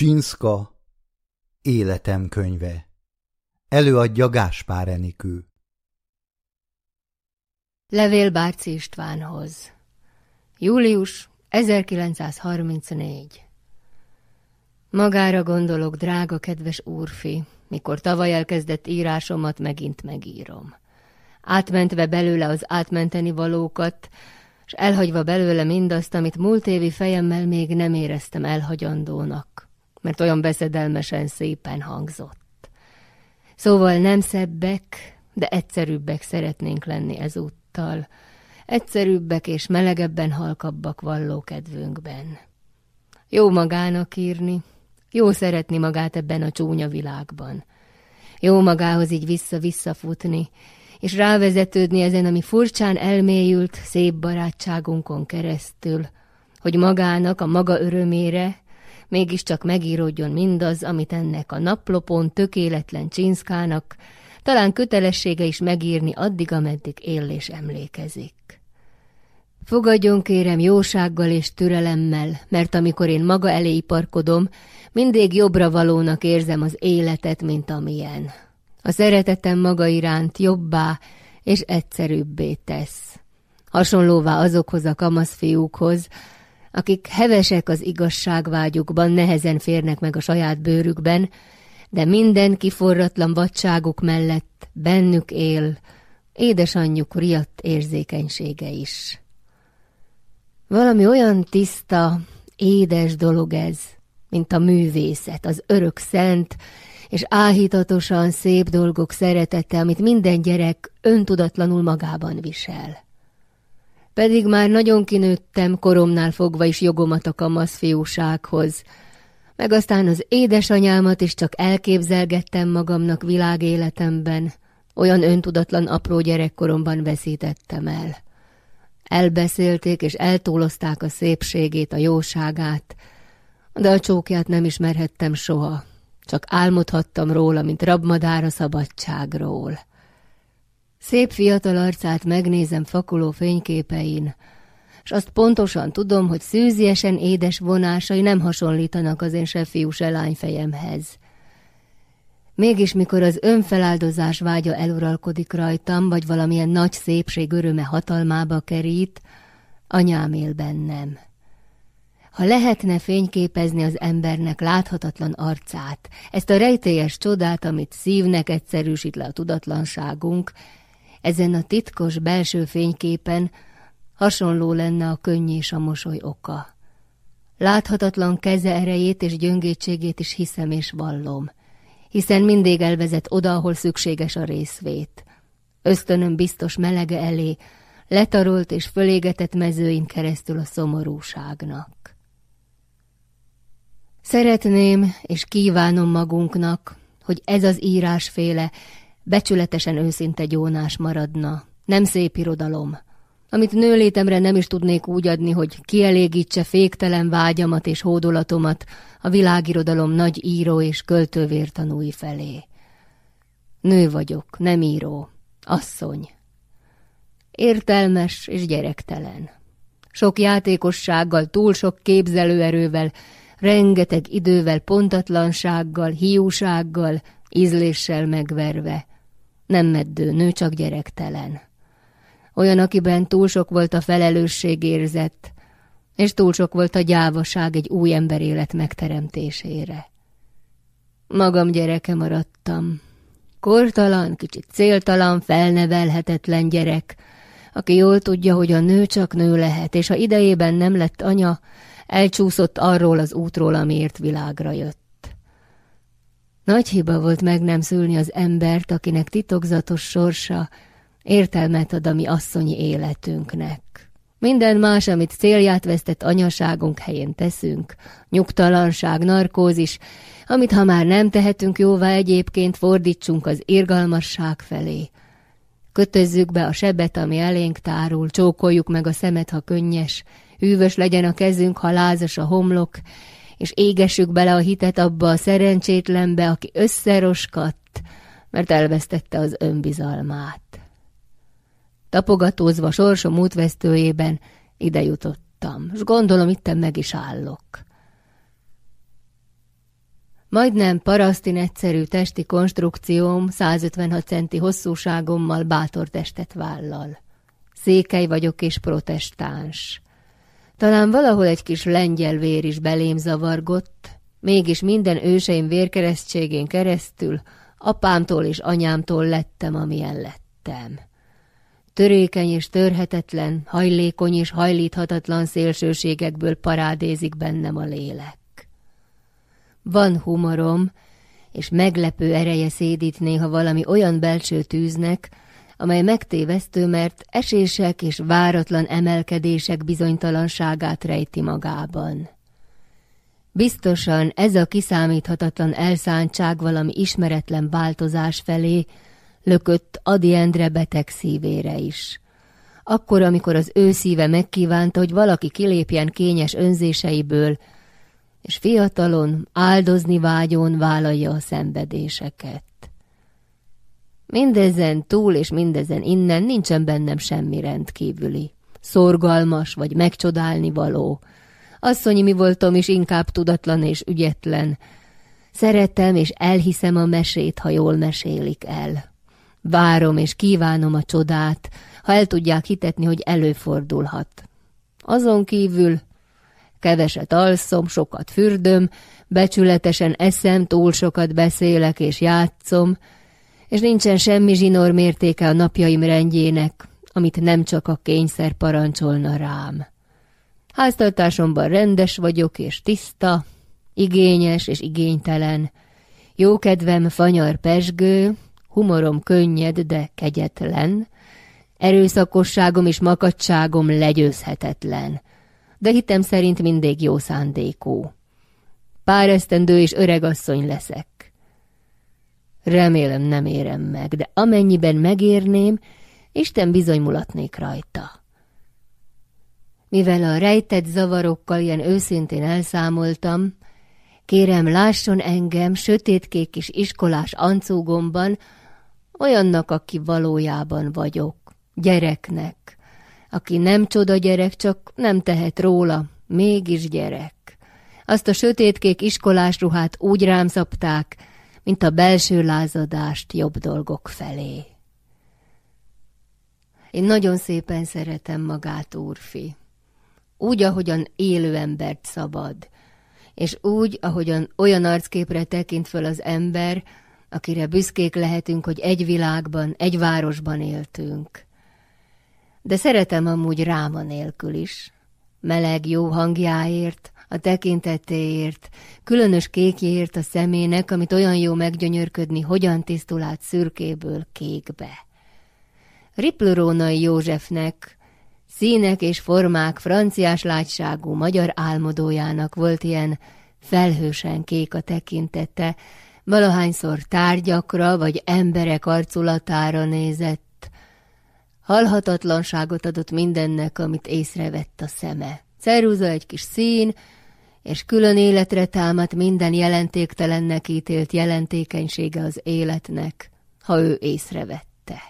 Csinszka Életem könyve. Előadja Gáspár Enikő. Levél Bárci Istvánhoz. Július 1934 Magára gondolok, drága kedves úrfi, mikor tavaly elkezdett írásomat megint megírom. Átmentve belőle az átmenteni valókat, s elhagyva belőle mindazt, amit múlt évi fejemmel még nem éreztem elhagyandónak mert olyan beszedelmesen szépen hangzott. Szóval nem szebbek, de egyszerűbbek szeretnénk lenni ezúttal. Egyszerűbbek és melegebben halkabbak kedvünkben. Jó magának írni, jó szeretni magát ebben a csúnya világban. Jó magához így vissza-visszafutni, és rávezetődni ezen, ami furcsán elmélyült szép barátságunkon keresztül, hogy magának a maga örömére mégiscsak megíródjon mindaz, amit ennek a naplopon tökéletlen csinszkának, talán kötelessége is megírni addig, ameddig él és emlékezik. Fogadjon kérem jósággal és türelemmel, mert amikor én maga elé iparkodom, mindig jobbra valónak érzem az életet, mint amilyen. A szeretetem maga iránt jobbá és egyszerűbbé tesz. Hasonlóvá azokhoz a kamaszfiúkhoz, akik hevesek az igazságvágyukban, nehezen férnek meg a saját bőrükben, de minden kiforratlan vadságuk mellett bennük él édesanyjuk riadt érzékenysége is. Valami olyan tiszta, édes dolog ez, mint a művészet, az örök szent, és áhítatosan szép dolgok szeretete, amit minden gyerek öntudatlanul magában visel. Pedig már nagyon kinőttem koromnál fogva is jogomat a kamaszfiúsághoz, meg aztán az édesanyámat is csak elképzelgettem magamnak világéletemben, olyan öntudatlan apró gyerekkoromban veszítettem el. Elbeszélték és eltúlozták a szépségét, a jóságát, de a csókját nem ismerhettem soha, csak álmodhattam róla, mint rabmadár a szabadságról. Szép fiatal arcát megnézem fakuló fényképein, és azt pontosan tudom, hogy szűziesen édes vonásai nem hasonlítanak az én se fiú. Mégis, mikor az önfeláldozás vágya eluralkodik rajtam, vagy valamilyen nagy szépség öröme hatalmába kerít, anyám él bennem. Ha lehetne fényképezni az embernek láthatatlan arcát, ezt a rejtélyes csodát, amit szívnek egyszerűsít le a tudatlanságunk, ezen a titkos belső fényképen hasonló lenne a könny és a mosoly oka. Láthatatlan keze erejét és gyöngétségét is hiszem és vallom, hiszen mindig elvezet oda, ahol szükséges a részvét. Ösztönöm biztos melege elé, letarolt és fölégetett mezőin keresztül a szomorúságnak. Szeretném és kívánom magunknak, hogy ez az írásféle becsületesen őszinte gyónás maradna, nem szép irodalom, amit nőlétemre nem is tudnék úgy adni, hogy kielégítse féktelen vágyamat és hódolatomat a világirodalom nagy író és költővértanúi felé. Nő vagyok, nem író, asszony. Értelmes és gyerektelen. Sok játékossággal, túl sok képzelőerővel, rengeteg idővel, pontatlansággal, hiúsággal, ízléssel megverve, nem meddő nő, csak gyerektelen. Olyan, akiben túl sok volt a felelősségérzet, és túl sok volt a gyávaság egy új ember élet megteremtésére. Magam gyereke maradtam. Kortalan, kicsit céltalan, felnevelhetetlen gyerek, aki jól tudja, hogy a nő csak nő lehet, és ha idejében nem lett anya, elcsúszott arról az útról, amiért világra jött. Nagy hiba volt meg nem szülni az embert, akinek titokzatos sorsa értelmet ad a mi asszonyi életünknek. Minden más, amit célját vesztett anyaságunk helyén teszünk, nyugtalanság, narkózis, amit ha már nem tehetünk jóvá egyébként, fordítsunk az irgalmasság felé. Kötözzük be a sebet, ami elénk tárul, csókoljuk meg a szemet, ha könnyes, hűvös legyen a kezünk, ha lázas a homlok, és égessük bele a hitet abba a szerencsétlenbe, aki összeroskadt, mert elvesztette az önbizalmát. Tapogatózva sorsom útvesztőjében ide jutottam, és gondolom itten meg is állok. Majdnem parasztin egyszerű testi konstrukcióm 156 centi hosszúságommal bátor testet vállal. Székely vagyok és protestáns. Talán valahol egy kis lengyel vér is belém zavargott, mégis minden őseim vérkeresztségén keresztül apámtól és anyámtól lettem, amilyen lettem. Törékeny és törhetetlen, hajlékony és hajlíthatatlan szélsőségekből parádézik bennem a lélek. Van humorom, és meglepő ereje szédít néha valami olyan belső tűznek, amely megtévesztő, mert esések és váratlan emelkedések bizonytalanságát rejti magában. Biztosan ez a kiszámíthatatlan elszántság valami ismeretlen változás felé lökött Adi Endre beteg szívére is. Akkor, amikor az ő szíve megkívánta, hogy valaki kilépjen kényes önzéseiből, és fiatalon, áldozni vágyon vállalja a szenvedéseket. Mindezen túl és mindezen innen nincsen bennem semmi rendkívüli. Szorgalmas vagy megcsodálni való. Asszonyi mi voltam is inkább tudatlan és ügyetlen. Szeretem és elhiszem a mesét, ha jól mesélik el. Várom és kívánom a csodát, ha el tudják hitetni, hogy előfordulhat. Azon kívül keveset alszom, sokat fürdöm, becsületesen eszem, túl sokat beszélek és játszom, és nincsen semmi zsinór mértéke a napjaim rendjének, amit nem csak a kényszer parancsolna rám. Háztartásomban rendes vagyok és tiszta, igényes és igénytelen, jókedvem fanyar pesgő, humorom könnyed, de kegyetlen, erőszakosságom és makacságom legyőzhetetlen, de hitem szerint mindig jó szándékú. Pár esztendő és öregasszony leszek. Remélem nem érem meg, de amennyiben megérném, Isten bizony mulatnék rajta. Mivel a rejtett zavarokkal ilyen őszintén elszámoltam, kérem lásson engem sötétkék kis iskolás ancúgomban, olyannak, aki valójában vagyok, gyereknek, aki nem csoda gyerek, csak nem tehet róla, mégis gyerek. Azt a sötétkék iskolás ruhát úgy rám szapták, mint a belső lázadást jobb dolgok felé. Én nagyon szépen szeretem magát, úrfi. Úgy, ahogyan élő embert szabad, és úgy, ahogyan olyan arcképre tekint föl az ember, akire büszkék lehetünk, hogy egy világban, egy városban éltünk. De szeretem amúgy ráma nélkül is. Meleg jó hangjáért, a tekintetéért, különös kékjéért a szemének, amit olyan jó meggyönyörködni, hogyan tisztul át szürkéből kékbe. Riplurónai Józsefnek, színek és formák franciás látságú magyar álmodójának volt ilyen felhősen kék a tekintete, valahányszor tárgyakra vagy emberek arculatára nézett, halhatatlanságot adott mindennek, amit észrevett a szeme. Ceruza egy kis szín, és külön életre támadt minden jelentéktelennek ítélt jelentékenysége az életnek, ha ő észrevette.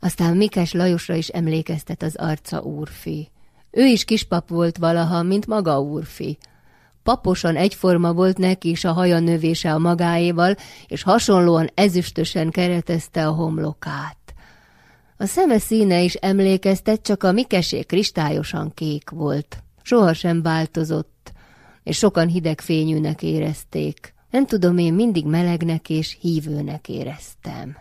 Aztán Mikes Lajosra is emlékeztet az arca úrfi. Ő is kispap volt valaha, mint maga úrfi. Paposan egyforma volt neki is a haja növése a magáéval, és hasonlóan ezüstösen keretezte a homlokát. A szeme színe is emlékeztet, csak a Mikesé kristályosan kék volt sohasem változott, és sokan hidegfényűnek érezték. Nem tudom, én mindig melegnek és hívőnek éreztem.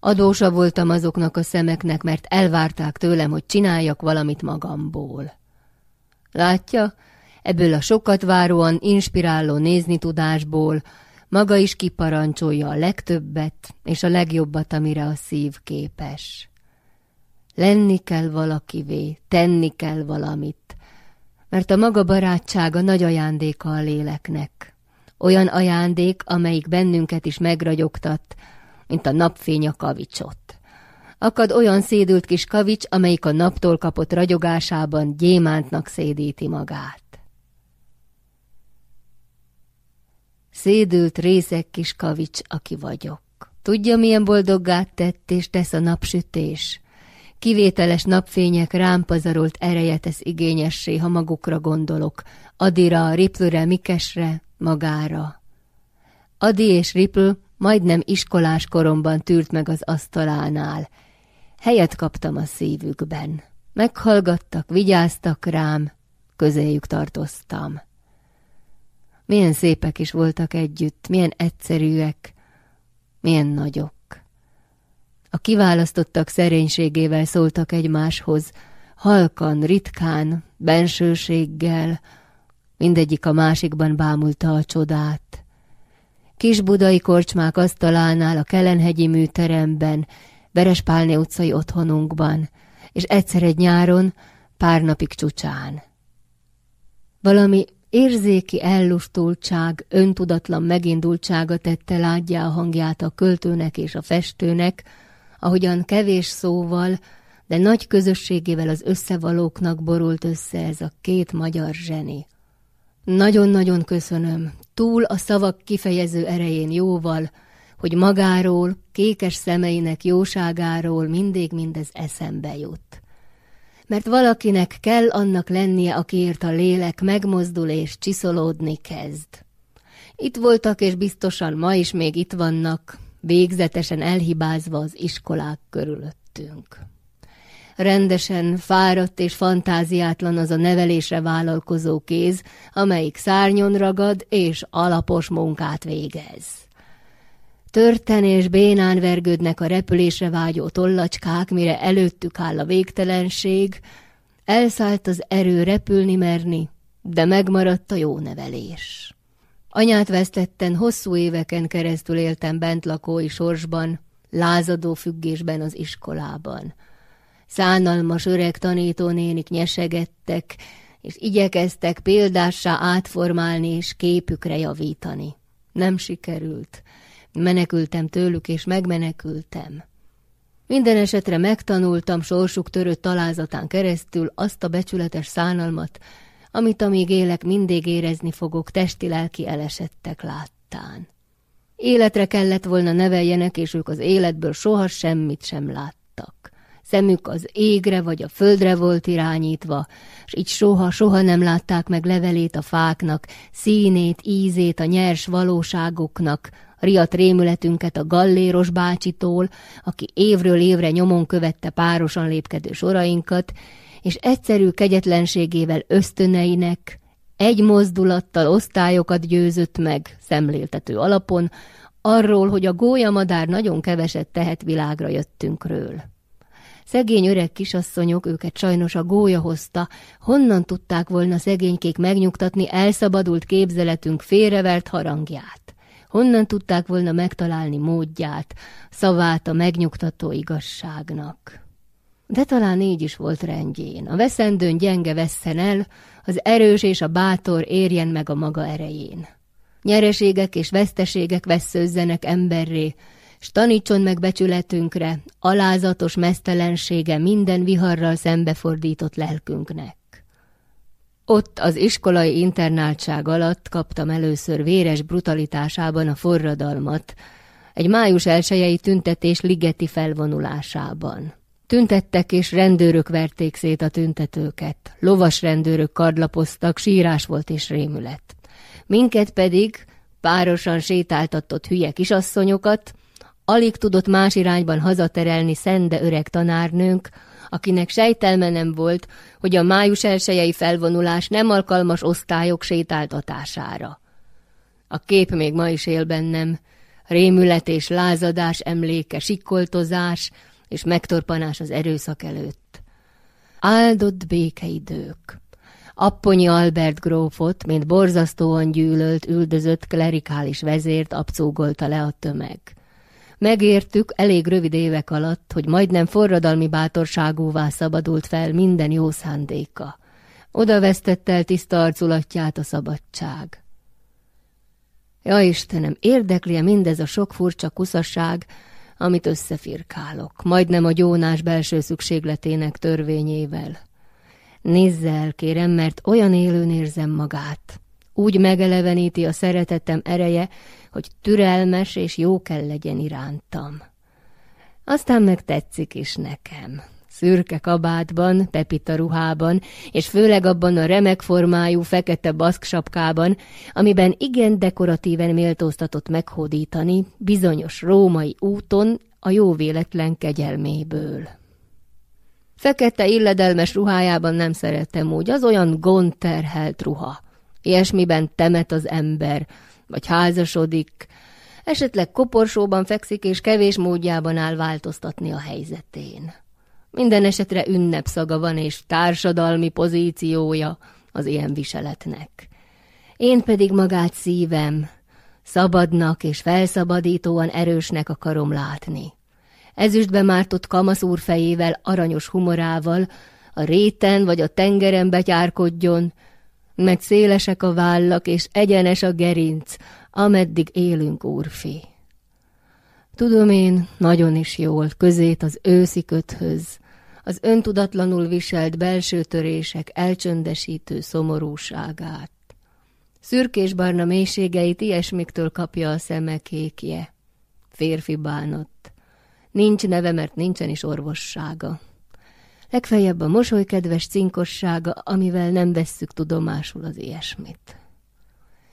Adósa voltam azoknak a szemeknek, mert elvárták tőlem, hogy csináljak valamit magamból. Látja, ebből a sokat váróan inspiráló nézni tudásból maga is kiparancsolja a legtöbbet és a legjobbat, amire a szív képes. Lenni kell valakivé, tenni kell valamit, mert a maga barátsága nagy ajándéka a léleknek. Olyan ajándék, amelyik bennünket is megragyogtat, mint a napfény a kavicsot. Akad olyan szédült kis kavics, amelyik a naptól kapott ragyogásában gyémántnak szédíti magát. Szédült részek kis kavics, aki vagyok. Tudja, milyen boldoggát tett és tesz a napsütés? Kivételes napfények rám pazarolt ereje tesz igényessé, ha magukra gondolok. Adira, Riplőre, Mikesre, magára. Adi és Ripple majdnem iskolás koromban tűrt meg az asztalánál. Helyet kaptam a szívükben. Meghallgattak, vigyáztak rám, közéjük tartoztam. Milyen szépek is voltak együtt, milyen egyszerűek, milyen nagyok. A kiválasztottak szerénységével szóltak egymáshoz, halkan, ritkán, bensőséggel, mindegyik a másikban bámulta a csodát. Kis budai korcsmák asztalánál a Kelenhegyi műteremben, Berespálné utcai otthonunkban, és egyszer egy nyáron, pár napig csúcsán. Valami érzéki ellustultság, öntudatlan megindultsága tette látjá a hangját a költőnek és a festőnek, ahogyan kevés szóval, de nagy közösségével az összevalóknak borult össze ez a két magyar zseni. Nagyon-nagyon köszönöm, túl a szavak kifejező erején jóval, hogy magáról, kékes szemeinek jóságáról mindig mindez eszembe jut. Mert valakinek kell annak lennie, akiért a lélek megmozdul és csiszolódni kezd. Itt voltak, és biztosan ma is még itt vannak, végzetesen elhibázva az iskolák körülöttünk. Rendesen fáradt és fantáziátlan az a nevelésre vállalkozó kéz, amelyik szárnyon ragad és alapos munkát végez. Törten és bénán vergődnek a repülésre vágyó tollacskák, mire előttük áll a végtelenség, elszállt az erő repülni merni, de megmaradt a jó nevelés. Anyát vesztetten hosszú éveken keresztül éltem bentlakói sorsban, lázadó függésben az iskolában. Szánalmas öreg tanítónénik nyesegettek, és igyekeztek példássá átformálni és képükre javítani. Nem sikerült. Menekültem tőlük, és megmenekültem. Minden esetre megtanultam sorsuk törött talázatán keresztül azt a becsületes szánalmat, amit amíg élek, mindig érezni fogok testi-lelki elesettek láttán. Életre kellett volna neveljenek, és ők az életből soha semmit sem láttak. Szemük az égre vagy a földre volt irányítva, és így soha-soha nem látták meg levelét a fáknak, színét, ízét a nyers valóságoknak, riadt rémületünket a galléros bácsitól, aki évről évre nyomon követte párosan lépkedő sorainkat, és egyszerű kegyetlenségével ösztöneinek egy mozdulattal osztályokat győzött meg szemléltető alapon, arról, hogy a gólyamadár nagyon keveset tehet világra jöttünkről. Szegény öreg kisasszonyok, őket sajnos a gólya hozta, honnan tudták volna szegénykék megnyugtatni elszabadult képzeletünk félrevert harangját? Honnan tudták volna megtalálni módját, szavát a megnyugtató igazságnak? De talán így is volt rendjén. A veszendőn gyenge vesszen el, az erős és a bátor érjen meg a maga erején. Nyereségek és veszteségek veszőzzenek emberré, s tanítson meg becsületünkre, alázatos mesztelensége minden viharral szembefordított lelkünknek. Ott az iskolai internáltság alatt kaptam először véres brutalitásában a forradalmat, egy május elsőjei tüntetés ligeti felvonulásában. Tüntettek és rendőrök verték szét a tüntetőket. Lovas rendőrök kardlapoztak, sírás volt és rémület. Minket pedig, párosan sétáltatott hülye kisasszonyokat, alig tudott más irányban hazaterelni szende öreg tanárnőnk, akinek sejtelme nem volt, hogy a május elsőjei felvonulás nem alkalmas osztályok sétáltatására. A kép még ma is él bennem, rémület és lázadás emléke, sikkoltozás, és megtorpanás az erőszak előtt. Áldott békeidők. Apponyi Albert grófot, mint borzasztóan gyűlölt, üldözött klerikális vezért abcúgolta le a tömeg. Megértük elég rövid évek alatt, hogy majdnem forradalmi bátorságúvá szabadult fel minden jó szándéka. Oda vesztette el tiszta arculatját a szabadság. Ja Istenem, érdekli -e mindez a sok furcsa kuszasság, amit összefirkálok, majdnem a gyónás belső szükségletének törvényével. Nézzel, kérem, mert olyan élőn érzem magát. Úgy megeleveníti a szeretetem ereje, hogy türelmes és jó kell legyen irántam. Aztán meg tetszik is nekem. Szürke kabátban, pepita ruhában, és főleg abban a remek formájú fekete baszksapkában, amiben igen dekoratíven méltóztatott meghódítani bizonyos római úton a jó véletlen kegyelméből. Fekete illedelmes ruhájában nem szerettem úgy, az olyan gondterhelt ruha. Ilyesmiben temet az ember, vagy házasodik, esetleg koporsóban fekszik, és kevés módjában áll változtatni a helyzetén. Minden esetre ünnepszaga van, és társadalmi pozíciója az ilyen viseletnek. Én pedig magát szívem, szabadnak és felszabadítóan erősnek akarom látni. Ezüstbe mártott kamaszúr fejével, aranyos humorával, a réten vagy a tengeren betyárkodjon, mert szélesek a vállak és egyenes a gerinc, ameddig élünk, úrfi. Tudom én, nagyon is jól, közét az őszi köthöz, az öntudatlanul viselt belső törések elcsöndesítő szomorúságát. Szürkés-barna mélységeit ilyesmiktől kapja a szeme kékje. Férfi bánat. Nincs neve, mert nincsen is orvossága. Legfeljebb a mosolykedves cinkossága, amivel nem vesszük tudomásul az ilyesmit.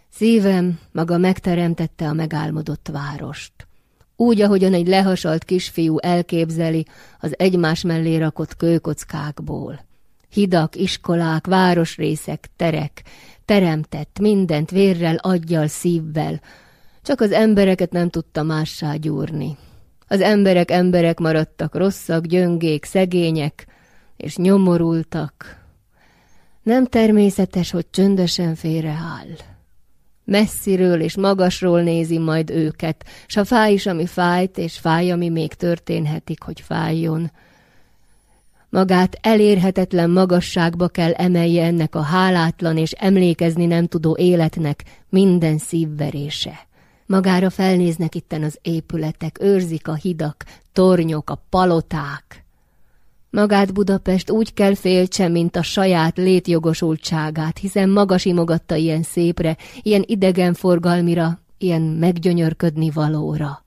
Szívem maga megteremtette a megálmodott várost. Úgy, ahogyan egy lehasalt kisfiú elképzeli az egymás mellé rakott kőkockákból. Hidak, iskolák, városrészek, terek, teremtett mindent vérrel, aggyal, szívvel, csak az embereket nem tudta mássá gyúrni. Az emberek emberek maradtak rosszak, gyöngék, szegények, és nyomorultak. Nem természetes, hogy csöndösen félreáll. Messziről és magasról nézi majd őket, s a fáj is, ami fájt, és fáj, ami még történhetik, hogy fájjon. Magát elérhetetlen magasságba kell emelje ennek a hálátlan és emlékezni nem tudó életnek minden szívverése. Magára felnéznek itten az épületek, őrzik a hidak, tornyok, a paloták. Magát Budapest úgy kell féltse, mint a saját létjogosultságát, hiszen maga simogatta ilyen szépre, ilyen idegenforgalmira, ilyen meggyönyörködni valóra.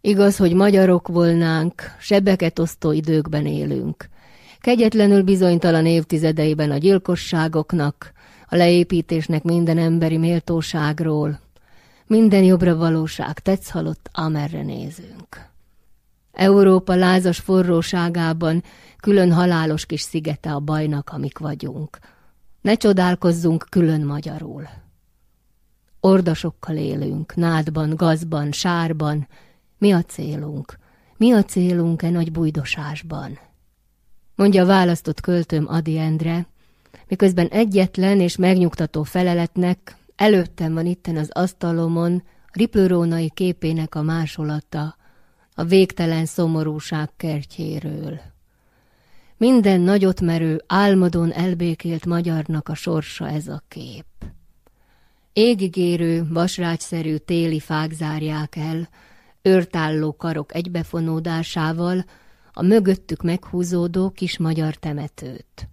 Igaz, hogy magyarok volnánk, sebeket osztó időkben élünk. Kegyetlenül bizonytalan évtizedeiben a gyilkosságoknak, a leépítésnek minden emberi méltóságról, minden jobbra valóság tetsz halott, amerre nézünk. Európa lázas forróságában külön halálos kis szigete a bajnak, amik vagyunk. Ne csodálkozzunk külön magyarul. Ordasokkal élünk, nádban, gazban, sárban. Mi a célunk? Mi a célunk-e nagy bujdosásban? Mondja választott költőm Adi Endre, miközben egyetlen és megnyugtató feleletnek előttem van itten az asztalomon Riplőrónai képének a másolata, a végtelen szomorúság kertjéről. Minden nagyot merő, álmodon elbékélt magyarnak a sorsa ez a kép. Égigérő, vasrágyszerű téli fák zárják el, őrtálló karok egybefonódásával a mögöttük meghúzódó kis magyar temetőt.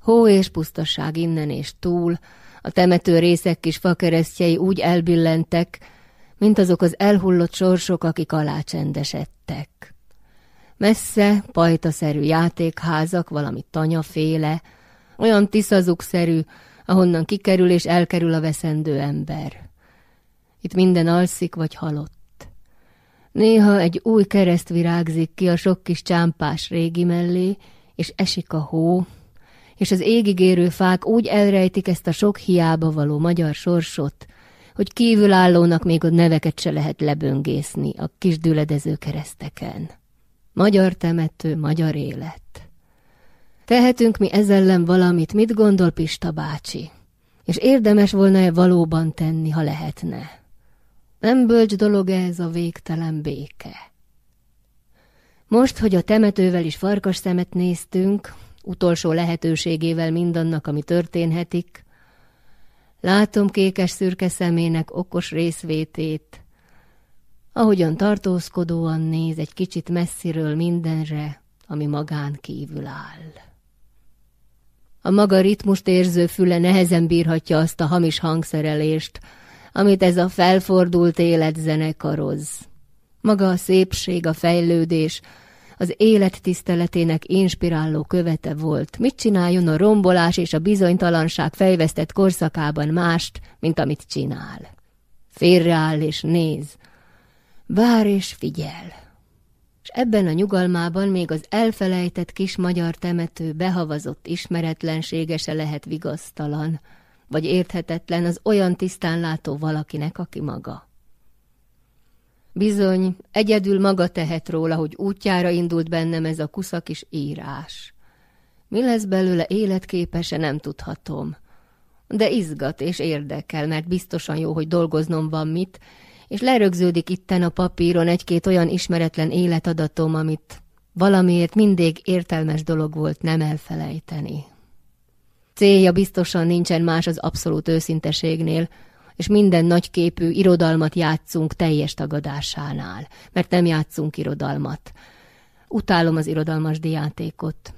Hó és pusztaság innen és túl, a temető részek kis fakeresztjei úgy elbillentek, mint azok az elhullott sorsok, akik alá csendesedtek. Messze, pajtaszerű játékházak, valami tanyaféle, olyan tiszazukszerű, ahonnan kikerül és elkerül a veszendő ember. Itt minden alszik vagy halott. Néha egy új kereszt virágzik ki a sok kis csámpás régi mellé, és esik a hó, és az égigérő fák úgy elrejtik ezt a sok hiába való magyar sorsot, hogy kívülállónak még a neveket se lehet leböngészni a kis düledező kereszteken. Magyar temető, magyar élet. Tehetünk mi ezzel ellen valamit, mit gondol Pista bácsi? És érdemes volna-e valóban tenni, ha lehetne? Nem bölcs dolog ez a végtelen béke? Most, hogy a temetővel is farkas szemet néztünk, utolsó lehetőségével mindannak, ami történhetik. Látom kékes szürke szemének okos részvétét, ahogyan tartózkodóan néz egy kicsit messziről mindenre, ami magán kívül áll. A maga ritmust érző füle nehezen bírhatja azt a hamis hangszerelést, amit ez a felfordult élet zenekaroz. Maga a szépség, a fejlődés, az élet tiszteletének inspiráló követe volt. Mit csináljon a rombolás és a bizonytalanság fejvesztett korszakában mást, mint amit csinál? Félreáll és néz. Vár és figyel és ebben a nyugalmában még az elfelejtett kis magyar temető behavazott ismeretlensége se lehet vigasztalan, vagy érthetetlen az olyan tisztánlátó valakinek, aki maga. Bizony, egyedül maga tehet róla, hogy útjára indult bennem ez a kuszak is írás. Mi lesz belőle életképese, nem tudhatom. De izgat és érdekel, mert biztosan jó, hogy dolgoznom van mit, és lerögződik itten a papíron egy-két olyan ismeretlen életadatom, amit valamiért mindig értelmes dolog volt nem elfelejteni. Célja biztosan nincsen más az abszolút őszinteségnél, és minden nagyképű irodalmat játszunk teljes tagadásánál, mert nem játszunk irodalmat. Utálom az irodalmas diátékot.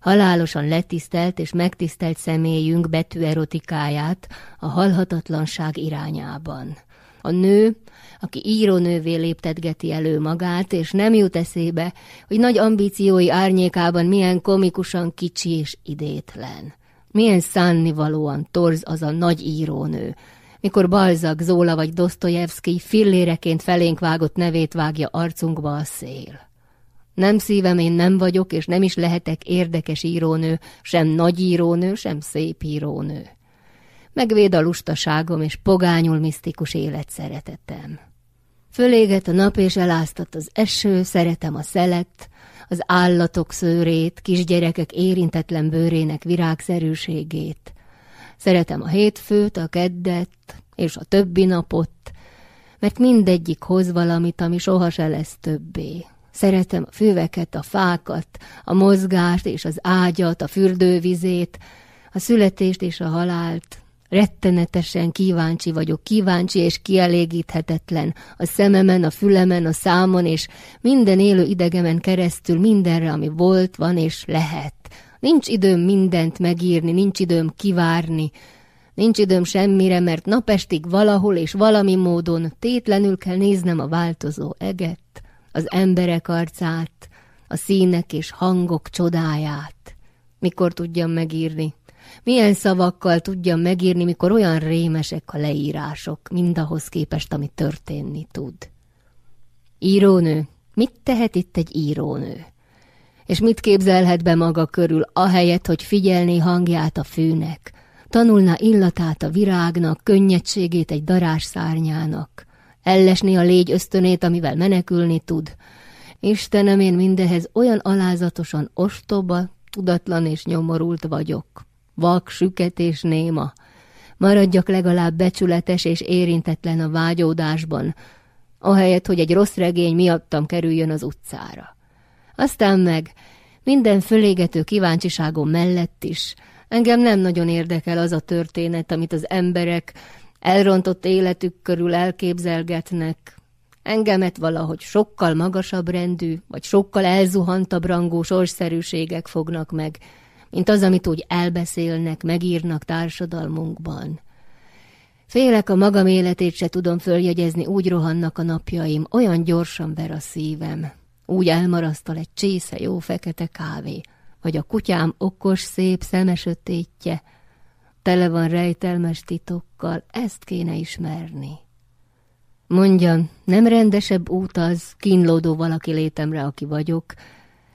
Halálosan letisztelt és megtisztelt személyünk betűerotikáját a halhatatlanság irányában. A nő, aki írónővé léptetgeti elő magát, és nem jut eszébe, hogy nagy ambíciói árnyékában milyen komikusan kicsi és idétlen. Milyen szánnivalóan torz az a nagy írónő, mikor Balzak, Zóla vagy Dostoyevsky filléreként felénk vágott nevét vágja arcunkba a szél. Nem szívem, én nem vagyok, és nem is lehetek érdekes írónő, sem nagy írónő, sem szép írónő megvéd a lustaságom és pogányul misztikus életszeretetem. Föléget a nap és eláztat az eső, szeretem a szelet, az állatok szőrét, kisgyerekek érintetlen bőrének virágszerűségét. Szeretem a hétfőt, a keddet és a többi napot, mert mindegyik hoz valamit, ami soha se lesz többé. Szeretem a füveket, a fákat, a mozgást és az ágyat, a fürdővizét, a születést és a halált, Rettenetesen kíváncsi vagyok, kíváncsi és kielégíthetetlen, a szememen, a fülemen, a számon, és minden élő idegemen keresztül mindenre, ami volt, van és lehet. Nincs időm mindent megírni, nincs időm kivárni, nincs időm semmire, mert napestig valahol és valami módon tétlenül kell néznem a változó eget, az emberek arcát, a színek és hangok csodáját. Mikor tudjam megírni? Milyen szavakkal tudjam megírni, mikor olyan rémesek a leírások, mindahhoz képest, ami történni tud. Írónő, mit tehet itt egy írónő? És mit képzelhet be maga körül, ahelyett, hogy figyelné hangját a fűnek, tanulná illatát a virágnak, könnyedségét egy darás szárnyának, ellesni a légy ösztönét, amivel menekülni tud. Istenem, én mindehez olyan alázatosan ostoba, tudatlan és nyomorult vagyok vak, süket és néma. Maradjak legalább becsületes és érintetlen a vágyódásban, ahelyett, hogy egy rossz regény miattam kerüljön az utcára. Aztán meg minden fölégető kíváncsiságom mellett is engem nem nagyon érdekel az a történet, amit az emberek elrontott életük körül elképzelgetnek. Engemet valahogy sokkal magasabb rendű, vagy sokkal elzuhantabb rangú sorszerűségek fognak meg, mint az, amit úgy elbeszélnek, megírnak társadalmunkban. Félek a magam életét se tudom följegyezni, úgy rohannak a napjaim, olyan gyorsan ver a szívem. Úgy elmarasztal egy csésze jó fekete kávé, vagy a kutyám okos, szép, szemes ötétje. Tele van rejtelmes titokkal, ezt kéne ismerni. Mondjam, nem rendesebb út az, kínlódó valaki létemre, aki vagyok,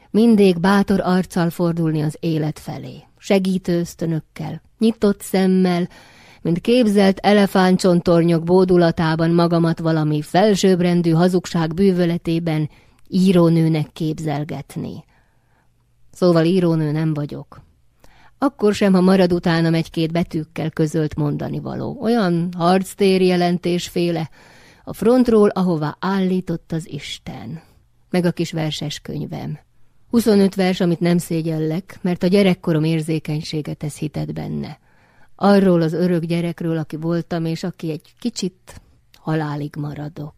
mindig bátor arccal fordulni az élet felé, segítő ösztönökkel, nyitott szemmel, mint képzelt elefántcsontornyok bódulatában magamat valami felsőbbrendű hazugság bűvöletében írónőnek képzelgetni. Szóval írónő nem vagyok. Akkor sem, ha marad utánam egy-két betűkkel közölt mondani való. Olyan harctér jelentésféle, a frontról, ahová állított az Isten. Meg a kis verses könyvem. 25 vers, amit nem szégyellek, mert a gyerekkorom érzékenysége tesz hitet benne. Arról az örök gyerekről, aki voltam, és aki egy kicsit halálig maradok.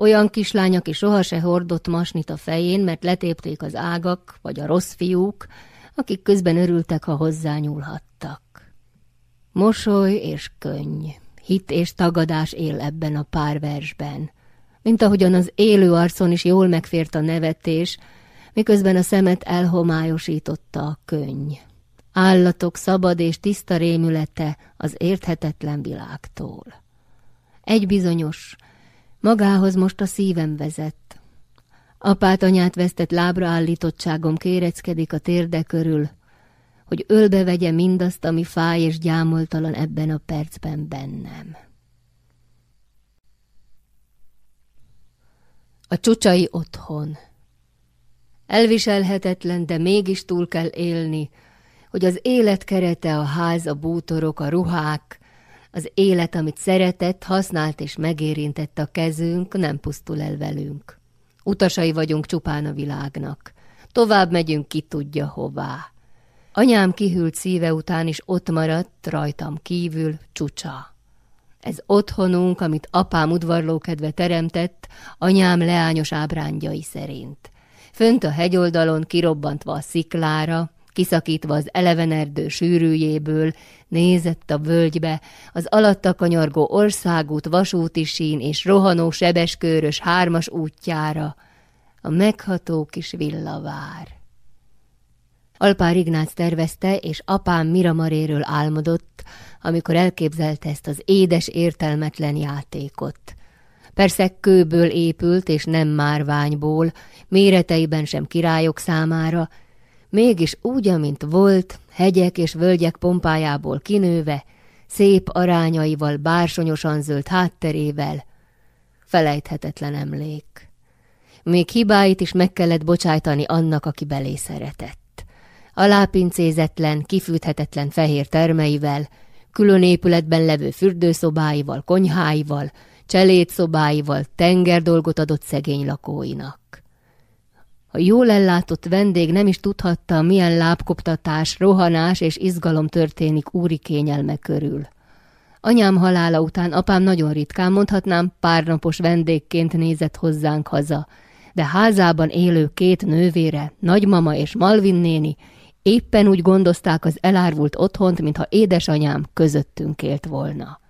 Olyan kislány, aki soha se hordott masnit a fején, mert letépték az ágak, vagy a rossz fiúk, akik közben örültek, ha hozzányúlhattak. Mosoly és könny, hit és tagadás él ebben a pár versben, mint ahogyan az élő arcon is jól megfért a nevetés, miközben a szemet elhomályosította a könny. Állatok szabad és tiszta rémülete az érthetetlen világtól. Egy bizonyos, magához most a szívem vezet. Apát anyát vesztett lábra állítottságom kéreckedik a térde körül, hogy ölbe vegye mindazt, ami fáj és gyámoltalan ebben a percben bennem. A csucsai otthon. Elviselhetetlen, de mégis túl kell élni, hogy az élet kerete, a ház, a bútorok, a ruhák, az élet, amit szeretett, használt és megérintett a kezünk, nem pusztul el velünk. Utasai vagyunk csupán a világnak. Tovább megyünk ki tudja hová. Anyám kihűlt szíve után is ott maradt rajtam kívül csúcsa. Ez otthonunk, amit apám udvarlókedve teremtett, anyám leányos ábrányai szerint. Fönt a hegyoldalon kirobbantva a sziklára, kiszakítva az eleven erdő sűrűjéből, nézett a völgybe, az alatta kanyargó országút, vasúti sín és rohanó sebeskörös hármas útjára, a megható kis villavár. Alpár Ignác tervezte, és apám Miramaréről álmodott, amikor elképzelte ezt az édes, értelmetlen játékot. Persze kőből épült, és nem márványból, méreteiben sem királyok számára, mégis úgy, amint volt, hegyek és völgyek pompájából kinőve, szép arányaival, bársonyosan zöld hátterével, felejthetetlen emlék. Még hibáit is meg kellett bocsájtani annak, aki belé szeretett. Alápincézetlen, kifűthetetlen fehér termeivel, külön épületben levő fürdőszobáival, konyháival, cselédszobáival tengerdolgot adott szegény lakóinak. A jól ellátott vendég nem is tudhatta, milyen lábkoptatás, rohanás és izgalom történik úri kényelme körül. Anyám halála után apám nagyon ritkán, mondhatnám, párnapos vendégként nézett hozzánk haza, de házában élő két nővére, nagymama és Malvin néni éppen úgy gondozták az elárvult otthont, mintha édesanyám közöttünk élt volna.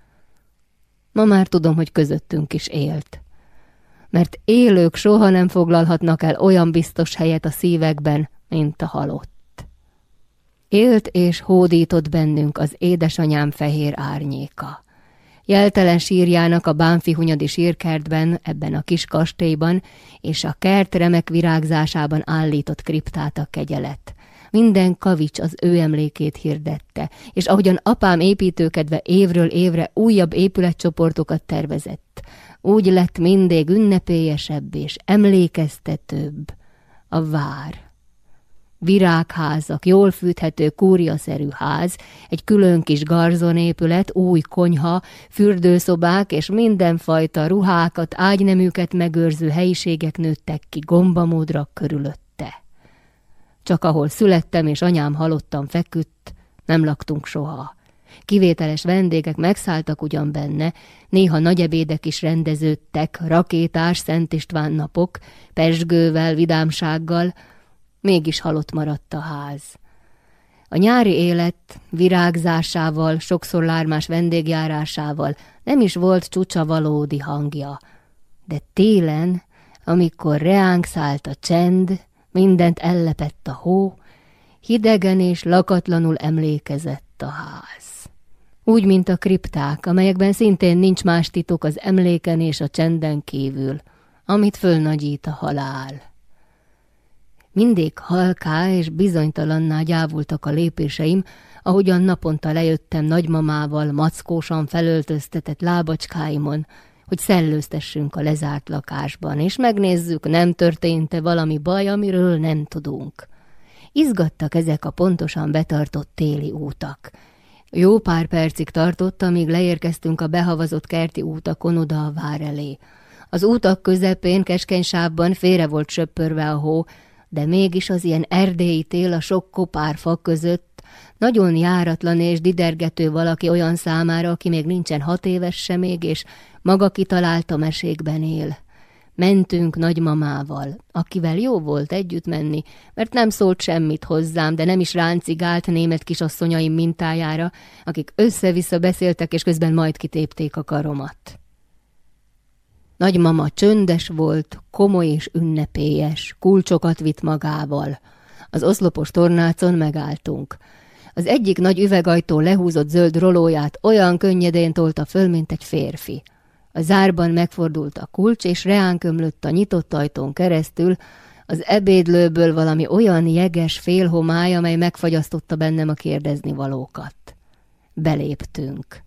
Ma már tudom, hogy közöttünk is élt mert élők soha nem foglalhatnak el olyan biztos helyet a szívekben, mint a halott. Élt és hódított bennünk az édesanyám fehér árnyéka. Jeltelen sírjának a bánfi hunyadi sírkertben, ebben a kis kastélyban, és a kert remek virágzásában állított kriptát a kegyelet. Minden kavics az ő emlékét hirdette, és ahogyan apám építőkedve évről évre újabb épületcsoportokat tervezett, úgy lett mindig ünnepélyesebb és emlékeztetőbb a vár. Virágházak, jól fűthető kúriaszerű ház, egy külön kis garzonépület, új konyha, fürdőszobák és mindenfajta ruhákat, ágyneműket megőrző helyiségek nőttek ki gombamódra körülötte. Csak ahol születtem és anyám halottan feküdt, nem laktunk soha. Kivételes vendégek megszálltak ugyan benne, néha nagy ebédek is rendeződtek, rakétás Szent István napok, pesgővel, vidámsággal, mégis halott maradt a ház. A nyári élet virágzásával, sokszor lármás vendégjárásával nem is volt csúcsa valódi hangja, de télen, amikor reánk szállt a csend, mindent ellepett a hó, hidegen és lakatlanul emlékezett a ház. Úgy, mint a kripták, amelyekben szintén nincs más titok az emléken és a csenden kívül, amit fölnagyít a halál. Mindig halká és bizonytalanná gyávultak a lépéseim, ahogyan naponta lejöttem nagymamával mackósan felöltöztetett lábacskáimon, hogy szellőztessünk a lezárt lakásban, és megnézzük, nem történt-e valami baj, amiről nem tudunk. Izgattak ezek a pontosan betartott téli útak, jó pár percig tartott, amíg leérkeztünk a behavazott kerti útakon oda a vár elé. Az útak közepén, keskeny sávban félre volt söppörve a hó, de mégis az ilyen erdélyi tél a sok kopár fa között nagyon járatlan és didergető valaki olyan számára, aki még nincsen hat éves sem még, és maga kitalálta mesékben él. Mentünk nagymamával, akivel jó volt együtt menni, mert nem szólt semmit hozzám, de nem is ráncigált német kisasszonyaim mintájára, akik össze-vissza beszéltek, és közben majd kitépték a karomat. Nagymama csöndes volt, komoly és ünnepélyes, kulcsokat vitt magával. Az oszlopos tornácon megálltunk. Az egyik nagy üvegajtó lehúzott zöld rolóját olyan könnyedén tolta föl, mint egy férfi. A zárban megfordult a kulcs, és reánk ömlött a nyitott ajtón keresztül, az ebédlőből valami olyan jeges félhomály, amely megfagyasztotta bennem a kérdezni valókat. Beléptünk.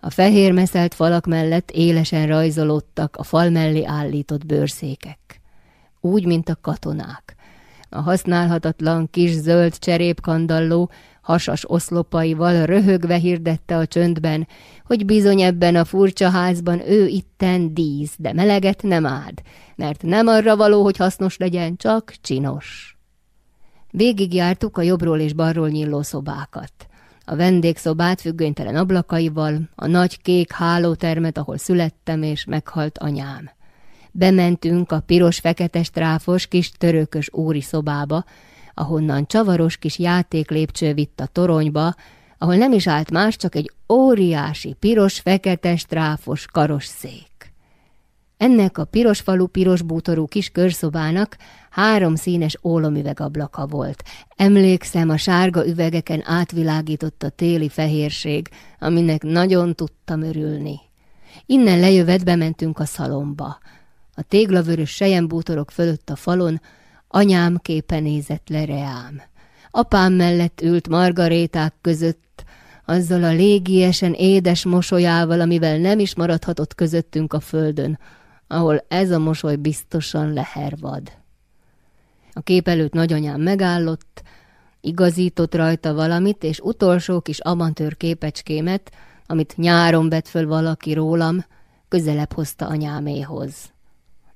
A fehér meszelt falak mellett élesen rajzolódtak a fal mellé állított bőrszékek. Úgy, mint a katonák. A használhatatlan kis zöld cserépkandalló hasas oszlopaival röhögve hirdette a csöndben, hogy bizony ebben a furcsa házban ő itten dísz, de meleget nem ád, mert nem arra való, hogy hasznos legyen, csak csinos. Végigjártuk a jobbról és balról nyíló szobákat. A vendégszobát függönytelen ablakaival, a nagy kék hálótermet, ahol születtem és meghalt anyám. Bementünk a piros-fekete stráfos kis törökös úri szobába, ahonnan csavaros kis játéklépcső vitt a toronyba, ahol nem is állt más, csak egy óriási, piros-fekete stráfos karosszék. Ennek a piros falu, piros bútorú kis körszobának három színes ólomüvegablaka volt. Emlékszem, a sárga üvegeken átvilágított a téli fehérség, aminek nagyon tudtam örülni. Innen lejövet bementünk a szalomba. A téglavörös sejembútorok fölött a falon anyám képe nézett le reám. Apám mellett ült margaréták között, azzal a légiesen édes mosolyával, amivel nem is maradhatott közöttünk a földön, ahol ez a mosoly biztosan lehervad. A kép előtt nagyanyám megállott, igazított rajta valamit, és utolsó kis amantőr képecskémet, amit nyáron vett föl valaki rólam, közelebb hozta anyáméhoz.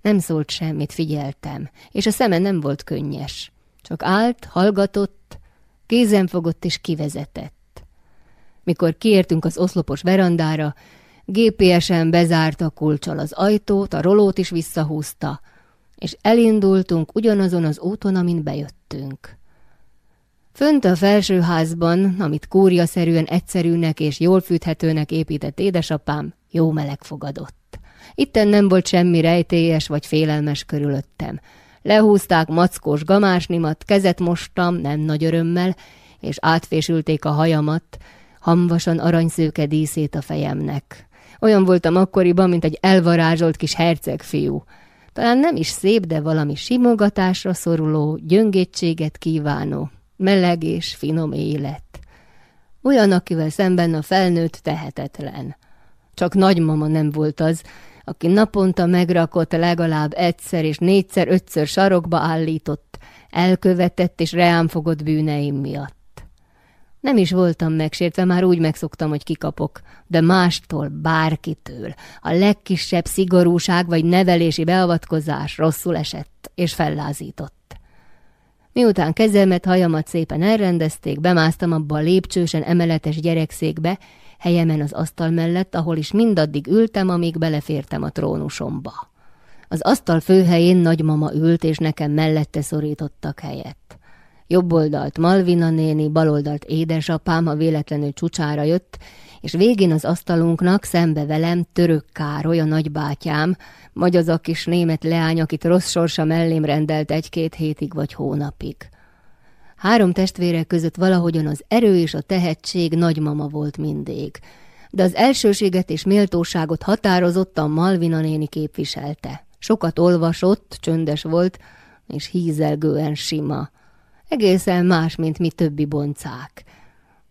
Nem szólt semmit, figyeltem, és a szeme nem volt könnyes. Csak állt, hallgatott, kézen fogott és kivezetett. Mikor kiértünk az oszlopos verandára, GPS-en bezárta kulcsal az ajtót, a rolót is visszahúzta, és elindultunk ugyanazon az úton, amin bejöttünk. Fönt a felsőházban, amit kúriaszerűen egyszerűnek és jól fűthetőnek épített édesapám, jó meleg fogadott. Itten nem volt semmi rejtélyes vagy félelmes körülöttem. Lehúzták mackós gamásnimat, kezet mostam, nem nagy örömmel, és átfésülték a hajamat, hamvasan aranyszőke díszét a fejemnek. Olyan voltam akkoriban, mint egy elvarázsolt kis hercegfiú. Talán nem is szép, de valami simogatásra szoruló, gyöngétséget kívánó, meleg és finom élet. Olyan, akivel szemben a felnőtt tehetetlen. Csak nagymama nem volt az, aki naponta megrakott legalább egyszer és négyszer-ötször sarokba állított, elkövetett és reámfogott bűneim miatt. Nem is voltam megsértve, már úgy megszoktam, hogy kikapok, de mástól, bárkitől, a legkisebb szigorúság vagy nevelési beavatkozás rosszul esett és fellázított. Miután kezemet, hajamat szépen elrendezték, bemásztam abba a lépcsősen emeletes gyerekszékbe, helyemen az asztal mellett, ahol is mindaddig ültem, amíg belefértem a trónusomba. Az asztal főhelyén nagymama ült, és nekem mellette szorítottak helyet. Jobb oldalt Malvina néni, bal oldalt édesapám, ha véletlenül csúcsára jött, és végén az asztalunknak szembe velem török Károly, a nagybátyám, vagy az német leány, akit rossz sorsa mellém rendelt egy-két hétig vagy hónapig. Három testvére között valahogyan az erő és a tehetség nagymama volt mindig, de az elsőséget és méltóságot határozottan Malvina néni képviselte. Sokat olvasott, csöndes volt, és hízelgően sima. Egészen más, mint mi többi boncák.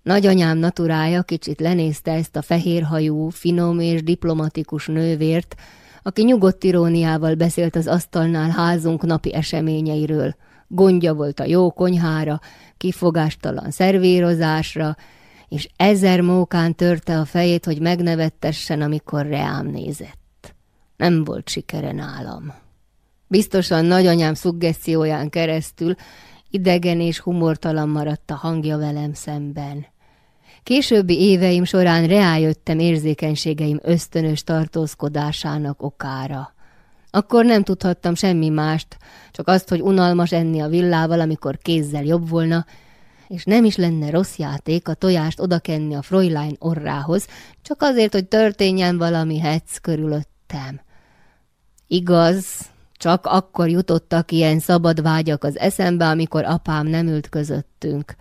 Nagyanyám naturája kicsit lenézte ezt a fehérhajú, finom és diplomatikus nővért, aki nyugodt iróniával beszélt az asztalnál házunk napi eseményeiről. Gondja volt a jó konyhára, kifogástalan szervírozásra, és ezer mókán törte a fejét, hogy megnevettessen, amikor reám nézett. Nem volt sikere nálam. Biztosan nagyanyám szuggeszcióján keresztül idegen és humortalan maradt a hangja velem szemben. Későbbi éveim során reájöttem érzékenységeim ösztönös tartózkodásának okára. Akkor nem tudhattam semmi mást, csak azt, hogy unalmas enni a villával, amikor kézzel jobb volna, és nem is lenne rossz játék a tojást odakenni a Fräulein orrához, csak azért, hogy történjen valami hetsz körülöttem. Igaz, csak akkor jutottak ilyen szabad vágyak az eszembe, amikor apám nem ült közöttünk.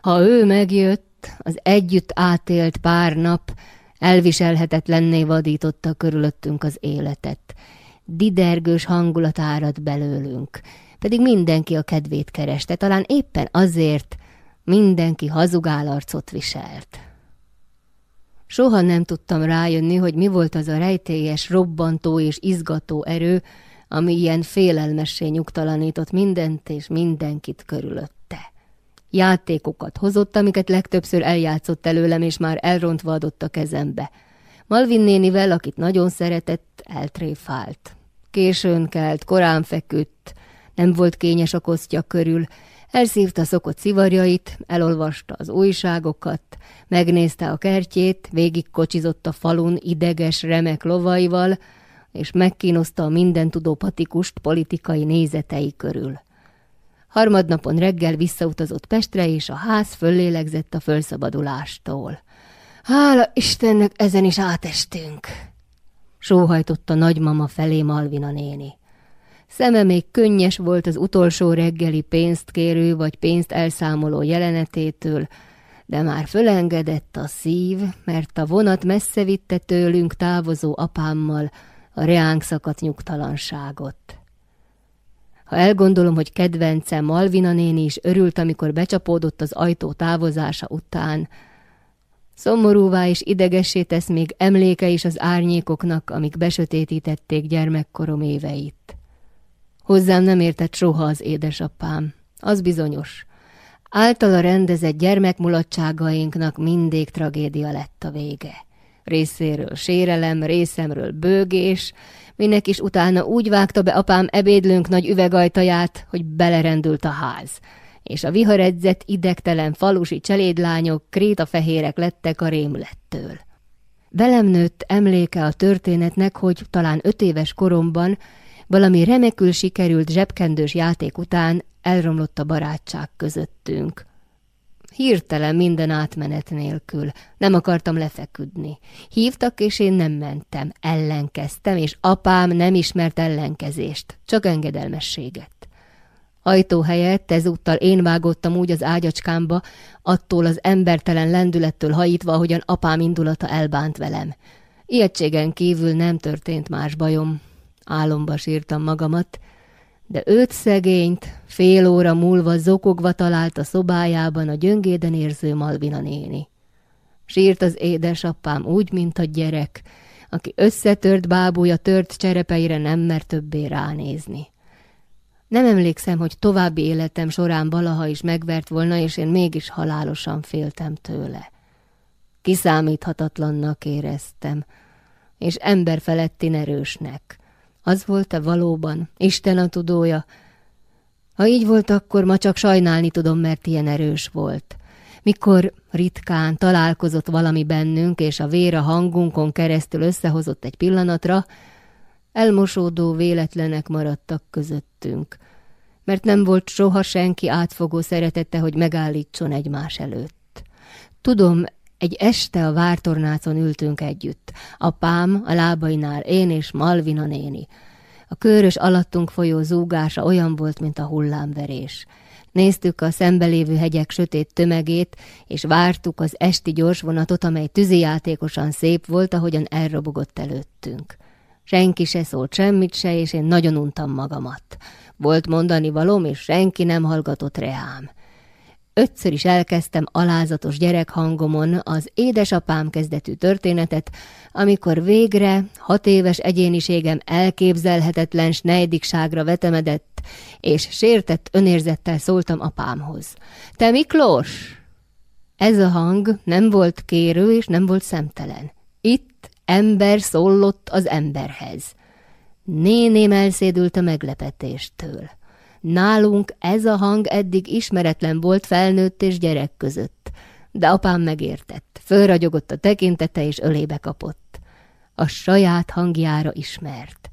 Ha ő megjött, az együtt átélt pár nap elviselhetetlenné vadította körülöttünk az életet. Didergős hangulat árad belőlünk, pedig mindenki a kedvét kereste, talán éppen azért mindenki hazugálarcot viselt. Soha nem tudtam rájönni, hogy mi volt az a rejtélyes, robbantó és izgató erő, ami ilyen félelmessé nyugtalanított mindent és mindenkit körülötte. Játékokat hozott, amiket legtöbbször eljátszott előlem, és már elrontva adott a kezembe. Malvin nénivel, akit nagyon szeretett, eltréfált. Későn kelt, korán feküdt, nem volt kényes a kosztja körül, elszívta szokott szivarjait, elolvasta az újságokat, megnézte a kertjét, végigkocsizott a falun ideges, remek lovaival, és megkínozta a mindentudó patikust politikai nézetei körül. Harmadnapon reggel visszautazott Pestre, és a ház föllélegzett a fölszabadulástól. Hála Istennek, ezen is átestünk! Sóhajtotta nagymama felé Malvina néni. Szeme még könnyes volt az utolsó reggeli pénzt kérő vagy pénzt elszámoló jelenetétől, de már fölengedett a szív, mert a vonat messze vitte tőlünk távozó apámmal a reánk szakadt nyugtalanságot. Ha elgondolom, hogy kedvencem Malvina néni is örült, amikor becsapódott az ajtó távozása után, szomorúvá és idegessé tesz még emléke is az árnyékoknak, amik besötétítették gyermekkorom éveit. Hozzám nem értett soha az édesapám, az bizonyos. Általa rendezett gyermekmulatságainknak mindig tragédia lett a vége. Részéről sérelem, részemről bőgés, minek is utána úgy vágta be apám ebédlőnk nagy üvegajtaját, hogy belerendült a ház, és a viharedzett, idegtelen falusi cselédlányok krétafehérek lettek a rémlettől. Velem nőtt emléke a történetnek, hogy talán öt éves koromban valami remekül sikerült zsebkendős játék után elromlott a barátság közöttünk. Hirtelen minden átmenet nélkül. Nem akartam lefeküdni. Hívtak, és én nem mentem. Ellenkeztem, és apám nem ismert ellenkezést, csak engedelmességet. Ajtó helyett ezúttal én vágottam úgy az ágyacskámba, attól az embertelen lendülettől hajítva, ahogyan apám indulata elbánt velem. Ijegységen kívül nem történt más bajom. Álomba sírtam magamat, de őt szegényt fél óra múlva zokogva talált a szobájában a gyöngéden érző Malvina néni. Sírt az édesapám úgy, mint a gyerek, aki összetört bábúja tört cserepeire nem mer többé ránézni. Nem emlékszem, hogy további életem során valaha is megvert volna, és én mégis halálosan féltem tőle. Kiszámíthatatlannak éreztem, és emberfeletti erősnek. Az volt-e valóban, Isten a tudója? Ha így volt, akkor ma csak sajnálni tudom, mert ilyen erős volt. Mikor ritkán találkozott valami bennünk, és a vér a hangunkon keresztül összehozott egy pillanatra, elmosódó véletlenek maradtak közöttünk, mert nem volt soha senki átfogó szeretette, hogy megállítson egymás előtt. Tudom, egy este a vártornácon ültünk együtt. Apám a lábainál, én és Malvina néni. A körös alattunk folyó zúgása olyan volt, mint a hullámverés. Néztük a szembelévő hegyek sötét tömegét, és vártuk az esti gyorsvonatot, amely tűzijátékosan szép volt, ahogyan elrobogott előttünk. Senki se szólt semmit se, és én nagyon untam magamat. Volt mondani valóm, és senki nem hallgatott reám. Ötször is elkezdtem alázatos gyerekhangomon az édesapám kezdetű történetet, amikor végre hat éves egyéniségem elképzelhetetlen snejdikságra vetemedett, és sértett önérzettel szóltam apámhoz. – Te Miklós! Ez a hang nem volt kérő és nem volt szemtelen. Ember szólott az emberhez. Néném elszédült a meglepetéstől. Nálunk ez a hang eddig ismeretlen volt felnőtt és gyerek között. De apám megértett, fölragyogott a tekintete és ölébe kapott. A saját hangjára ismert.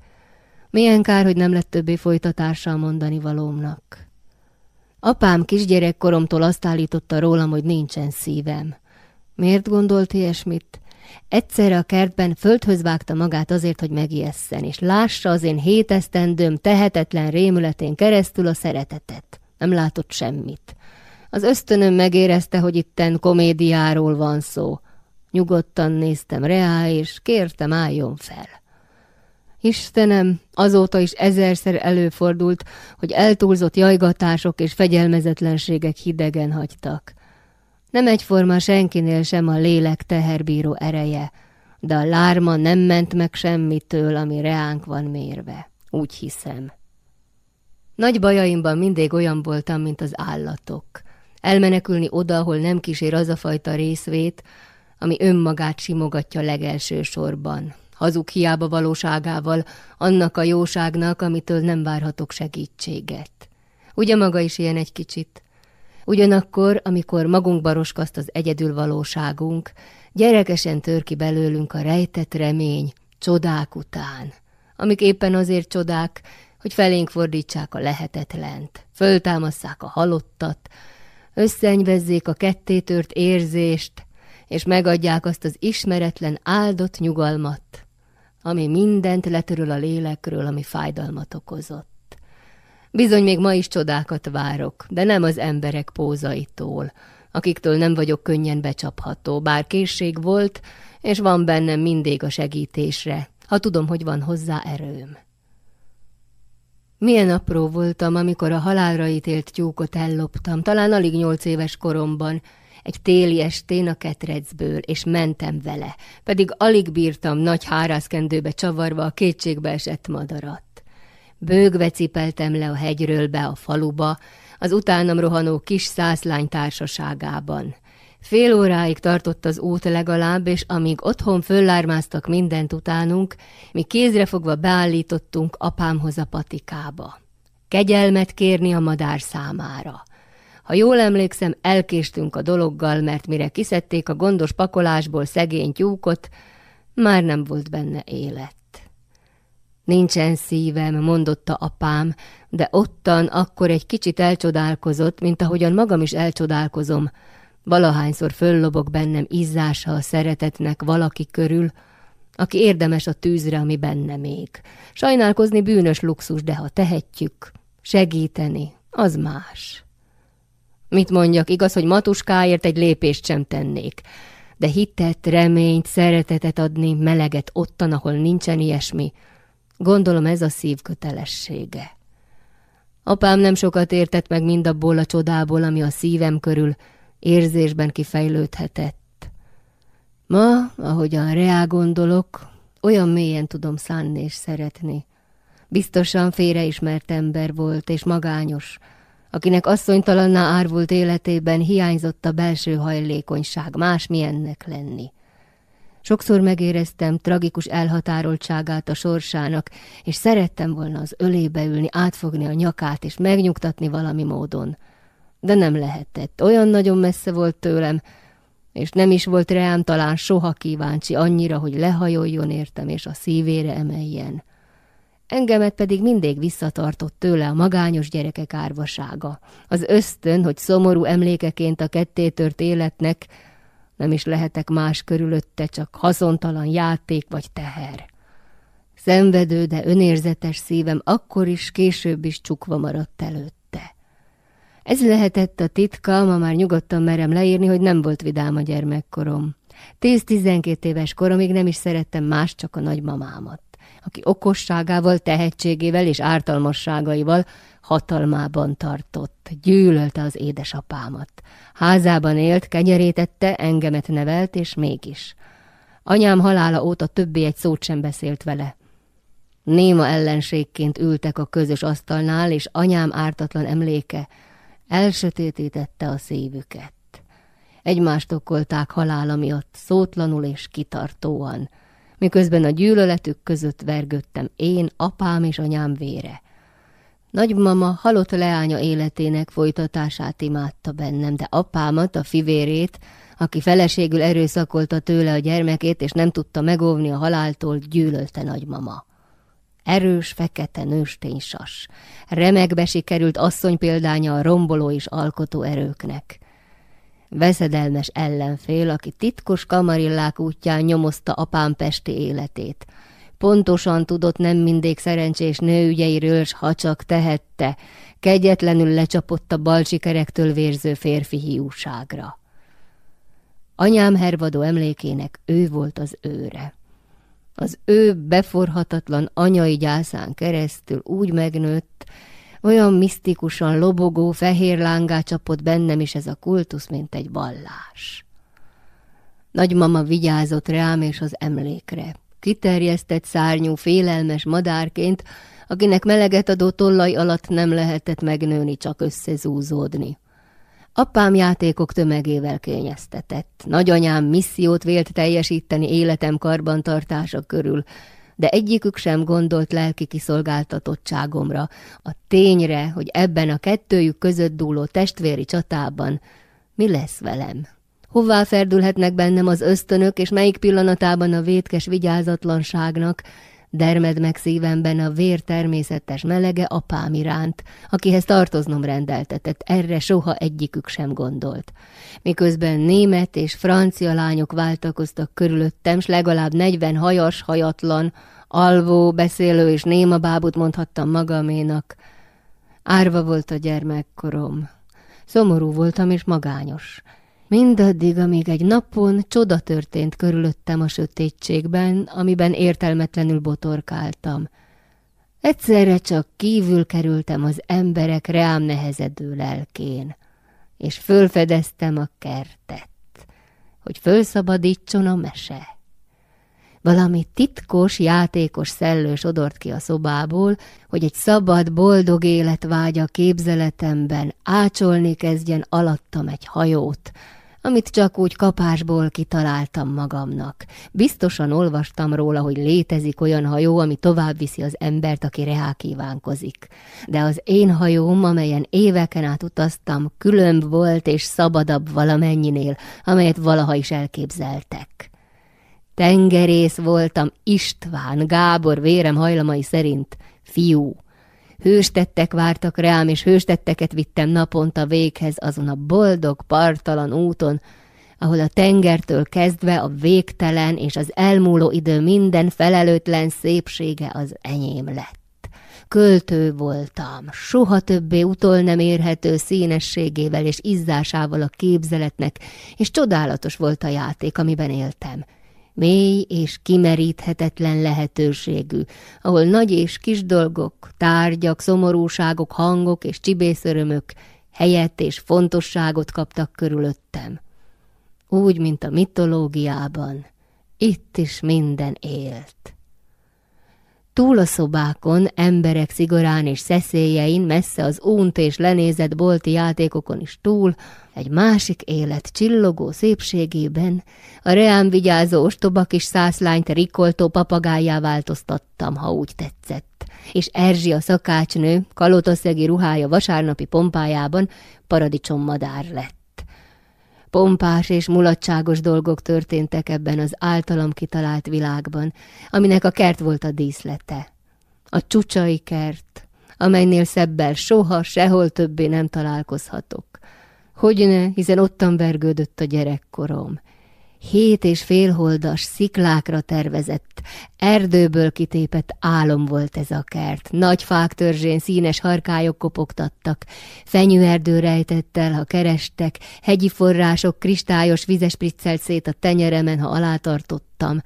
Milyen kár, hogy nem lett többé a mondani valómnak. Apám kisgyerekkoromtól azt állította rólam, hogy nincsen szívem. Miért gondolt ilyesmit? Egyszerre a kertben földhöz vágta magát azért, hogy megijesszen, és lássa az én hétesztendőm tehetetlen rémületén keresztül a szeretetet. Nem látott semmit. Az ösztönöm megérezte, hogy itten komédiáról van szó. Nyugodtan néztem reá, és kértem álljon fel. Istenem, azóta is ezerszer előfordult, hogy eltúlzott jajgatások és fegyelmezetlenségek hidegen hagytak. Nem egyforma senkinél sem a lélek teherbíró ereje, de a lárma nem ment meg semmitől, ami reánk van mérve. Úgy hiszem. Nagy bajaimban mindig olyan voltam, mint az állatok. Elmenekülni oda, ahol nem kísér az a fajta részvét, ami önmagát simogatja legelső sorban. Hazug hiába valóságával, annak a jóságnak, amitől nem várhatok segítséget. Ugye maga is ilyen egy kicsit? Ugyanakkor, amikor magunkba roskaszt az egyedül valóságunk, gyerekesen tör ki belőlünk a rejtett remény, csodák után, amik éppen azért csodák, hogy felénk fordítsák a lehetetlent, föltámasszák a halottat, összenyvezzék a kettétört érzést, és megadják azt az ismeretlen áldott nyugalmat, ami mindent letöröl a lélekről, ami fájdalmat okozott. Bizony még ma is csodákat várok, de nem az emberek pózaitól, akiktől nem vagyok könnyen becsapható, bár készség volt, és van bennem mindig a segítésre, ha tudom, hogy van hozzá erőm. Milyen apró voltam, amikor a halálra ítélt tyúkot elloptam, talán alig nyolc éves koromban, egy téli estén a ketrecből, és mentem vele, pedig alig bírtam nagy hárászkendőbe csavarva a kétségbe esett madarat. Bőgve cipeltem le a hegyről be a faluba, az utánam rohanó kis szászlány társaságában. Fél óráig tartott az út legalább, és amíg otthon föllármáztak mindent utánunk, mi kézrefogva beállítottunk apámhoz a patikába. Kegyelmet kérni a madár számára. Ha jól emlékszem, elkéstünk a dologgal, mert mire kiszedték a gondos pakolásból szegény tyúkot, már nem volt benne élet. Nincsen szívem, mondotta apám, de ottan akkor egy kicsit elcsodálkozott, mint ahogyan magam is elcsodálkozom. Valahányszor föllobog bennem izzása a szeretetnek valaki körül, aki érdemes a tűzre, ami benne még. Sajnálkozni bűnös luxus, de ha tehetjük, segíteni, az más. Mit mondjak, igaz, hogy matuskáért egy lépést sem tennék, de hitet, reményt, szeretetet adni, meleget ottan, ahol nincsen ilyesmi, Gondolom ez a szív kötelessége. Apám nem sokat értett meg mindabból a csodából, ami a szívem körül érzésben kifejlődhetett. Ma, ahogyan reá gondolok, olyan mélyen tudom szánni és szeretni. Biztosan félreismert ember volt, és magányos, akinek asszonytalanná árvult életében hiányzott a belső hajlékonyság, másmilyennek lenni. Sokszor megéreztem tragikus elhatároltságát a sorsának, és szerettem volna az ölébe ülni, átfogni a nyakát és megnyugtatni valami módon. De nem lehetett, olyan nagyon messze volt tőlem, és nem is volt reám talán soha kíváncsi annyira, hogy lehajoljon értem és a szívére emeljen. Engemet pedig mindig visszatartott tőle a magányos gyerekek árvasága. Az ösztön, hogy szomorú emlékeként a kettétört életnek nem is lehetek más körülötte, csak haszontalan játék vagy teher. Szenvedő, de önérzetes szívem akkor is, később is csukva maradt előtte. Ez lehetett a titka, ma már nyugodtan merem leírni, hogy nem volt vidám a gyermekkorom. Tíz-tizenkét éves koromig nem is szerettem más, csak a nagymamámat, aki okosságával, tehetségével és ártalmasságaival hatalmában tartott, gyűlölte az édesapámat. Házában élt, kenyerétette, engemet nevelt, és mégis. Anyám halála óta többé egy szót sem beszélt vele. Néma ellenségként ültek a közös asztalnál, és anyám ártatlan emléke elsötétítette a szívüket. Egymást okolták halála miatt, szótlanul és kitartóan, miközben a gyűlöletük között vergődtem én, apám és anyám vére. Nagymama halott leánya életének folytatását imádta bennem, de apámat, a fivérét, aki feleségül erőszakolta tőle a gyermekét, és nem tudta megóvni a haláltól, gyűlölte nagymama. Erős, fekete nőstény sas. Remegbe sikerült asszony példánya a romboló és alkotó erőknek. Veszedelmes ellenfél, aki titkos kamarillák útján nyomozta apám pesti életét. Pontosan tudott nem mindig szerencsés nőügyeiről, s ha csak tehette, kegyetlenül lecsapott a balcsikerektől vérző férfi hiúságra. Anyám hervadó emlékének ő volt az őre. Az ő beforhatatlan anyai gyászán keresztül úgy megnőtt, olyan misztikusan lobogó fehér lángá csapott bennem is ez a kultusz, mint egy vallás. Nagymama vigyázott rám és az emlékre. Kiterjesztett szárnyú, félelmes madárként, akinek meleget adó tollaj alatt nem lehetett megnőni, csak összezúzódni. Apám játékok tömegével kényeztetett. Nagyanyám missziót vélt teljesíteni életem karbantartása körül, de egyikük sem gondolt lelki kiszolgáltatottságomra, a tényre, hogy ebben a kettőjük között dúló testvéri csatában mi lesz velem. Hová ferdülhetnek bennem az ösztönök, és melyik pillanatában a vétkes vigyázatlanságnak dermed meg szívemben a vér természetes melege apám iránt, akihez tartoznom rendeltetett, erre soha egyikük sem gondolt. Miközben német és francia lányok váltakoztak körülöttem, s legalább negyven hajas, hajatlan, alvó, beszélő és néma bábut mondhattam magaménak. Árva volt a gyermekkorom. Szomorú voltam és magányos. Mindaddig, amíg egy napon csoda történt körülöttem a sötétségben, amiben értelmetlenül botorkáltam. Egyszerre csak kívül kerültem az emberek reám nehezedő lelkén, és fölfedeztem a kertet, hogy fölszabadítson a mese. Valami titkos, játékos szellős odort ki a szobából, hogy egy szabad, boldog élet vágya képzeletemben ácsolni kezdjen alattam egy hajót, amit csak úgy kapásból kitaláltam magamnak. Biztosan olvastam róla, hogy létezik olyan hajó, ami tovább viszi az embert, aki reá kívánkozik. De az én hajóm, amelyen éveken át utaztam, különb volt és szabadabb valamennyinél, amelyet valaha is elképzeltek. Tengerész voltam István, Gábor vérem hajlamai szerint, fiú. Hőstettek vártak rám, és hőstetteket vittem naponta véghez azon a boldog, partalan úton, ahol a tengertől kezdve a végtelen és az elmúló idő minden felelőtlen szépsége az enyém lett. Költő voltam, soha többé utol nem érhető színességével és izzásával a képzeletnek, és csodálatos volt a játék, amiben éltem mély és kimeríthetetlen lehetőségű, ahol nagy és kis dolgok, tárgyak, szomorúságok, hangok és csibészörömök helyet és fontosságot kaptak körülöttem. Úgy, mint a mitológiában, itt is minden élt. Túl a szobákon, emberek szigorán és szeszélyein, messze az únt és lenézett bolti játékokon is túl, egy másik élet csillogó szépségében, a reám vigyázó ostoba kis szászlányt rikoltó papagájá változtattam, ha úgy tetszett. És Erzsi a szakácsnő, kalotaszegi ruhája vasárnapi pompájában madár lett. Pompás és mulatságos dolgok történtek ebben az általam kitalált világban, aminek a kert volt a díszlete. A csucsai kert, amelynél szebbel soha, sehol többé nem találkozhatok. Hogy ne, hiszen ottan vergődött a gyerekkorom, hét és félholdas sziklákra tervezett, erdőből kitépett álom volt ez a kert. Nagy fák törzsén színes harkályok kopogtattak, fenyőerdő rejtett el, ha kerestek, hegyi források kristályos vizes priccelt szét a tenyeremen, ha alátartottam.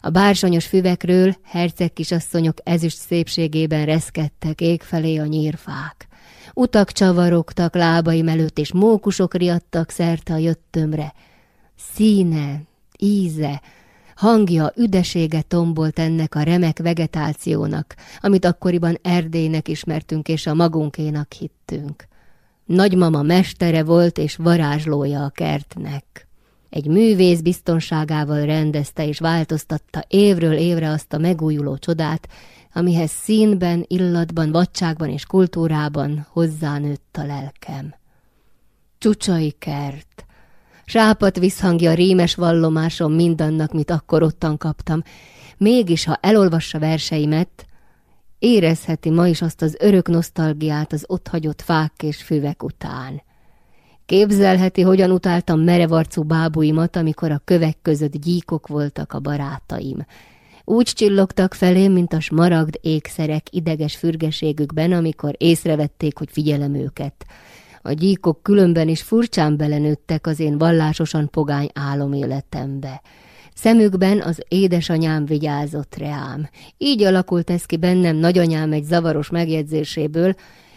A bársonyos füvekről herceg kisasszonyok ezüst szépségében reszkedtek ég felé a nyírfák. Utak csavarogtak lábaim előtt, és mókusok riadtak szerte a jöttömre. Színe, íze, hangja, üdesége tombolt ennek a remek vegetációnak, amit akkoriban Erdélynek ismertünk és a magunkénak hittünk. Nagymama mestere volt és varázslója a kertnek. Egy művész biztonságával rendezte és változtatta évről évre azt a megújuló csodát, amihez színben, illatban, vadságban és kultúrában hozzánőtt a lelkem. Csucsai kert, Sápat visszhangja rémes vallomásom mindannak, mit akkor ottan kaptam. Mégis, ha elolvassa verseimet, érezheti ma is azt az örök nosztalgiát az otthagyott fák és füvek után. Képzelheti, hogyan utáltam merevarcú bábuimat, amikor a kövek között gyíkok voltak a barátaim. Úgy csillogtak felém, mint a smaragd ékszerek ideges fürgeségükben, amikor észrevették, hogy figyelem őket. A gyíkok különben is furcsán belenőttek az én vallásosan pogány áloméletembe. Szemükben az édesanyám vigyázott reám. Így alakult ez ki bennem nagyanyám egy zavaros megjegyzéséből,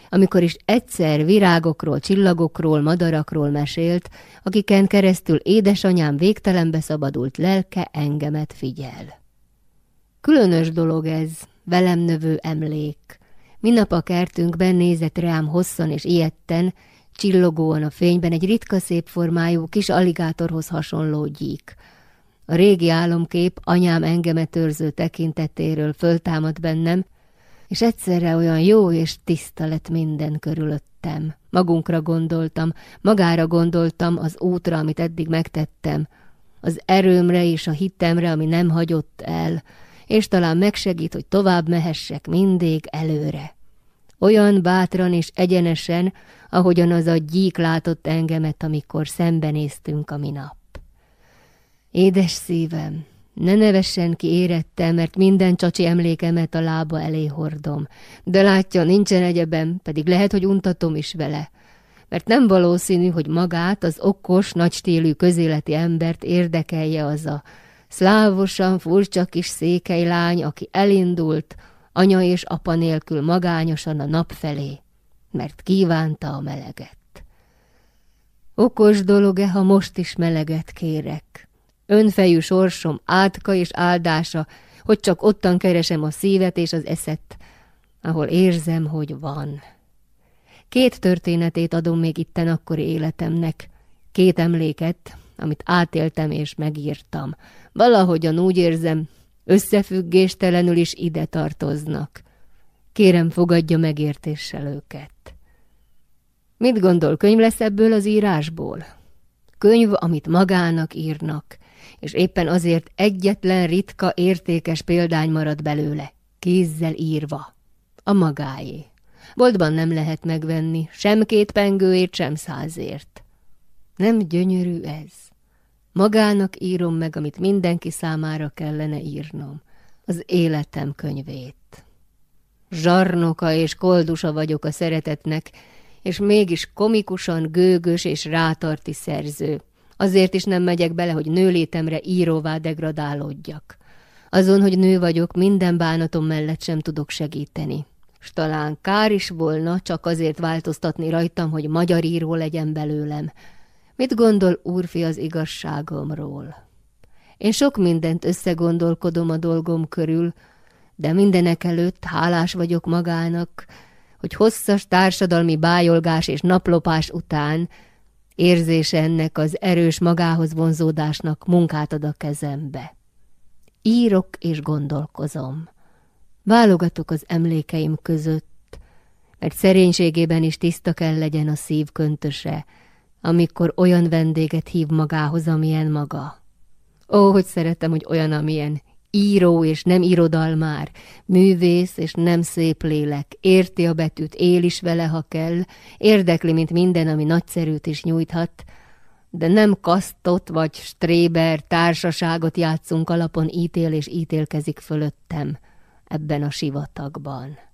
amikor is egyszer virágokról, csillagokról, madarakról mesélt, akiken keresztül édesanyám végtelenbe szabadult lelke engemet figyel. Különös dolog ez, velem növő emlék. Minap a kertünkben nézett rám hosszan és ilyetten, csillogóan a fényben egy ritka szép formájú kis aligátorhoz hasonló gyík. A régi álomkép anyám engemet őrző tekintetéről föltámad bennem, és egyszerre olyan jó és tiszta lett minden körülöttem. Magunkra gondoltam, magára gondoltam az útra, amit eddig megtettem, az erőmre és a hitemre, ami nem hagyott el, és talán megsegít, hogy tovább mehessek mindig előre. Olyan bátran és egyenesen, ahogyan az a gyík látott engemet, amikor szembenéztünk a minap. Édes szívem, ne nevessen ki érettel, mert minden csacsi emlékemet a lába elé hordom. De látja, nincsen egyebem, pedig lehet, hogy untatom is vele. Mert nem valószínű, hogy magát, az okos, nagystílű közéleti embert érdekelje az a szlávosan furcsa kis székely lány, aki elindult, anya és apa nélkül magányosan a nap felé, mert kívánta a meleget. Okos dolog-e, ha most is meleget kérek? Önfejű sorsom, átka és áldása, hogy csak ottan keresem a szívet és az eszet, ahol érzem, hogy van. Két történetét adom még itten akkori életemnek, két emléket, amit átéltem és megírtam. Valahogyan úgy érzem, összefüggéstelenül is ide tartoznak. Kérem, fogadja megértéssel őket. Mit gondol, könyv lesz ebből az írásból? Könyv, amit magának írnak, és éppen azért egyetlen ritka, értékes példány marad belőle, kézzel írva. A magáé. Boltban nem lehet megvenni, sem két pengőért, sem százért. Nem gyönyörű ez? Magának írom meg, amit mindenki számára kellene írnom. Az életem könyvét. Zsarnoka és koldusa vagyok a szeretetnek, és mégis komikusan gőgös és rátarti szerző. Azért is nem megyek bele, hogy nőlétemre íróvá degradálódjak. Azon, hogy nő vagyok, minden bánatom mellett sem tudok segíteni. S talán kár is volna csak azért változtatni rajtam, hogy magyar író legyen belőlem. Mit gondol úrfi az igazságomról? Én sok mindent összegondolkodom a dolgom körül, de mindenek előtt hálás vagyok magának, hogy hosszas társadalmi bájolgás és naplopás után érzése ennek az erős magához vonzódásnak munkát ad a kezembe. Írok és gondolkozom. Válogatok az emlékeim között, mert szerénységében is tiszta kell legyen a szív köntöse, amikor olyan vendéget hív magához, amilyen maga. Ó, hogy szeretem, hogy olyan, amilyen író és nem irodalmár, művész és nem szép lélek, érti a betűt, él is vele, ha kell, érdekli, mint minden, ami nagyszerűt is nyújthat, de nem kasztot vagy stréber társaságot játszunk alapon ítél és ítélkezik fölöttem ebben a sivatagban.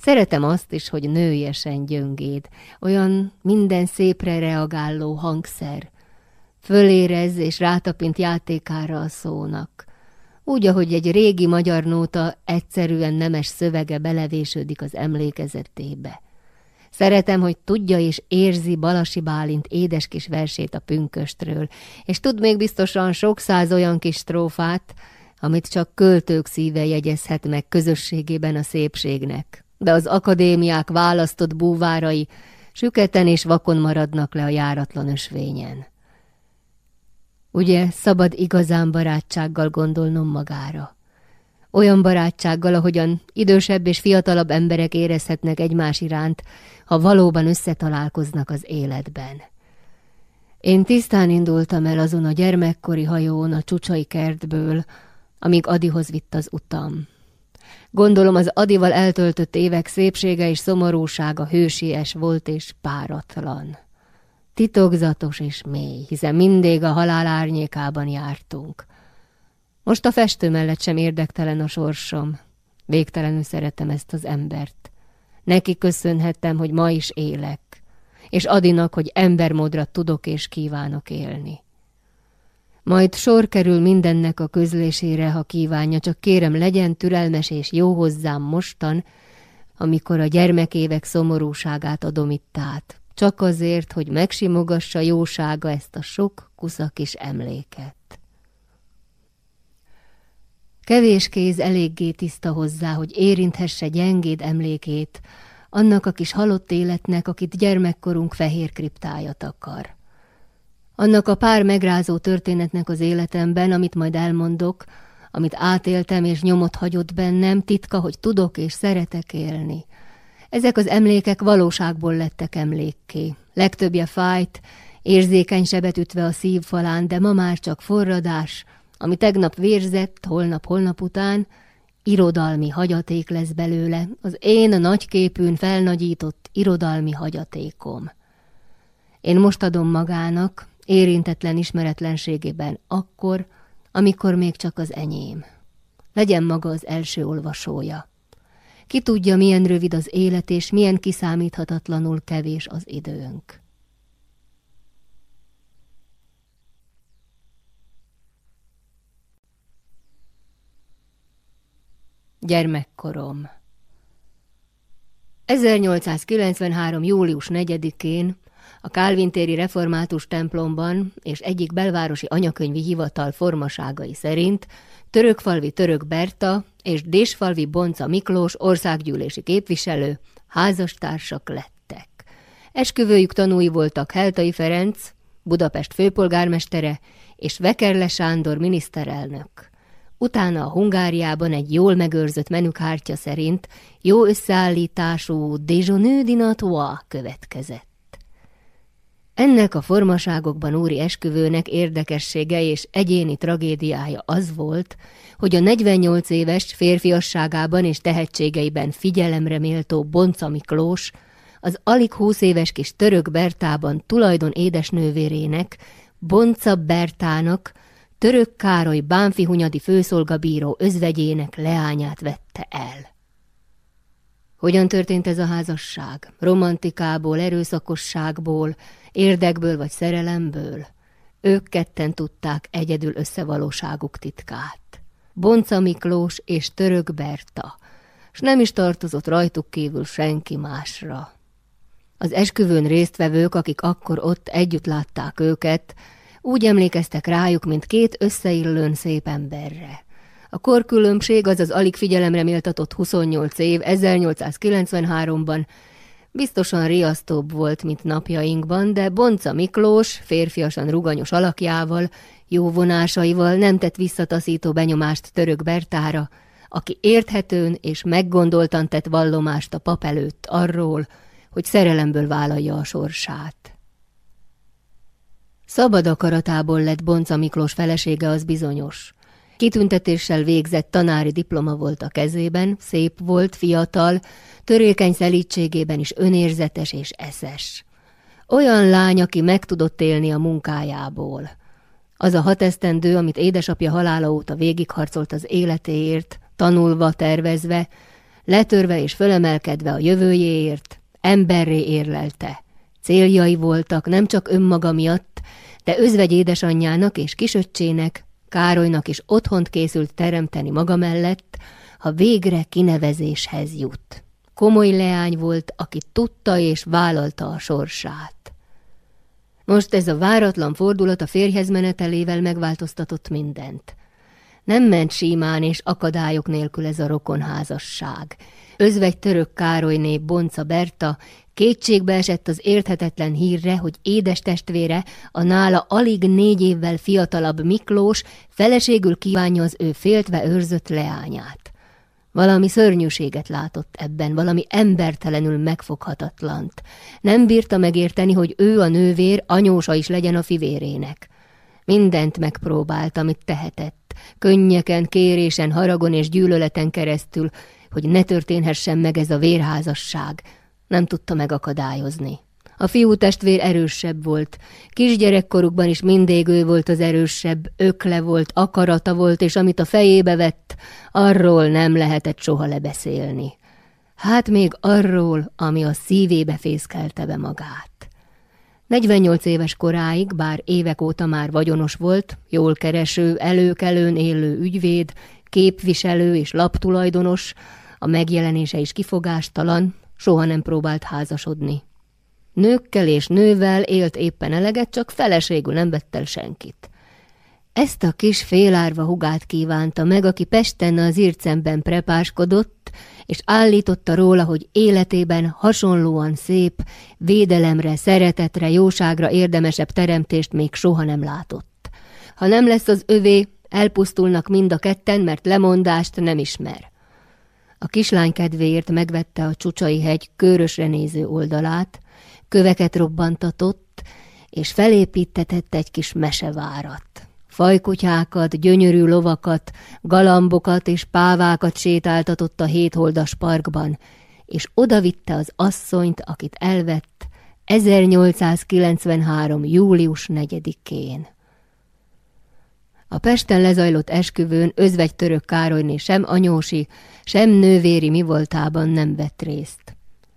Szeretem azt is, hogy nőjesen gyöngéd, olyan minden szépre reagáló hangszer. Fölérez és rátapint játékára a szónak. Úgy, ahogy egy régi magyar nóta egyszerűen nemes szövege belevésődik az emlékezetébe. Szeretem, hogy tudja és érzi Balasi Bálint édes kis versét a pünköstről, és tud még biztosan sok száz olyan kis strófát, amit csak költők szíve jegyezhet meg közösségében a szépségnek de az akadémiák választott búvárai süketen és vakon maradnak le a járatlan ösvényen. Ugye szabad igazán barátsággal gondolnom magára. Olyan barátsággal, ahogyan idősebb és fiatalabb emberek érezhetnek egymás iránt, ha valóban összetalálkoznak az életben. Én tisztán indultam el azon a gyermekkori hajón a csucsai kertből, amíg Adihoz vitt az utam. Gondolom az Adival eltöltött évek szépsége és szomorúsága hősies volt és páratlan. titokzatos és mély, hiszen mindig a halál árnyékában jártunk. Most a festő mellett sem érdektelen a sorsom. Végtelenül szeretem ezt az embert. Neki köszönhettem, hogy ma is élek, és Adinak, hogy embermódra tudok és kívánok élni. Majd sor kerül mindennek a közlésére, ha kívánja, csak kérem, legyen türelmes és jó hozzám mostan, amikor a gyermekévek szomorúságát adom itt át, csak azért, hogy megsimogassa jósága ezt a sok kuszak is emléket. Kevés kéz eléggé tiszta hozzá, hogy érinthesse gyengéd emlékét, annak a kis halott életnek, akit gyermekkorunk fehér kriptája takar. Annak a pár megrázó történetnek az életemben, amit majd elmondok, amit átéltem és nyomot hagyott bennem, titka, hogy tudok és szeretek élni. Ezek az emlékek valóságból lettek emlékké. Legtöbbje fájt, érzékeny sebet ütve a szívfalán, de ma már csak forradás, ami tegnap vérzett, holnap-holnap után, irodalmi hagyaték lesz belőle, az én nagyképűn felnagyított irodalmi hagyatékom. Én most adom magának, érintetlen ismeretlenségében akkor, amikor még csak az enyém. Legyen maga az első olvasója. Ki tudja, milyen rövid az élet, és milyen kiszámíthatatlanul kevés az időnk. Gyermekkorom 1893. július 4-én a Kálvintéri református templomban és egyik belvárosi anyakönyvi hivatal formaságai szerint törökfalvi török Berta és désfalvi Bonca Miklós országgyűlési képviselő házastársak lettek. Esküvőjük tanúi voltak Heltai Ferenc, Budapest főpolgármestere és Vekerle Sándor miniszterelnök. Utána a Hungáriában egy jól megőrzött menükártya szerint jó összeállítású déjeuner dinatoire következett. Ennek a formaságokban úri esküvőnek érdekessége és egyéni tragédiája az volt, hogy a 48 éves férfiasságában és tehetségeiben figyelemre méltó Bonca Miklós az alig 20 éves kis török Bertában tulajdon édesnővérének, Bonca Bertának, török Károly bánfihunyadi főszolgabíró özvegyének leányát vette el. Hogyan történt ez a házasság? Romantikából, erőszakosságból, érdekből vagy szerelemből? Ők ketten tudták egyedül összevalóságuk titkát. Bonca Miklós és Török Berta, s nem is tartozott rajtuk kívül senki másra. Az esküvőn résztvevők, akik akkor ott együtt látták őket, úgy emlékeztek rájuk, mint két összeillőn szép emberre. A korkülönbség, az az alig figyelemre méltatott 28 év 1893-ban biztosan riasztóbb volt, mint napjainkban, de Bonca Miklós férfiasan ruganyos alakjával, jó vonásaival nem tett visszataszító benyomást török Bertára, aki érthetőn és meggondoltan tett vallomást a pap előtt arról, hogy szerelemből vállalja a sorsát. Szabad akaratából lett Bonca Miklós felesége, az bizonyos. Kitüntetéssel végzett tanári diploma volt a kezében, szép volt, fiatal, törékeny szelítségében is önérzetes és eszes. Olyan lány, aki meg tudott élni a munkájából. Az a hat esztendő, amit édesapja halála óta végigharcolt az életéért, tanulva, tervezve, letörve és fölemelkedve a jövőjéért, emberré érlelte. Céljai voltak nem csak önmaga miatt, de özvegy édesanyjának és kisöccsének, Károlynak is otthont készült teremteni maga mellett, ha végre kinevezéshez jut. Komoly leány volt, aki tudta és vállalta a sorsát. Most ez a váratlan fordulat a férjhez menetelével megváltoztatott mindent. Nem ment símán és akadályok nélkül ez a rokonházasság. Özvegy török Károlyné Bonca Berta Kétségbe esett az érthetetlen hírre, hogy édes testvére, a nála alig négy évvel fiatalabb Miklós feleségül kívánja az ő féltve őrzött leányát. Valami szörnyűséget látott ebben, valami embertelenül megfoghatatlant. Nem bírta megérteni, hogy ő a nővér anyósa is legyen a fivérének. Mindent megpróbált, amit tehetett. Könnyeken, kérésen, haragon és gyűlöleten keresztül, hogy ne történhessen meg ez a vérházasság, nem tudta megakadályozni. A fiú testvér erősebb volt. Kisgyerekkorukban is mindig ő volt az erősebb, ökle volt, akarata volt, és amit a fejébe vett, arról nem lehetett soha lebeszélni. Hát még arról, ami a szívébe fészkelte be magát. 48 éves koráig, bár évek óta már vagyonos volt, jól kereső, előkelőn élő ügyvéd, képviselő és laptulajdonos, a megjelenése is kifogástalan, soha nem próbált házasodni. Nőkkel és nővel élt éppen eleget, csak feleségül nem vett el senkit. Ezt a kis félárva hugát kívánta meg, aki Pesten az írcemben prepáskodott, és állította róla, hogy életében hasonlóan szép, védelemre, szeretetre, jóságra érdemesebb teremtést még soha nem látott. Ha nem lesz az övé, elpusztulnak mind a ketten, mert lemondást nem ismer. A kislány kedvéért megvette a Csucsai hegy körösre néző oldalát, köveket robbantatott, és felépítetett egy kis mesevárat. Fajkutyákat, gyönyörű lovakat, galambokat és pávákat sétáltatott a hétholdas parkban, és odavitte az asszonyt, akit elvett 1893. július 4-én. A Pesten lezajlott esküvőn özvegy török Károlyné sem anyósi, sem nővéri mi voltában nem vett részt.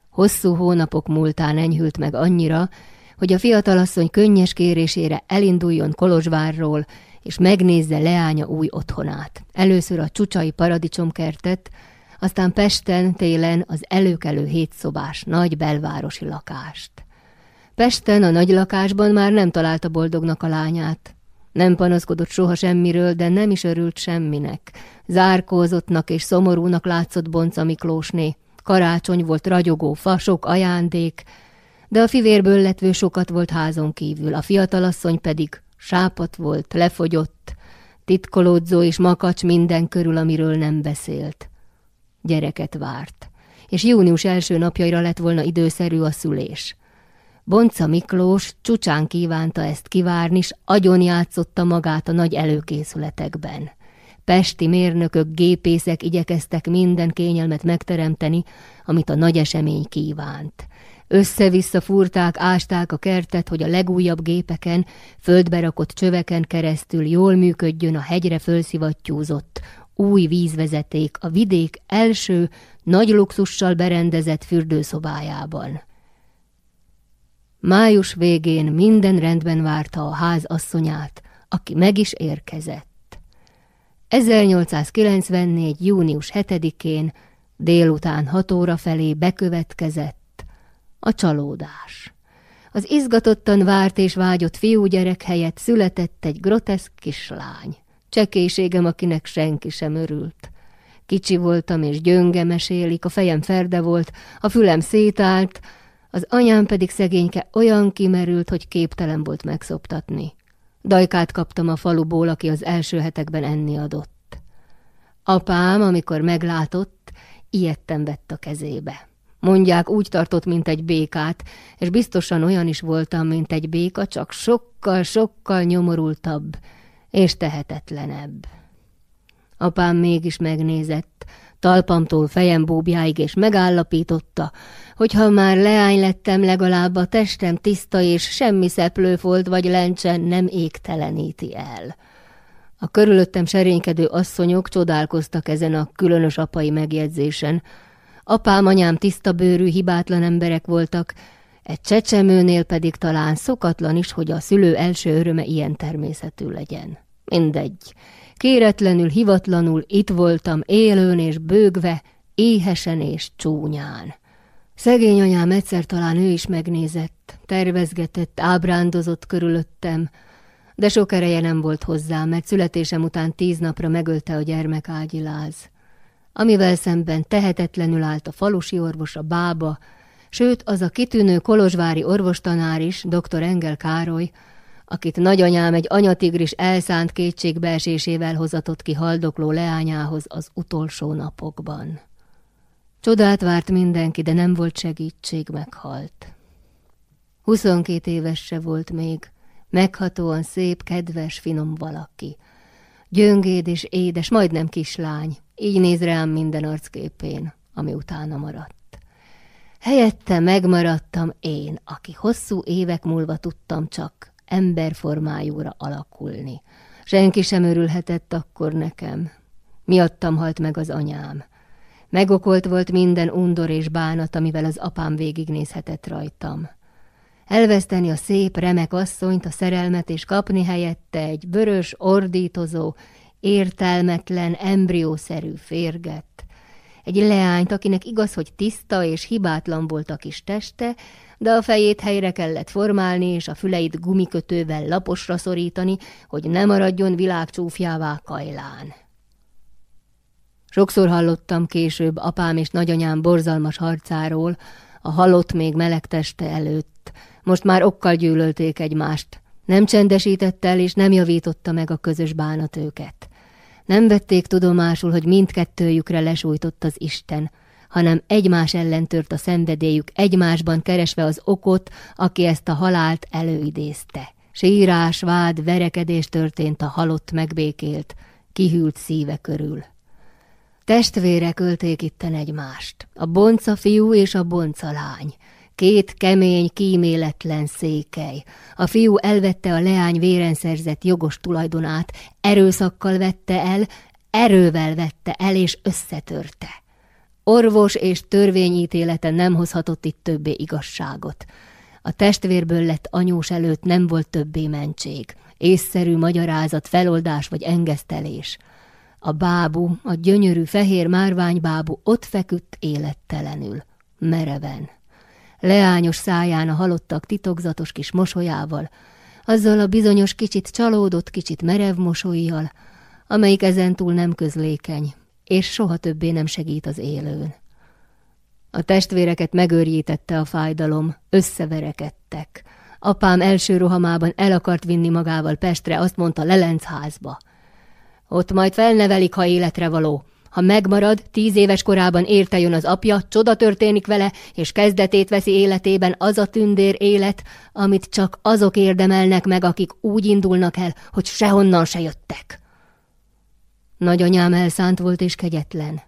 Hosszú hónapok múltán enyhült meg annyira, hogy a fiatalasszony könnyes kérésére elinduljon Kolozsvárról, és megnézze leánya új otthonát. Először a Csucsai paradicsomkertet, aztán Pesten télen az előkelő hétszobás nagy belvárosi lakást. Pesten a nagy lakásban már nem találta boldognak a lányát. Nem panaszkodott soha semmiről, de nem is örült semminek. Zárkózottnak és szomorúnak látszott Bonca Miklósné. Karácsony volt ragyogó, fasok, ajándék, de a fivérből letvő sokat volt házon kívül, a fiatalasszony pedig sápat volt, lefogyott, titkolódzó és makacs minden körül, amiről nem beszélt. Gyereket várt, és június első napjaira lett volna időszerű a szülés. Bonca Miklós csúcsán kívánta ezt kivárni, s agyon játszotta magát a nagy előkészületekben. Pesti mérnökök, gépészek igyekeztek minden kényelmet megteremteni, amit a nagy esemény kívánt. Össze-vissza fúrták, ásták a kertet, hogy a legújabb gépeken, földbe rakott csöveken keresztül jól működjön a hegyre fölszivattyúzott, új vízvezeték a vidék első, nagy luxussal berendezett fürdőszobájában. Május végén minden rendben várta a ház asszonyát, aki meg is érkezett. 1894. június 7-én délután hat óra felé bekövetkezett a csalódás. Az izgatottan várt és vágyott fiúgyerek helyett született egy groteszk kislány. Csekélységem, akinek senki sem örült. Kicsi voltam és gyönge mesélik, a fejem ferde volt, a fülem szétált, az anyám pedig szegényke olyan kimerült, hogy képtelen volt megszoptatni. Dajkát kaptam a faluból, aki az első hetekben enni adott. Apám, amikor meglátott, ilyetten vett a kezébe. Mondják, úgy tartott, mint egy békát, és biztosan olyan is voltam, mint egy béka, csak sokkal-sokkal nyomorultabb és tehetetlenebb. Apám mégis megnézett, talpamtól fejem búbjáig, és megállapította, hogy ha már leány lettem, legalább a testem tiszta és semmi szeplőfolt vagy lencsen nem égteleníti el. A körülöttem serénykedő asszonyok csodálkoztak ezen a különös apai megjegyzésen, Apám, anyám tiszta bőrű, hibátlan emberek voltak, egy csecsemőnél pedig talán szokatlan is, hogy a szülő első öröme ilyen természetű legyen. Mindegy. Kéretlenül, hivatlanul itt voltam, élőn és bőgve, éhesen és csúnyán. Szegény anyám egyszer talán ő is megnézett, tervezgetett, ábrándozott körülöttem, de sok ereje nem volt hozzá, mert születésem után tíz napra megölte a gyermek ágyiláz amivel szemben tehetetlenül állt a falusi orvos, a bába, sőt az a kitűnő kolozsvári orvostanár is, dr. Engel Károly, akit nagyanyám egy anyatigris elszánt kétségbeesésével hozatott ki haldokló leányához az utolsó napokban. Csodát várt mindenki, de nem volt segítség, meghalt. Huszonkét éves se volt még, meghatóan szép, kedves, finom valaki. Gyöngéd és édes, majdnem kislány, így néz rám minden arcképén, ami utána maradt. Helyette megmaradtam én, aki hosszú évek múlva tudtam csak emberformájúra alakulni. Senki sem örülhetett akkor nekem. Miattam halt meg az anyám. Megokolt volt minden undor és bánat, amivel az apám végignézhetett rajtam. Elveszteni a szép, remek asszonyt, a szerelmet, és kapni helyette egy vörös, ordítozó, értelmetlen, embriószerű férget. Egy leányt, akinek igaz, hogy tiszta és hibátlan volt a kis teste, de a fejét helyre kellett formálni, és a füleit gumikötővel laposra szorítani, hogy ne maradjon világcsúfjává kajlán. Sokszor hallottam később apám és nagyanyám borzalmas harcáról, a halott még meleg teste előtt. Most már okkal gyűlölték egymást. Nem csendesítette el és nem javította meg a közös bánat őket. Nem vették tudomásul, hogy mindkettőjükre lesújtott az Isten, hanem egymás ellen tört a szenvedélyük, egymásban keresve az okot, aki ezt a halált előidézte. Sírás, vád, verekedés történt a halott megbékélt, kihűlt szíve körül. Testvérek ölték itten egymást, a bonca fiú és a bonca lány. Két kemény, kíméletlen székely. A fiú elvette a leány véren szerzett jogos tulajdonát, erőszakkal vette el, erővel vette el és összetörte. Orvos és törvényítélete nem hozhatott itt többé igazságot. A testvérből lett anyós előtt nem volt többé mentség, észszerű magyarázat, feloldás vagy engesztelés. A bábú, a gyönyörű fehér márványbábú ott feküdt élettelenül, mereven. Leányos száján a halottak titokzatos kis mosolyával, azzal a bizonyos kicsit csalódott, kicsit merev mosolyjal, amelyik ezentúl nem közlékeny, és soha többé nem segít az élőn. A testvéreket megőrjítette a fájdalom, összeverekedtek. Apám első rohamában el akart vinni magával Pestre, azt mondta Lelencházba. Ott majd felnevelik, ha életre való. Ha megmarad, tíz éves korában érte jön az apja, csoda történik vele, és kezdetét veszi életében az a tündér élet, amit csak azok érdemelnek meg, akik úgy indulnak el, hogy sehonnan se jöttek. Nagyanyám elszánt volt és kegyetlen.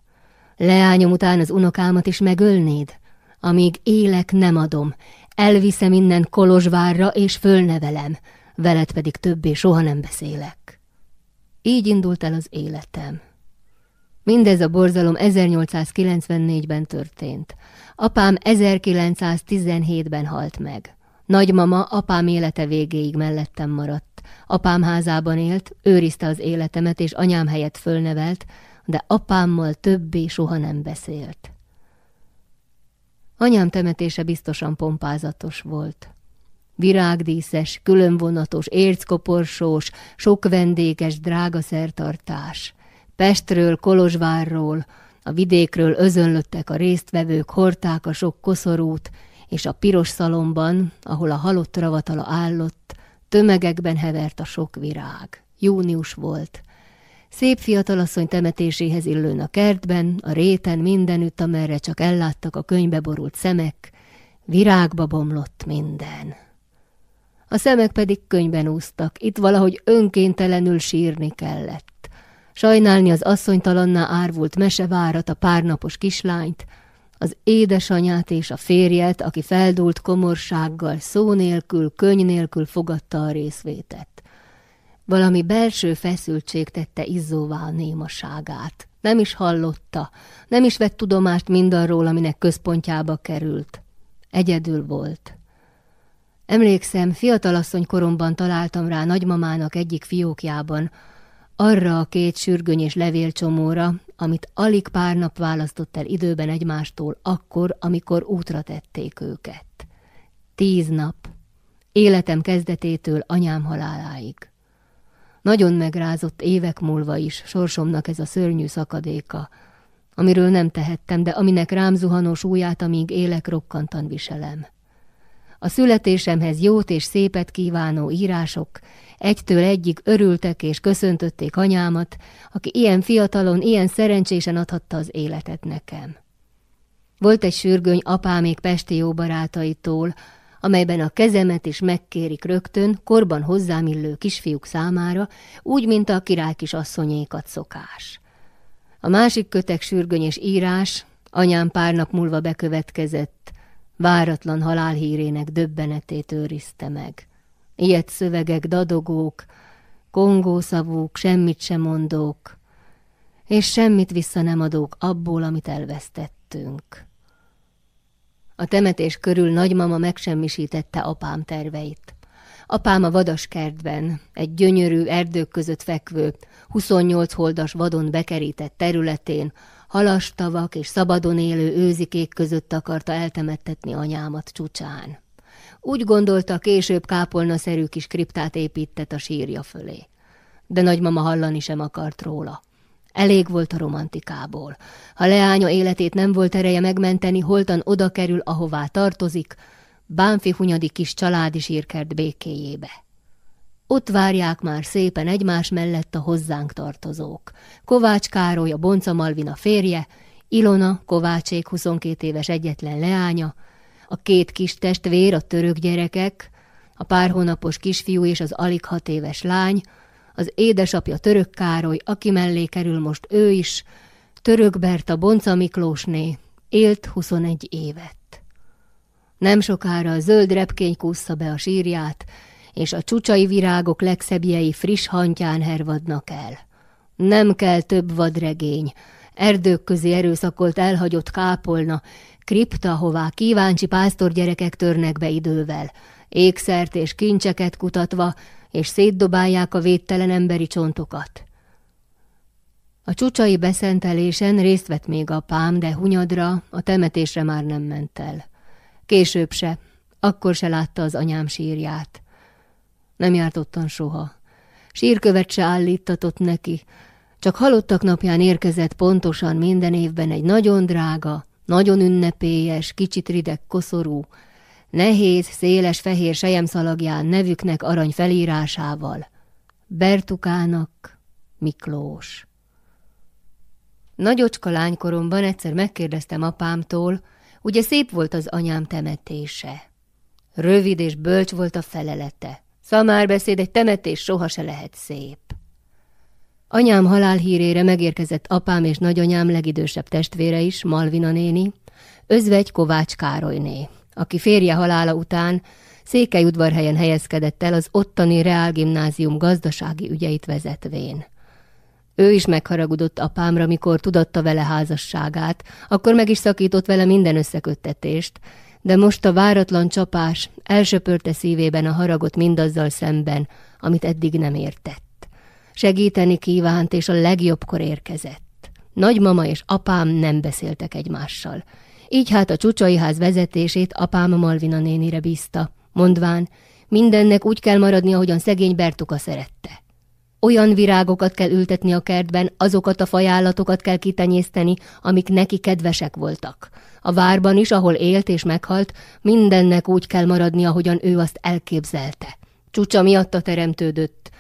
Leányom után az unokámat is megölnéd? Amíg élek, nem adom. Elviszem innen Kolozsvárra, és fölnevelem. Veled pedig többé soha nem beszélek. Így indult el az életem. Mindez a borzalom 1894-ben történt. Apám 1917-ben halt meg. Nagymama apám élete végéig mellettem maradt. Apám házában élt, őrizte az életemet, és anyám helyett fölnevelt, de apámmal többé soha nem beszélt. Anyám temetése biztosan pompázatos volt. Virágdíszes, különvonatos, érckoporsós, sok vendéges, drága szertartás. Pestről, Kolozsvárról, a vidékről özönlöttek a résztvevők, hordták a sok koszorút, és a piros szalomban, ahol a halott ravatala állott, tömegekben hevert a sok virág. Június volt. Szép fiatalasszony temetéséhez illőn a kertben, a réten mindenütt, amerre csak elláttak a könybe borult szemek, virágba bomlott minden. A szemek pedig könyben úsztak, itt valahogy önkéntelenül sírni kellett sajnálni az asszonytalanná árvult mesevárat, a párnapos kislányt, az édesanyát és a férjet, aki feldult komorsággal, szó nélkül, könyv nélkül fogadta a részvétet. Valami belső feszültség tette izzóvá a némaságát. Nem is hallotta, nem is vett tudomást mindarról, aminek központjába került. Egyedül volt. Emlékszem, fiatalasszony koromban találtam rá nagymamának egyik fiókjában, arra a két sürgöny és levélcsomóra, amit alig pár nap választott el időben egymástól akkor, amikor útra tették őket. Tíz nap. Életem kezdetétől anyám haláláig. Nagyon megrázott évek múlva is sorsomnak ez a szörnyű szakadéka, amiről nem tehettem, de aminek rám zuhanó súlyát, amíg élek, rokkantan viselem. A születésemhez jót és szépet kívánó írások egytől egyik örültek és köszöntötték anyámat, aki ilyen fiatalon, ilyen szerencsésen adhatta az életet nekem. Volt egy sürgöny apámék pesti jó barátaitól, amelyben a kezemet is megkérik rögtön, korban hozzám illő kisfiúk számára, úgy, mint a király kis asszonyékat szokás. A másik kötek sürgöny és írás, anyám pár nap múlva bekövetkezett, váratlan halálhírének döbbenetét őrizte meg. Ilyet szövegek, dadogók, kongószavúk, semmit sem mondók, és semmit vissza nem adók abból, amit elvesztettünk. A temetés körül nagymama megsemmisítette apám terveit. Apám a vadaskertben, egy gyönyörű erdők között fekvő, 28 holdas vadon bekerített területén, halastavak és szabadon élő őzikék között akarta eltemettetni anyámat csúcsán. Úgy gondolta, később kápolnaszerű kis kriptát épített a sírja fölé. De nagymama hallani sem akart róla. Elég volt a romantikából. Ha leánya életét nem volt ereje megmenteni, holtan oda kerül, ahová tartozik, bánfi hunyadi kis családi sírkert békéjébe. Ott várják már szépen egymás mellett a hozzánk tartozók. Kovács Károly, a Bonca Malvina férje, Ilona, Kovácsék 22 éves egyetlen leánya, a két kis testvér, a török gyerekek, a pár hónapos kisfiú és az alig hat éves lány, az édesapja török Károly, aki mellé kerül most ő is, török Berta Bonca Miklósné, élt 21 évet. Nem sokára a zöld repkény kúszza be a sírját, és a csucsai virágok legszebbjei friss hantján hervadnak el. Nem kell több vadregény, erdők közé erőszakolt elhagyott kápolna, kripta, hová kíváncsi pásztorgyerekek törnek be idővel, ékszert és kincseket kutatva, és szétdobálják a védtelen emberi csontokat. A csucsai beszentelésen részt vett még apám, de hunyadra, a temetésre már nem ment el. Később se, akkor se látta az anyám sírját. Nem járt ottan soha. Sírkövet se állítatott neki, csak halottak napján érkezett pontosan minden évben egy nagyon drága, nagyon ünnepélyes, kicsit rideg koszorú, nehéz, széles fehér sejemszalagján nevüknek arany felírásával. Bertukának Miklós. Nagyocska lánykoromban egyszer megkérdeztem apámtól, ugye szép volt az anyám temetése. Rövid és bölcs volt a felelete. Szamárbeszéd egy temetés soha se lehet szép. Anyám halálhírére megérkezett apám és nagyanyám legidősebb testvére is, Malvina néni, özvegy Kovács Károlyné, aki férje halála után Székelyudvarhelyen helyezkedett el az ottani reálgimnázium gazdasági ügyeit vezetvén. Ő is megharagudott apámra, mikor tudatta vele házasságát, akkor meg is szakított vele minden összeköttetést, de most a váratlan csapás elsöpörte szívében a haragot mindazzal szemben, amit eddig nem értett. Segíteni kívánt, és a legjobbkor érkezett. Nagymama és apám nem beszéltek egymással. Így hát a csucsai ház vezetését apám Malvina nénire bízta, mondván, mindennek úgy kell maradni, ahogyan szegény Bertuka szerette. Olyan virágokat kell ültetni a kertben, azokat a fajállatokat kell kitenyészteni, amik neki kedvesek voltak. A várban is, ahol élt és meghalt, mindennek úgy kell maradni, ahogyan ő azt elképzelte. Csúcsa miatta teremtődött,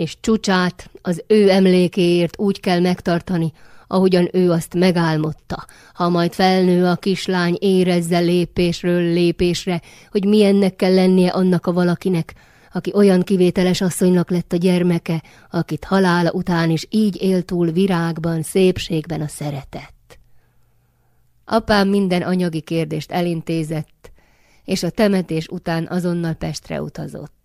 és csúcsát az ő emlékéért úgy kell megtartani, ahogyan ő azt megálmodta. Ha majd felnő a kislány, érezze lépésről lépésre, hogy milyennek kell lennie annak a valakinek, aki olyan kivételes asszonynak lett a gyermeke, akit halála után is így él túl virágban, szépségben a szeretet. Apám minden anyagi kérdést elintézett, és a temetés után azonnal Pestre utazott.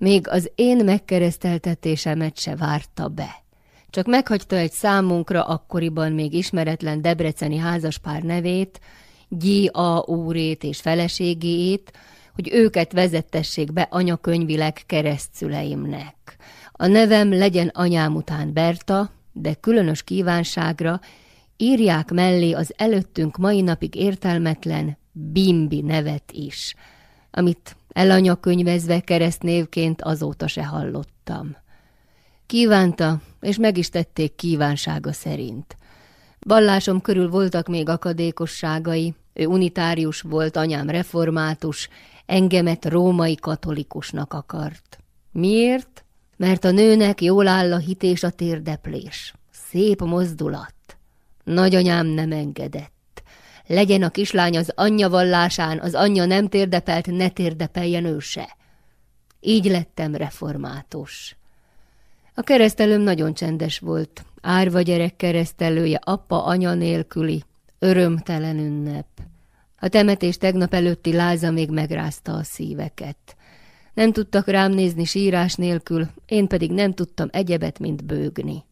Még az én megkereszteltetésemet se várta be. Csak meghagyta egy számunkra akkoriban még ismeretlen debreceni házaspár nevét, Gyi A. úrét és feleségét, hogy őket vezettessék be anyakönyvileg keresztszüleimnek. A nevem legyen anyám után Berta, de különös kívánságra írják mellé az előttünk mai napig értelmetlen Bimbi nevet is, amit elanyakönyvezve keresztnévként azóta se hallottam. Kívánta, és meg is tették kívánsága szerint. Ballásom körül voltak még akadékosságai, ő unitárius volt, anyám református, engemet római katolikusnak akart. Miért? Mert a nőnek jól áll a hit és a térdeplés. Szép mozdulat. Nagyanyám nem engedett. Legyen a kislány az anyja vallásán, az anyja nem térdepelt, ne térdepeljen ő. Így lettem református. A keresztelőm nagyon csendes volt. Árva gyerek keresztelője, apa, anya nélküli, örömtelen ünnep. A temetés tegnap előtti láza még megrázta a szíveket. Nem tudtak rám nézni sírás nélkül, én pedig nem tudtam egyebet, mint bőgni.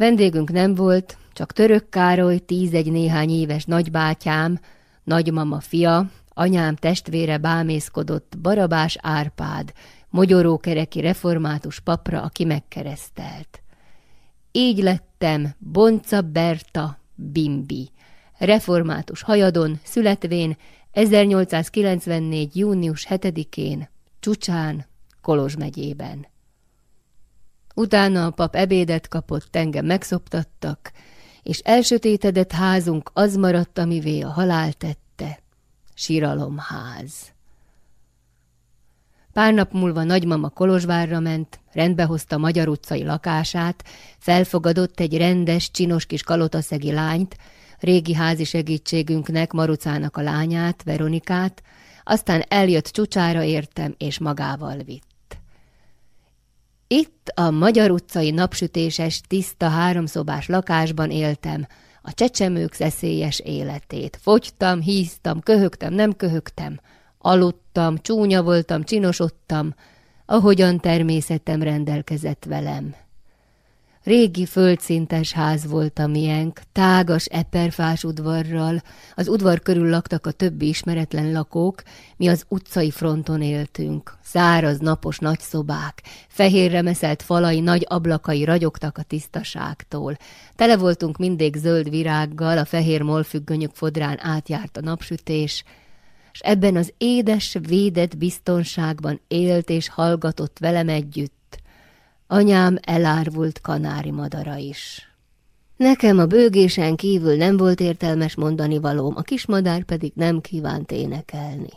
Vendégünk nem volt, csak török Károly, tízegy néhány éves nagybátyám, nagymama fia, anyám testvére bámészkodott Barabás Árpád, mogyorókereki református papra, aki megkeresztelt. Így lettem Bonca Berta Bimbi, református hajadon, születvén 1894. június 7-én, Csucsán, Kolozs megyében. Utána a pap ebédet kapott, engem megszoptattak, és elsötétedett házunk az maradt, amivé a halál tette, síralomház. Pár nap múlva nagymama Kolozsvárra ment, rendbehozta Magyar utcai lakását, felfogadott egy rendes, csinos kis kalotaszegi lányt, régi házi segítségünknek, Marucának a lányát, Veronikát, aztán eljött csúcsára értem, és magával vitt. Itt a Magyar utcai napsütéses, tiszta háromszobás lakásban éltem, a csecsemők szeszélyes életét. Fogytam, híztam, köhögtem, nem köhögtem, aludtam, csúnya voltam, csinosodtam, ahogyan természetem rendelkezett velem. Régi földszintes ház volt a miénk, tágas eperfás udvarral, az udvar körül laktak a többi ismeretlen lakók, mi az utcai fronton éltünk. Száraz, napos nagy szobák, fehérre meszelt falai, nagy ablakai ragyogtak a tisztaságtól. Tele voltunk mindig zöld virággal, a fehér molfüggönyök fodrán átjárt a napsütés, és ebben az édes, védett biztonságban élt és hallgatott velem együtt, anyám elárvult kanári madara is. Nekem a bőgésen kívül nem volt értelmes mondani valóm, a kismadár pedig nem kívánt énekelni.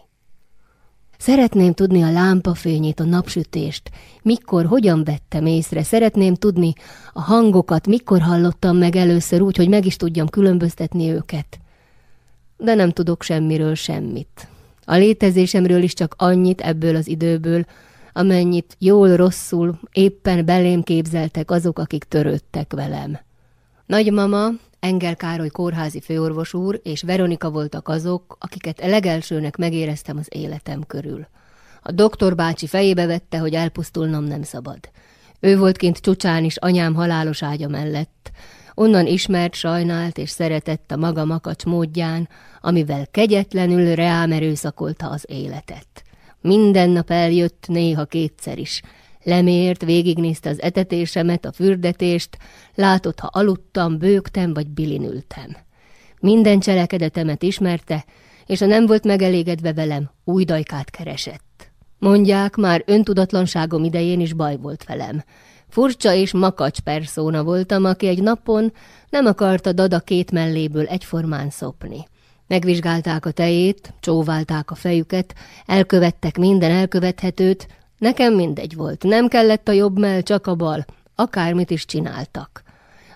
Szeretném tudni a lámpafényét, a napsütést, mikor, hogyan vettem észre, szeretném tudni a hangokat, mikor hallottam meg először úgy, hogy meg is tudjam különböztetni őket. De nem tudok semmiről semmit. A létezésemről is csak annyit ebből az időből, amennyit jól-rosszul éppen belém képzeltek azok, akik törődtek velem. Nagymama, Engel Károly kórházi főorvos úr és Veronika voltak azok, akiket legelsőnek megéreztem az életem körül. A doktor bácsi fejébe vette, hogy elpusztulnom nem szabad. Ő volt kint csúcsán is anyám halálos ágya mellett. Onnan ismert, sajnált és szeretett a maga makacs módján, amivel kegyetlenül reám erőszakolta az életet. Minden nap eljött, néha kétszer is. Lemért, végignézte az etetésemet, a fürdetést, látott, ha aludtam, bőgtem vagy bilinültem. Minden cselekedetemet ismerte, és ha nem volt megelégedve velem, új dajkát keresett. Mondják, már öntudatlanságom idején is baj volt velem. Furcsa és makacs perszóna voltam, aki egy napon nem akarta Dada két melléből egyformán szopni. Megvizsgálták a tejét, csóválták a fejüket, elkövettek minden elkövethetőt, nekem mindegy volt, nem kellett a jobb mell, csak a bal, akármit is csináltak.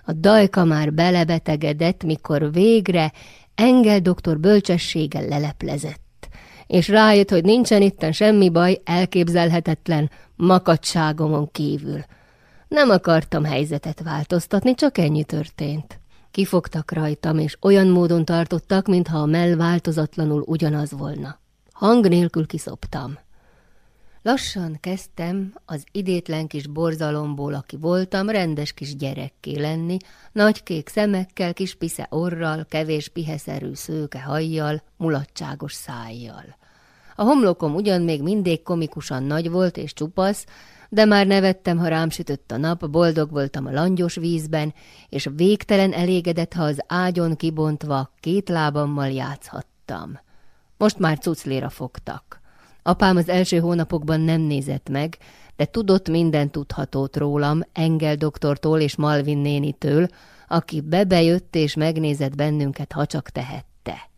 A dajka már belebetegedett, mikor végre Engel doktor bölcsességgel leleplezett, és rájött, hogy nincsen itten semmi baj, elképzelhetetlen, makacságomon kívül. Nem akartam helyzetet változtatni, csak ennyi történt. Kifogtak rajtam, és olyan módon tartottak, mintha a mell változatlanul ugyanaz volna. Hang nélkül kiszoptam. Lassan kezdtem az idétlen kis borzalomból, aki voltam, rendes kis gyerekké lenni, nagy kék szemekkel, kis pisze orral, kevés piheszerű szőke hajjal, mulatságos szájjal. A homlokom ugyan még mindig komikusan nagy volt és csupasz, de már nevettem, ha rám sütött a nap, boldog voltam a langyos vízben, és végtelen elégedett, ha az ágyon kibontva két lábammal játszhattam. Most már cucléra fogtak. Apám az első hónapokban nem nézett meg, de tudott minden tudhatót rólam, Engel doktortól és Malvin nénitől, aki bebejött és megnézett bennünket, ha csak tehette.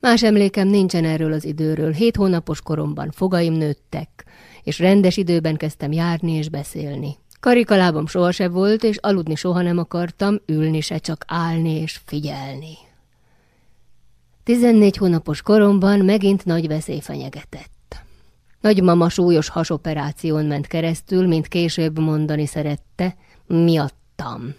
Más emlékem nincsen erről az időről. Hét hónapos koromban fogaim nőttek, és rendes időben kezdtem járni és beszélni. Karikalábom sohasem volt, és aludni soha nem akartam, ülni se, csak állni és figyelni. Tizennégy hónapos koromban megint nagy veszély fenyegetett. Nagymama súlyos hasoperáción ment keresztül, mint később mondani szerette, miattam.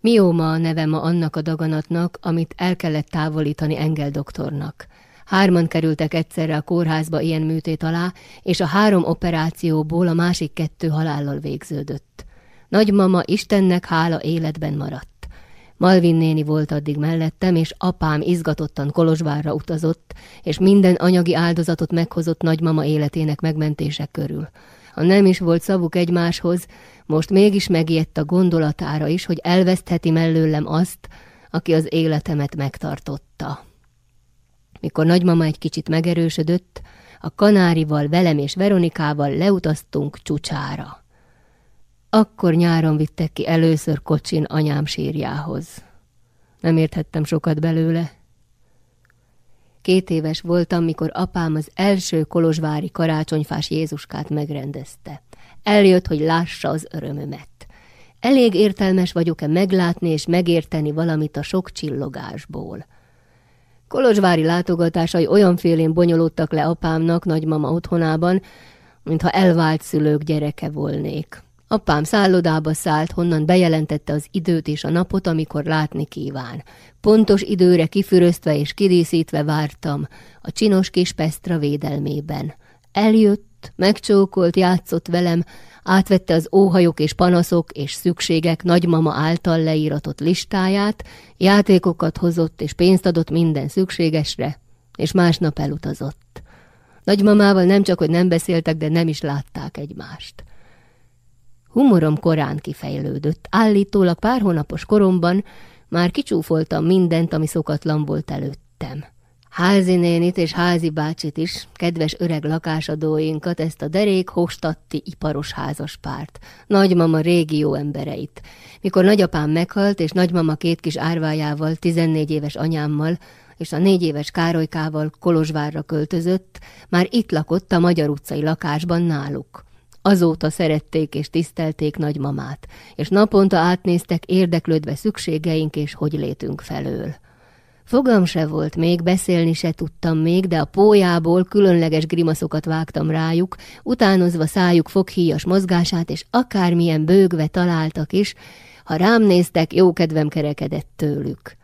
Mióma a neve ma annak a daganatnak, amit el kellett távolítani Engel doktornak. Hárman kerültek egyszerre a kórházba ilyen műtét alá, és a három operációból a másik kettő halállal végződött. Nagymama Istennek hála életben maradt. Malvin néni volt addig mellettem, és apám izgatottan Kolozsvárra utazott, és minden anyagi áldozatot meghozott nagymama életének megmentése körül. Ha nem is volt szavuk egymáshoz, most mégis megijedt a gondolatára is, hogy elvesztheti mellőlem azt, aki az életemet megtartotta. Mikor nagymama egy kicsit megerősödött, a kanárival, velem és Veronikával leutaztunk csúcsára. Akkor nyáron vittek ki először kocsin anyám sírjához. Nem érthettem sokat belőle. Két éves voltam, mikor apám az első kolozsvári karácsonyfás Jézuskát megrendezte. Eljött, hogy lássa az örömömet. Elég értelmes vagyok-e meglátni és megérteni valamit a sok csillogásból. Kolozsvári látogatásai olyan félén bonyolódtak le apámnak nagymama otthonában, mintha elvált szülők gyereke volnék. Apám szállodába szállt, honnan bejelentette az időt és a napot, amikor látni kíván. Pontos időre kifüröztve és kidíszítve vártam, a csinos kis Pestra védelmében. Eljött, megcsókolt, játszott velem, átvette az óhajok és panaszok és szükségek nagymama által leíratott listáját, játékokat hozott és pénzt adott minden szükségesre, és másnap elutazott. Nagymamával nem csak, hogy nem beszéltek, de nem is látták egymást. Humorom korán kifejlődött. Állítólag pár hónapos koromban már kicsúfoltam mindent, ami szokatlan volt előttem. Házi nénit és házi bácsit is, kedves öreg lakásadóinkat, ezt a derék hostatti iparos házaspárt, nagymama régió embereit. Mikor nagyapám meghalt, és nagymama két kis árvájával, 14 éves anyámmal, és a négy éves Károlykával Kolozsvárra költözött, már itt lakott a Magyar utcai lakásban náluk. Azóta szerették és tisztelték nagymamát, és naponta átnéztek érdeklődve szükségeink és hogy létünk felől. Fogam se volt még, beszélni se tudtam még, de a pójából különleges grimaszokat vágtam rájuk, utánozva szájuk foghíjas mozgását, és akármilyen bőgve találtak is, ha rám néztek, jó kedvem kerekedett tőlük.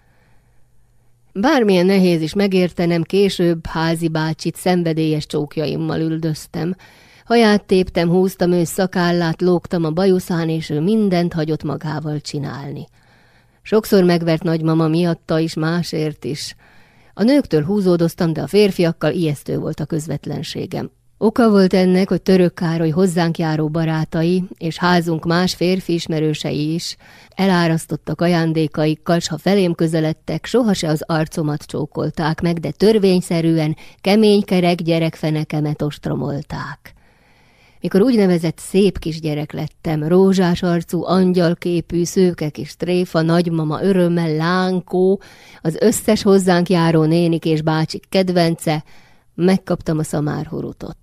Bármilyen nehéz is megértenem, később házi bácsit szenvedélyes csókjaimmal üldöztem, Haját téptem, húztam ő szakállát, lógtam a bajuszán, és ő mindent hagyott magával csinálni. Sokszor megvert nagymama miatta is, másért is. A nőktől húzódoztam, de a férfiakkal ijesztő volt a közvetlenségem. Oka volt ennek, hogy török Károly hozzánk járó barátai és házunk más férfi ismerősei is elárasztottak ajándékaikkal, s ha felém közeledtek, sohase az arcomat csókolták meg, de törvényszerűen kemény kerek gyerekfenekemet ostromolták. Mikor úgynevezett szép kisgyerek lettem, rózsás arcú, angyalképű, szőke kis tréfa, nagymama örömmel, lánkó, az összes hozzánk járó nénik és bácsik kedvence, megkaptam a szamárhurutot.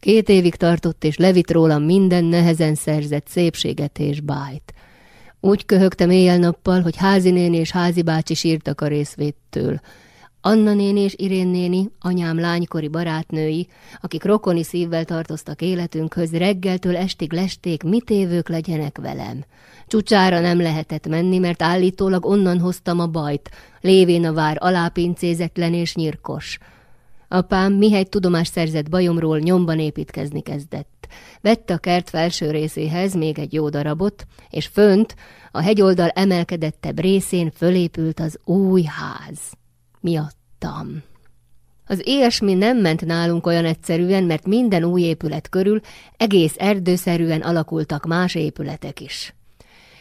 Két évig tartott, és levit rólam minden nehezen szerzett szépséget és bájt. Úgy köhögtem éjjel-nappal, hogy házi néni és házi bácsi sírtak a részvéttől. Anna néni és Irén néni, anyám lánykori barátnői, akik rokoni szívvel tartoztak életünkhöz, reggeltől estig lesték, mit évők legyenek velem. Csúcsára nem lehetett menni, mert állítólag onnan hoztam a bajt, lévén a vár alápincézetlen és nyirkos. Apám, mihegy tudomás szerzett bajomról, nyomban építkezni kezdett. Vette a kert felső részéhez még egy jó darabot, és fönt, a hegyoldal emelkedettebb részén fölépült az új ház miattam. Az ilyesmi nem ment nálunk olyan egyszerűen, mert minden új épület körül egész erdőszerűen alakultak más épületek is.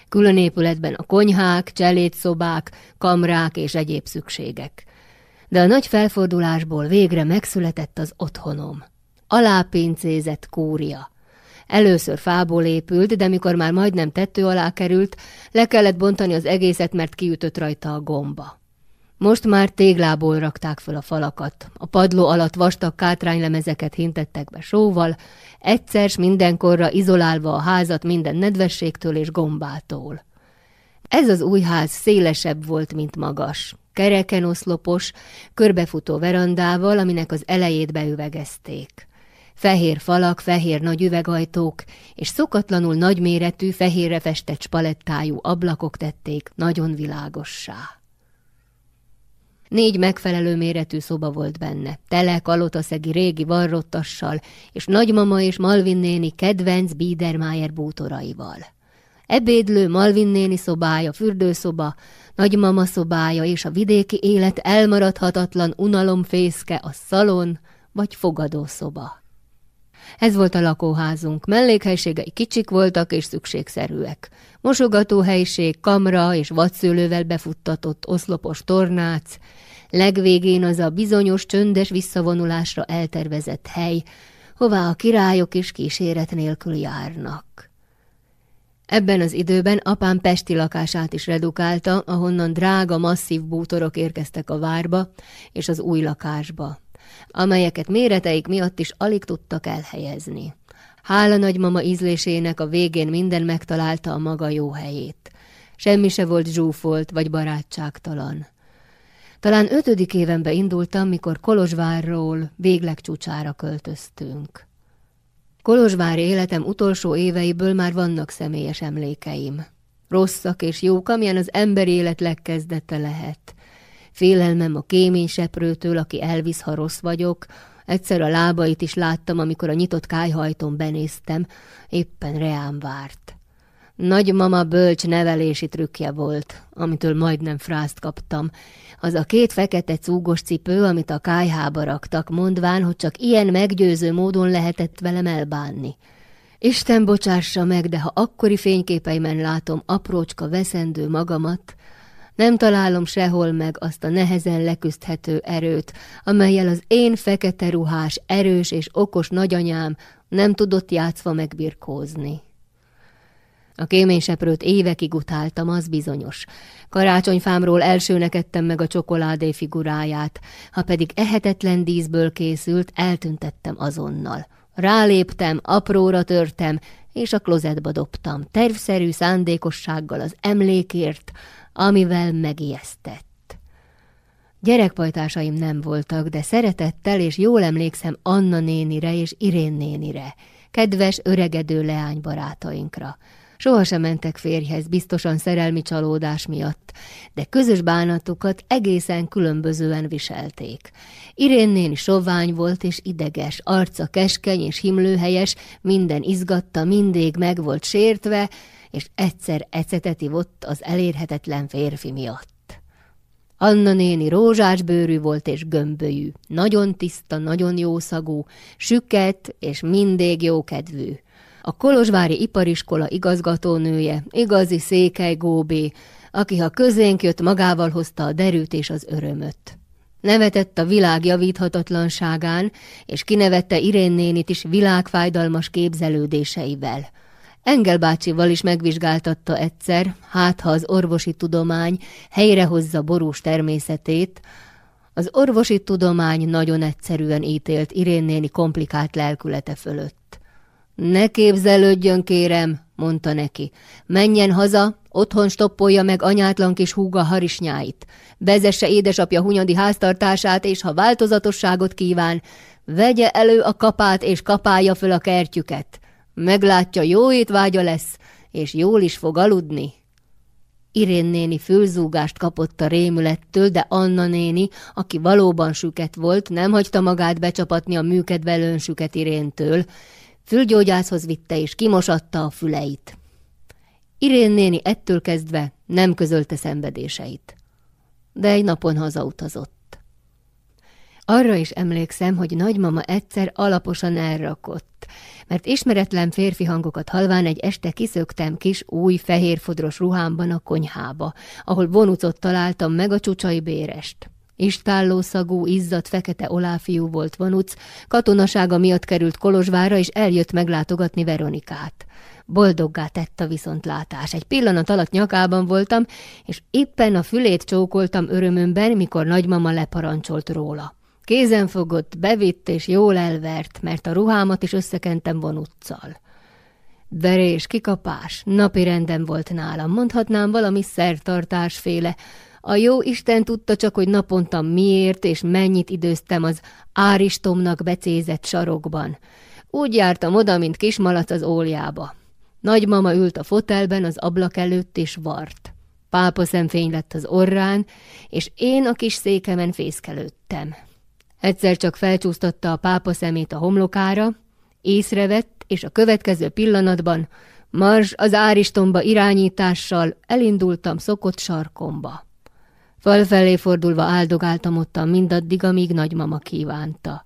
Külön épületben a konyhák, cselédszobák, kamrák és egyéb szükségek. De a nagy felfordulásból végre megszületett az otthonom. Alápincézett kúria. Először fából épült, de mikor már majdnem tető alá került, le kellett bontani az egészet, mert kiütött rajta a gomba. Most már téglából rakták föl a falakat. A padló alatt vastag kátránylemezeket hintettek be sóval, egyszer s mindenkorra izolálva a házat minden nedvességtől és gombától. Ez az új ház szélesebb volt, mint magas. Kereken oszlopos, körbefutó verandával, aminek az elejét beüvegezték. Fehér falak, fehér nagy üvegajtók és szokatlanul nagyméretű, fehérre festett spalettájú ablakok tették nagyon világossá. Négy megfelelő méretű szoba volt benne, tele kalotaszegi régi varrottassal, és nagymama és Malvin néni kedvenc Biedermeier bútoraival. Ebédlő Malvin néni szobája, fürdőszoba, nagymama szobája és a vidéki élet elmaradhatatlan unalomfészke a szalon vagy fogadószoba. Ez volt a lakóházunk, mellékhelységei kicsik voltak és szükségszerűek. Mosogatóhelyiség, kamra és vadszőlővel befuttatott oszlopos tornác, legvégén az a bizonyos csöndes visszavonulásra eltervezett hely, hová a királyok is kíséret nélkül járnak. Ebben az időben apám pesti lakását is redukálta, ahonnan drága, masszív bútorok érkeztek a várba és az új lakásba, amelyeket méreteik miatt is alig tudtak elhelyezni. Hála nagymama ízlésének a végén minden megtalálta a maga jó helyét. Semmi se volt zsúfolt vagy barátságtalan. Talán ötödik évenbe indultam, mikor Kolozsvárról véglegcsúcsára költöztünk. Kolozsvári életem utolsó éveiből már vannak személyes emlékeim. Rosszak és jók, amilyen az ember élet legkezdete lehet. Félelmem a kéményseprőtől, aki elvisz, ha rossz vagyok, Egyszer a lábait is láttam, amikor a nyitott kájhajtón benéztem, éppen reám várt. Nagymama bölcs nevelési trükkje volt, amitől majdnem frászt kaptam. Az a két fekete cúgos cipő, amit a kájhába raktak, mondván, hogy csak ilyen meggyőző módon lehetett velem elbánni. Isten bocsássa meg, de ha akkori fényképeimen látom aprócska veszendő magamat, nem találom sehol meg azt a nehezen leküzdhető erőt, amelyel az én fekete ruhás, erős és okos nagyanyám nem tudott játszva megbirkózni. A kéményseprőt évekig utáltam, az bizonyos. Karácsonyfámról elsőnek ettem meg a csokoládé figuráját, ha pedig ehetetlen díszből készült, eltüntettem azonnal. Ráléptem, apróra törtem, és a klozetba dobtam, tervszerű szándékossággal az emlékért, amivel megijesztett. Gyerekpajtásaim nem voltak, de szeretettel és jól emlékszem Anna nénire és Irén nénire, kedves, öregedő leánybarátainkra. Sohasem mentek férjhez, biztosan szerelmi csalódás miatt, de közös bánatukat egészen különbözően viselték. Irén néni sovány volt és ideges, arca keskeny és himlőhelyes, minden izgatta, mindig meg volt sértve, és egyszer ecetet ivott az elérhetetlen férfi miatt. Anna néni rózsás bőrű volt és gömbölyű, nagyon tiszta, nagyon jószagú, süket és mindig jókedvű. A Kolozsvári Ipariskola igazgatónője, igazi székely góbé, aki ha közénk jött, magával hozta a derűt és az örömöt. Nevetett a világ javíthatatlanságán, és kinevette Irén nénit is világfájdalmas képzelődéseivel – Engel bácsival is megvizsgáltatta egyszer, hát ha az orvosi tudomány helyrehozza borús természetét, az orvosi tudomány nagyon egyszerűen ítélt Irén néni komplikált lelkülete fölött. Ne képzelődjön, kérem, mondta neki. Menjen haza, otthon stoppolja meg anyátlan kis húga harisnyáit. Vezesse édesapja hunyadi háztartását, és ha változatosságot kíván, vegye elő a kapát, és kapálja föl a kertjüket. Meglátja, jó étvágya lesz, és jól is fog aludni. Irén néni fülzúgást kapott a rémülettől, de Anna néni, aki valóban süket volt, nem hagyta magát becsapatni a műkedvelőn süket Iréntől. Fülgyógyászhoz vitte és kimosatta a füleit. Irén néni ettől kezdve nem közölte szenvedéseit. De egy napon hazautazott. Arra is emlékszem, hogy nagymama egyszer alaposan elrakott, mert ismeretlen férfi hangokat halván egy este kiszöktem kis, új, fehérfodros ruhámban a konyhába, ahol vonucot találtam meg a csucsai bérest. Istálló szagú, izzadt, fekete oláfiú volt vonuc, katonasága miatt került Kolozsvára, és eljött meglátogatni Veronikát. Boldoggá tett a viszontlátás. Egy pillanat alatt nyakában voltam, és éppen a fülét csókoltam örömömben, mikor nagymama leparancsolt róla. Kézen fogott, bevitt és jól elvert, mert a ruhámat is összekentem vonutcal. Verés, kikapás, napi renden volt nálam, mondhatnám valami szertartásféle. A jó Isten tudta csak, hogy naponta miért és mennyit időztem az áristomnak becézett sarokban. Úgy jártam oda, mint kismalac az óliába. Nagymama ült a fotelben az ablak előtt és vart. Pápa szemfény lett az orrán, és én a kis székemen fészkelődtem. Egyszer csak felcsúsztatta a pápa szemét a homlokára, észrevett, és a következő pillanatban mars az áristomba irányítással elindultam szokott sarkomba. Falfelé fordulva áldogáltam ottan mindaddig, amíg nagymama kívánta.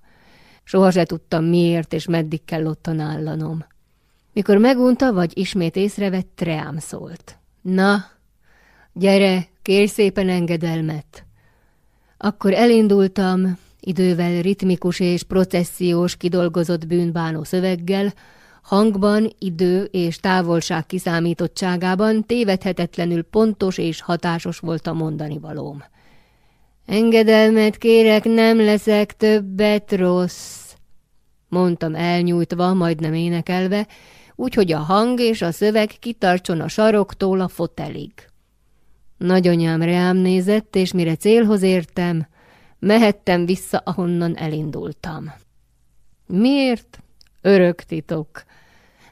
Soha se tudtam miért és meddig kell ottan állanom. Mikor megunta, vagy ismét észrevett, Treám szólt. Na, gyere, kérj szépen engedelmet. Akkor elindultam, idővel ritmikus és processziós kidolgozott bűnbánó szöveggel, hangban, idő és távolság kiszámítottságában tévedhetetlenül pontos és hatásos volt a mondani valóm. Engedelmet kérek, nem leszek többet rossz, mondtam elnyújtva, majdnem énekelve, úgyhogy a hang és a szöveg kitartson a saroktól a fotelig. Nagyanyám reám nézett, és mire célhoz értem, mehettem vissza, ahonnan elindultam. Miért? Örök titok.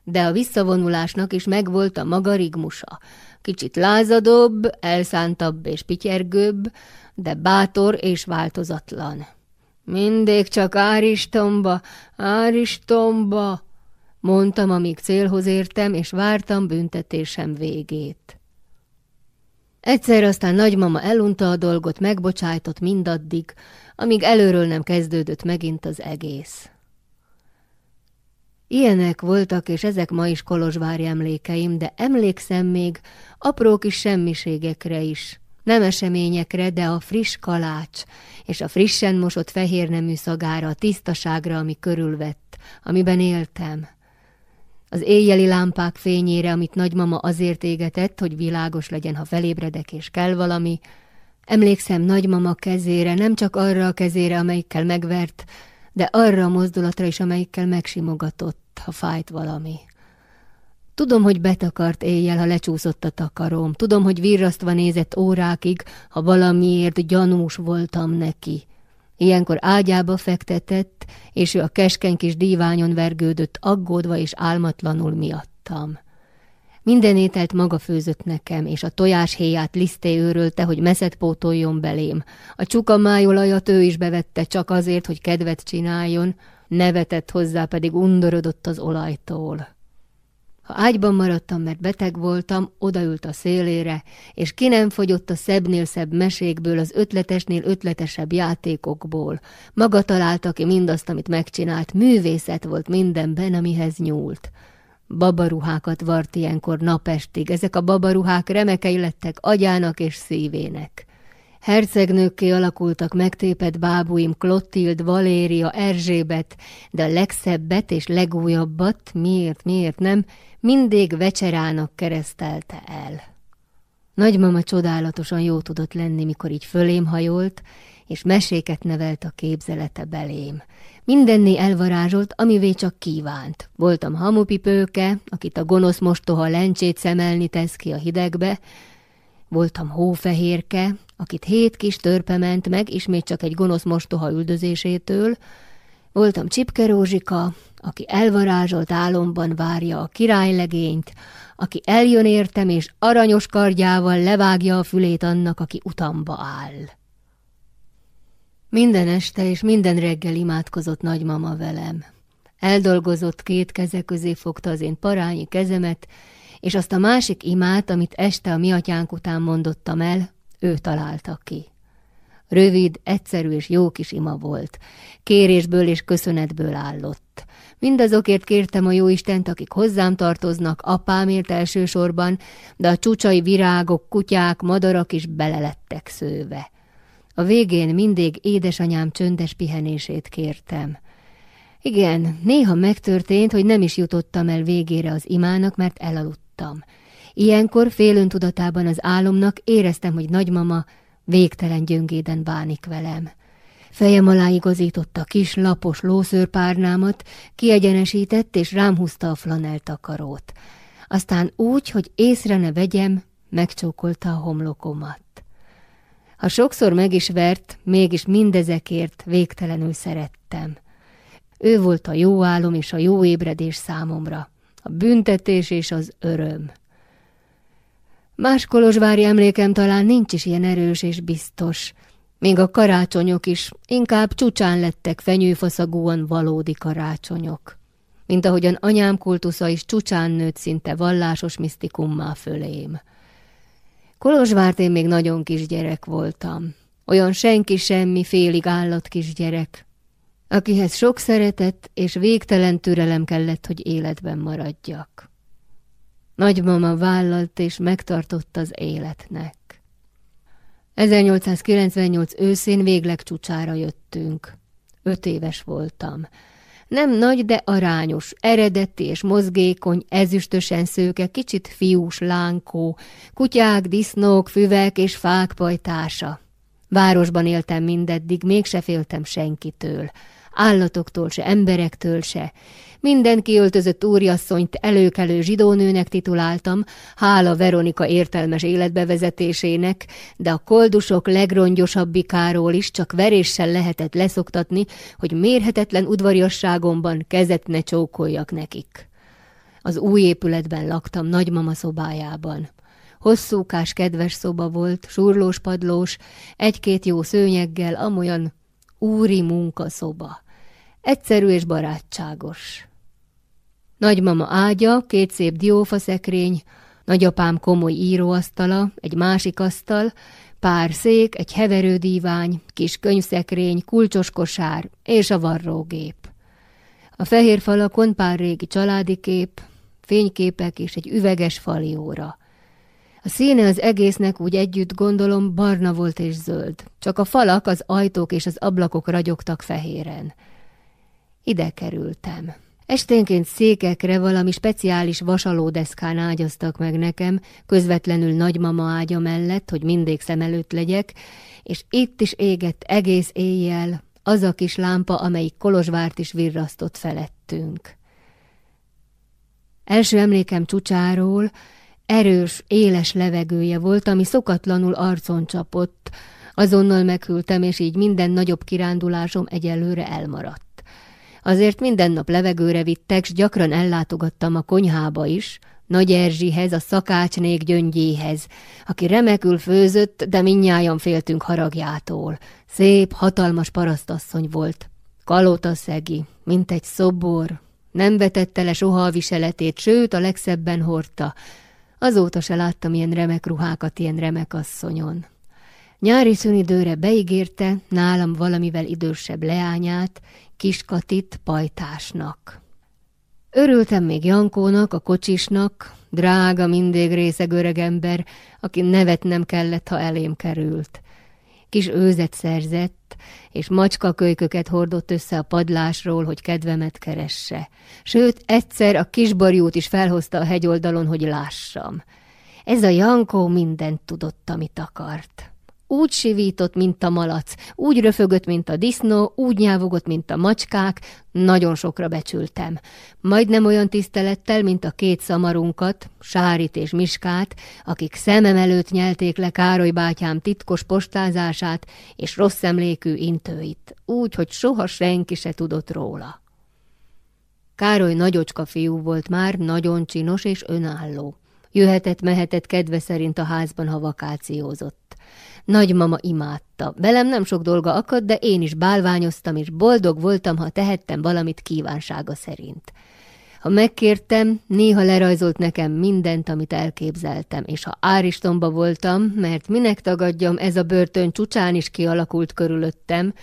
De a visszavonulásnak is megvolt a maga rigmusa. Kicsit lázadóbb, elszántabb és pityergőbb, de bátor és változatlan. Mindig csak Áristomba, Áristomba, mondtam, amíg célhoz értem, és vártam büntetésem végét. Egyszer aztán nagymama elunta a dolgot, megbocsájtott mindaddig, amíg előről nem kezdődött megint az egész. Ilyenek voltak, és ezek ma is Kolozsvári emlékeim, de emlékszem még apró kis semmiségekre is. Nem eseményekre, de a friss kalács, és a frissen mosott fehér nemű szagára, a tisztaságra, ami körülvett, amiben éltem az éjjeli lámpák fényére, amit nagymama azért égetett, hogy világos legyen, ha felébredek és kell valami. Emlékszem nagymama kezére, nem csak arra a kezére, amelyikkel megvert, de arra a mozdulatra is, amelyikkel megsimogatott, ha fájt valami. Tudom, hogy betakart éjjel, ha lecsúszott a takarom. Tudom, hogy virrasztva nézett órákig, ha valamiért gyanús voltam neki. Ilyenkor ágyába fektetett, és ő a keskeny kis díványon vergődött, aggódva és álmatlanul miattam. Minden ételt maga főzött nekem, és a tojáshéját liszté őrölte, hogy meszet pótoljon belém. A csuka májolajat ő is bevette csak azért, hogy kedvet csináljon, nevetett hozzá, pedig undorodott az olajtól. Ha ágyban maradtam, mert beteg voltam, odaült a szélére, és ki nem fogyott a szebbnél szebb mesékből, az ötletesnél ötletesebb játékokból. Maga találta ki mindazt, amit megcsinált, művészet volt mindenben, amihez nyúlt. Babaruhákat vart ilyenkor napestig, ezek a babaruhák remekei lettek agyának és szívének. Hercegnőkké alakultak megtépett bábúim Klottild, Valéria, Erzsébet, de a legszebbet és legújabbat, miért, miért nem, mindig vecserának keresztelte el. Nagymama csodálatosan jó tudott lenni, mikor így fölém hajolt, és meséket nevelt a képzelete belém. Mindenné elvarázsolt, amivé csak kívánt. Voltam hamupipőke, akit a gonosz mostoha lencsét szemelni tesz ki a hidegbe, voltam hófehérke, akit hét kis törpe ment meg, ismét csak egy gonosz mostoha üldözésétől, voltam Csipke Rózsika, aki elvarázsolt álomban várja a királylegényt, aki eljön értem, és aranyos kardjával levágja a fülét annak, aki utamba áll. Minden este és minden reggel imádkozott nagymama velem. Eldolgozott két keze közé fogta az én parányi kezemet, és azt a másik imát, amit este a mi atyánk után mondottam el, ő találta ki. Rövid, egyszerű és jó kis ima volt. Kérésből és köszönetből állott. Mindazokért kértem a Jóistent, akik hozzám tartoznak, apámért elsősorban, de a csúcsai virágok, kutyák, madarak is belelettek szőve. A végén mindig édesanyám csöndes pihenését kértem. Igen, néha megtörtént, hogy nem is jutottam el végére az imának, mert elaludtam. Ilyenkor félöntudatában az álomnak éreztem, hogy nagymama végtelen gyöngéden bánik velem. Fejem alá igazította kis lapos lószőrpárnámat, kiegyenesített és rám húzta a flanel takarót. Aztán úgy, hogy észre ne vegyem, megcsókolta a homlokomat. Ha sokszor meg is vert, mégis mindezekért végtelenül szerettem. Ő volt a jó álom és a jó ébredés számomra, a büntetés és az öröm. Más kolozsvári emlékem talán nincs is ilyen erős és biztos, még a karácsonyok is inkább csúcsán lettek fenyőfaszagúan valódi karácsonyok. Mint ahogyan anyám kultusza is csúcsán nőtt szinte vallásos misztikummá fölém. Kolozsvárt én még nagyon kisgyerek voltam. Olyan senki semmi félig állat kisgyerek, akihez sok szeretet és végtelen türelem kellett, hogy életben maradjak. Nagymama vállalt és megtartott az életnek. 1898 őszén végleg csúcsára jöttünk. Öt éves voltam. Nem nagy, de arányos, eredeti és mozgékony, ezüstösen szőke, kicsit fiús lánkó, kutyák, disznók, füvek és fák pajtása. Városban éltem mindeddig, mégse féltem senkitől állatoktól se, emberektől se. Minden kiöltözött úriasszonyt előkelő zsidónőnek tituláltam, hála Veronika értelmes életbevezetésének, de a koldusok legrongyosabbikáról is csak veréssel lehetett leszoktatni, hogy mérhetetlen udvariasságomban kezet ne csókoljak nekik. Az új épületben laktam nagymama szobájában. Hosszúkás, kedves szoba volt, surlós padlós, egy-két jó szőnyeggel, amolyan úri munkaszoba. Egyszerű és barátságos. Nagymama ágya, két szép diófaszekrény, nagyapám komoly íróasztala, egy másik asztal, pár szék, egy heverődívány, kis könyvszekrény, kulcsos kosár és a varrógép. A fehér falakon pár régi családi kép, fényképek és egy üveges falióra. A színe az egésznek úgy együtt gondolom barna volt és zöld, csak a falak, az ajtók és az ablakok ragyogtak fehéren. Ide kerültem. Esténként székekre valami speciális vasalódeszkán ágyaztak meg nekem, közvetlenül nagymama ágya mellett, hogy mindig szem előtt legyek, és itt is égett egész éjjel az a kis lámpa, amelyik Kolozsvárt is virrasztott felettünk. Első emlékem csúcsáról erős, éles levegője volt, ami szokatlanul arcon csapott. Azonnal meghűltem, és így minden nagyobb kirándulásom egyelőre elmaradt. Azért minden nap levegőre vittek, s gyakran ellátogattam a konyhába is, nagy Erzsihez, a szakácsnék gyöngyéhez, aki remekül főzött, de minnyáján féltünk haragjától. Szép, hatalmas parasztasszony volt. Kalóta szegi, mint egy szobor. Nem vetette le soha a viseletét, sőt, a legszebben hordta. Azóta se láttam ilyen remek ruhákat ilyen remek asszonyon. Nyári szünidőre beígérte nálam valamivel idősebb leányát, kiskatit pajtásnak. Örültem még Jankónak, a kocsisnak, drága, mindig részeg öregember, aki nevet nem kellett, ha elém került. Kis őzet szerzett, és macskakölyköket hordott össze a padlásról, hogy kedvemet keresse. Sőt, egyszer a kisbarjút is felhozta a hegyoldalon, hogy lássam. Ez a Jankó mindent tudott, amit akart. Úgy sivított, mint a malac, úgy röfögött, mint a disznó, úgy nyávogott, mint a macskák, nagyon sokra becsültem. Majdnem olyan tisztelettel, mint a két szamarunkat, Sárit és Miskát, akik szemem előtt nyelték le Károly bátyám titkos postázását és rossz emlékű intőit, úgy, hogy soha senki se tudott róla. Károly nagyocska fiú volt már, nagyon csinos és önálló. Jöhetett-mehetett kedve szerint a házban, ha vakációzott. Nagymama imádta. Velem nem sok dolga akadt, de én is bálványoztam, és boldog voltam, ha tehettem valamit kívánsága szerint. Ha megkértem, néha lerajzolt nekem mindent, amit elképzeltem, és ha Áristomba voltam, mert minek tagadjam, ez a börtön csúcsán is kialakult körülöttem,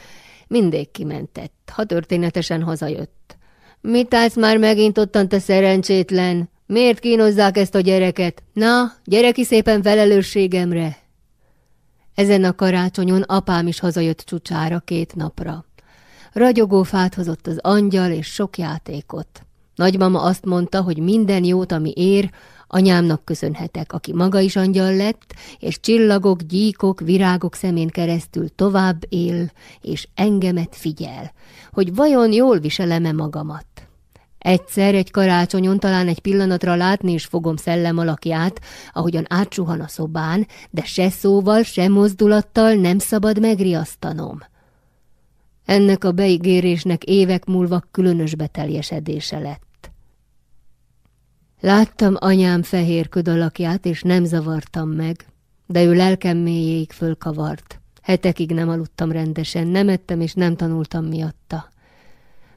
mindig kimentett, ha történetesen hazajött. Mit állsz már megint ottan, te szerencsétlen? Miért kínozzák ezt a gyereket? Na, gyere ki szépen felelősségemre! Ezen a karácsonyon apám is hazajött csúcsára két napra. Ragyogó fát hozott az angyal és sok játékot. Nagymama azt mondta, hogy minden jót, ami ér, anyámnak köszönhetek, aki maga is angyal lett, és csillagok, gyíkok, virágok szemén keresztül tovább él, és engemet figyel, hogy vajon jól viselem-e magamat. Egyszer egy karácsonyon talán egy pillanatra látni is fogom szellem alakját, ahogyan átsuhan a szobán, de se szóval, se mozdulattal nem szabad megriasztanom. Ennek a beígérésnek évek múlva különös beteljesedése lett. Láttam anyám fehér köd alakját, és nem zavartam meg, de ő lelkem mélyéig fölkavart. Hetekig nem aludtam rendesen, nem ettem és nem tanultam miatta.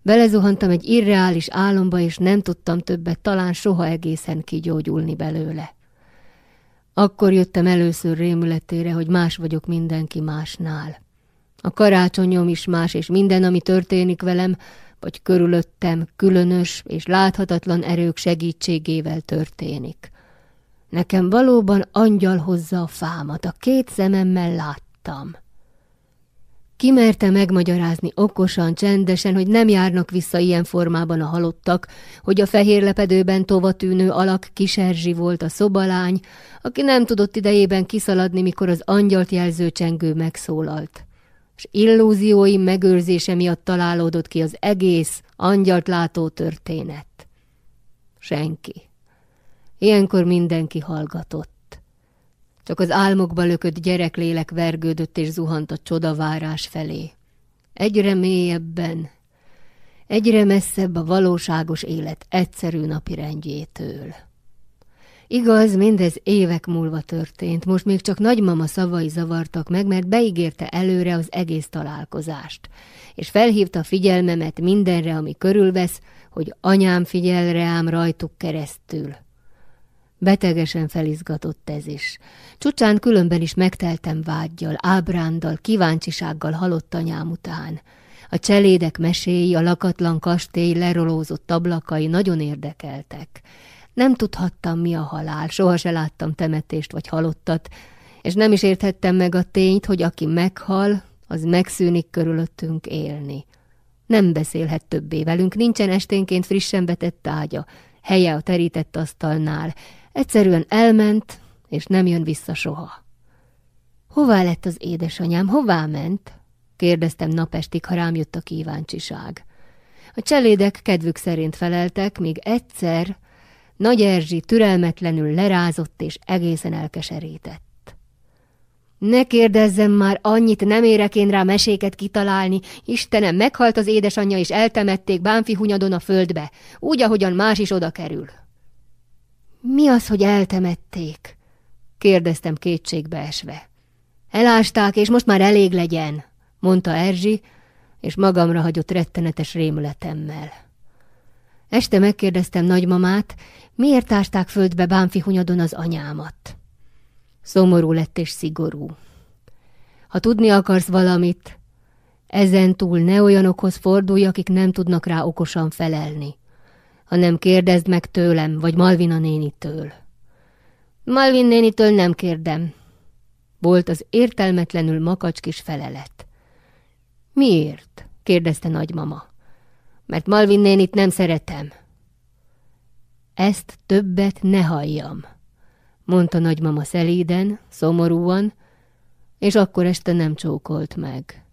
Belezuhantam egy irreális álomba, és nem tudtam többet talán soha egészen kigyógyulni belőle. Akkor jöttem először rémületére, hogy más vagyok mindenki másnál. A karácsonyom is más, és minden, ami történik velem, vagy körülöttem, különös és láthatatlan erők segítségével történik. Nekem valóban angyal hozza a fámat, a két szememmel láttam. Kimerte megmagyarázni okosan, csendesen, hogy nem járnak vissza ilyen formában a halottak, hogy a fehér lepedőben tovatűnő alak kiserzsi volt a szobalány, aki nem tudott idejében kiszaladni, mikor az angyalt jelző csengő megszólalt. És illúzióim megőrzése miatt találódott ki az egész angyalt látó történet. Senki. Ilyenkor mindenki hallgatott. Csak az álmokba lökött gyereklélek vergődött és zuhant a csodavárás felé. Egyre mélyebben, egyre messzebb a valóságos élet egyszerű napi rendjétől. Igaz, mindez évek múlva történt, most még csak nagymama szavai zavartak meg, mert beígérte előre az egész találkozást, és felhívta figyelmemet mindenre, ami körülvesz, hogy anyám figyel reám rajtuk keresztül. Betegesen felizgatott ez is. Csucsán különben is megteltem vágyjal, ábrándal, kíváncsisággal halott anyám után. A cselédek meséi, a lakatlan kastély lerolózott ablakai nagyon érdekeltek. Nem tudhattam, mi a halál, soha se láttam temetést vagy halottat, és nem is érthettem meg a tényt, hogy aki meghal, az megszűnik körülöttünk élni. Nem beszélhet többé velünk, nincsen esténként frissen betett ágya, helye a terített asztalnál, Egyszerűen elment, és nem jön vissza soha. Hová lett az édesanyám, hová ment? kérdeztem napestig, ha rám jött a kíváncsiság. A cselédek kedvük szerint feleltek, míg egyszer Nagy Erzsi türelmetlenül lerázott és egészen elkeserített. Ne kérdezzem már, annyit nem érek én rá meséket kitalálni. Istenem, meghalt az édesanyja, és eltemették Bánfi hunyadon a földbe, úgy, ahogyan más is oda kerül. Mi az, hogy eltemették? kérdeztem kétségbe esve. Elásták, és most már elég legyen, mondta Erzsi, és magamra hagyott rettenetes rémületemmel. Este megkérdeztem nagymamát, miért ásták földbe Bánfi hunyadon az anyámat. Szomorú lett és szigorú. Ha tudni akarsz valamit, ezen túl ne olyanokhoz fordulj, akik nem tudnak rá okosan felelni hanem kérdezd meg tőlem, vagy Malvina nénitől. Malvin nénitől nem kérdem. Volt az értelmetlenül makacs kis felelet. Miért? kérdezte nagymama. Mert Malvin nénit nem szeretem. Ezt többet ne halljam, mondta nagymama szelíden, szomorúan, és akkor este nem csókolt meg.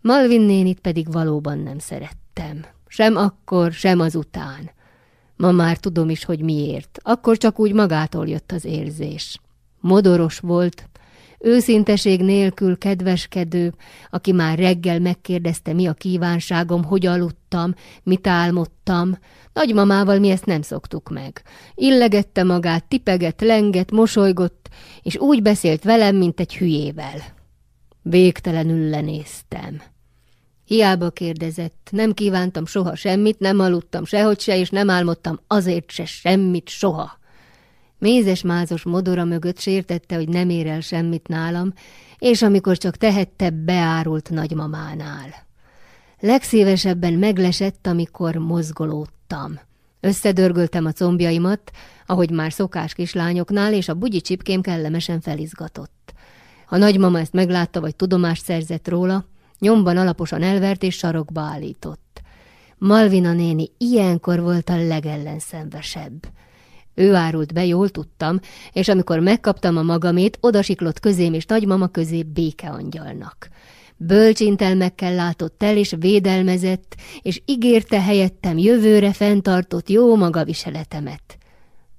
Malvin nénit pedig valóban nem szerettem. Sem akkor, sem azután. Ma már tudom is, hogy miért. Akkor csak úgy magától jött az érzés. Modoros volt, őszinteség nélkül kedveskedő, aki már reggel megkérdezte, mi a kívánságom, hogy aludtam, mit álmodtam. Nagymamával mi ezt nem szoktuk meg. Illegette magát, tipegett, lenget, mosolygott, és úgy beszélt velem, mint egy hülyével. Végtelenül lenéztem. Hiába kérdezett, nem kívántam soha semmit, nem aludtam sehogy se, és nem álmodtam azért se semmit soha. Mézes-mázos modora mögött sértette, hogy nem ér el semmit nálam, és amikor csak tehette, beárult nagymamánál. Legszívesebben meglesett, amikor mozgolódtam. Összedörgöltem a combjaimat, ahogy már szokás kislányoknál, és a bugyi csipkém kellemesen felizgatott. Ha nagymama ezt meglátta, vagy tudomást szerzett róla, Nyomban alaposan elvert és sarokba állított. Malvina néni ilyenkor volt a legellenszenvesebb. Ő árult be, jól tudtam, és amikor megkaptam a magamét, odasiklott közém és nagymama közé békeangyalnak. Bölcsintelmekkel látott el, és védelmezett, és ígérte helyettem jövőre fenntartott jó magaviseletemet.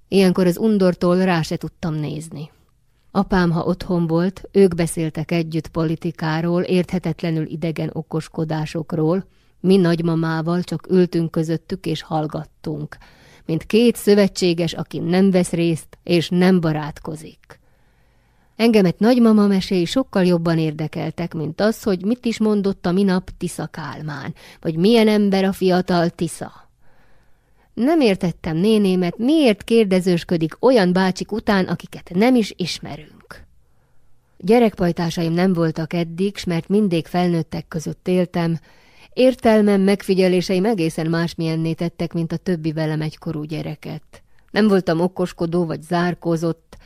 Ilyenkor az undortól rá se tudtam nézni. Apám, ha otthon volt, ők beszéltek együtt politikáról, érthetetlenül idegen okoskodásokról, mi nagymamával csak ültünk közöttük és hallgattunk, mint két szövetséges, aki nem vesz részt és nem barátkozik. Engemet nagymama meséi sokkal jobban érdekeltek, mint az, hogy mit is mondott a minap Tisza Kálmán, vagy milyen ember a fiatal Tisza. Nem értettem nénémet, miért kérdezősködik olyan bácsik után, akiket nem is ismerünk. Gyerekpajtásaim nem voltak eddig, s mert mindig felnőttek között éltem, értelmem, megfigyeléseim egészen másmilyenné tettek, mint a többi velem egykorú gyereket. Nem voltam okoskodó vagy zárkózott,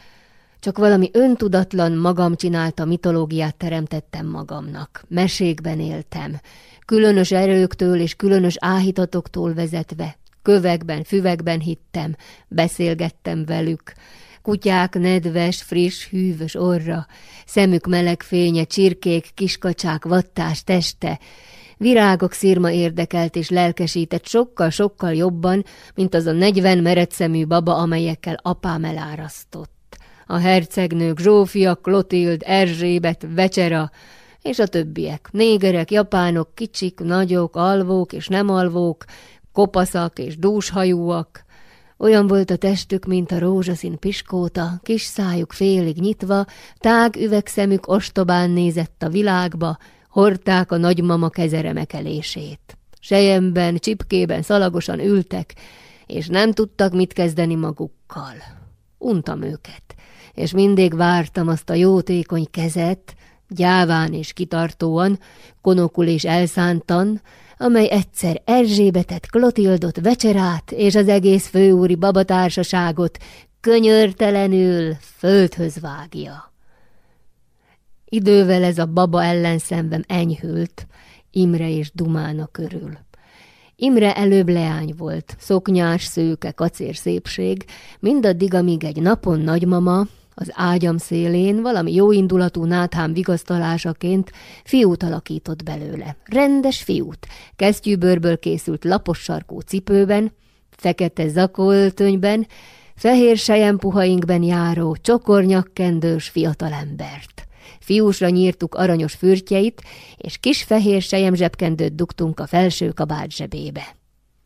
csak valami öntudatlan magam csinálta mitológiát teremtettem magamnak. Mesékben éltem, különös erőktől és különös áhítatoktól vezetve, kövekben, füvekben hittem, beszélgettem velük. Kutyák nedves, friss, hűvös orra, szemük meleg fénye, csirkék, kiskacsák, vattás teste, virágok szírma érdekelt és lelkesített sokkal-sokkal jobban, mint az a negyven meredszemű baba, amelyekkel apám elárasztott. A hercegnők Zsófia, Klotild, Erzsébet, Vecsera, és a többiek, négerek, japánok, kicsik, nagyok, alvók és nem alvók, kopaszak és dúshajúak. Olyan volt a testük, mint a rózsaszín piskóta, kis szájuk félig nyitva, tág üvegszemük ostobán nézett a világba, hordták a nagymama kezeremekelését. Sejemben, csipkében szalagosan ültek, és nem tudtak mit kezdeni magukkal. Untam őket, és mindig vártam azt a jótékony kezet, gyáván és kitartóan, konokul és elszántan, amely egyszer Erzsébetet, Klotildot, Vecserát és az egész főúri babatársaságot könyörtelenül földhöz vágja. Idővel ez a baba ellenszemvem enyhült, Imre és Dumána körül. Imre előbb leány volt, szoknyás, szőke, kacér szépség, mindaddig, amíg egy napon nagymama, az ágyam szélén valami jóindulatú náthám vigasztalásaként fiút alakított belőle. Rendes fiút, kesztyűbőrből készült lapos sarkú cipőben, fekete zakóltönyben, fehér sejempuhainkben járó, csokornyakkendős fiatalembert. Fiúsra nyírtuk aranyos fürtjeit, és kis fehér sejem zsebkendőt dugtunk a felső kabát zsebébe.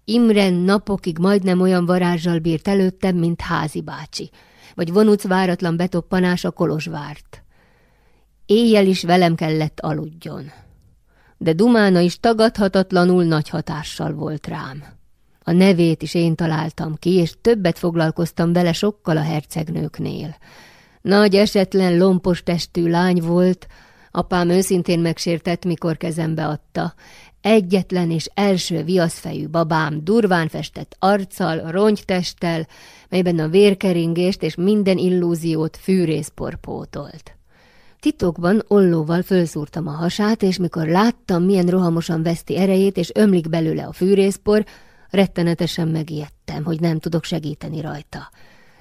Imren napokig majdnem olyan varázsal bírt előttem, mint házi bácsi – vagy vonuc váratlan betoppanása Kolozsvárt. Éjjel is velem kellett aludjon. De Dumána is tagadhatatlanul nagy hatással volt rám. A nevét is én találtam ki, és többet foglalkoztam vele sokkal a hercegnőknél. Nagy esetlen lompos testű lány volt, apám őszintén megsértett, mikor kezembe adta. Egyetlen és első viaszfejű babám, durván festett arccal, rongytesttel, melyben a vérkeringést és minden illúziót fűrészpor pótolt. Titokban ollóval fölszúrtam a hasát, és mikor láttam, milyen rohamosan veszti erejét, és ömlik belőle a fűrészpor, rettenetesen megijedtem, hogy nem tudok segíteni rajta.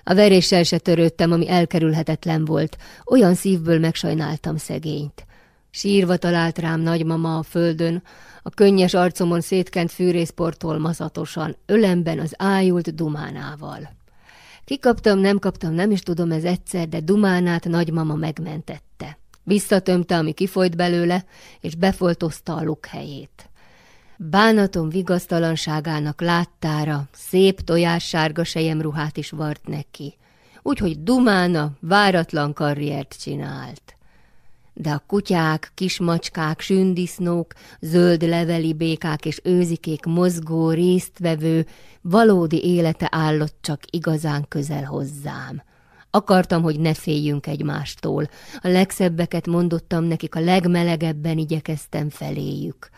A veréssel se törődtem, ami elkerülhetetlen volt, olyan szívből megsajnáltam szegényt. Sírva talált rám nagymama a földön, a könnyes arcomon szétkent fűrészportól mazatosan, ölemben az ájult dumánával. Kikaptam, nem kaptam, nem is tudom ez egyszer, de dumánát nagymama megmentette. Visszatömte, ami kifolyt belőle, és befoltozta a lukhelyét. Bánatom vigasztalanságának láttára szép tojássárga sejemruhát is vart neki, úgyhogy Dumána váratlan karriert csinált de a kutyák, kismacskák, sündisznók, zöld leveli békák és őzikék mozgó, résztvevő, valódi élete állott csak igazán közel hozzám. Akartam, hogy ne féljünk egymástól. A legszebbeket mondottam nekik, a legmelegebben igyekeztem feléjük.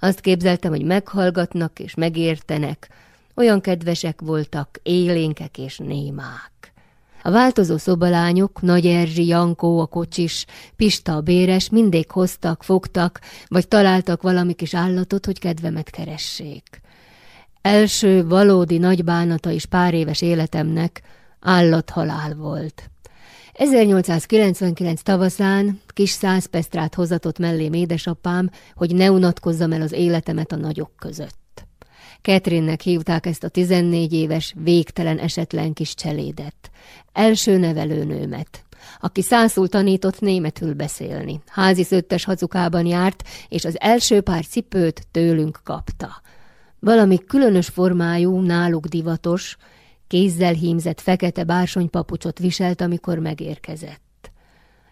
Azt képzeltem, hogy meghallgatnak és megértenek, olyan kedvesek voltak, élénkek és némák. A változó szobalányok, Nagy Erzsi, Jankó, a kocsis, Pista a béres mindig hoztak, fogtak, vagy találtak valami kis állatot, hogy kedvemet keressék. Első valódi nagy bánata is pár éves életemnek állathalál volt. 1899 tavaszán kis százpesztrát hozatott mellém édesapám, hogy ne unatkozzam el az életemet a nagyok között. Ketrinnek hívták ezt a tizennégy éves, végtelen esetlen kis cselédet első nevelőnőmet. aki szászul tanított németül beszélni. Házi szöttes hazukában járt, és az első pár cipőt tőlünk kapta. Valami különös formájú, náluk divatos, kézzel hímzett fekete bársonypapucsot viselt, amikor megérkezett.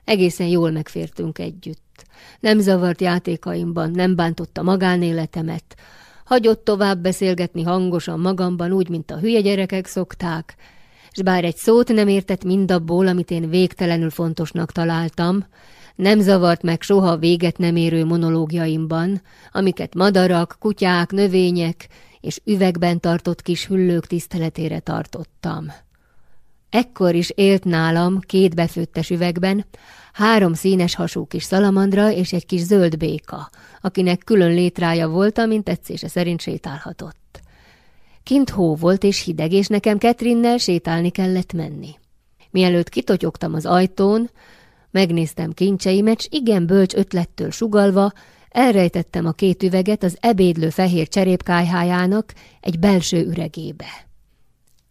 Egészen jól megfértünk együtt. Nem zavart játékaimban, nem bántotta magánéletemet, hagyott tovább beszélgetni hangosan magamban, úgy, mint a hülye gyerekek szokták, és bár egy szót nem értett mindabból, amit én végtelenül fontosnak találtam, nem zavart meg soha véget nem érő monológiaimban, amiket madarak, kutyák, növények és üvegben tartott kis hüllők tiszteletére tartottam. Ekkor is élt nálam két befőttes üvegben, három színes hasú kis szalamandra és egy kis zöld béka, akinek külön létrája volt, amint tetszése szerint sétálhatott. Kint hó volt és hideg, és nekem Ketrinnel sétálni kellett menni. Mielőtt kitotyogtam az ajtón, megnéztem kincseimet, s igen bölcs ötlettől sugalva, elrejtettem a két üveget az ebédlő fehér cserépkájhájának egy belső üregébe.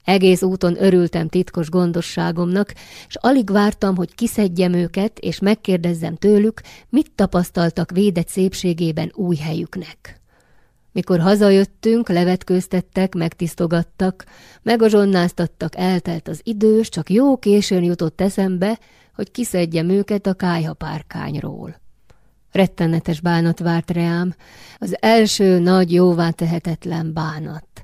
Egész úton örültem titkos gondosságomnak, és alig vártam, hogy kiszedjem őket, és megkérdezzem tőlük, mit tapasztaltak védett szépségében új helyüknek. Mikor hazajöttünk, levetkőztettek, megtisztogattak, megazsonnáztattak, eltelt az idő, csak jó későn jutott eszembe, hogy kiszedjem őket a kájhapárkányról. Rettenetes bánat várt reám, az első nagy, jóvá tehetetlen bánat.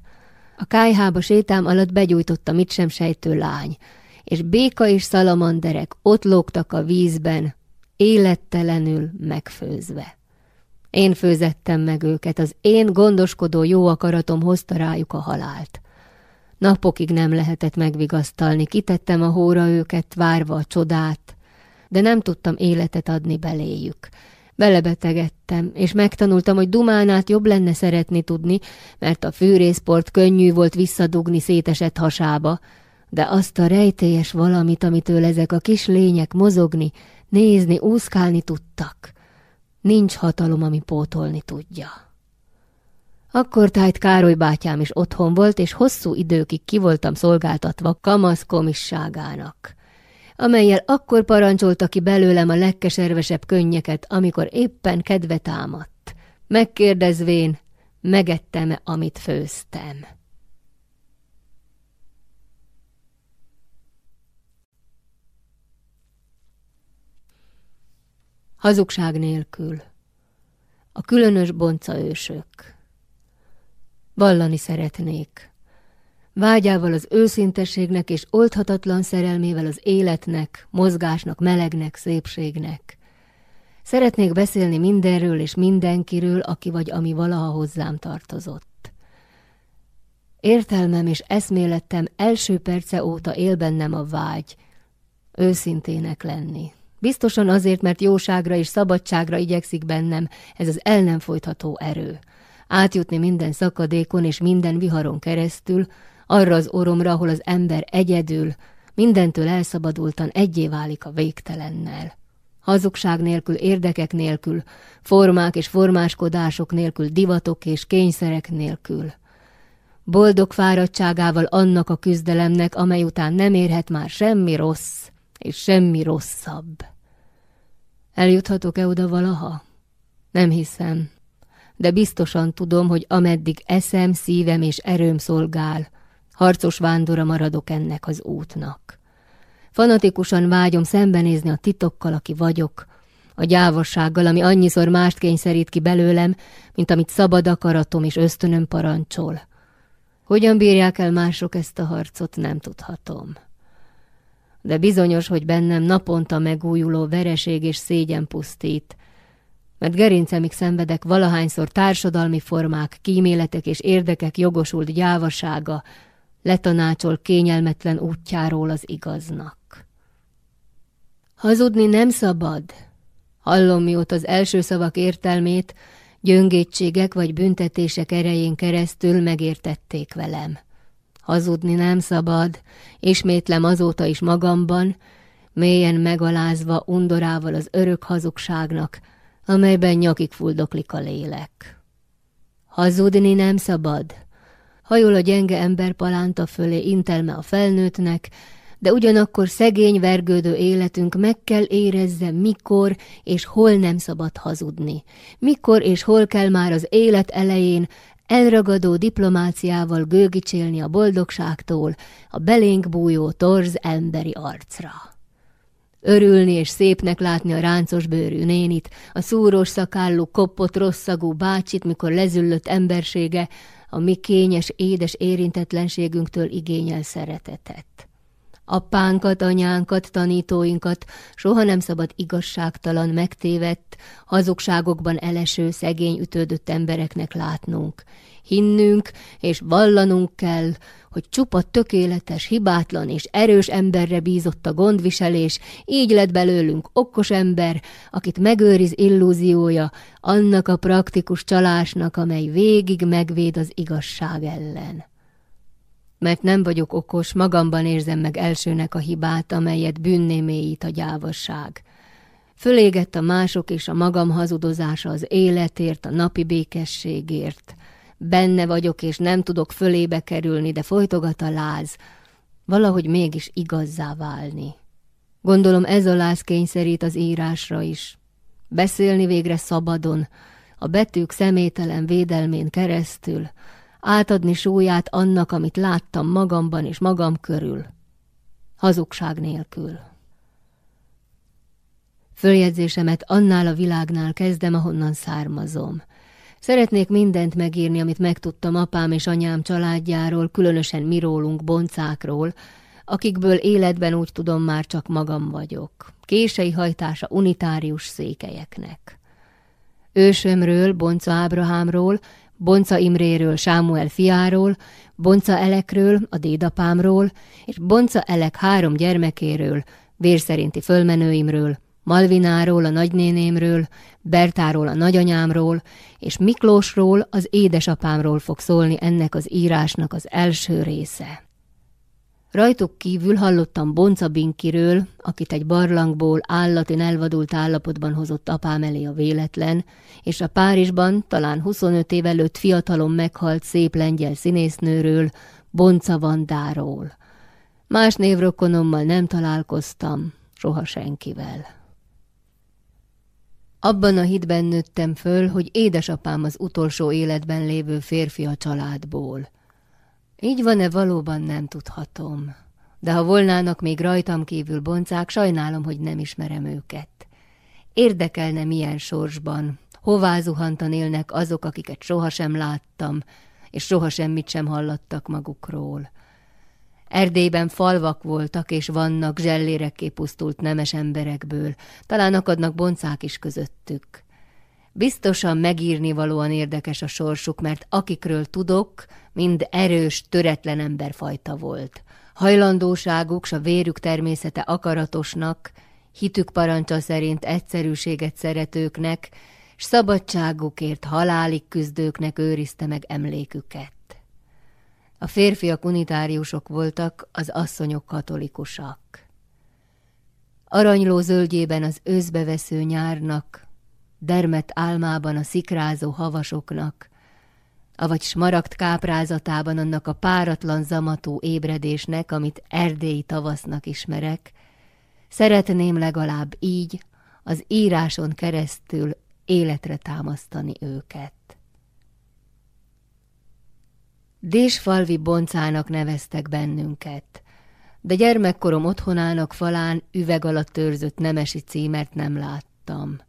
A kájhába sétám alatt begyújtott a mit sem sejtő lány, és béka és szalamanderek ott lógtak a vízben, élettelenül megfőzve. Én főzettem meg őket, az én gondoskodó jó akaratom hozta rájuk a halált. Napokig nem lehetett megvigasztalni, kitettem a hóra őket, várva a csodát, de nem tudtam életet adni beléjük. Belebetegedtem, és megtanultam, hogy Dumánát jobb lenne szeretni tudni, mert a fűrészport könnyű volt visszadugni szétesett hasába, de azt a rejtélyes valamit, amitől ezek a kis lények mozogni, nézni, úszkálni tudtak, nincs hatalom, ami pótolni tudja. Akkor tájt Károly bátyám is otthon volt, és hosszú időkig ki voltam szolgáltatva kamasz komisságának amelyel akkor parancsolta ki belőlem a legkeservesebb könnyeket, amikor éppen kedve támadt. Megkérdezvén, megettem-e, amit főztem. Hazugság nélkül. A különös bonca ősök. Vallani szeretnék vágyával az őszintességnek és oldhatatlan szerelmével az életnek, mozgásnak, melegnek, szépségnek. Szeretnék beszélni mindenről és mindenkiről, aki vagy ami valaha hozzám tartozott. Értelmem és eszmélettem első perce óta él bennem a vágy, őszintének lenni. Biztosan azért, mert jóságra és szabadságra igyekszik bennem ez az el nem folytható erő. Átjutni minden szakadékon és minden viharon keresztül, arra az oromra, ahol az ember egyedül, mindentől elszabadultan egyé válik a végtelennel. Hazugság nélkül, érdekek nélkül, formák és formáskodások nélkül, divatok és kényszerek nélkül. Boldog fáradtságával annak a küzdelemnek, amely után nem érhet már semmi rossz, és semmi rosszabb. Eljuthatok-e oda valaha? Nem hiszem, de biztosan tudom, hogy ameddig eszem, szívem és erőm szolgál, Harcos vándora maradok ennek az útnak. Fanatikusan vágyom szembenézni a titokkal, aki vagyok, a gyávassággal, ami annyiszor mást kényszerít ki belőlem, mint amit szabad akaratom és ösztönöm parancsol. Hogyan bírják el mások ezt a harcot, nem tudhatom. De bizonyos, hogy bennem naponta megújuló vereség és szégyen pusztít, mert gerincemig szenvedek valahányszor társadalmi formák, kíméletek és érdekek jogosult gyávasága, letanácsol kényelmetlen útjáról az igaznak. Hazudni nem szabad. Hallom, mióta az első szavak értelmét gyöngétségek vagy büntetések erején keresztül megértették velem. Hazudni nem szabad, ismétlem azóta is magamban, mélyen megalázva undorával az örök hazugságnak, amelyben nyakig fuldoklik a lélek. Hazudni nem szabad, Hajol a gyenge ember palánta fölé, intelme a felnőttnek, de ugyanakkor szegény, vergődő életünk meg kell érezze, mikor és hol nem szabad hazudni. Mikor és hol kell már az élet elején elragadó diplomáciával gőgicsélni a boldogságtól a belénk bújó torz emberi arcra. Örülni és szépnek látni a ráncos bőrű nénit, a szúros szakállú, koppott, rosszagú bácsit, mikor lezüllött embersége, a mi kényes, édes érintetlenségünktől igényel szeretetet. Apánkat, anyánkat, tanítóinkat soha nem szabad igazságtalan, megtévedt, hazugságokban eleső, szegény, ütődött embereknek látnunk. Hinnünk és vallanunk kell, hogy csupa tökéletes, hibátlan és erős emberre bízott a gondviselés, így lett belőlünk okos ember, akit megőriz illúziója annak a praktikus csalásnak, amely végig megvéd az igazság ellen. Mert nem vagyok okos, magamban érzem meg elsőnek a hibát, amelyet bűnné mélyít a gyávasság. Fölégett a mások és a magam hazudozása az életért, a napi békességért, Benne vagyok, és nem tudok fölébe kerülni, de folytogat a láz. Valahogy mégis igazzá válni. Gondolom ez a láz kényszerít az írásra is. Beszélni végre szabadon, a betűk szemételen védelmén keresztül, átadni súlyát annak, amit láttam magamban és magam körül. Hazugság nélkül. Följegyzésemet annál a világnál kezdem, ahonnan származom. Szeretnék mindent megírni, amit megtudtam apám és anyám családjáról, különösen mirólunk, boncákról, akikből életben úgy tudom már csak magam vagyok. Kései hajtása unitárius székelyeknek. Ősömről, Bonca Ábrahámról, Bonca Imréről, Sámuel fiáról, Bonca Elekről, a dédapámról, és Bonca Elek három gyermekéről, vérszerinti fölmenőimről, Malvináról, a nagynénémről, Bertáról, a nagyanyámról, és Miklósról, az édesapámról fog szólni ennek az írásnak az első része. Rajtuk kívül hallottam Bonca Binkiről, akit egy barlangból állatin elvadult állapotban hozott apám elé a véletlen, és a Párizsban talán 25 év előtt fiatalon meghalt szép lengyel színésznőről, Bonca Vandáról. Más névrokonommal nem találkoztam, soha senkivel. Abban a hitben nőttem föl, hogy édesapám az utolsó életben lévő férfi a családból. Így van-e valóban nem tudhatom. De ha volnának még rajtam kívül boncák, sajnálom, hogy nem ismerem őket. Érdekelne milyen sorsban, hová zuhantan élnek azok, akiket sohasem láttam, és soha semmit sem hallattak magukról. Erdélyben falvak voltak és vannak zsellérekké pusztult nemes emberekből, talán akadnak boncák is közöttük. Biztosan megírni valóan érdekes a sorsuk, mert akikről tudok, mind erős, töretlen emberfajta volt. Hajlandóságuk s a vérük természete akaratosnak, hitük parancsa szerint egyszerűséget szeretőknek, s szabadságukért halálig küzdőknek őrizte meg emléküket. A férfiak unitáriusok voltak, az asszonyok katolikusak. Aranyló zöldjében az őszbevesző nyárnak, dermet álmában a szikrázó havasoknak, avagy smaragd káprázatában annak a páratlan zamató ébredésnek, amit erdélyi tavasznak ismerek, szeretném legalább így az íráson keresztül életre támasztani őket. Désfalvi boncának neveztek bennünket, de gyermekkorom otthonának falán üveg alatt törzött nemesi címert nem láttam.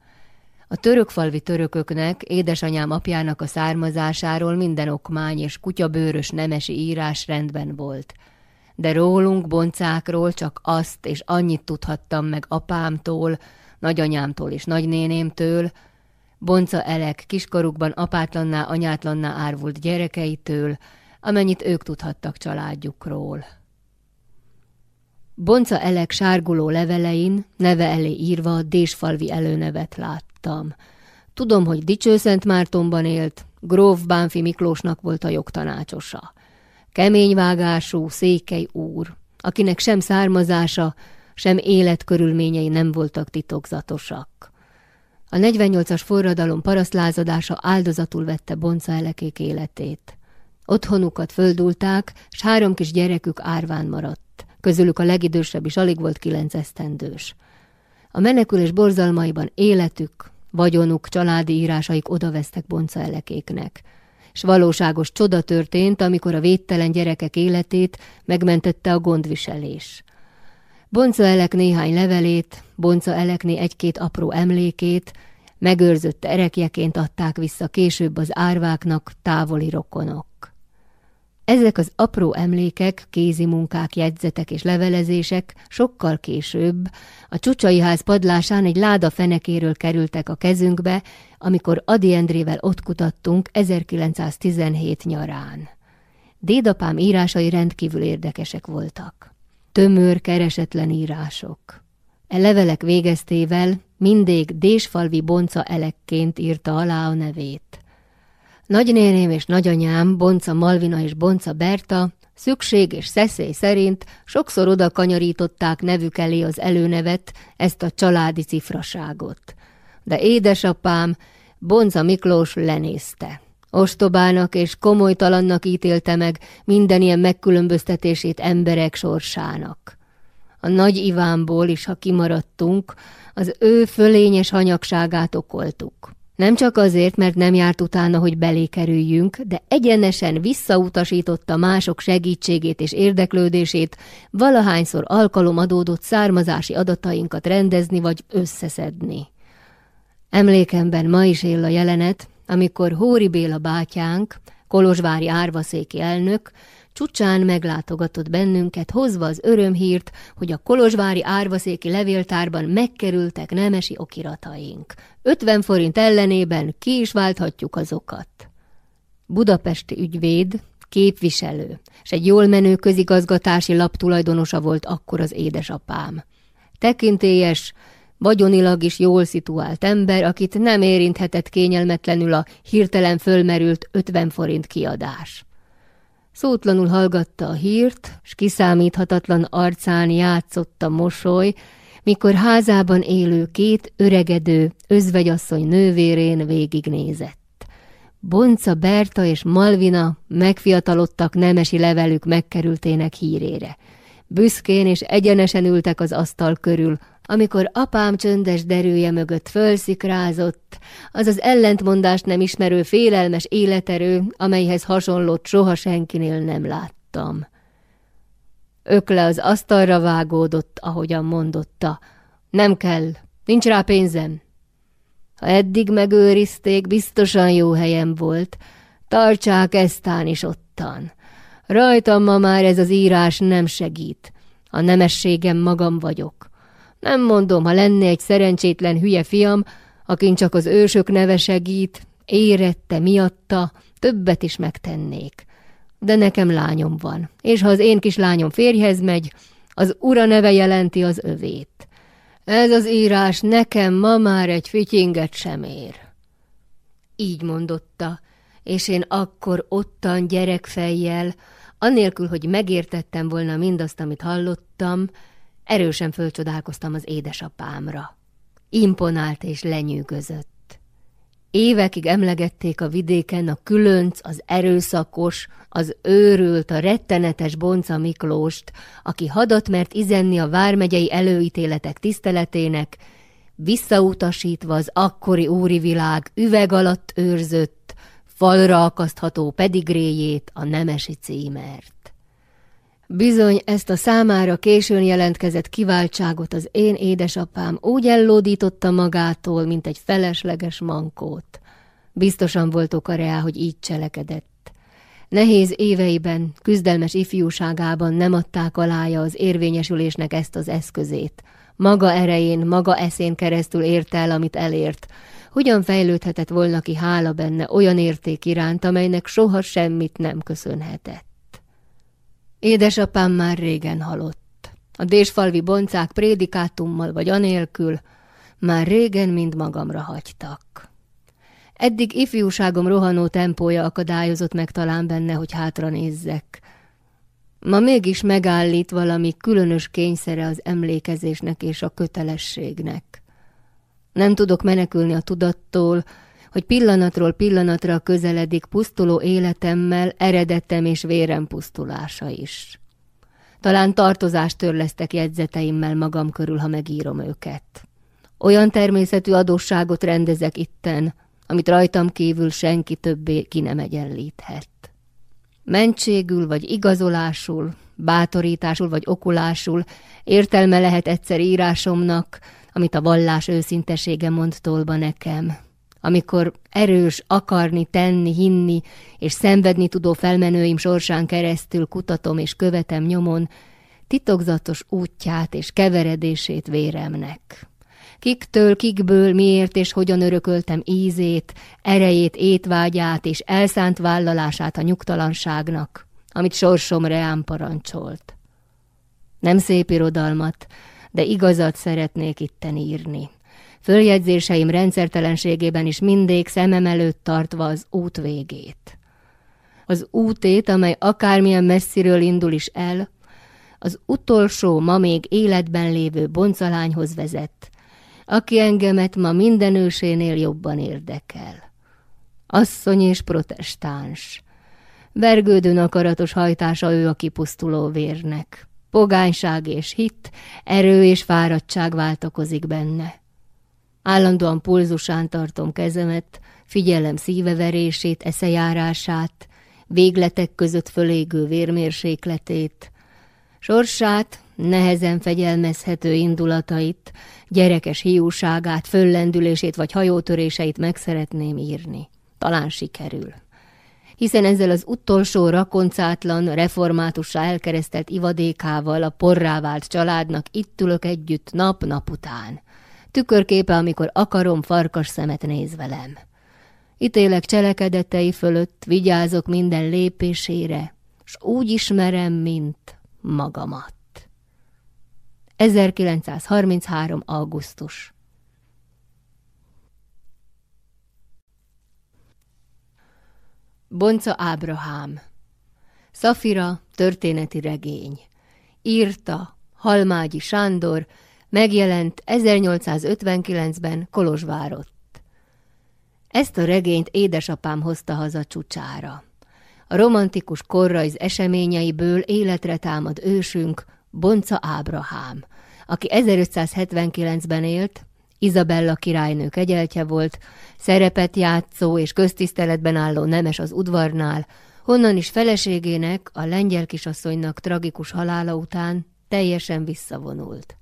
A törökfalvi törököknek, édesanyám apjának a származásáról minden okmány és kutyabőrös nemesi írás rendben volt. De rólunk, boncákról csak azt és annyit tudhattam meg apámtól, nagyanyámtól és nagynénémtől, bonca elek kiskorukban apátlanná, anyátlanná árvult gyerekeitől, amennyit ők tudhattak családjukról. Bonca Elek sárguló levelein, neve elé írva a Désfalvi előnevet láttam. Tudom, hogy Dicsőszent Mártonban élt, Gróf Bánfi Miklósnak volt a jogtanácsosa. Keményvágású, székely úr, akinek sem származása, sem életkörülményei nem voltak titokzatosak. A 48-as forradalom parasztlázadása áldozatul vette Bonca Elekék életét. Otthonukat földulták, s három kis gyerekük árván maradt. közülük a legidősebb is alig volt kilenc esztendős. A menekülés borzalmaiban életük, vagyonuk, családi írásaik odavesztek bonca elekéknek. S valóságos csoda történt, amikor a védtelen gyerekek életét megmentette a gondviselés. Bonca elek néhány levelét, bonca elekné egy-két apró emlékét, megőrzött erekjeként adták vissza később az árváknak távoli rokonok. Ezek az apró emlékek, kézi munkák, jegyzetek és levelezések sokkal később a Csucsai ház padlásán egy láda fenekéről kerültek a kezünkbe, amikor Adi Endrével ott kutattunk 1917 nyarán. Dédapám írásai rendkívül érdekesek voltak. Tömör, keresetlen írások. E levelek végeztével mindig Désfalvi bonca elekként írta alá a nevét. Nagynéném és nagyanyám, Bonca Malvina és Bonca Berta szükség és szeszély szerint sokszor oda kanyarították nevük elé az előnevet, ezt a családi cifraságot. De édesapám Bonca Miklós lenézte. Ostobának és komolytalannak ítélte meg minden ilyen megkülönböztetését emberek sorsának. A nagy Ivánból is, ha kimaradtunk, az ő fölényes hanyagságát okoltuk. Nem csak azért, mert nem járt utána, hogy belé kerüljünk, de egyenesen visszautasította mások segítségét és érdeklődését, valahányszor alkalom adódott származási adatainkat rendezni vagy összeszedni. Emlékemben ma is él a jelenet, amikor Hóri Béla bátyánk, Kolozsvári árvaszéki elnök, Csúcsán meglátogatott bennünket, hozva az örömhírt, hogy a Kolozsvári árvaszéki levéltárban megkerültek nemesi okirataink. 50 forint ellenében ki is válthatjuk azokat. Budapesti ügyvéd, képviselő, és egy jól menő közigazgatási lap tulajdonosa volt akkor az édesapám. Tekintélyes, vagyonilag is jól szituált ember, akit nem érinthetett kényelmetlenül a hirtelen fölmerült 50 forint kiadás. Szótlanul hallgatta a hírt, s kiszámíthatatlan arcán játszott a mosoly, mikor házában élő két öregedő, özvegyasszony nővérén végignézett. Bonca Berta és Malvina megfiatalodtak nemesi levelük megkerültének hírére. Büszkén és egyenesen ültek az asztal körül, amikor apám csöndes derője mögött fölszikrázott, az az ellentmondást nem ismerő félelmes életerő, amelyhez hasonlót soha senkinél nem láttam. Ökle az asztalra vágódott, ahogyan mondotta. Nem kell, nincs rá pénzem. Ha eddig megőrizték, biztosan jó helyem volt. Tartsák eztán is ottan. Rajtam ma már ez az írás nem segít. A nemességem magam vagyok. Nem mondom, ha lenne egy szerencsétlen hülye fiam, akin csak az ősök neve segít, érette miatta, többet is megtennék. De nekem lányom van, és ha az én kis lányom férjhez megy, az ura neve jelenti az övét. Ez az írás nekem ma már egy fütyinget sem ér. Így mondotta, és én akkor ottan gyerekfejjel, anélkül, hogy megértettem volna mindazt, amit hallottam, Erősen fölcsodálkoztam az édesapámra. Imponált és lenyűgözött. Évekig emlegették a vidéken a különc, az erőszakos, az őrült, a rettenetes Bonca Miklóst, aki hadat mert izenni a vármegyei előítéletek tiszteletének, visszautasítva az akkori úri világ üveg alatt őrzött, falra akasztható pedigréjét, a nemesi címert. Bizony ezt a számára későn jelentkezett kiváltságot az én édesapám úgy ellódította magától, mint egy felesleges mankót. Biztosan volt oka rá, hogy így cselekedett. Nehéz éveiben, küzdelmes ifjúságában nem adták alája az érvényesülésnek ezt az eszközét. Maga erején, maga eszén keresztül érte el, amit elért. Hogyan fejlődhetett volna ki hála benne olyan érték iránt, amelynek soha semmit nem köszönhetett? Édesapám már régen halott. A désfalvi boncák prédikátummal vagy anélkül már régen mind magamra hagytak. Eddig ifjúságom rohanó tempója akadályozott meg talán benne, hogy hátra nézzek. Ma mégis megállít valami különös kényszere az emlékezésnek és a kötelességnek. Nem tudok menekülni a tudattól, hogy pillanatról pillanatra közeledik pusztuló életemmel eredetem és vérem pusztulása is. Talán tartozást törlesztek jegyzeteimmel magam körül, ha megírom őket. Olyan természetű adósságot rendezek itten, amit rajtam kívül senki többé ki nem egyenlíthet. Mentségül vagy igazolásul, bátorításul vagy okulásul értelme lehet egyszer írásomnak, amit a vallás őszintesége mond tolba nekem. Amikor erős, akarni, tenni, hinni és szenvedni tudó felmenőim sorsán keresztül kutatom és követem nyomon, titokzatos útját és keveredését véremnek. Kiktől, kikből, miért és hogyan örököltem ízét, erejét, étvágyát és elszánt vállalását a nyugtalanságnak, amit sorsom reám parancsolt. Nem szép irodalmat, de igazat szeretnék itten írni. Följegyzéseim rendszertelenségében is mindig szemem előtt tartva az út végét. Az útét, amely akármilyen messziről indul is el, az utolsó, ma még életben lévő boncalányhoz vezet, aki engemet ma minden ősénél jobban érdekel. Asszony és protestáns. Vergődön akaratos hajtása ő a kipusztuló vérnek. Pogányság és hit, erő és fáradtság váltakozik benne. Állandóan pulzusán tartom kezemet, figyelem szíveverését, eszejárását, végletek között fölégő vérmérsékletét, sorsát, nehezen fegyelmezhető indulatait, gyerekes hiúságát, föllendülését vagy hajótöréseit meg szeretném írni. Talán sikerül. Hiszen ezzel az utolsó rakoncátlan, reformátussá elkeresztelt ivadékával a porrá vált családnak itt ülök együtt nap-nap után. Tükörképe, amikor akarom farkas szemet néz velem. Ítélek cselekedetei fölött, vigyázok minden lépésére, s úgy ismerem, mint magamat. 1933. augusztus Bonca Ábrahám Szafira történeti regény Írta Halmágyi Sándor, megjelent 1859-ben Kolozsvárott. Ezt a regényt édesapám hozta haza csúcsára. A romantikus korrajz eseményeiből életre támad ősünk, Bonca Ábrahám, aki 1579-ben élt, Izabella királynő kegyeltje volt, szerepet játszó és köztiszteletben álló nemes az udvarnál, honnan is feleségének, a lengyel kisasszonynak tragikus halála után teljesen visszavonult.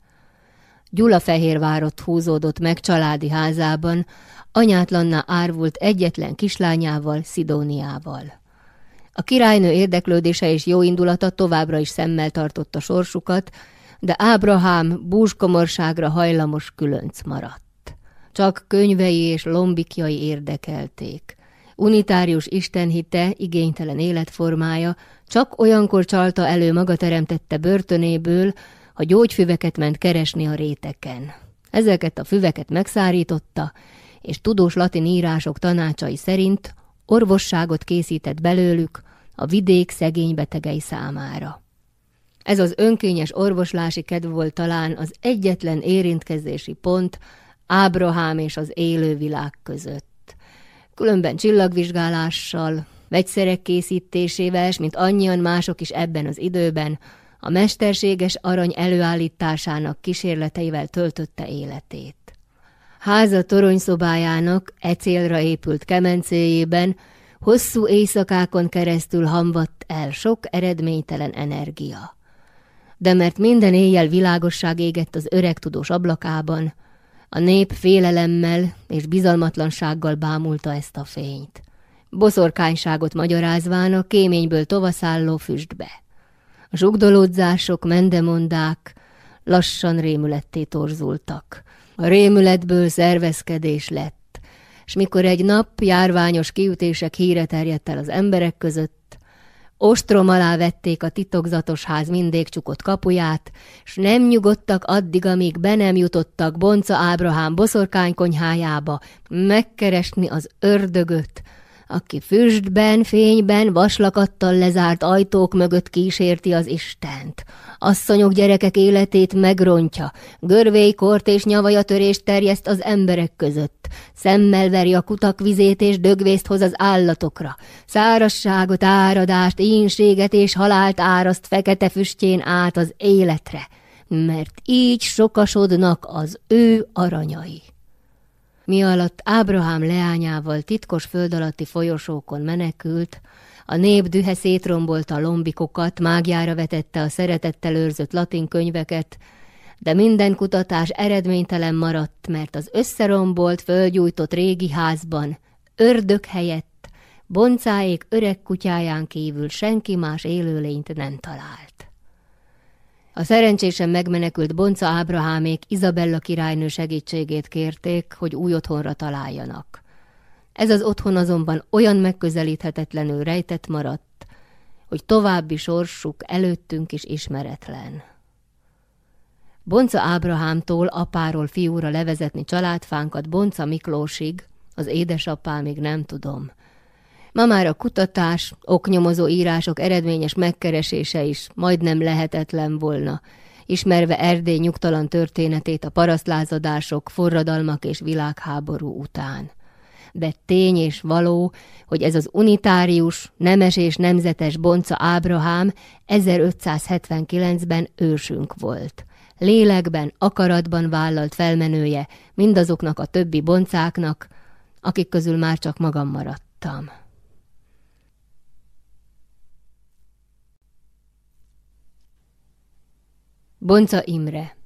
Gyula Fehérvárot húzódott meg családi házában, anyátlanná árvult egyetlen kislányával, Szidóniával. A királynő érdeklődése és jóindulata továbbra is szemmel tartotta sorsukat, de Ábrahám búskomorságra hajlamos különc maradt. Csak könyvei és lombikjai érdekelték. Unitárius istenhite, igénytelen életformája csak olyankor csalta elő maga teremtette börtönéből, ha gyógyfüveket ment keresni a réteken. Ezeket a füveket megszárította, és tudós latin írások tanácsai szerint orvosságot készített belőlük a vidék szegény betegei számára. Ez az önkényes orvoslási kedv volt talán az egyetlen érintkezési pont Ábrahám és az élő világ között. Különben csillagvizsgálással, vegyszerek készítésével, és mint annyian mások is ebben az időben, a mesterséges arany előállításának kísérleteivel töltötte életét. Háza toronyszobájának e célra épült kemencéjében hosszú éjszakákon keresztül hamvadt el sok eredménytelen energia. De mert minden éjjel világosság égett az öreg tudós ablakában, a nép félelemmel és bizalmatlansággal bámulta ezt a fényt. Boszorkányságot magyarázván a kéményből tovaszálló füstbe. Zsugdolódzások, mendemondák lassan rémületté torzultak. A rémületből szervezkedés lett és mikor egy nap járványos kiütések híre terjedt el az emberek között, ostrom alá vették a titokzatos ház mindig csukott kapuját, s nem nyugodtak addig, amíg be nem jutottak Bonca Ábrahám boszorkány konyhájába megkeresni az ördögöt, aki füstben, fényben, vaslakattal lezárt ajtók mögött kísérti az Istent. Asszonyok gyerekek életét megrontja, görvéjkort és nyavajatörést terjeszt az emberek között, szemmel veri a kutak vizét és dögvészt hoz az állatokra, szárasságot, áradást, ínséget és halált áraszt fekete füstjén át az életre, mert így sokasodnak az ő aranyai mi alatt Ábrahám leányával titkos föld alatti folyosókon menekült, a nép dühe szétrombolta a lombikokat, mágiára vetette a szeretettel őrzött latin könyveket, de minden kutatás eredménytelen maradt, mert az összerombolt, földgyújtott régi házban ördög helyett boncáék öreg kutyáján kívül senki más élőlényt nem talált. A szerencsésen megmenekült Bonca Ábrahámék Izabella királynő segítségét kérték, hogy új otthonra találjanak. Ez az otthon azonban olyan megközelíthetetlenül rejtett maradt, hogy további sorsuk előttünk is ismeretlen. Bonca Ábrahámtól apáról fiúra levezetni családfánkat Bonca Miklósig, az édesapá még nem tudom – Ma már a kutatás, oknyomozó írások eredményes megkeresése is majdnem lehetetlen volna, ismerve Erdély nyugtalan történetét a parasztlázadások, forradalmak és világháború után. De tény és való, hogy ez az unitárius, nemes és nemzetes bonca Ábrahám 1579-ben ősünk volt. Lélekben, akaratban vállalt felmenője mindazoknak a többi boncáknak, akik közül már csak magam maradtam. Bonca Imre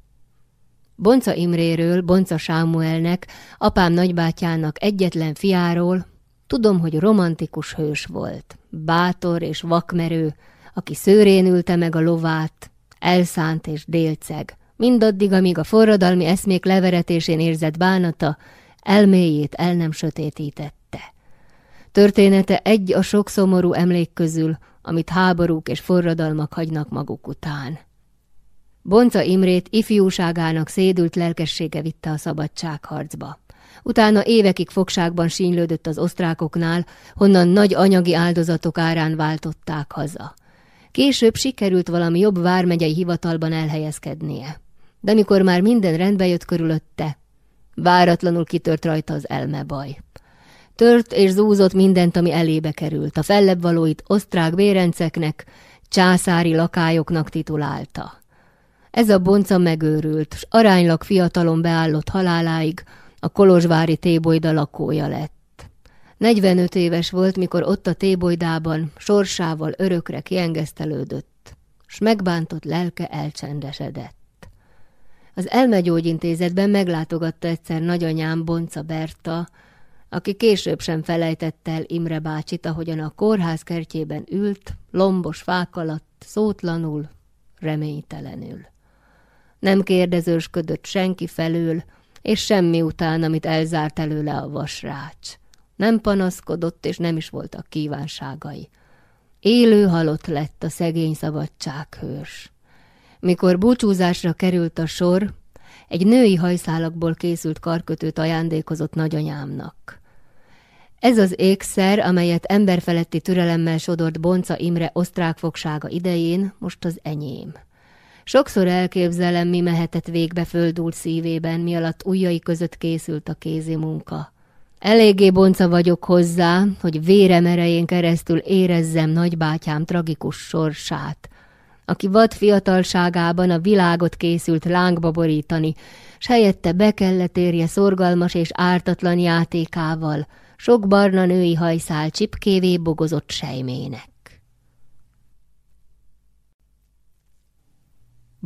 Bonca Imréről, Bonca Sámuelnek, apám nagybátyának egyetlen fiáról, tudom, hogy romantikus hős volt, bátor és vakmerő, aki szőrén ülte meg a lovát, elszánt és délceg, mindaddig, amíg a forradalmi eszmék leveretésén érzett bánata elméjét el nem sötétítette. Története egy a sok szomorú emlék közül, amit háborúk és forradalmak hagynak maguk után. Bonca Imrét ifjúságának szédült lelkessége vitte a szabadságharcba. Utána évekig fogságban sínylődött az osztrákoknál, honnan nagy anyagi áldozatok árán váltották haza. Később sikerült valami jobb vármegyei hivatalban elhelyezkednie. De mikor már minden rendbe jött körülötte, váratlanul kitört rajta az elmebaj. Tört és zúzott mindent, ami elébe került, a fellebb valóit osztrák bérenceknek, császári lakályoknak titulálta. Ez a bonca megőrült, s aránylag fiatalon beállott haláláig a Kolozsvári tébolyda lakója lett. 45 éves volt, mikor ott a tébolydában sorsával örökre kiengesztelődött, s megbántott lelke elcsendesedett. Az elmegyógyintézetben meglátogatta egyszer nagyanyám Bonca Berta, aki később sem felejtette el Imre bácsit, ahogyan a kórház kertjében ült, lombos fák alatt, szótlanul, reménytelenül. Nem kérdezősködött senki felől, és semmi után, amit elzárt előle a vasrács. Nem panaszkodott, és nem is voltak kívánságai. Élő halott lett a szegény szabadsághős. Mikor búcsúzásra került a sor, egy női hajszálakból készült karkötőt ajándékozott nagyanyámnak. Ez az ékszer, amelyet emberfeletti türelemmel sodort Bonca Imre osztrák fogsága idején, most az enyém. Sokszor elképzelem, mi mehetett végbe földult szívében, mi alatt ujjai között készült a kézi munka. Eléggé bonca vagyok hozzá, hogy vérem erején keresztül érezzem nagybátyám tragikus sorsát, aki vad fiatalságában a világot készült lángba borítani, s helyette be kellett érje szorgalmas és ártatlan játékával, sok barna női hajszál csipkévé bogozott sejmének.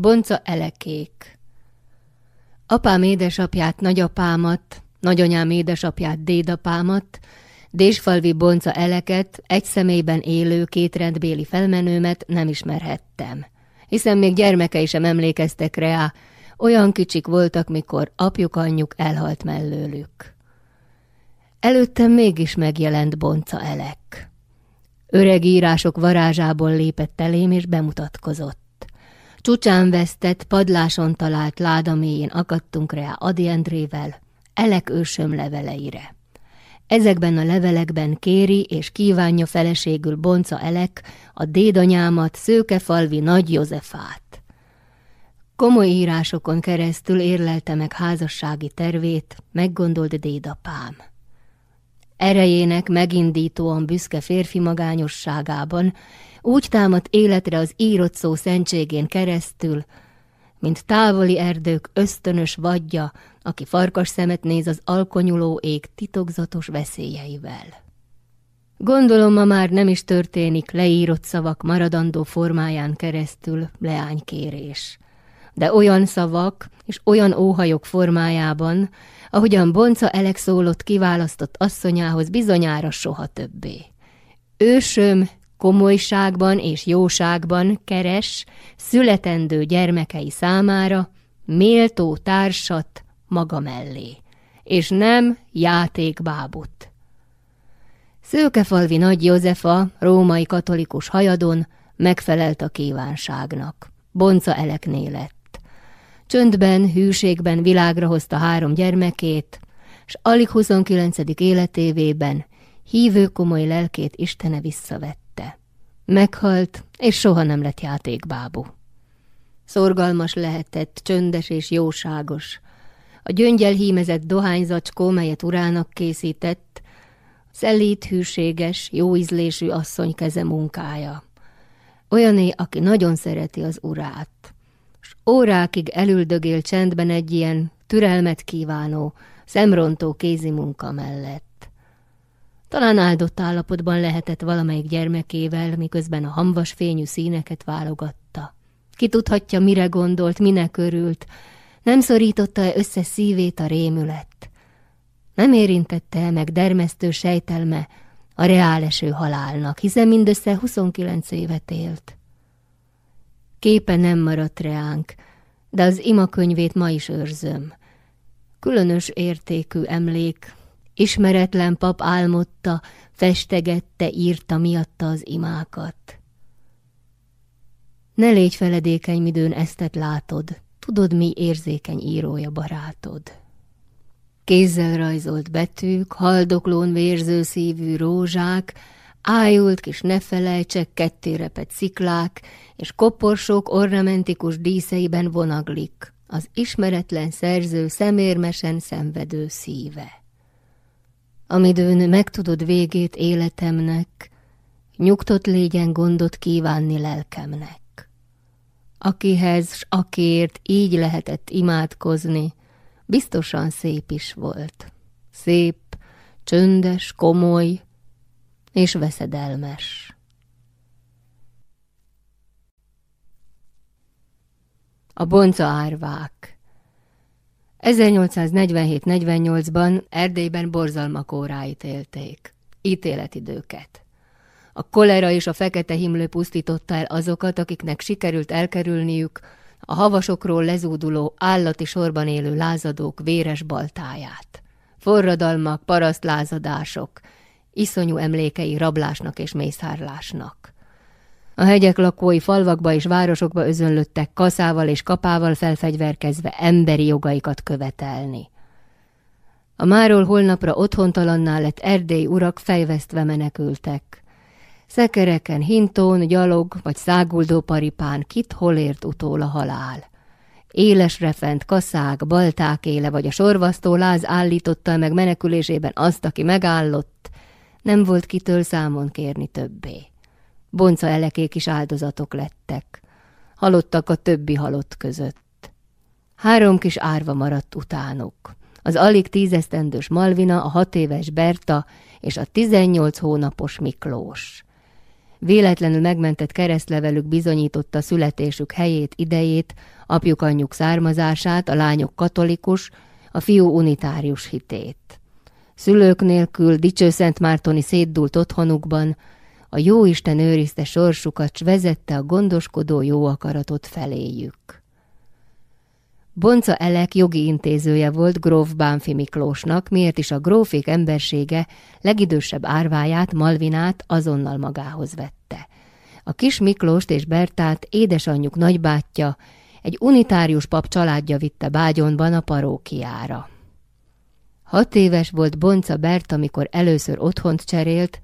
Bonca elekék. Apám édesapját, nagyapámat, nagyanyám édesapját, dédapámat, Désfalvi bonca eleket, egy személyben élő kétrendbéli felmenőmet nem ismerhettem, hiszen még gyermekei sem emlékeztek rá, olyan kicsik voltak, mikor apjuk anyjuk elhalt mellőlük. Előttem mégis megjelent bonca elek. Öreg írások varázsából lépett elém és bemutatkozott. Csúcsán vesztett, padláson talált láda mélyén akadtunk rá Adi Endrével, Elek ősöm leveleire. Ezekben a levelekben kéri és kívánja feleségül Bonca Elek a dédanyámat, Szőkefalvi Nagy Józefát. Komoly írásokon keresztül érlelte meg házassági tervét, meggondolt dédapám. Erejének megindítóan büszke férfi magányosságában úgy támadt életre az írott szó szentségén keresztül, mint távoli erdők ösztönös vadja, aki farkas szemet néz az alkonyuló ég titokzatos veszélyeivel. Gondolom ma már nem is történik leírott szavak maradandó formáján keresztül leánykérés, de olyan szavak és olyan óhajok formájában, ahogyan Bonca Elek szólott kiválasztott asszonyához bizonyára soha többé. Ősöm komolyságban és jóságban keres születendő gyermekei számára méltó társat maga mellé, és nem játékbábut. Szőkefalvi Nagy Józefa, római katolikus hajadon megfelelt a kívánságnak. Bonca elekné lett. Csöndben, hűségben világra hozta három gyermekét, s alig 29. életévében hívő komoly lelkét Istene visszavette. Meghalt, és soha nem lett játékbábú. Szorgalmas lehetett, csöndes és jóságos. A gyöngyel hímezett dohányzacskó, melyet urának készített, szelít, hűséges, jó ízlésű asszony keze munkája. Olyané, aki nagyon szereti az urát, s órákig elüldögél csendben egy ilyen türelmet kívánó, szemrontó kézi munka mellett. Talán áldott állapotban lehetett valamelyik gyermekével, miközben a hamvas fényű színeket válogatta. Ki tudhatja, mire gondolt, minek örült, nem szorította-e össze szívét a rémület. Nem érintette -e meg dermesztő sejtelme a reáleső halálnak, hiszen mindössze 29 évet élt. Képe nem maradt reánk, de az imakönyvét ma is őrzöm. Különös értékű emlék, Ismeretlen pap álmodta, festegette, írta miatta az imákat. Ne légy feledékeny, midőn eztet látod, tudod, mi érzékeny írója barátod. Kézzel rajzolt betűk, haldoklón vérző szívű rózsák, ájult kis ne felejtsek, kettérepet sziklák, és koporsók ornamentikus díszeiben vonaglik, az ismeretlen szerző szemérmesen szenvedő szíve amidőn megtudod végét életemnek, nyugtott légyen gondot kívánni lelkemnek. Akihez s akiért így lehetett imádkozni, biztosan szép is volt. Szép, csöndes, komoly és veszedelmes. A bonca árvák 1847-48-ban Erdélyben borzalmak óráit élték. Ítéletidőket. A kolera és a fekete himlő pusztította el azokat, akiknek sikerült elkerülniük a havasokról lezúduló állati sorban élő lázadók véres baltáját. Forradalmak, parasztlázadások, iszonyú emlékei rablásnak és mészárlásnak. A hegyek lakói falvakba és városokba özönlöttek kaszával és kapával felfegyverkezve emberi jogaikat követelni. A máról holnapra otthontalanná lett erdély urak fejvesztve menekültek. Szekereken, hintón, gyalog vagy száguldó paripán kit hol ért utól a halál. Élesre fent kaszák, balták éle vagy a sorvasztó láz állította meg menekülésében azt, aki megállott, nem volt kitől számon kérni többé. Bonca elekék is áldozatok lettek. Halottak a többi halott között. Három kis árva maradt utánuk. Az alig tízesztendős Malvina, a hat éves Berta és a tizennyolc hónapos Miklós. Véletlenül megmentett keresztlevelük bizonyította születésük helyét, idejét, apjuk anyjuk származását, a lányok katolikus, a fiú unitárius hitét. Szülők nélkül dicső Szent Mártoni szétdult otthonukban, a jóisten őrizte sorsukat, s vezette a gondoskodó jó akaratot feléjük. Bonca Elek jogi intézője volt gróf Bánfi Miklósnak, miért is a grófék embersége legidősebb árváját, Malvinát azonnal magához vette. A kis Miklóst és Bertát édesanyjuk nagybátyja, egy unitárius pap családja vitte Bágyonban a parókiára. Hat éves volt Bonca Bert, amikor először otthont cserélt,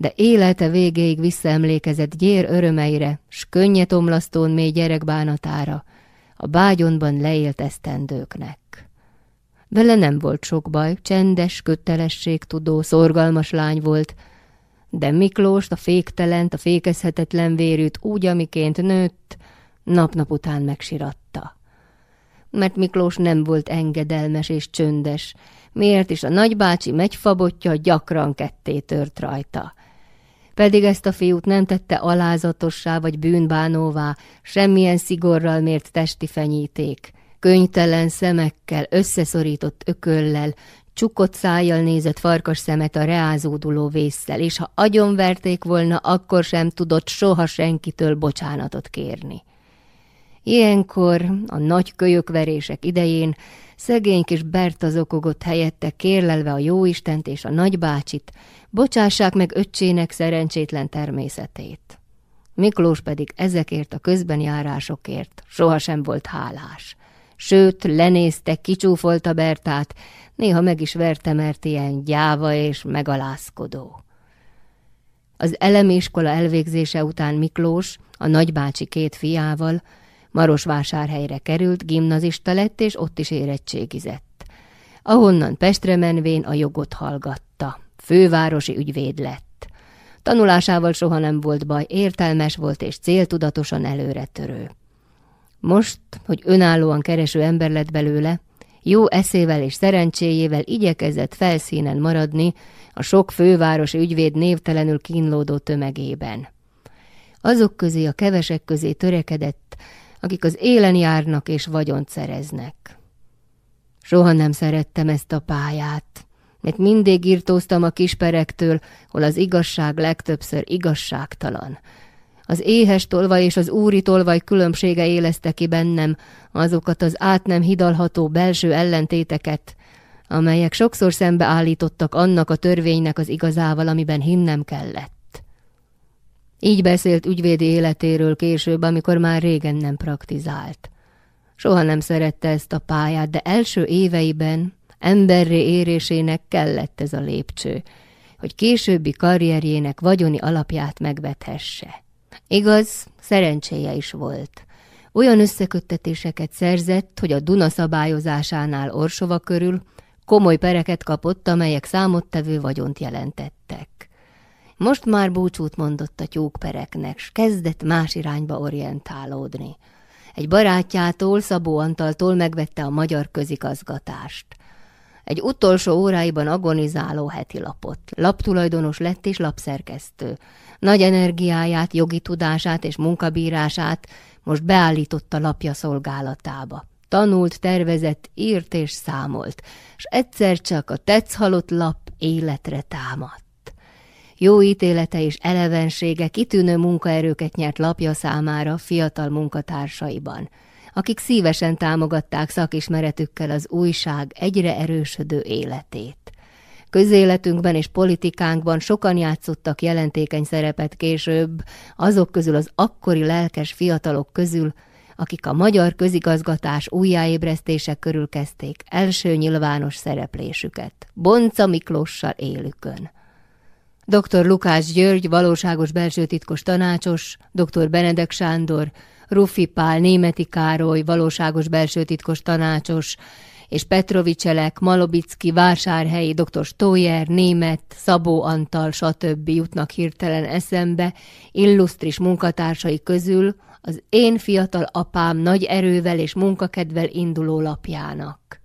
de élete végéig visszaemlékezett gyér örömeire, s könnyet omlasztón mély gyerekbánatára, a bágyonban leélt esztendőknek. Vele nem volt sok baj, csendes, kötelességtudó, szorgalmas lány volt, de Miklóst, a féktelent, a fékezhetetlen vérűt úgy, amiként nőtt, nap-nap után megsiratta. Mert Miklós nem volt engedelmes és csöndes, miért is a nagybácsi megyfabotja gyakran ketté tört rajta. Pedig ezt a fiút nem tette alázatossá vagy bűnbánóvá, semmilyen szigorral mért testi fenyíték. Könytelen szemekkel, összeszorított ököllel, csukott szájjal nézett farkas szemet a reázóduló vészsel, és ha agyonverték volna, akkor sem tudott soha senkitől bocsánatot kérni. Ilyenkor, a nagy kölyökverések idején szegény kis Berta zokogott helyette kérlelve a jóistent és a nagybácsit, bocsássák meg öccsének szerencsétlen természetét. Miklós pedig ezekért a közbenjárásokért sohasem volt hálás. Sőt, lenézte, kicsúfolta Bertát, néha meg is verte, mert ilyen gyáva és megalázkodó. Az elemiskola elvégzése után Miklós, a nagybácsi két fiával, Marosvásárhelyre került, gimnazista lett, és ott is érettségizett. Ahonnan Pestre menvén a jogot hallgatta. Fővárosi ügyvéd lett. Tanulásával soha nem volt baj, értelmes volt és céltudatosan előretörő. Most, hogy önállóan kereső ember lett belőle, jó eszével és szerencséjével igyekezett felszínen maradni a sok fővárosi ügyvéd névtelenül kínlódó tömegében. Azok közé a kevesek közé törekedett, akik az élen járnak és vagyont szereznek. Soha nem szerettem ezt a pályát, mert mindig írtóztam a kisperektől, hol az igazság legtöbbször igazságtalan. Az éhes tolvaj és az úri tolvaj különbsége élezte ki bennem azokat az át nem hidalható belső ellentéteket, amelyek sokszor szembeállítottak annak a törvénynek az igazával, amiben hinnem kellett. Így beszélt ügyvédi életéről később, amikor már régen nem praktizált. Soha nem szerette ezt a pályát, de első éveiben emberré érésének kellett ez a lépcső, hogy későbbi karrierjének vagyoni alapját megvethesse. Igaz, szerencséje is volt. Olyan összeköttetéseket szerzett, hogy a Duna szabályozásánál Orsova körül komoly pereket kapott, amelyek számottevő vagyont jelentettek. Most már búcsút mondott a tyúkpereknek, s kezdett más irányba orientálódni. Egy barátjától, Szabó Antaltól megvette a magyar közigazgatást. Egy utolsó óráiban agonizáló heti lapot. Laptulajdonos lett és lapszerkesztő. Nagy energiáját, jogi tudását és munkabírását most beállította lapja szolgálatába. Tanult, tervezett, írt és számolt, és egyszer csak a tetszhalott lap életre támadt. Jó ítélete és elevensége kitűnő munkaerőket nyert lapja számára fiatal munkatársaiban, akik szívesen támogatták szakismeretükkel az újság egyre erősödő életét. Közéletünkben és politikánkban sokan játszottak jelentékeny szerepet később, azok közül az akkori lelkes fiatalok közül, akik a magyar közigazgatás újjáébresztése körül kezdték első nyilvános szereplésüket, Bonca Miklóssal élükön. Dr. Lukács György, valóságos belső titkos tanácsos, dr. Benedek Sándor, Rufi Pál, Németi Károly, valóságos belső titkos tanácsos, és Petrovicselek, Malobicki, Vásárhelyi, dr. Stójer, Német, Szabó Antal, stb. jutnak hirtelen eszembe, illusztris munkatársai közül az én fiatal apám nagy erővel és munkakedvel induló lapjának.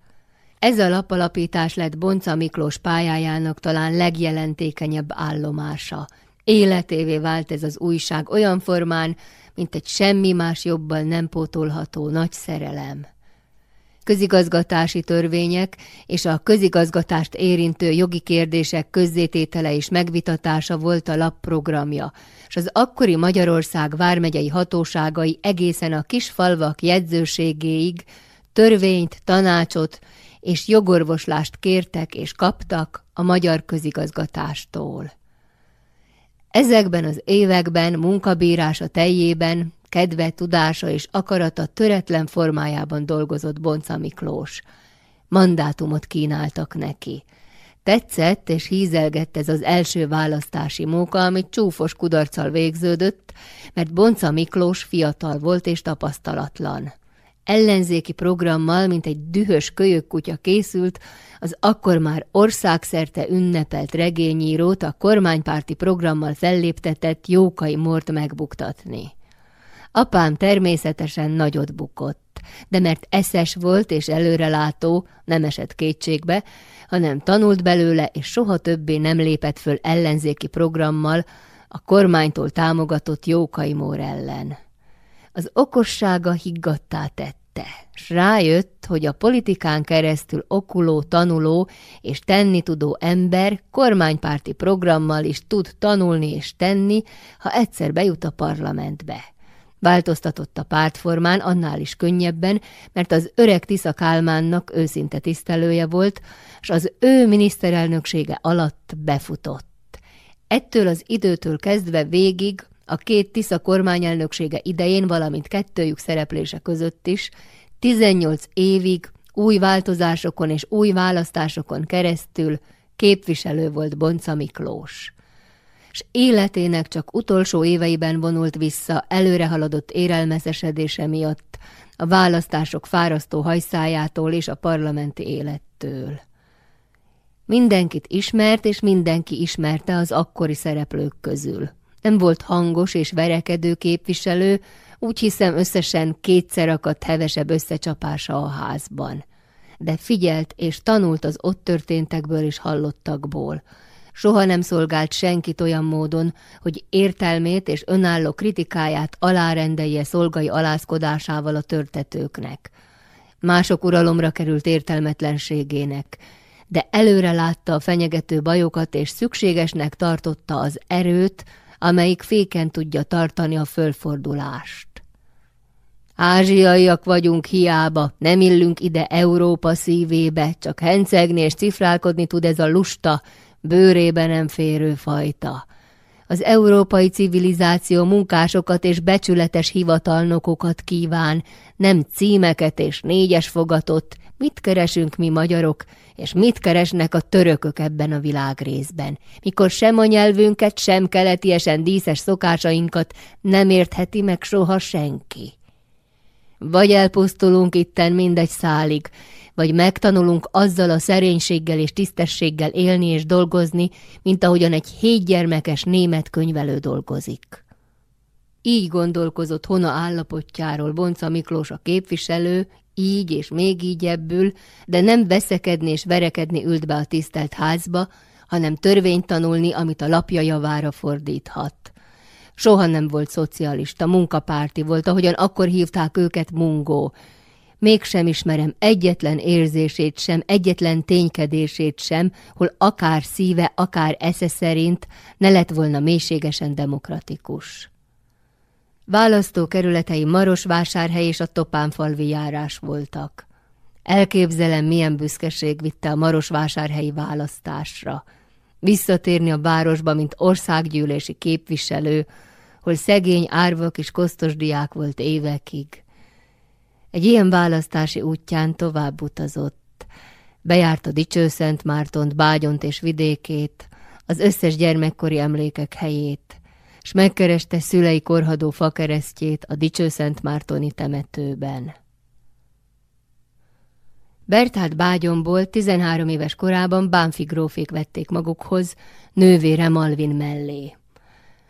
Ez a lapalapítás lett Bonca Miklós pályájának talán legjelentékenyebb állomása. Életévé vált ez az újság olyan formán, mint egy semmi más jobban nem pótolható nagy szerelem. Közigazgatási törvények és a közigazgatást érintő jogi kérdések közzététele és megvitatása volt a lap programja, és az akkori Magyarország vármegyei hatóságai egészen a kis falvak jegyzőségéig törvényt, tanácsot és jogorvoslást kértek és kaptak a magyar közigazgatástól. Ezekben az években munkabírása teljében, kedve, tudása és akarata töretlen formájában dolgozott Bonca Miklós. mandátumot kínáltak neki. Tetszett és hízelgett ez az első választási móka, amit csúfos kudarccal végződött, mert Bonca Miklós fiatal volt és tapasztalatlan. Ellenzéki programmal, mint egy dühös kölyökkutya készült, az akkor már országszerte ünnepelt regényírót a kormánypárti programmal felléptetett Jókai Mort megbuktatni. Apám természetesen nagyot bukott, de mert eszes volt és előrelátó, nem esett kétségbe, hanem tanult belőle, és soha többé nem lépett föl ellenzéki programmal a kormánytól támogatott Jókai Mór ellen. Az okossága higgadtá tette, s rájött, hogy a politikán keresztül okuló, tanuló és tenni tudó ember kormánypárti programmal is tud tanulni és tenni, ha egyszer bejut a parlamentbe. Változtatott a pártformán annál is könnyebben, mert az öreg Tisza Kálmánnak őszinte tisztelője volt, s az ő miniszterelnöksége alatt befutott. Ettől az időtől kezdve végig, a két Tisza kormányelnöksége idején, valamint kettőjük szereplése között is, 18 évig új változásokon és új választásokon keresztül képviselő volt Bonca Miklós s életének csak utolsó éveiben vonult vissza előrehaladott érelmeszesedése miatt, a választások fárasztó hajszájától és a parlamenti élettől. Mindenkit ismert, és mindenki ismerte az akkori szereplők közül. Nem volt hangos és verekedő képviselő, úgy hiszem összesen kétszer akadt hevesebb összecsapása a házban. De figyelt és tanult az ott történtekből és hallottakból, soha nem szolgált senkit olyan módon, hogy értelmét és önálló kritikáját alárendelje szolgai alázkodásával a törtetőknek. Mások uralomra került értelmetlenségének, de előre látta a fenyegető bajokat, és szükségesnek tartotta az erőt, amelyik féken tudja tartani a fölfordulást. Ázsiaiak vagyunk hiába, nem illünk ide Európa szívébe, csak hencegni és cifrálkodni tud ez a lusta, bőrébe nem férő fajta. Az európai civilizáció munkásokat és becsületes hivatalnokokat kíván, nem címeket és négyes fogatot, mit keresünk mi magyarok, és mit keresnek a törökök ebben a világrészben, mikor sem a nyelvünket, sem keletiesen díszes szokásainkat nem értheti meg soha senki. Vagy elpusztulunk itten mindegy szálig, vagy megtanulunk azzal a szerénységgel és tisztességgel élni és dolgozni, mint ahogyan egy hétgyermekes német könyvelő dolgozik. Így gondolkozott Hona állapotjáról Bonca Miklós a képviselő, így és még így ebből, de nem veszekedni és verekedni ült be a tisztelt házba, hanem törvényt tanulni, amit a lapja javára fordíthat. Soha nem volt szocialista, munkapárti volt, ahogyan akkor hívták őket mungó, mégsem ismerem egyetlen érzését sem, egyetlen ténykedését sem, hol akár szíve, akár esze szerint ne lett volna mélységesen demokratikus. Választókerületei Marosvásárhely és a Topánfalvi járás voltak. Elképzelem, milyen büszkeség vitte a Marosvásárhelyi választásra. Visszatérni a városba, mint országgyűlési képviselő, hol szegény árvak és kosztos diák volt évekig. Egy ilyen választási útján tovább utazott. Bejárta Dicsőszent Mártont, Bágyont és vidékét, az összes gyermekkori emlékek helyét, s megkereste szülei korhadó fakeresztjét a Dicsőszent Mártoni temetőben. Bertát Bágyomból 13 éves korában Bánfi grófék vették magukhoz, nővére Malvin mellé.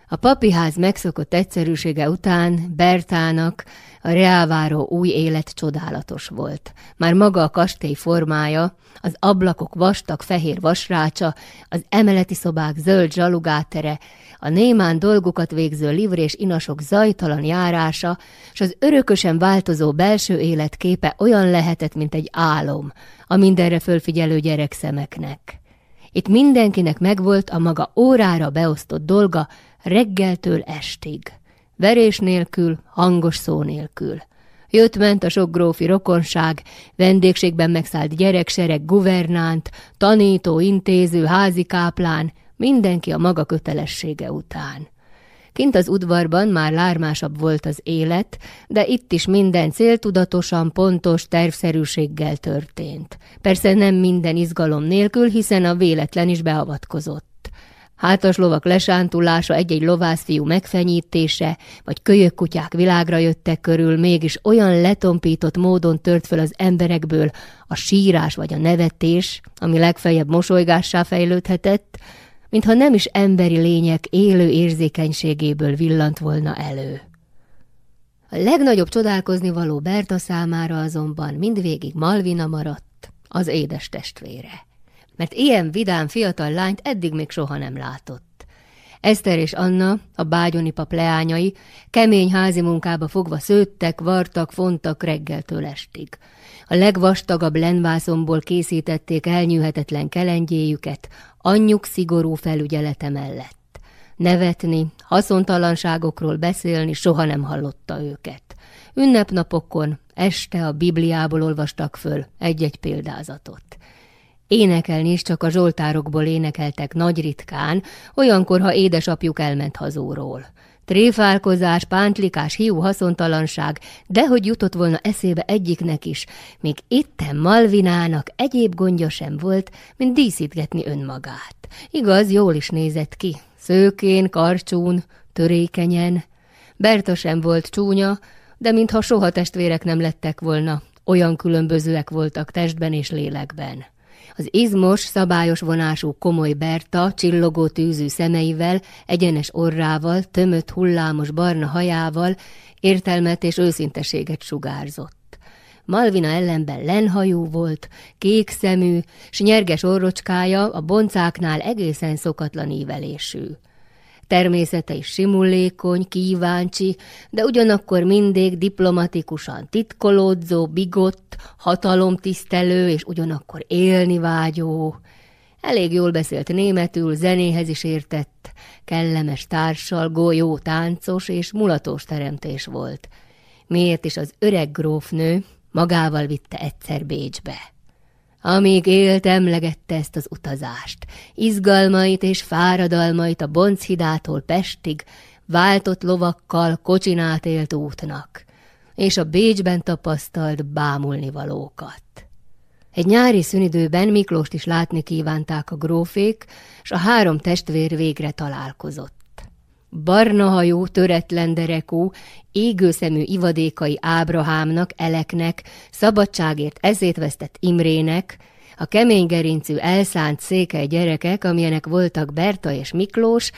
A papiház megszokott egyszerűsége után Bertának a reálváró új élet csodálatos volt. Már maga a kastély formája, az ablakok vastag fehér vasrácsa, az emeleti szobák zöld zsalugátere, a némán dolgokat végző livrés inasok zajtalan járása, és az örökösen változó belső életképe olyan lehetett, mint egy álom a mindenre fölfigyelő gyerekszemeknek. Itt mindenkinek megvolt a maga órára beosztott dolga, reggeltől estig. Verés nélkül, hangos szó nélkül. Jött-ment a sok grófi rokonság, vendégségben megszállt gyereksereg, guvernánt, tanító, intéző, házi káplán, mindenki a maga kötelessége után. Kint az udvarban már lármásabb volt az élet, de itt is minden céltudatosan, pontos tervszerűséggel történt. Persze nem minden izgalom nélkül, hiszen a véletlen is beavatkozott. Hátas lovak lesántulása, egy-egy lovászfiú megfenyítése, vagy kölyök kutyák világra jöttek körül, mégis olyan letompított módon tört fel az emberekből a sírás vagy a nevetés, ami legfeljebb mosolygássá fejlődhetett, mintha nem is emberi lények élő érzékenységéből villant volna elő. A legnagyobb csodálkozni való Berta számára azonban mindvégig Malvina maradt, az édes testvére mert ilyen vidám fiatal lányt eddig még soha nem látott. Eszter és Anna, a bágyoni pap leányai, kemény házi munkába fogva szőttek, vartak, fontak reggeltől estig. A legvastagabb lenvászomból készítették elnyűhetetlen kelendjéjüket, anyjuk szigorú felügyelete mellett. Nevetni, haszontalanságokról beszélni soha nem hallotta őket. Ünnepnapokon este a Bibliából olvastak föl egy-egy példázatot. Énekelni is csak a zsoltárokból énekeltek nagy ritkán, olyankor, ha édesapjuk elment hazóról. Tréfálkozás, pántlikás, hiú haszontalanság, dehogy jutott volna eszébe egyiknek is, még itten Malvinának egyéb gondja sem volt, mint díszítgetni önmagát. Igaz, jól is nézett ki, szőkén, karcsún, törékenyen. Berta sem volt csúnya, de mintha soha testvérek nem lettek volna, olyan különbözőek voltak testben és lélekben. Az izmos, szabályos vonású komoly Berta csillogó tűzű szemeivel, egyenes orrával, tömött hullámos barna hajával értelmet és őszinteséget sugárzott. Malvina ellenben lenhajú volt, kék szemű, s nyerges orrocskája a boncáknál egészen szokatlan ívelésű. Természete is simulékony, kíváncsi, de ugyanakkor mindig diplomatikusan titkolódzó, bigott, hatalomtisztelő és ugyanakkor élni vágyó. Elég jól beszélt németül, zenéhez is értett, kellemes társal, golyó, táncos és mulatos teremtés volt. Miért is az öreg grófnő magával vitte egyszer Bécsbe. Amíg élt, emlegette ezt az utazást. Izgalmait és fáradalmait a Bonchidától Pestig, váltott lovakkal kocsinát élt útnak, és a Bécsben tapasztalt bámulni valókat. Egy nyári szünidőben Miklóst is látni kívánták a grófék, és a három testvér végre találkozott. Barna hajú, töretlen derekú, égőszemű ivadékai Ábrahámnak, Eleknek, szabadságért ezét vesztett Imrének, a kemény gerincű elszánt székely gyerekek, amilyenek voltak Berta és Miklós,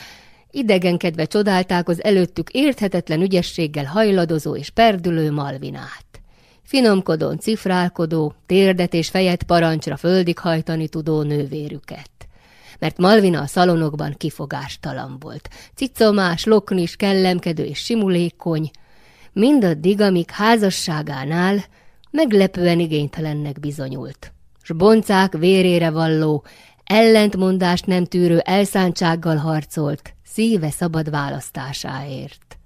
idegenkedve csodálták az előttük érthetetlen ügyességgel hajladozó és perdülő Malvinát. Finomkodón cifrálkodó, térdet és fejet parancsra földig hajtani tudó nővérüket mert Malvina a szalonokban kifogástalan volt. Cicomás, loknis, kellemkedő és simulékony, mindaddig, amíg házasságánál meglepően igénytelennek bizonyult. S boncák vérére valló, ellentmondást nem tűrő elszántsággal harcolt, szíve szabad választásáért.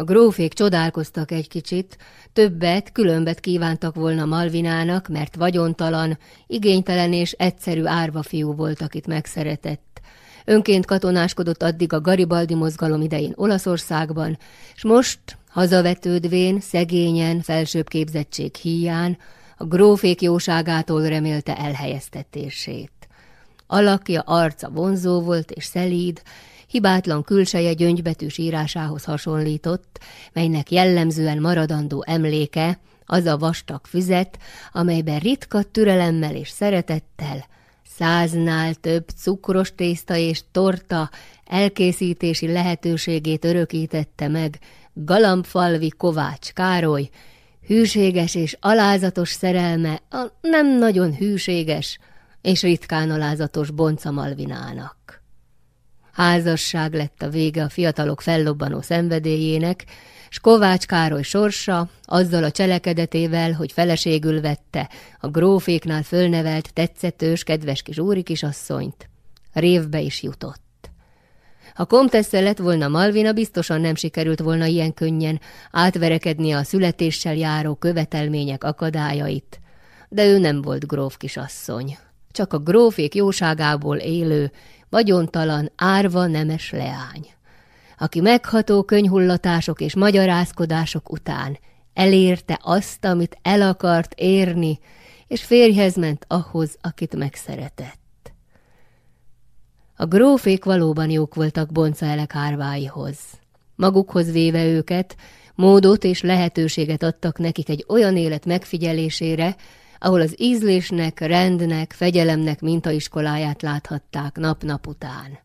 A grófék csodálkoztak egy kicsit, többet, különbet kívántak volna Malvinának, mert vagyontalan, igénytelen és egyszerű árva fiú volt, akit megszeretett. Önként katonáskodott addig a Garibaldi mozgalom idején Olaszországban, s most, hazavetődvén, szegényen, felsőbb képzettség híján, a grófék jóságától remélte elhelyeztetését. Alakja, arca vonzó volt és szelíd, hibátlan külseje gyöngybetűs írásához hasonlított, melynek jellemzően maradandó emléke az a vastag füzet, amelyben ritka türelemmel és szeretettel száznál több cukros tészta és torta elkészítési lehetőségét örökítette meg Galambfalvi Kovács Károly, hűséges és alázatos szerelme a nem nagyon hűséges és ritkán alázatos Bonca Malvinának. Házasság lett a vége a fiatalok fellobbanó szenvedélyének, s Kovács Károly sorsa azzal a cselekedetével, hogy feleségül vette a gróféknál fölnevelt tetszetős, kedves kis úri kisasszonyt, révbe is jutott. Ha Komtesse lett volna Malvina, biztosan nem sikerült volna ilyen könnyen átverekedni a születéssel járó követelmények akadályait, de ő nem volt gróf kisasszony, csak a grófék jóságából élő, vagyontalan, árva nemes leány. aki megható könyhullatások és magyarázkodások után elérte azt, amit el akart érni, és férjhez ment ahhoz, akit megszeretett. A grófék valóban jók voltak Bonca Elek árváihoz. Magukhoz véve őket, módot és lehetőséget adtak nekik egy olyan élet megfigyelésére, ahol az ízlésnek, rendnek, fegyelemnek mintaiskoláját láthatták nap-nap után.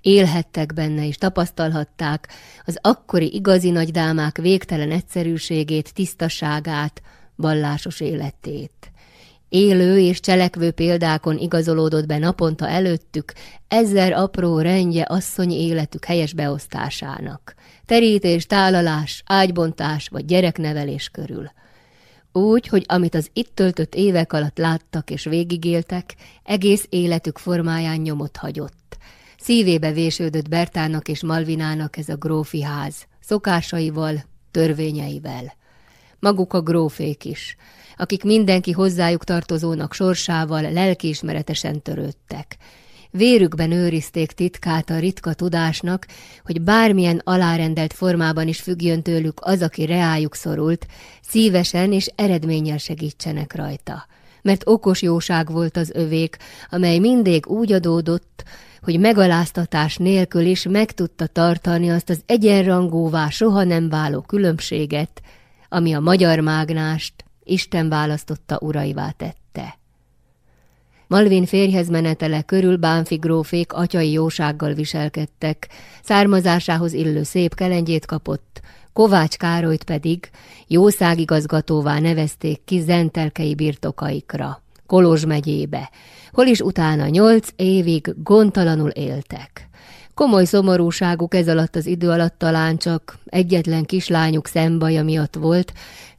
Élhettek benne és tapasztalhatták az akkori igazi nagydámák végtelen egyszerűségét, tisztaságát, vallásos életét. Élő és cselekvő példákon igazolódott be naponta előttük ezer apró rendje asszony életük helyes beosztásának. Terítés, tálalás, ágybontás vagy gyereknevelés körül. Úgy, hogy amit az itt töltött évek alatt láttak és végigéltek, egész életük formáján nyomot hagyott. Szívébe vésődött Bertának és Malvinának ez a grófi ház, szokásaival, törvényeivel. Maguk a grófék is, akik mindenki hozzájuk tartozónak sorsával lelkiismeretesen törődtek. Vérükben őrizték titkát a ritka tudásnak, hogy bármilyen alárendelt formában is függjön tőlük az, aki reájuk szorult, szívesen és eredménnyel segítsenek rajta. Mert okos jóság volt az övék, amely mindig úgy adódott, hogy megaláztatás nélkül is meg tudta tartani azt az egyenrangúvá soha nem váló különbséget, ami a magyar mágnást Isten választotta uraivá tette. Malvin férjhez menetele körül Bánfi grófék atyai jósággal viselkedtek, származásához illő szép kelengyét kapott, Kovács Károlyt pedig jószágigazgatóvá nevezték ki zentelkei birtokaikra, Kolozs megyébe, hol is utána nyolc évig gondtalanul éltek. Komoly szomorúságuk ez alatt az idő alatt talán csak egyetlen kislányuk szembaja miatt volt,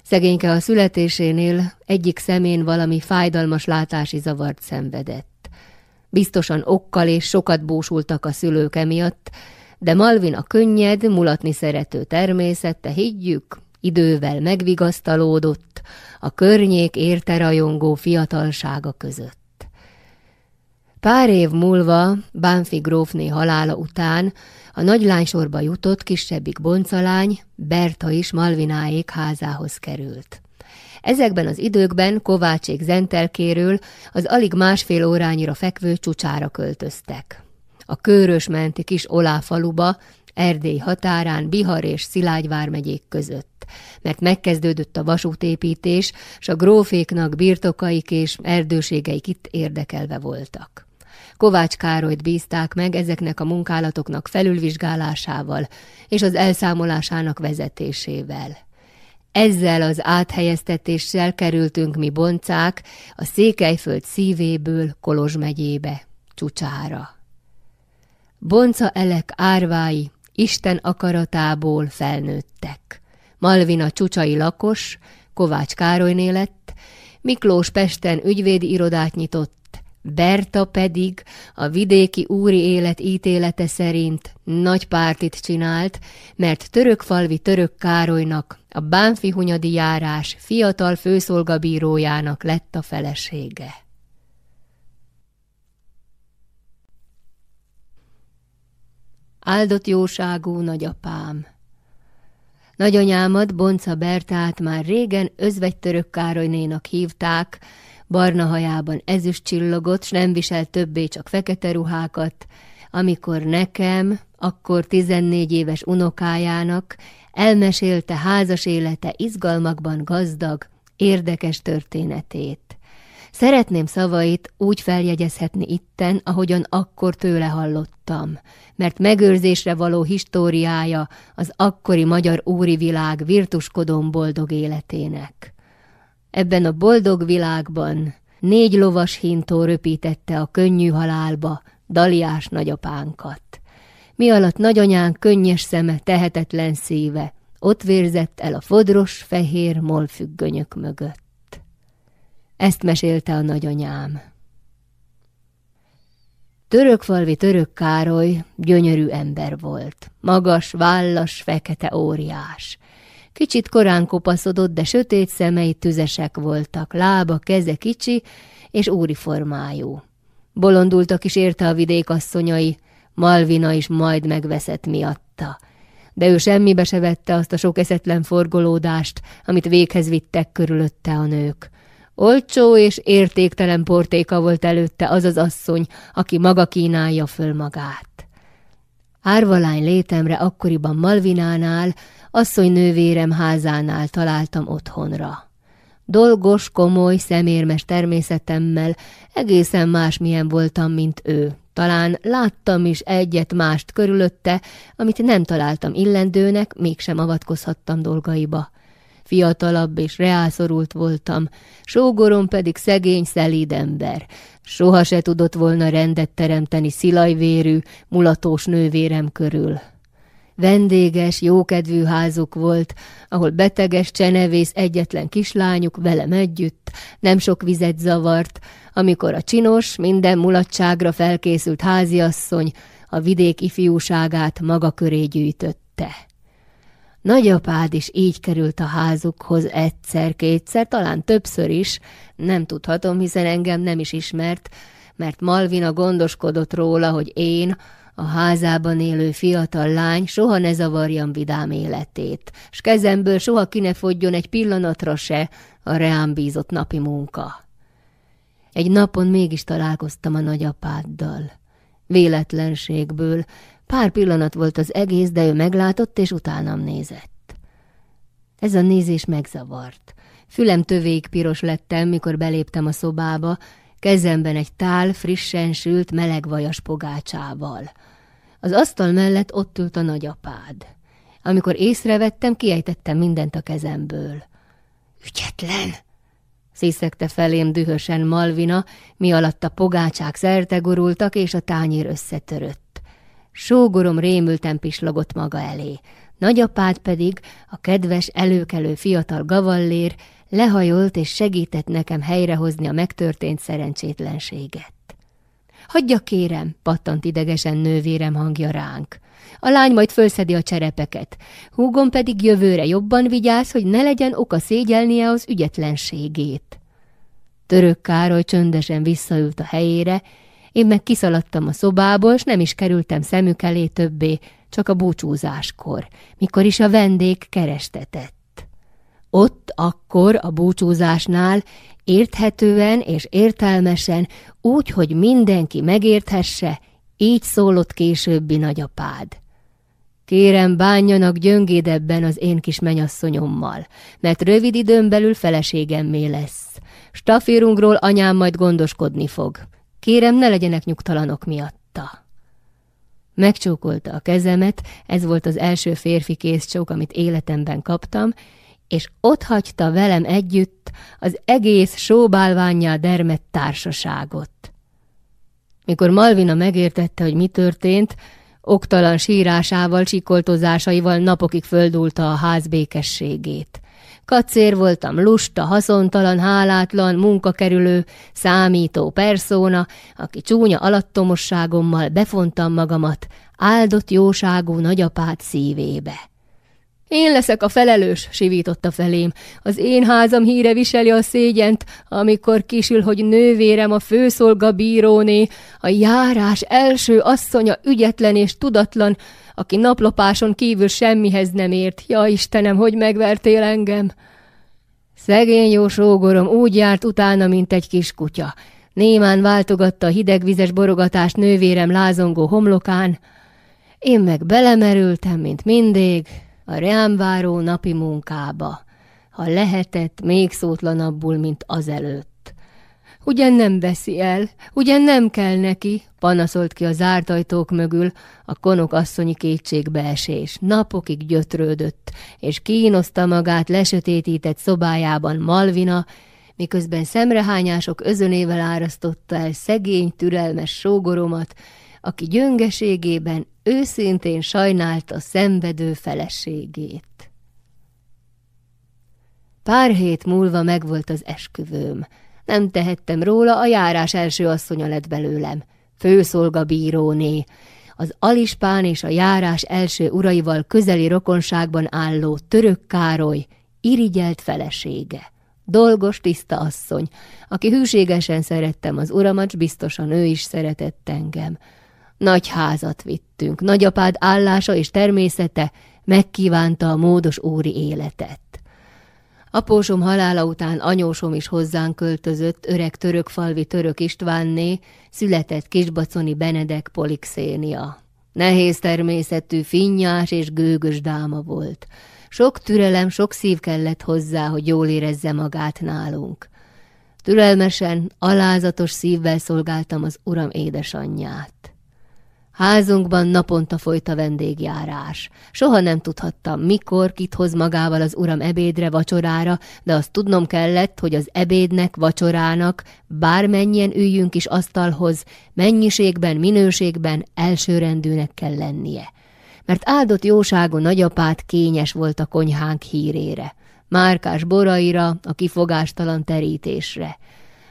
Szegényke a születésénél egyik szemén valami fájdalmas látási zavart szenvedett. Biztosan okkal és sokat búsultak a szülők emiatt, de Malvin a könnyed, mulatni szerető természette, higgyük, idővel megvigasztalódott a környék érte rajongó fiatalsága között. Pár év múlva, Bánfi grófné halála után a nagylánysorba jutott kisebbik boncalány, Berta is Malvináék házához került. Ezekben az időkben Kovácsék zentelkéről az alig másfél órányira fekvő csúcsára költöztek. A Körös menti kis Olá faluba, Erdély határán Bihar és Szilágy vármegyék között, mert megkezdődött a vasútépítés, s a gróféknak birtokaik és erdőségeik itt érdekelve voltak. Kovács Károlyt bízták meg ezeknek a munkálatoknak felülvizsgálásával és az elszámolásának vezetésével. Ezzel az áthelyeztetéssel kerültünk mi boncák a Székelyföld szívéből Kolozs megyébe, Csúcsára. Bonca elek árvái Isten akaratából felnőttek. Malvina csúcsai lakos, Kovács Károlyné lett, Miklós Pesten ügyvédi irodát nyitott, Berta pedig a vidéki úri élet ítélete szerint nagy pártit csinált, mert törökfalvi török Károlynak, a Bánfi Hunyadi járás fiatal főszolgabírójának lett a felesége. Áldott jóságú nagyapám! Nagyanyámat, Bonca Bertát már régen özvegytörök Károlynénak hívták, barna hajában ezüst csillogott, s nem viselt többé csak fekete ruhákat, amikor nekem, akkor tizennégy éves unokájának elmesélte házas élete izgalmakban gazdag, érdekes történetét. Szeretném szavait úgy feljegyezhetni itten, ahogyan akkor tőle hallottam, mert megőrzésre való históriája az akkori magyar úri világ virtuskodón boldog életének. Ebben a boldog világban négy lovas hintó röpítette a könnyű halálba Daliás nagyapánkat. Mi alatt nagyanyánk könnyes szeme, tehetetlen szíve, ott vérzett el a fodros, fehér molfüggönyök mögött. Ezt mesélte a nagyanyám. Törökfalvi török Károly gyönyörű ember volt, magas, vállas, fekete óriás. Kicsit korán kopaszodott, de sötét szemei tüzesek voltak, lába, keze kicsi és úri formájú. Bolondultak is érte a vidék asszonyai, Malvina is majd megveszett miatta. de ő semmibe se vette azt a sok eszetlen forgolódást, amit véghez vittek körülötte a nők. Olcsó és értéktelen portéka volt előtte az az asszony, aki maga kínálja föl magát. Árvalány létemre akkoriban Malvinánál, asszony nővérem házánál találtam otthonra. Dolgos, komoly, szemérmes természetemmel egészen másmilyen voltam, mint ő. Talán láttam is egyet mást körülötte, amit nem találtam illendőnek, mégsem avatkozhattam dolgaiba. Fiatalabb és reálszorult voltam, sógorom pedig szegény, szelíd ember. Soha se tudott volna rendet teremteni szilajvérű, mulatós nővérem körül. Vendéges, jókedvű házuk volt, ahol beteges csenevész egyetlen kislányuk velem együtt nem sok vizet zavart, amikor a csinos, minden mulatságra felkészült háziasszony a vidék ifjúságát maga köré gyűjtötte. Nagyapád is így került a házukhoz egyszer-kétszer, talán többször is, nem tudhatom, hiszen engem nem is ismert, mert Malvina gondoskodott róla, hogy én, a házában élő fiatal lány soha ne zavarjam vidám életét, s kezemből soha ki ne fogjon egy pillanatra se a reám bízott napi munka. Egy napon mégis találkoztam a nagyapáddal. Véletlenségből, pár pillanat volt az egész, de ő meglátott és utánam nézett. Ez a nézés megzavart. Fülem tövéig piros lettem, mikor beléptem a szobába, kezemben egy tál frissen sült melegvajas pogácsával. Az asztal mellett ott ült a nagyapád. Amikor észrevettem, kiejtettem mindent a kezemből. Ügyetlen! sziszegte felém dühösen Malvina, mi alatt a pogácsák szertegorultak, és a tányér összetörött. Sógorom rémülten pislogott maga elé. Nagyapád pedig, a kedves, előkelő fiatal gavallér, lehajolt és segített nekem helyrehozni a megtörtént szerencsétlenséget. Hagyja kérem, pattant idegesen nővérem hangja ránk. A lány majd fölszedi a cserepeket. Húgom pedig jövőre jobban vigyáz, hogy ne legyen oka szégyelnie az ügyetlenségét. Török Károly csöndesen visszaült a helyére, én meg kiszaladtam a szobából, s nem is kerültem szemük elé többé, csak a búcsúzáskor, mikor is a vendég kerestetett. Ott akkor a búcsúzásnál érthetően és értelmesen, úgy, hogy mindenki megérthesse, így szólott későbbi nagyapád. Kérem, bánjanak gyöngédebben az én kis menyasszonyommal, mert rövid időn belül feleségemmé lesz. Stafírungról anyám majd gondoskodni fog. Kérem, ne legyenek nyugtalanok miatta. Megcsókolta a kezemet, ez volt az első férfi kézcsók, amit életemben kaptam, és ott hagyta velem együtt az egész sóbálványjá dermedt társaságot. Mikor Malvina megértette, hogy mi történt, oktalan sírásával, csikoltozásaival napokig földulta a ház békességét. Kacér voltam, lusta, haszontalan, hálátlan, munkakerülő, számító perszóna, aki csúnya alattomosságommal befontam magamat áldott jóságú nagyapát szívébe. Én leszek a felelős, sivította felém. Az én házam híre viseli a szégyent, amikor kisül, hogy nővérem a főszolga bíróné, a járás első asszonya ügyetlen és tudatlan, aki naplopáson kívül semmihez nem ért. Ja, Istenem, hogy megvertél engem! Szegény jó sógorom úgy járt utána, mint egy kis kutya. Némán váltogatta a hidegvizes borogatást nővérem lázongó homlokán. Én meg belemerültem, mint mindig, a rám váró napi munkába, ha lehetett még szótlanabbul, mint azelőtt. Ugyan nem veszi el, ugyan nem kell neki, panaszolt ki a zárt ajtók mögül a konok asszonyi kétségbeesés. Napokig gyötrődött, és kínoszta magát lesötétített szobájában Malvina, miközben szemrehányások özönével árasztotta el szegény, türelmes sógoromat, aki gyöngeségében őszintén sajnálta szenvedő feleségét. Pár hét múlva megvolt az esküvőm. Nem tehettem róla, a járás első asszonya lett belőlem. Főszolga bíróné, az Alispán és a járás első uraival közeli rokonságban álló török Károly, irigyelt felesége. Dolgos, tiszta asszony, aki hűségesen szerettem az uramat, biztosan ő is szeretett engem. Nagy házat vittünk, nagyapád állása és természete megkívánta a módos úri életet. Apósom halála után anyósom is hozzánk költözött, öreg törökfalvi török Istvánné, született kisbaconi Benedek Polixénia. Nehéz természetű, finnyás és gőgös dáma volt. Sok türelem, sok szív kellett hozzá, hogy jól érezze magát nálunk. Türelmesen, alázatos szívvel szolgáltam az uram édesanyját. Házunkban naponta folyt a vendégjárás. Soha nem tudhattam, mikor kit hoz magával az uram ebédre, vacsorára, de azt tudnom kellett, hogy az ebédnek, vacsorának, bármennyien üljünk is asztalhoz, mennyiségben, minőségben elsőrendűnek kell lennie. Mert áldott jóságú nagyapát kényes volt a konyhánk hírére. Márkás boraira, a kifogástalan terítésre.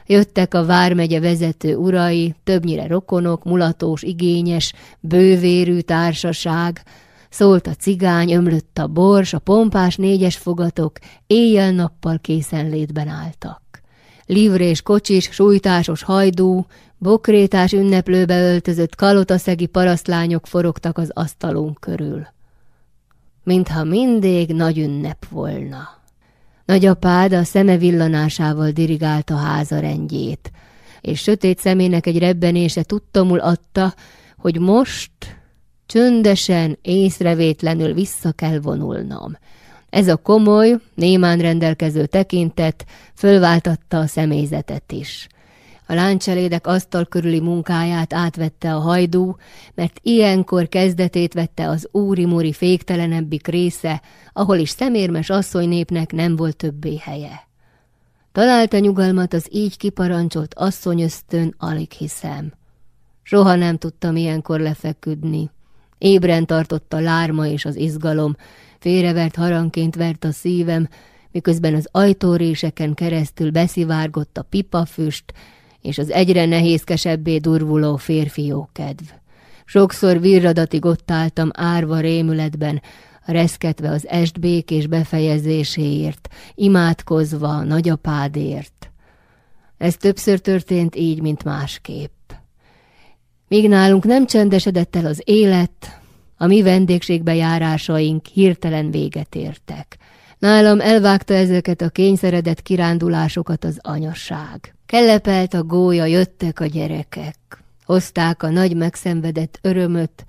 Jöttek a vármegye vezető urai, többnyire rokonok, mulatós, igényes, bővérű társaság, szólt a cigány, ömlött a bors, a pompás négyes fogatok éjjel-nappal készenlétben álltak. Livrés kocsis, sújtásos hajdú, bokrétás ünneplőbe öltözött kalotaszegi parasztlányok forogtak az asztalunk körül. Mintha mindig nagy ünnep volna. Nagyapád a szeme villanásával dirigálta háza rendjét, és sötét szemének egy rebbenése tudtomul adta, hogy most csöndesen, észrevétlenül vissza kell vonulnom. Ez a komoly, némán rendelkező tekintet fölváltatta a személyzetet is. A láncselédek asztal körüli munkáját átvette a hajdú, mert ilyenkor kezdetét vette az úri-muri féktelenebbik része, ahol is szemérmes asszonynépnek nem volt többé helye. Találta nyugalmat az így kiparancsolt asszonyösztön, alig hiszem. Soha nem tudtam ilyenkor lefeküdni. Ébren tartott a lárma és az izgalom, félrevert harangként vert a szívem, miközben az ajtóréseken keresztül beszivárgott a pipafüst, és az egyre nehézkesebbé durvuló férfi kedv. Sokszor virradatig ott álltam árva rémületben, reszketve az est békés befejezéséért, imádkozva nagyapádért. Ez többször történt így, mint másképp. Míg nálunk nem csendesedett el az élet, a mi vendégségbe járásaink hirtelen véget értek. Nálam elvágta ezeket a kényszeredett kirándulásokat az anyasság. Kellepelt a gólya, jöttek a gyerekek. Hozták a nagy megszenvedett örömöt,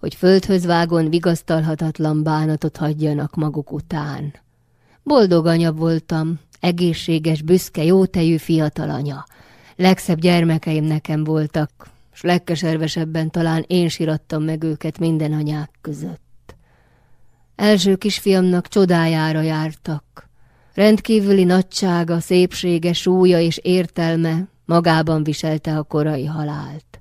hogy földhöz vágon vigasztalhatatlan bánatot hagyjanak maguk után. Boldog anya voltam, egészséges, büszke, jótejű fiatal anya. Legszebb gyermekeim nekem voltak, s legkeservesebben talán én sirattam meg őket minden anyák között. Első kisfiamnak csodájára jártak, Rendkívüli nagysága, szépsége, súlya és értelme magában viselte a korai halált.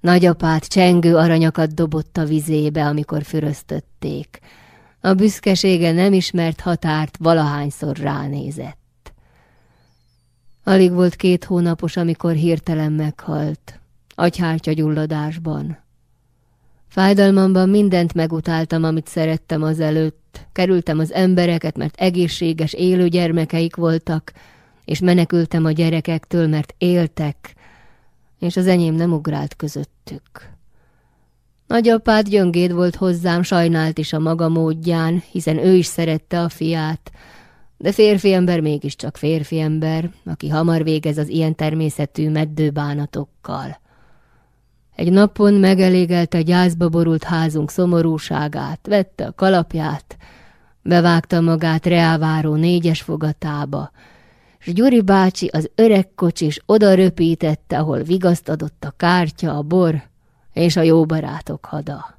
Nagyapát csengő aranyakat dobott a vizébe, amikor füröztötték. A büszkesége nem ismert határt, valahányszor ránézett. Alig volt két hónapos, amikor hirtelen meghalt, agyhártya gyulladásban. Fájdalmamban mindent megutáltam, amit szerettem azelőtt. Kerültem az embereket, mert egészséges élő gyermekeik voltak, és menekültem a gyerekektől, mert éltek, és az enyém nem ugrált közöttük. Nagyapád gyöngéd volt hozzám, sajnált is a maga módján, hiszen ő is szerette a fiát, de férfi ember mégiscsak férfi ember, aki hamar végez az ilyen természetű meddőbánatokkal. Egy napon megelégelte gyászba borult házunk szomorúságát, vette a kalapját, bevágta magát reáváró négyes fogatába, s Gyuri bácsi az öreg kocsis oda röpítette, ahol vigaszt adott a kártya, a bor és a jó barátok hada.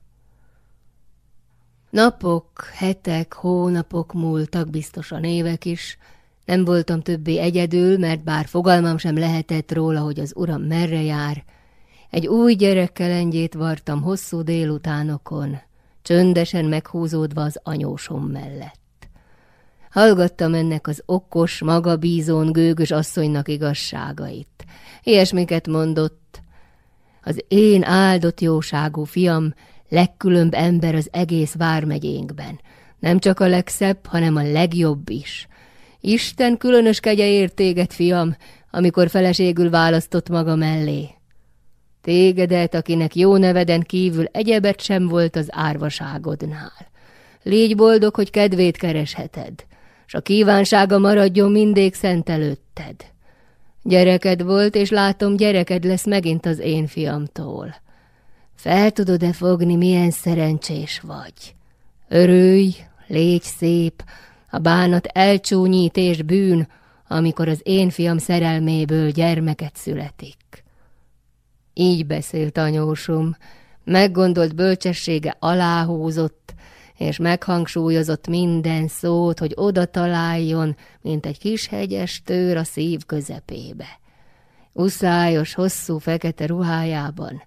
Napok, hetek, hónapok múltak, biztosan évek is. Nem voltam többé egyedül, mert bár fogalmam sem lehetett róla, hogy az uram merre jár, egy új gyerekkelengyét vartam hosszú délutánokon, csöndesen meghúzódva az anyósom mellett. Hallgattam ennek az okos, magabízón, gőgös asszonynak igazságait. Ilyesmiket mondott. Az én áldott jóságú fiam legkülönbb ember az egész vármegyénkben. Nem csak a legszebb, hanem a legjobb is. Isten különös kegye értéget, fiam, amikor feleségül választott maga mellé. Tégedet, akinek jó neveden kívül egyebet sem volt az árvaságodnál. Légy boldog, hogy kedvét keresheted, s a kívánsága maradjon mindig szent előtted. Gyereked volt, és látom, gyereked lesz megint az én fiamtól. Fel tudod-e fogni, milyen szerencsés vagy? Örülj, légy szép, a bánat elcsúnyít és bűn, amikor az én fiam szerelméből gyermeket születik. Így beszélt anyósom, meggondolt bölcsessége aláhúzott, és meghangsúlyozott minden szót, hogy oda találjon, mint egy kis hegyes tőr a szív közepébe. Uszályos, hosszú fekete ruhájában,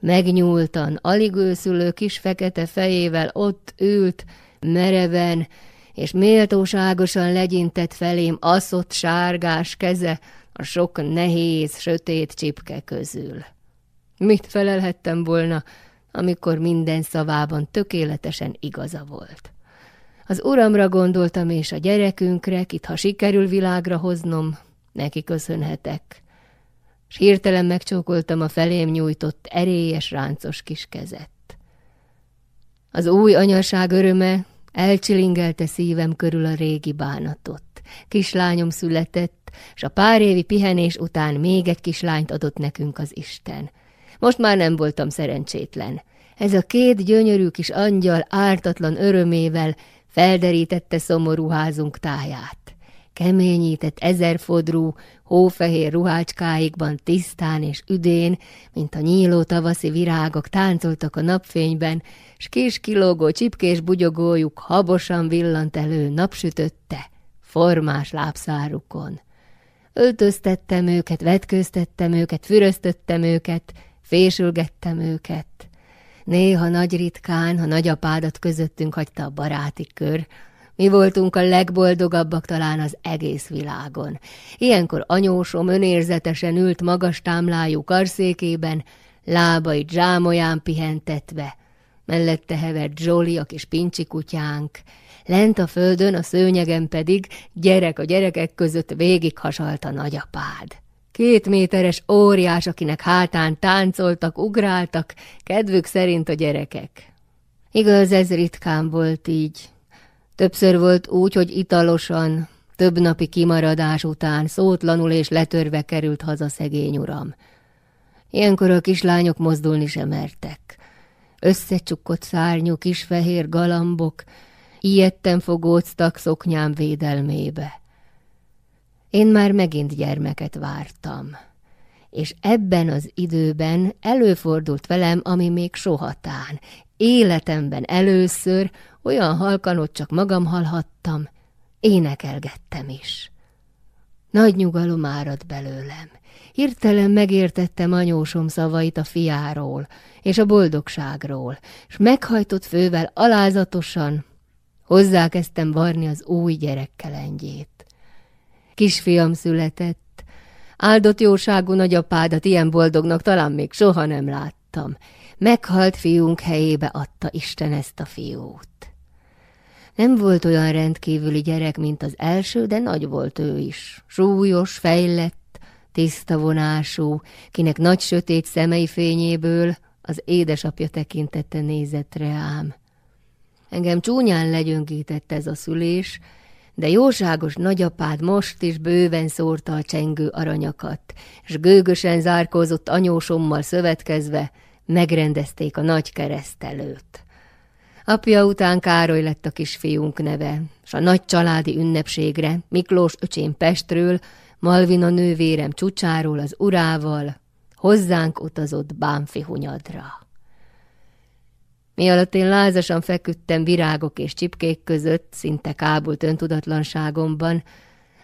megnyúltan, alig őszülő kis fekete fejével ott ült, mereven, és méltóságosan legyintett felém aszott sárgás keze a sok nehéz, sötét csipke közül. Mit felelhettem volna, amikor minden szavában tökéletesen igaza volt? Az uramra gondoltam, és a gyerekünkre, kit ha sikerül világra hoznom, neki köszönhetek. S hirtelen megcsókoltam a felém nyújtott erélyes, ráncos kis kezet. Az új anyaság öröme elcsilingelte szívem körül a régi bánatot. Kislányom született, s a pár évi pihenés után még egy kislányt adott nekünk az Isten. Most már nem voltam szerencsétlen. Ez a két gyönyörű kis angyal ártatlan örömével felderítette szomorú házunk táját. Keményített ezerfodrú, hófehér ruhácskáikban tisztán és üdén, mint a nyíló tavaszi virágok táncoltak a napfényben, s kis kilógó csipkés bugyogójuk habosan villant elő napsütötte, formás lábszárukon. Öltöztettem őket, vetköztettem őket, füröztöttem őket, fésülgettem őket. Néha nagy ritkán, ha nagyapádat közöttünk hagyta a baráti kör, mi voltunk a legboldogabbak talán az egész világon. Ilyenkor anyósom önérzetesen ült magas támlájú karszékében, lábai zsámolyán pihentetve. Mellette hevert Zsoli, a kis pincsi kutyánk. Lent a földön, a szőnyegen pedig gyerek a gyerekek között végighasalt a nagyapád. Két méteres óriás, akinek hátán táncoltak, ugráltak, kedvük szerint a gyerekek. Igaz, ez ritkán volt így. Többször volt úgy, hogy italosan, több napi kimaradás után szótlanul és letörve került haza szegény uram. Ilyenkor a kislányok mozdulni sem mertek. Összecsukott szárnyú kis fehér galambok, ilyetten fogóztak szoknyám védelmébe. Én már megint gyermeket vártam, és ebben az időben előfordult velem, ami még sohatán, életemben először, olyan halkan, hogy csak magam hallhattam, énekelgettem is. Nagy nyugalom árad belőlem. Hirtelen megértettem anyósom szavait a fiáról és a boldogságról, és meghajtott fővel alázatosan hozzákezdtem varni az új gyerekkelendjét. Kisfiam született, áldott jóságú nagyapádat ilyen boldognak talán még soha nem láttam. Meghalt fiunk helyébe adta Isten ezt a fiút. Nem volt olyan rendkívüli gyerek, mint az első, de nagy volt ő is. Súlyos, fejlett, tiszta vonású, kinek nagy sötét szemei fényéből az édesapja tekintette nézett reám. Engem csúnyán legyöngített ez a szülés, de jóságos nagyapád most is bőven szórta a csengő aranyakat, és gőgösen zárkózott anyósommal szövetkezve megrendezték a nagy kereszt előtt. Apja után Károly lett a kisfiunk neve, s a nagy családi ünnepségre Miklós öcsém Pestről, Malvina nővérem csúcsáról az urával hozzánk utazott Bánfi hunyadra. Mi alatt én lázasan feküdtem virágok és csipkék között, szinte kábult öntudatlanságomban,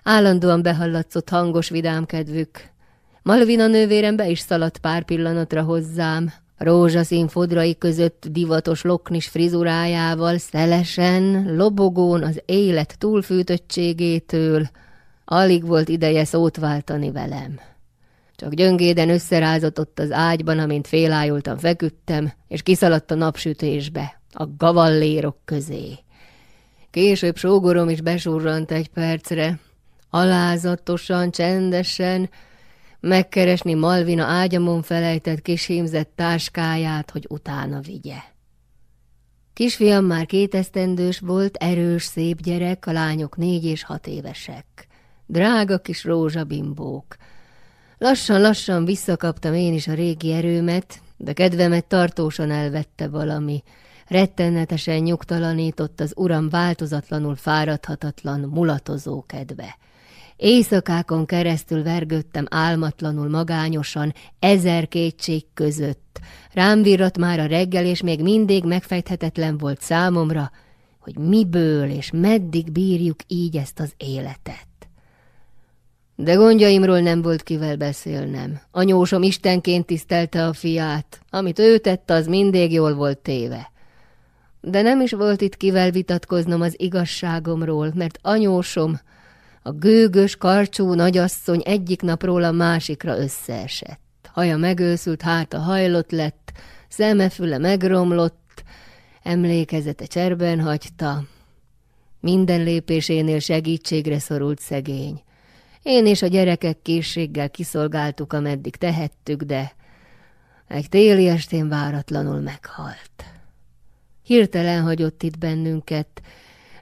állandóan behallatszott hangos vidámkedvük. Malvina nővérem be is szaladt pár pillanatra hozzám, rózsaszín fodrai között divatos loknis frizurájával, szelesen, lobogón az élet túlfűtöttségétől, alig volt ideje szót váltani velem. Csak gyöngéden összerázott ott az ágyban, amint félájultan feküdtem, és kiszaladt a napsütésbe, a gavallérok közé. Később sógorom is besurrant egy percre, alázatosan, csendesen, megkeresni Malvina ágyamon felejtett kis hímzett táskáját, hogy utána vigye. Kisfiam már kétesztendős volt, erős, szép gyerek, a lányok négy és hat évesek. Drága kis rózsabimbók. Lassan-lassan visszakaptam én is a régi erőmet, de kedvemet tartósan elvette valami. Rettenetesen nyugtalanított az uram változatlanul fáradhatatlan, mulatozó kedve. Éjszakákon keresztül vergődtem álmatlanul magányosan, ezer kétség között. Rám virrat már a reggel, és még mindig megfejthetetlen volt számomra, hogy miből és meddig bírjuk így ezt az életet. De gondjaimról nem volt kivel beszélnem. Anyósom istenként tisztelte a fiát. Amit ő tett, az mindig jól volt téve. De nem is volt itt kivel vitatkoznom az igazságomról, mert anyósom, a gőgös, karcsú nagyasszony egyik napról a másikra összeesett. Haja megőszült, háta hajlott lett, szemefüle megromlott, emlékezete cserben hagyta. Minden lépésénél segítségre szorult szegény. Én és a gyerekek készséggel kiszolgáltuk, ameddig tehettük, de egy téli estén váratlanul meghalt. Hirtelen hagyott itt bennünket,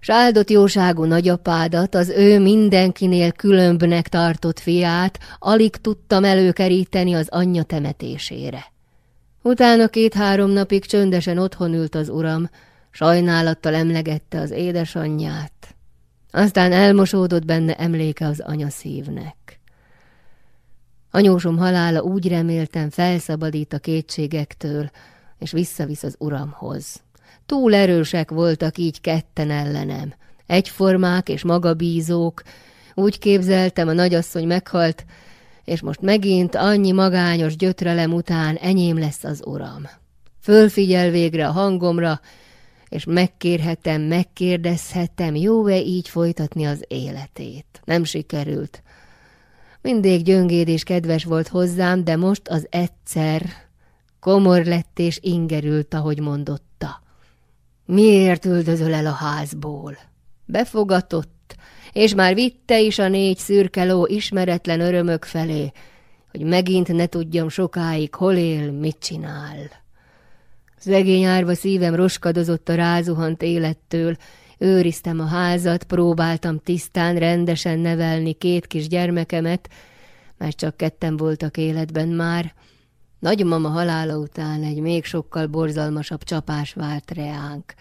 s áldott jóságú nagyapádat, az ő mindenkinél különbnek tartott fiát, alig tudtam előkeríteni az anyja temetésére. Utána két-három napig csöndesen otthon ült az uram, sajnálattal emlegette az édesanyját, aztán elmosódott benne emléke az anyaszívnek. Anyósom halála úgy reméltem felszabadít a kétségektől, és visszavisz az uramhoz. Túl erősek voltak így ketten ellenem. Egyformák és magabízók. Úgy képzeltem, a nagyasszony meghalt, és most megint annyi magányos gyötrelem után enyém lesz az uram. Fölfigyel végre a hangomra, és megkérhetem, megkérdezhetem, jó-e így folytatni az életét. Nem sikerült. Mindig gyöngéd és kedves volt hozzám, de most az egyszer komor lett és ingerült, ahogy mondotta. Miért üldözöl el a házból? Befogatott, és már vitte is a négy szürkeló ismeretlen örömök felé, hogy megint ne tudjam sokáig, hol él, mit csinál. Szegény árva szívem roskadozott a rázuhant élettől, őriztem a házat, próbáltam tisztán, rendesen nevelni két kis gyermekemet, mert csak ketten voltak életben már. Nagymama halála után egy még sokkal borzalmasabb csapás vált reánk.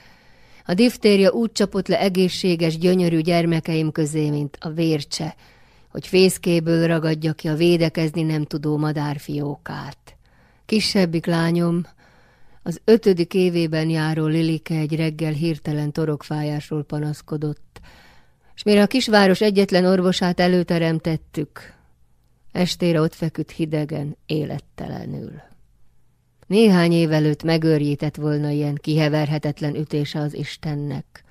A diftéria úgy csapott le egészséges, gyönyörű gyermekeim közé, mint a vércse, hogy fészkéből ragadja ki a védekezni nem tudó madárfiókát. Kisebbik lányom, az ötödik évében járó Lilike egy reggel hirtelen torokfájásról panaszkodott, és mire a kisváros egyetlen orvosát előteremtettük, estére ott feküdt hidegen, élettelenül. Néhány év előtt megőrjített volna ilyen kiheverhetetlen ütése az Istennek.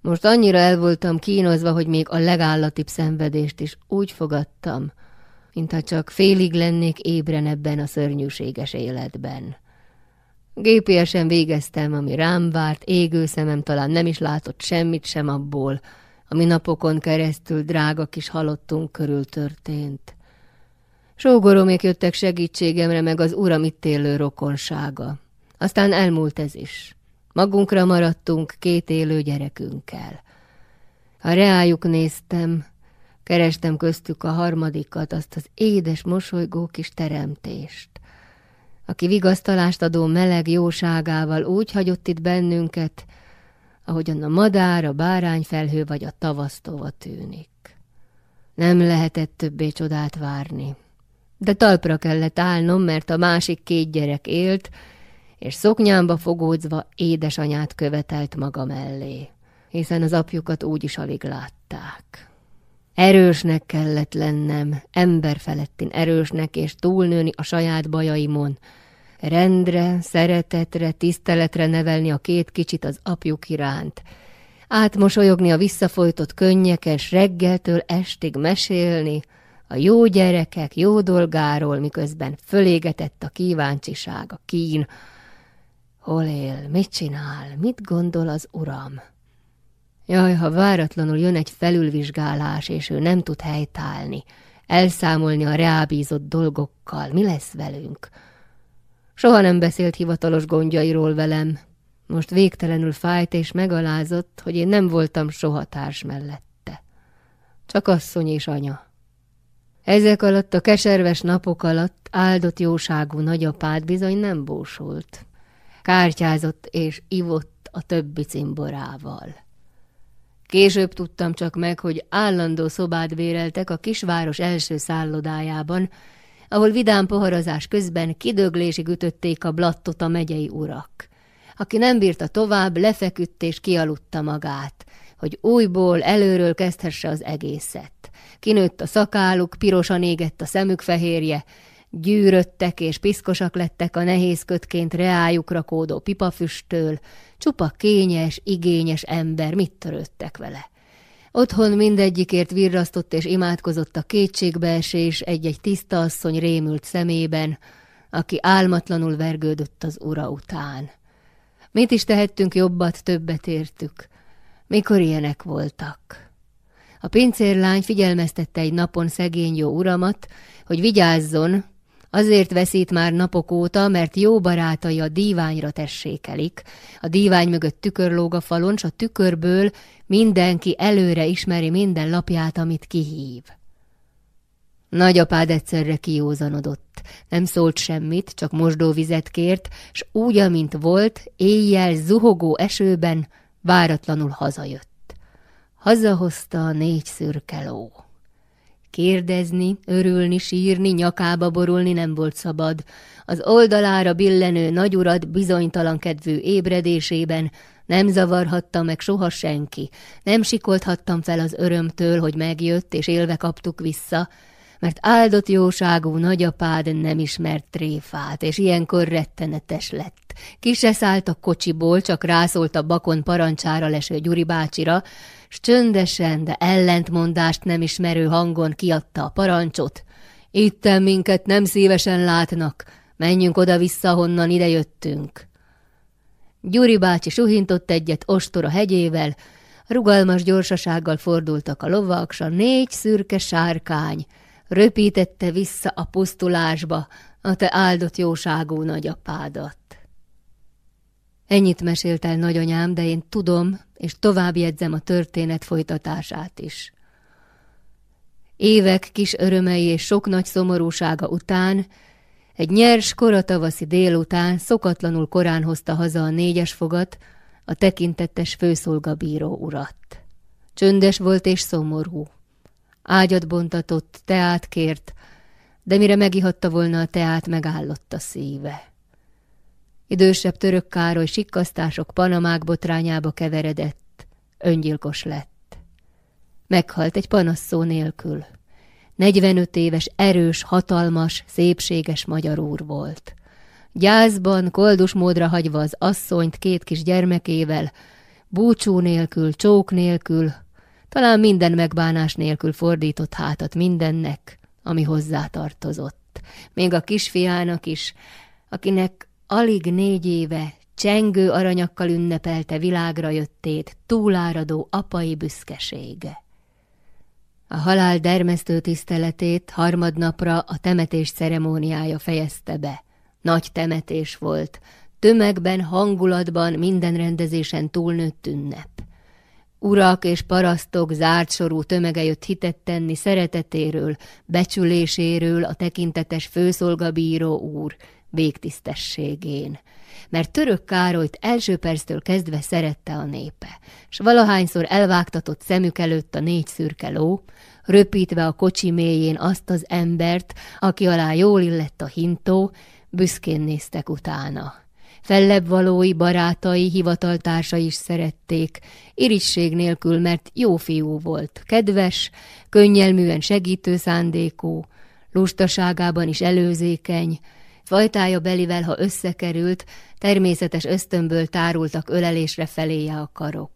Most annyira el voltam kínozva, hogy még a legállatibb szenvedést is úgy fogadtam, mintha csak félig lennék ébren ebben a szörnyűséges életben. Gépiesen végeztem, ami rám várt, égő szemem talán nem is látott semmit sem abból, ami napokon keresztül drága kis halottunk körül történt. Sógoromék jöttek segítségemre, meg az uram itt élő rokonsága. Aztán elmúlt ez is. Magunkra maradtunk két élő gyerekünkkel. A reájuk néztem, kerestem köztük a harmadikat, azt az édes, mosolygó kis teremtést aki vigasztalást adó meleg jóságával úgy hagyott itt bennünket, ahogyan a madár, a bárányfelhő vagy a tavasztova tűnik. Nem lehetett többé csodát várni. De talpra kellett állnom, mert a másik két gyerek élt, és szoknyámba fogódzva édesanyát követelt maga mellé, hiszen az apjukat úgy is alig látták. Erősnek kellett lennem, emberfelettin erősnek, és túlnőni a saját bajaimon, rendre, szeretetre, tiszteletre nevelni a két kicsit az apjuk iránt, átmosolyogni a visszafolytott könnyekes, reggeltől estig mesélni, a jó gyerekek jó dolgáról, miközben fölégetett a kíváncsiság, a kín. Hol él, mit csinál, mit gondol az uram? Jaj, ha váratlanul jön egy felülvizsgálás, és ő nem tud helytállni, elszámolni a reábízott dolgokkal, mi lesz velünk? Soha nem beszélt hivatalos gondjairól velem. Most végtelenül fájt és megalázott, hogy én nem voltam soha társ mellette. Csak asszony és anya. Ezek alatt a keserves napok alatt áldott jóságú nagyapád bizony nem bósult. Kártyázott és ivott a többi cimborával. Később tudtam csak meg, hogy állandó szobát béreltek a kisváros első szállodájában, ahol vidám poharazás közben kidöglésig ütötték a blattot a megyei urak. Aki nem bírta tovább, lefeküdt és kialudta magát, hogy újból előről kezdhesse az egészet. Kinőtt a szakáluk, pirosan égett a szemük fehérje, gyűröttek és piszkosak lettek a nehéz kötként reájukra kódó pipafüsttől, csupa kényes, igényes ember, mit törődtek vele. Otthon mindegyikért virrasztott és imádkozott a kétségbeesés egy-egy tiszta asszony rémült szemében, aki álmatlanul vergődött az ura után. Mit is tehettünk jobbat, többet értük. Mikor ilyenek voltak? A pincérlány figyelmeztette egy napon szegény jó uramat, hogy vigyázzon, Azért veszít már napok óta, mert jó barátai a díványra tessékelik. A dívány mögött tükör lóg a falon, s a tükörből mindenki előre ismeri minden lapját, amit kihív. Nagyapád egyszerre kiózanodott. Nem szólt semmit, csak mosdóvizet kért, s úgy, amint volt, éjjel zuhogó esőben váratlanul hazajött. Hazahozta a négy szürke ló. Kérdezni, örülni, sírni, nyakába borulni nem volt szabad. Az oldalára billenő nagyurat bizonytalan kedvű ébredésében nem zavarhatta meg soha senki. Nem sikolthattam fel az örömtől, hogy megjött, és élve kaptuk vissza, mert áldott jóságú nagyapád nem ismert tréfát, és ilyenkor rettenetes lett. Ki se szállt a kocsiból, csak rászólt a bakon parancsára leső Gyuri bácsira, s csöndesen, de ellentmondást nem ismerő hangon kiadta a parancsot. Itten minket nem szívesen látnak, menjünk oda-vissza, honnan idejöttünk. Gyuri bácsi suhintott egyet ostora hegyével, rugalmas gyorsasággal fordultak a lovak, s a négy szürke sárkány röpítette vissza a pusztulásba a te áldott jóságú nagyapádat. Ennyit mesélt el nagyanyám, de én tudom, és tovább jegyzem a történet folytatását is. Évek kis örömei és sok nagy szomorúsága után, egy nyers, koratavaszi délután szokatlanul korán hozta haza a négyes fogat, a tekintettes főszolgabíró urat. Csöndes volt és szomorú. Ágyat bontatott, teát kért, de mire megihatta volna a teát, megállott a szíve. Idősebb török Károly sikkasztások panamák botrányába keveredett, öngyilkos lett. Meghalt egy panasszó nélkül. 45 éves, erős, hatalmas, szépséges magyar úr volt. Gyászban, koldus módra hagyva az asszonyt két kis gyermekével, búcsú nélkül, csók nélkül, talán minden megbánás nélkül fordított hátat mindennek, ami hozzá tartozott. Még a kisfiának is, akinek alig négy éve csengő aranyakkal ünnepelte világra jöttét túláradó apai büszkesége. A halál dermesztő tiszteletét harmadnapra a temetés ceremóniája fejezte be. Nagy temetés volt, tömegben, hangulatban, minden rendezésen túlnőtt ünnep. Urak és parasztok zárt sorú tömege jött hitet tenni szeretetéről, becsüléséről a tekintetes főszolgabíró úr, végtisztességén, mert török Károlyt első perctől kezdve szerette a népe, s valahányszor elvágtatott szemük előtt a négy szürke ló, röpítve a kocsi mélyén azt az embert, aki alá jól illett a hintó, büszkén néztek utána. Fellebb valói, barátai, hivataltársai is szerették, irigység nélkül, mert jó fiú volt, kedves, könnyelműen segítő szándékú, lustaságában is előzékeny, Fajtája belivel, ha összekerült, természetes ösztönből tárultak ölelésre feléje a karok.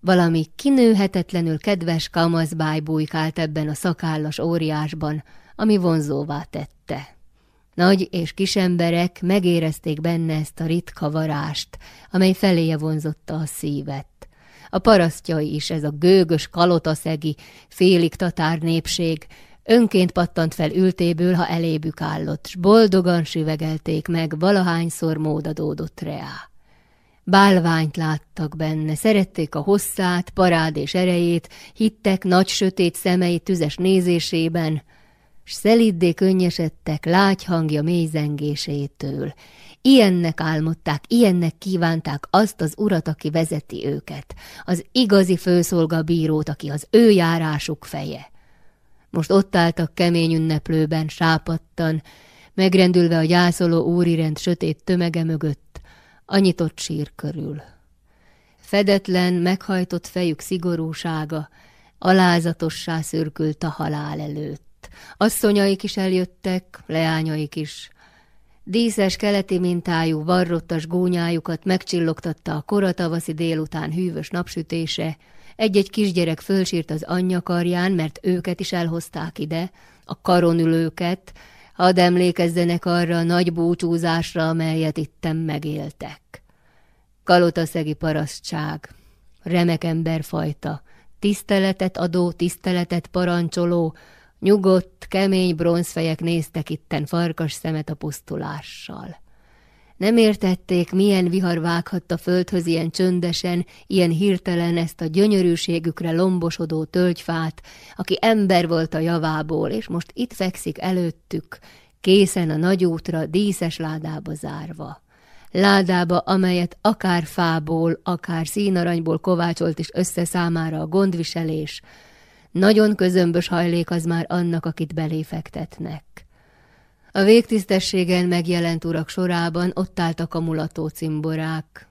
Valami kinőhetetlenül kedves kamaszbáj bujkált ebben a szakállas óriásban, ami vonzóvá tette. Nagy és kis emberek megérezték benne ezt a ritka varást, amely feléje vonzotta a szívet. A parasztjai is, ez a gőgös kalotaszegi, félig tatár népség, Önként pattant fel ültéből, ha elébük állott, s boldogan süvegelték meg, valahányszor módadódott reá. Bálványt láttak benne, szerették a hosszát, parád és erejét, hittek nagy sötét szemei tüzes nézésében, s szeliddé könnyesedtek lágy hangja mély zengésétől. Ilyennek álmodták, ilyennek kívánták azt az urat, aki vezeti őket, az igazi főszolgabírót, aki az ő járásuk feje. Most ott álltak kemény ünneplőben, sápadtan, megrendülve a gyászoló úrirend sötét tömege mögött, a sír körül. Fedetlen, meghajtott fejük szigorúsága alázatossá szürkült a halál előtt. Asszonyaik is eljöttek, leányaik is. Díszes keleti mintájú, varrottas gónyájukat megcsillogtatta a koratavaszi délután hűvös napsütése, egy-egy kisgyerek fölsírt az anyja karján, mert őket is elhozták ide, a karonülőket, hadd emlékezzenek arra a nagy búcsúzásra, amelyet itten megéltek. Kalotaszegi parasztság, remek emberfajta, tiszteletet adó, tiszteletet parancsoló, nyugodt, kemény bronzfejek néztek itten farkas szemet a pusztulással. Nem értették, milyen vihar vághatta földhöz ilyen csöndesen, ilyen hirtelen ezt a gyönyörűségükre lombosodó tölgyfát, aki ember volt a javából, és most itt fekszik előttük, készen a nagy útra, díszes ládába zárva. Ládába, amelyet akár fából, akár színaranyból kovácsolt is össze számára a gondviselés, nagyon közömbös hajlék az már annak, akit beléfektetnek. A végtisztességen megjelent urak sorában ott álltak a mulató cimborák.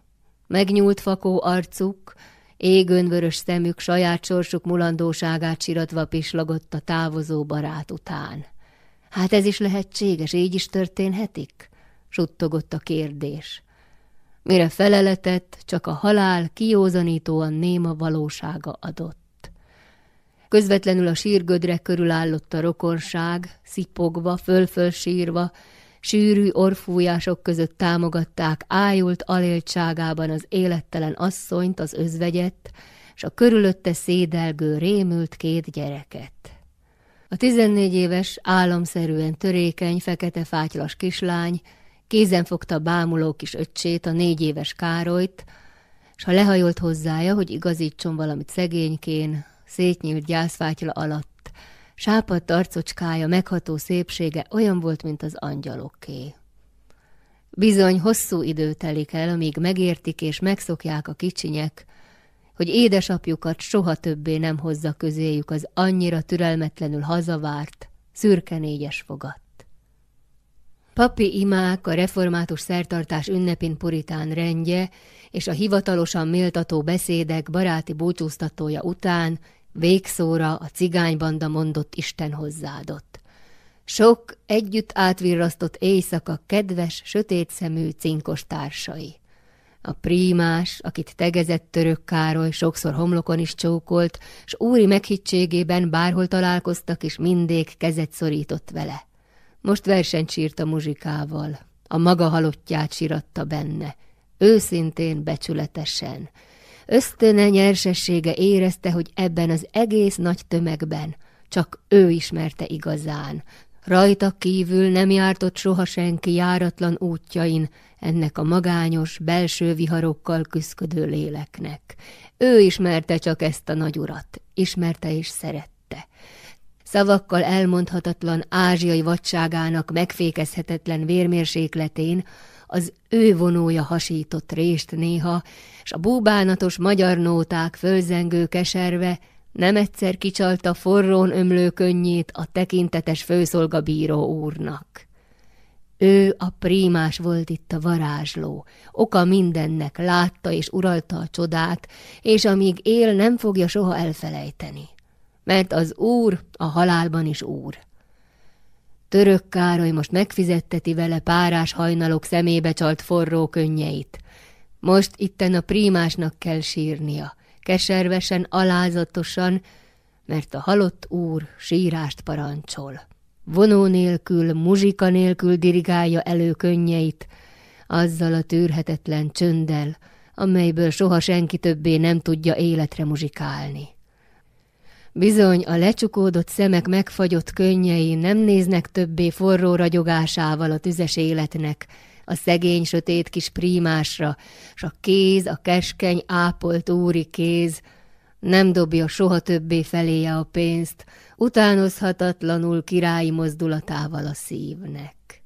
Megnyúlt fakó arcuk, égőnvörös szemük saját sorsuk mulandóságát siratva pislogott a távozó barát után. Hát ez is lehetséges, így is történhetik? suttogott a kérdés. Mire feleletet, csak a halál kiózanítóan néma valósága adott. Közvetlenül a sírgödre körül állott a rokonság, szipogva, föl-föl sírva, sűrű orfújások között támogatták ájult aléltságában az élettelen asszonyt, az özvegyet, és a körülötte szédelgő rémült két gyereket. A tizennégy éves, államszerűen törékeny, fekete fátylas kislány kézen fogta bámuló kis öccsét, a négy éves Károlyt, s ha lehajolt hozzája, hogy igazítson valamit szegénykén, szétnyílt gyászfátyla alatt. Sápadt arcocskája, megható szépsége olyan volt, mint az angyaloké. Bizony hosszú idő telik el, amíg megértik és megszokják a kicsinyek, hogy édesapjukat soha többé nem hozza közéjük az annyira türelmetlenül hazavárt, szürke négyes fogat. Papi imák, a református szertartás ünnepén puritán rendje és a hivatalosan méltató beszédek baráti búcsúztatója után Végszóra a cigánybanda mondott Isten hozzáadott. Sok együtt átvirrasztott éjszaka kedves, sötét szemű cinkos társai. A prímás, akit tegezett török Károly, sokszor homlokon is csókolt, s úri meghittségében bárhol találkoztak, és mindig kezet szorított vele. Most versenyt sírt a muzsikával, a maga halottját síratta benne, őszintén, becsületesen, Ösztöne nyersessége érezte, hogy ebben az egész nagy tömegben csak ő ismerte igazán. Rajta kívül nem jártott soha senki járatlan útjain ennek a magányos, belső viharokkal küszködő léleknek. Ő ismerte csak ezt a nagy urat, ismerte és szerette. Szavakkal elmondhatatlan ázsiai vadságának megfékezhetetlen vérmérsékletén az ő vonója hasított rést néha, s a búbánatos magyar nóták fölzengő keserve nem egyszer kicsalta forrón ömlő könnyét a tekintetes főszolgabíró úrnak. Ő a prímás volt itt a varázsló, oka mindennek, látta és uralta a csodát, és amíg él, nem fogja soha elfelejteni. Mert az úr a halálban is úr. Török Károly most megfizetteti vele párás hajnalok szemébe csalt forró könnyeit. Most itten a prímásnak kell sírnia, keservesen, alázatosan, mert a halott úr sírást parancsol. Vonó nélkül, muzsika nélkül dirigálja elő könnyeit, azzal a tűrhetetlen csönddel, amelyből soha senki többé nem tudja életre muzsikálni. Bizony, a lecsukódott szemek megfagyott könnyei nem néznek többé forró ragyogásával a tüzes életnek, a szegény, sötét kis prímásra, s a kéz, a keskeny, ápolt úri kéz, nem dobja soha többé feléje a pénzt, utánozhatatlanul királyi mozdulatával a szívnek.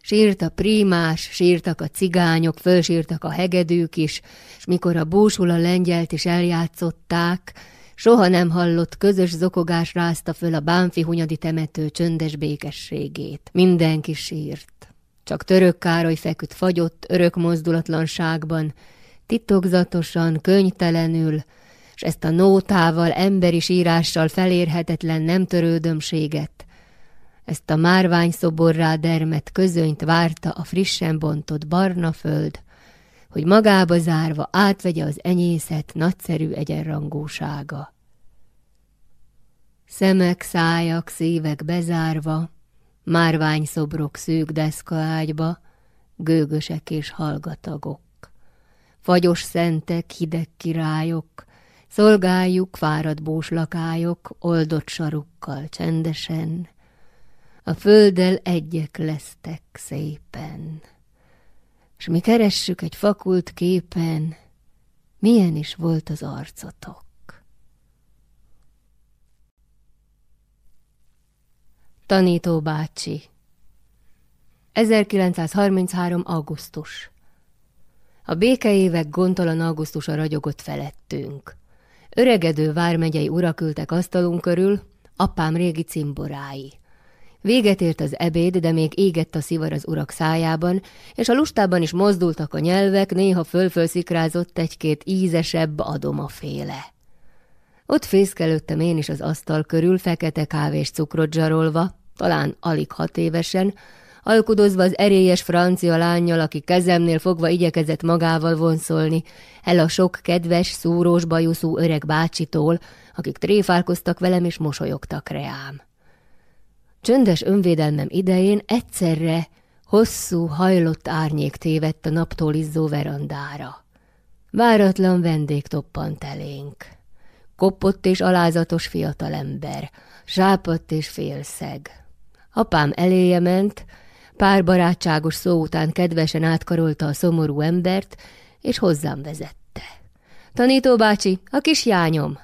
Sírt a prímás, sírtak a cigányok, fölsírtak a hegedűk is, és mikor a búsul a lengyelt is eljátszották, soha nem hallott közös zokogás rázta föl a Bánfi hunyadi temető csöndes békességét. Mindenki sírt. Csak török Károly feküdt fagyott, örök mozdulatlanságban, titokzatosan, könytelenül, és ezt a nótával, emberi sírással felérhetetlen nem törődömséget, ezt a márvány szoborrá dermet közönyt várta a frissen bontott barna föld, hogy magába zárva átvegye az enyészet nagyszerű egyenrangúsága. Szemek, szájak, szívek bezárva, márvány szobrok szűk deszkaágyba, gőgösek és hallgatagok. Fagyos szentek, hideg királyok, szolgáljuk fáradt búslakályok, oldott sarukkal csendesen, a földdel egyek lesztek szépen. És mi keressük egy fakult képen, milyen is volt az arcotok. Tanító bácsi 1933. augusztus A békeévek gondtalan augusztusa ragyogott felettünk. Öregedő vármegyei urak ültek asztalunk körül, apám régi cimborái. Véget ért az ebéd, de még égett a szivar az urak szájában, és a lustában is mozdultak a nyelvek, néha fölfölszikrázott egy-két ízesebb adomaféle. Ott fészkelődtem én is az asztal körül, fekete kávés cukrot zsarolva, talán alig hat évesen, alkudozva az erélyes francia lányjal, aki kezemnél fogva igyekezett magával vonszolni, el a sok kedves, szúrós bajuszú öreg bácsitól, akik tréfálkoztak velem és mosolyogtak reám. Csöndes önvédelmem idején egyszerre hosszú, hajlott árnyék tévedt a naptól izzó verandára. Váratlan vendég toppant elénk. Kopott és alázatos fiatalember, sápadt és félszeg. Apám eléje ment, pár barátságos szó után kedvesen átkarolta a szomorú embert, és hozzám vezette. Tanító bácsi, a kis jányom!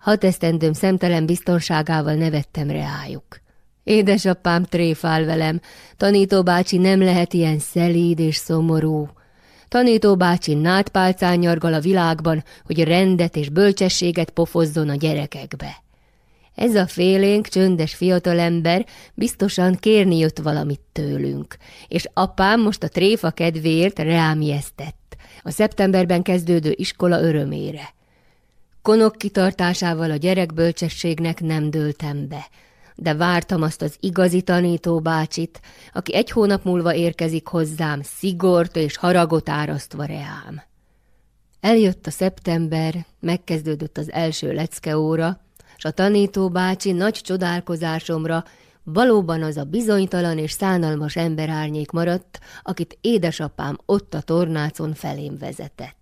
Hat esztendőm szemtelen biztonságával nevettem reájuk. Édesapám tréfál velem, tanító nem lehet ilyen szelíd és szomorú. Tanító bácsi nátpálcán nyargal a világban, hogy rendet és bölcsességet pofozzon a gyerekekbe. Ez a félénk, csöndes fiatalember biztosan kérni jött valamit tőlünk, és apám most a tréfa kedvéért reámjeztett, a szeptemberben kezdődő iskola örömére. Konok kitartásával a gyerekbölcsességnek nem dőltem be, de vártam azt az igazi tanító bácsit, aki egy hónap múlva érkezik hozzám, szigort és haragot árasztva reám. Eljött a szeptember, megkezdődött az első leckeóra, s a tanító bácsi nagy csodálkozásomra valóban az a bizonytalan és szánalmas emberárnyék maradt, akit édesapám ott a tornácon felém vezetett.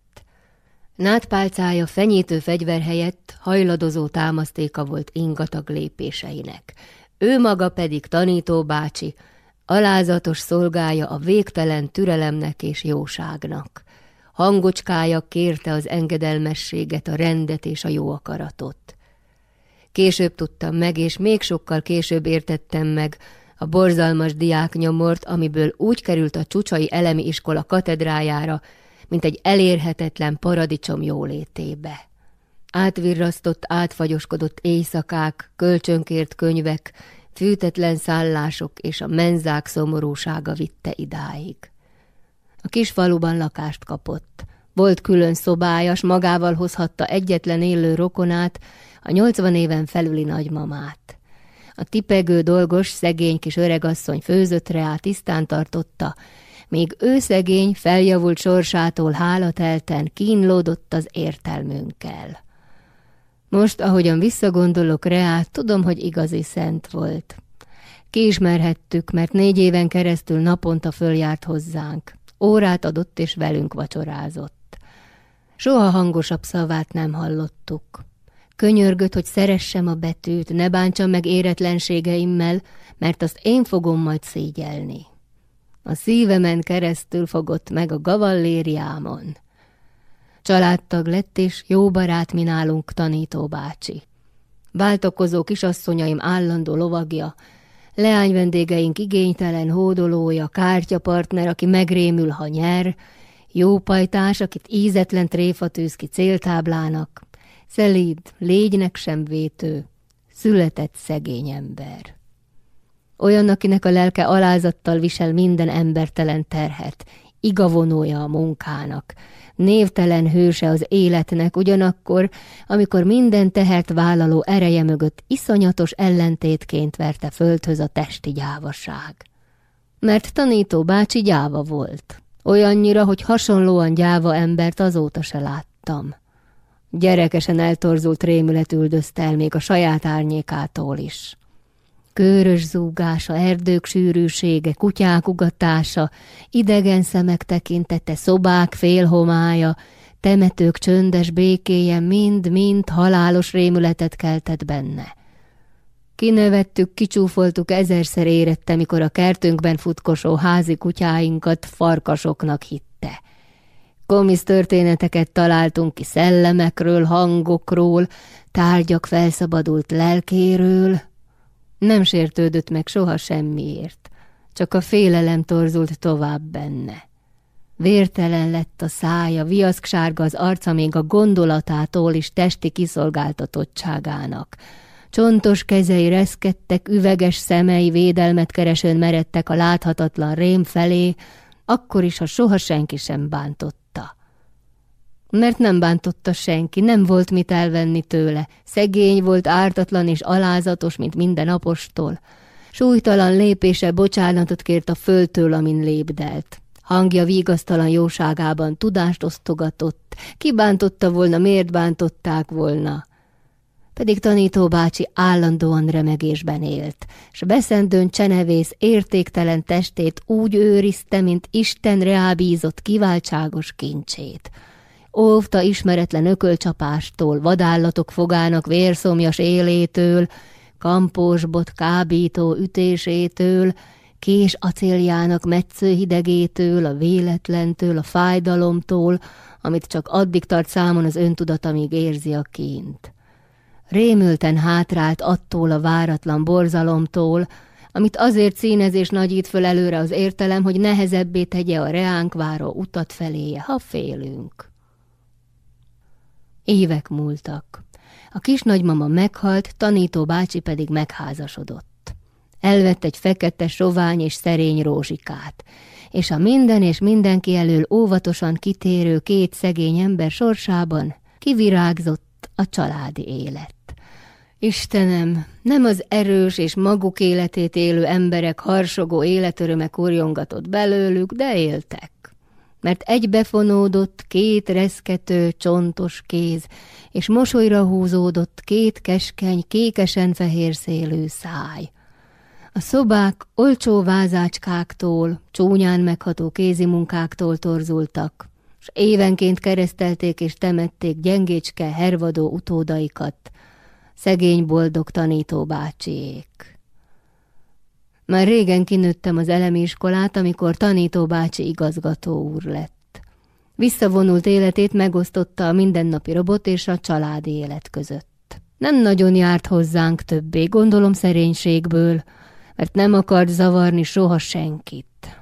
Nátpálcája fenyítő fegyver helyett hajladozó támasztéka volt ingatag lépéseinek. Ő maga pedig tanító bácsi, alázatos szolgája a végtelen türelemnek és jóságnak. Hangocskája kérte az engedelmességet, a rendet és a jó akaratot. Később tudtam meg, és még sokkal később értettem meg a borzalmas diáknyomort, amiből úgy került a Csucsai Elemi Iskola katedrájára, mint egy elérhetetlen paradicsom jólétébe. Átvirrasztott, átfagyoskodott éjszakák, kölcsönkért könyvek, fűtetlen szállások és a menzák szomorúsága vitte idáig. A kis faluban lakást kapott. Volt külön szobájas, magával hozhatta egyetlen élő rokonát, a nyolcvan éven felüli nagymamát. A tipegő dolgos, szegény kis öregasszony főzött rá, tisztán tartotta, még ő feljavult sorsától hálatelten kínlódott az értelmünkkel. Most, ahogyan visszagondolok rá, tudom, hogy igazi szent volt. Kiismerhettük, mert négy éven keresztül naponta följárt hozzánk. Órát adott és velünk vacsorázott. Soha hangosabb szavát nem hallottuk. Könyörgött, hogy szeressem a betűt, ne bántsam meg éretlenségeimmel, mert azt én fogom majd szégyelni. A szívemen keresztül fogott meg a gavallériámon. Családtag lett, és jó barát mi nálunk tanító bácsi. Váltakozó kisasszonyaim állandó lovagja, leány vendégeink igénytelen hódolója, kártyapartner, aki megrémül, ha nyer, jó pajtás, akit ízetlen tréfa tűz ki céltáblának, szelíd, légynek sem vétő, született szegény ember. Olyan, akinek a lelke alázattal visel minden embertelen terhet, igavonója a munkának, névtelen hőse az életnek, ugyanakkor, amikor minden tehert vállaló ereje mögött iszonyatos ellentétként verte földhöz a testi gyávaság. Mert tanító bácsi gyáva volt, olyannyira, hogy hasonlóan gyáva embert azóta se láttam. Gyerekesen eltorzult rémület üldözte el még a saját árnyékától is. Körös zúgása, erdők sűrűsége, kutyák ugatása, idegen szemek tekintete, szobák félhomája, temetők csöndes békéje mind-mind halálos rémületet keltett benne. Kinevettük, kicsúfoltuk, ezerszer érette, mikor a kertünkben futkosó házi kutyáinkat farkasoknak hitte. Komisz történeteket találtunk ki szellemekről, hangokról, tárgyak felszabadult lelkéről, nem sértődött meg soha semmiért, csak a félelem torzult tovább benne. Vértelen lett a szája, viaszksárga az arca még a gondolatától is testi kiszolgáltatottságának. Csontos kezei reszkedtek, üveges szemei védelmet keresőn meredtek a láthatatlan rém felé, akkor is, ha soha senki sem bántott mert nem bántotta senki, nem volt mit elvenni tőle. Szegény volt, ártatlan és alázatos, mint minden apostol. Súlytalan lépése bocsánatot kért a földtől, amin lépdelt. Hangja vígasztalan jóságában tudást osztogatott. Ki bántotta volna, miért bántották volna? Pedig tanító bácsi állandóan remegésben élt, s beszendőn csenevész értéktelen testét úgy őrizte, mint Isten reábízott kiváltságos kincsét – óvta ismeretlen ökölcsapástól, vadállatok fogának vérszomjas élétől, kampósbot kábító ütésétől, kés acéljának metsző hidegétől, a véletlentől, a fájdalomtól, amit csak addig tart számon az öntudat, amíg érzi a kint. Rémülten hátrált attól a váratlan borzalomtól, amit azért színez és nagyít föl előre az értelem, hogy nehezebbé tegye a reánk váró utat feléje, ha félünk. Évek múltak. A kis nagymama meghalt, tanító bácsi pedig megházasodott. Elvett egy fekete, sovány és szerény rózsikát, és a minden és mindenki elől óvatosan kitérő két szegény ember sorsában kivirágzott a családi élet. Istenem, nem az erős és maguk életét élő emberek harsogó életöröme kurjongatott belőlük, de éltek mert egybefonódott két reszkető, csontos kéz, és mosolyra húzódott két keskeny, kékesen fehér szélű száj. A szobák olcsó vázácskáktól, csúnyán megható kézimunkáktól torzultak, s évenként keresztelték és temették gyengécske, hervadó utódaikat, szegény boldog tanító bácsiék. Már régen kinőttem az elemi iskolát, amikor tanító bácsi igazgató úr lett. Visszavonult életét megosztotta a mindennapi robot és a családi élet között. Nem nagyon járt hozzánk többé, gondolom szerénységből, mert nem akart zavarni soha senkit.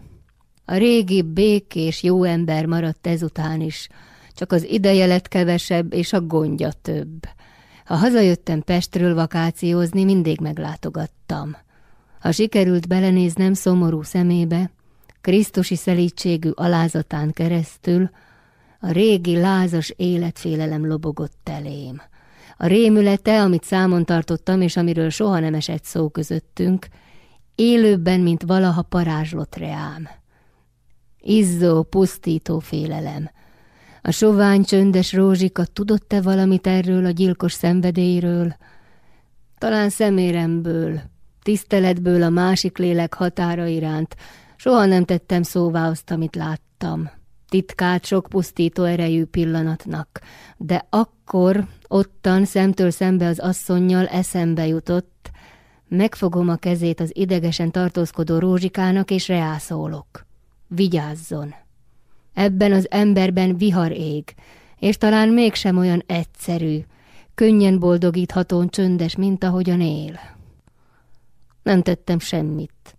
A régi békés jó ember maradt ezután is, csak az ideje lett kevesebb, és a gondja több. Ha hazajöttem Pestről vakációzni, mindig meglátogattam. Ha sikerült belenéznem szomorú szemébe, Krisztusi szelítségű alázatán keresztül, a régi lázas életfélelem lobogott elém. A rémülete, amit számon tartottam, és amiről soha nem esett szó közöttünk, élőbben, mint valaha parázslott reám. Izzó, pusztító félelem. A sovány, csöndes rózsika tudott-e valamit erről a gyilkos szenvedélyről? Talán szeméremből, tiszteletből a másik lélek határa iránt. Soha nem tettem szóvá azt, amit láttam. Titkát sok pusztító erejű pillanatnak. De akkor, ottan, szemtől szembe az asszonnyal eszembe jutott, megfogom a kezét az idegesen tartózkodó rózsikának, és reászólok. vigyázzon! Ebben az emberben vihar ég, és talán mégsem olyan egyszerű, könnyen boldogíthatón csöndes, mint ahogyan él. Nem tettem semmit,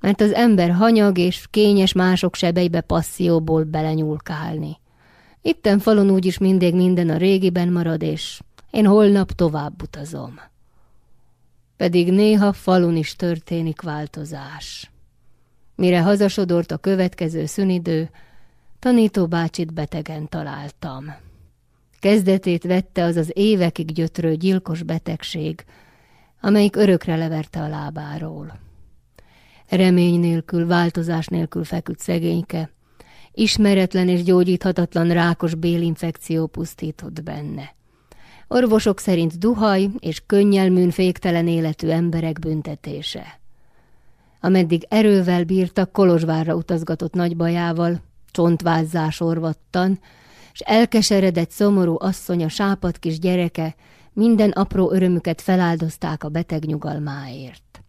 mert az ember hanyag és kényes mások sebeibe passzióból belenyúlkálni. Itten falon úgyis mindig minden a régiben marad, és én holnap tovább utazom. Pedig néha falun is történik változás. Mire hazasodort a következő szünidő, tanító bácsit betegen találtam. Kezdetét vette az az évekig gyötrő gyilkos betegség, amelyik örökre leverte a lábáról. Remény nélkül, változás nélkül feküdt szegényke, ismeretlen és gyógyíthatatlan rákos bélinfekció pusztított benne. Orvosok szerint duhaj és könnyelműn féktelen életű emberek büntetése. Ameddig erővel bírtak, Kolozsvárra utazgatott nagybajával, csontvázzás orvattan, s elkeseredett szomorú asszonya sápat kis gyereke minden apró örömüket feláldozták a beteg nyugalmáért.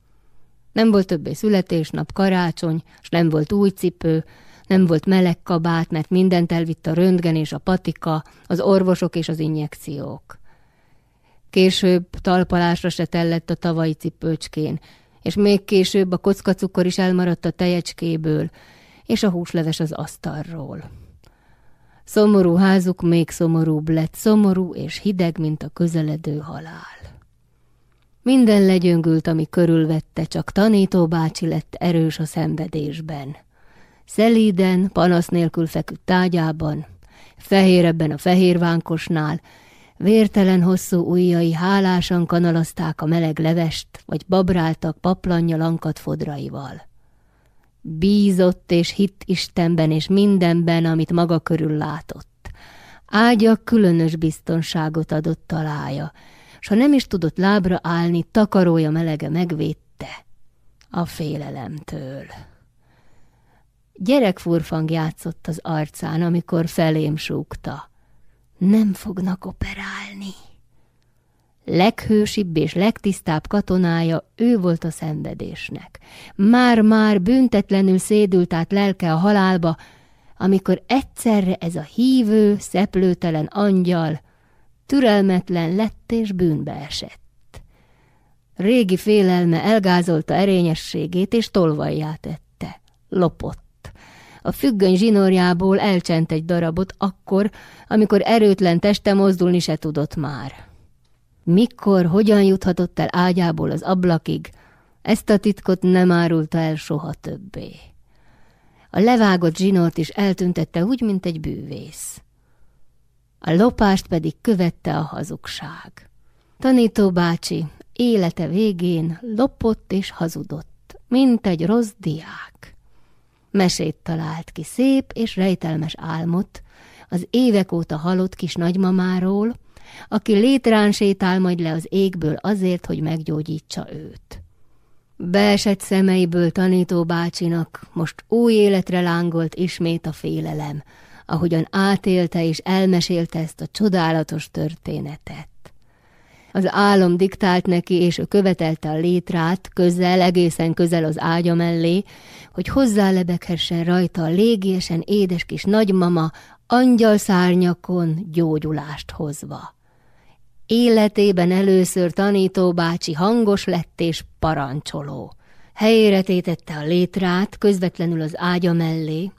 Nem volt többé születésnap, karácsony, s nem volt új cipő, nem volt meleg kabát, mert mindent elvitt a röntgen és a patika, az orvosok és az injekciók. Később talpalásra se tellett a tavalyi cipőcskén, és még később a kockacukor is elmaradt a tejecskéből, és a húsleves az asztalról. Szomorú házuk még szomorúbb lett, szomorú és hideg, mint a közeledő halál. Minden legyöngült, ami körülvette, csak tanító bácsi lett erős a szenvedésben. Szelíden, panasz nélkül feküdt tágyában, fehérebben a fehérvánkosnál, vértelen hosszú ujjai hálásan kanalazták a meleg levest, vagy babráltak paplanja lankat fodraival. Bízott és hitt Istenben és mindenben, amit maga körül látott. Ágya különös biztonságot adott talája, s ha nem is tudott lábra állni, takarója melege megvédte a félelemtől. Gyerekfurfang játszott az arcán, amikor felém súgta. Nem fognak operálni. Leghősibb és legtisztább katonája ő volt a szenvedésnek. Már-már büntetlenül szédült át lelke a halálba, amikor egyszerre ez a hívő, szeplőtelen angyal türelmetlen lett és bűnbe esett. Régi félelme elgázolta erényességét és tolvajjá tette. Lopott. A függöny zsinórjából elcsent egy darabot akkor, amikor erőtlen teste mozdulni se tudott már. Mikor, hogyan juthatott el ágyából az ablakig, ezt a titkot nem árulta el soha többé. A levágott zsinort is eltüntette úgy, mint egy bűvész. A lopást pedig követte a hazugság. Tanító bácsi élete végén lopott és hazudott, mint egy rossz diák. Mesét talált ki szép és rejtelmes álmot az évek óta halott kis nagymamáról, aki létrán sétál majd le az égből azért, hogy meggyógyítsa őt. Beesett szemeiből tanító bácsinak most új életre lángolt ismét a félelem, ahogyan átélte és elmesélte ezt a csodálatos történetet. Az álom diktált neki, és ő követelte a létrát, közel, egészen közel az ágya mellé, hogy hozzálebeghessen rajta a légiesen édes kis nagymama, angyal szárnyakon gyógyulást hozva. Életében először tanító bácsi hangos lett és parancsoló. Helyére tétette a létrát közvetlenül az ágya mellé,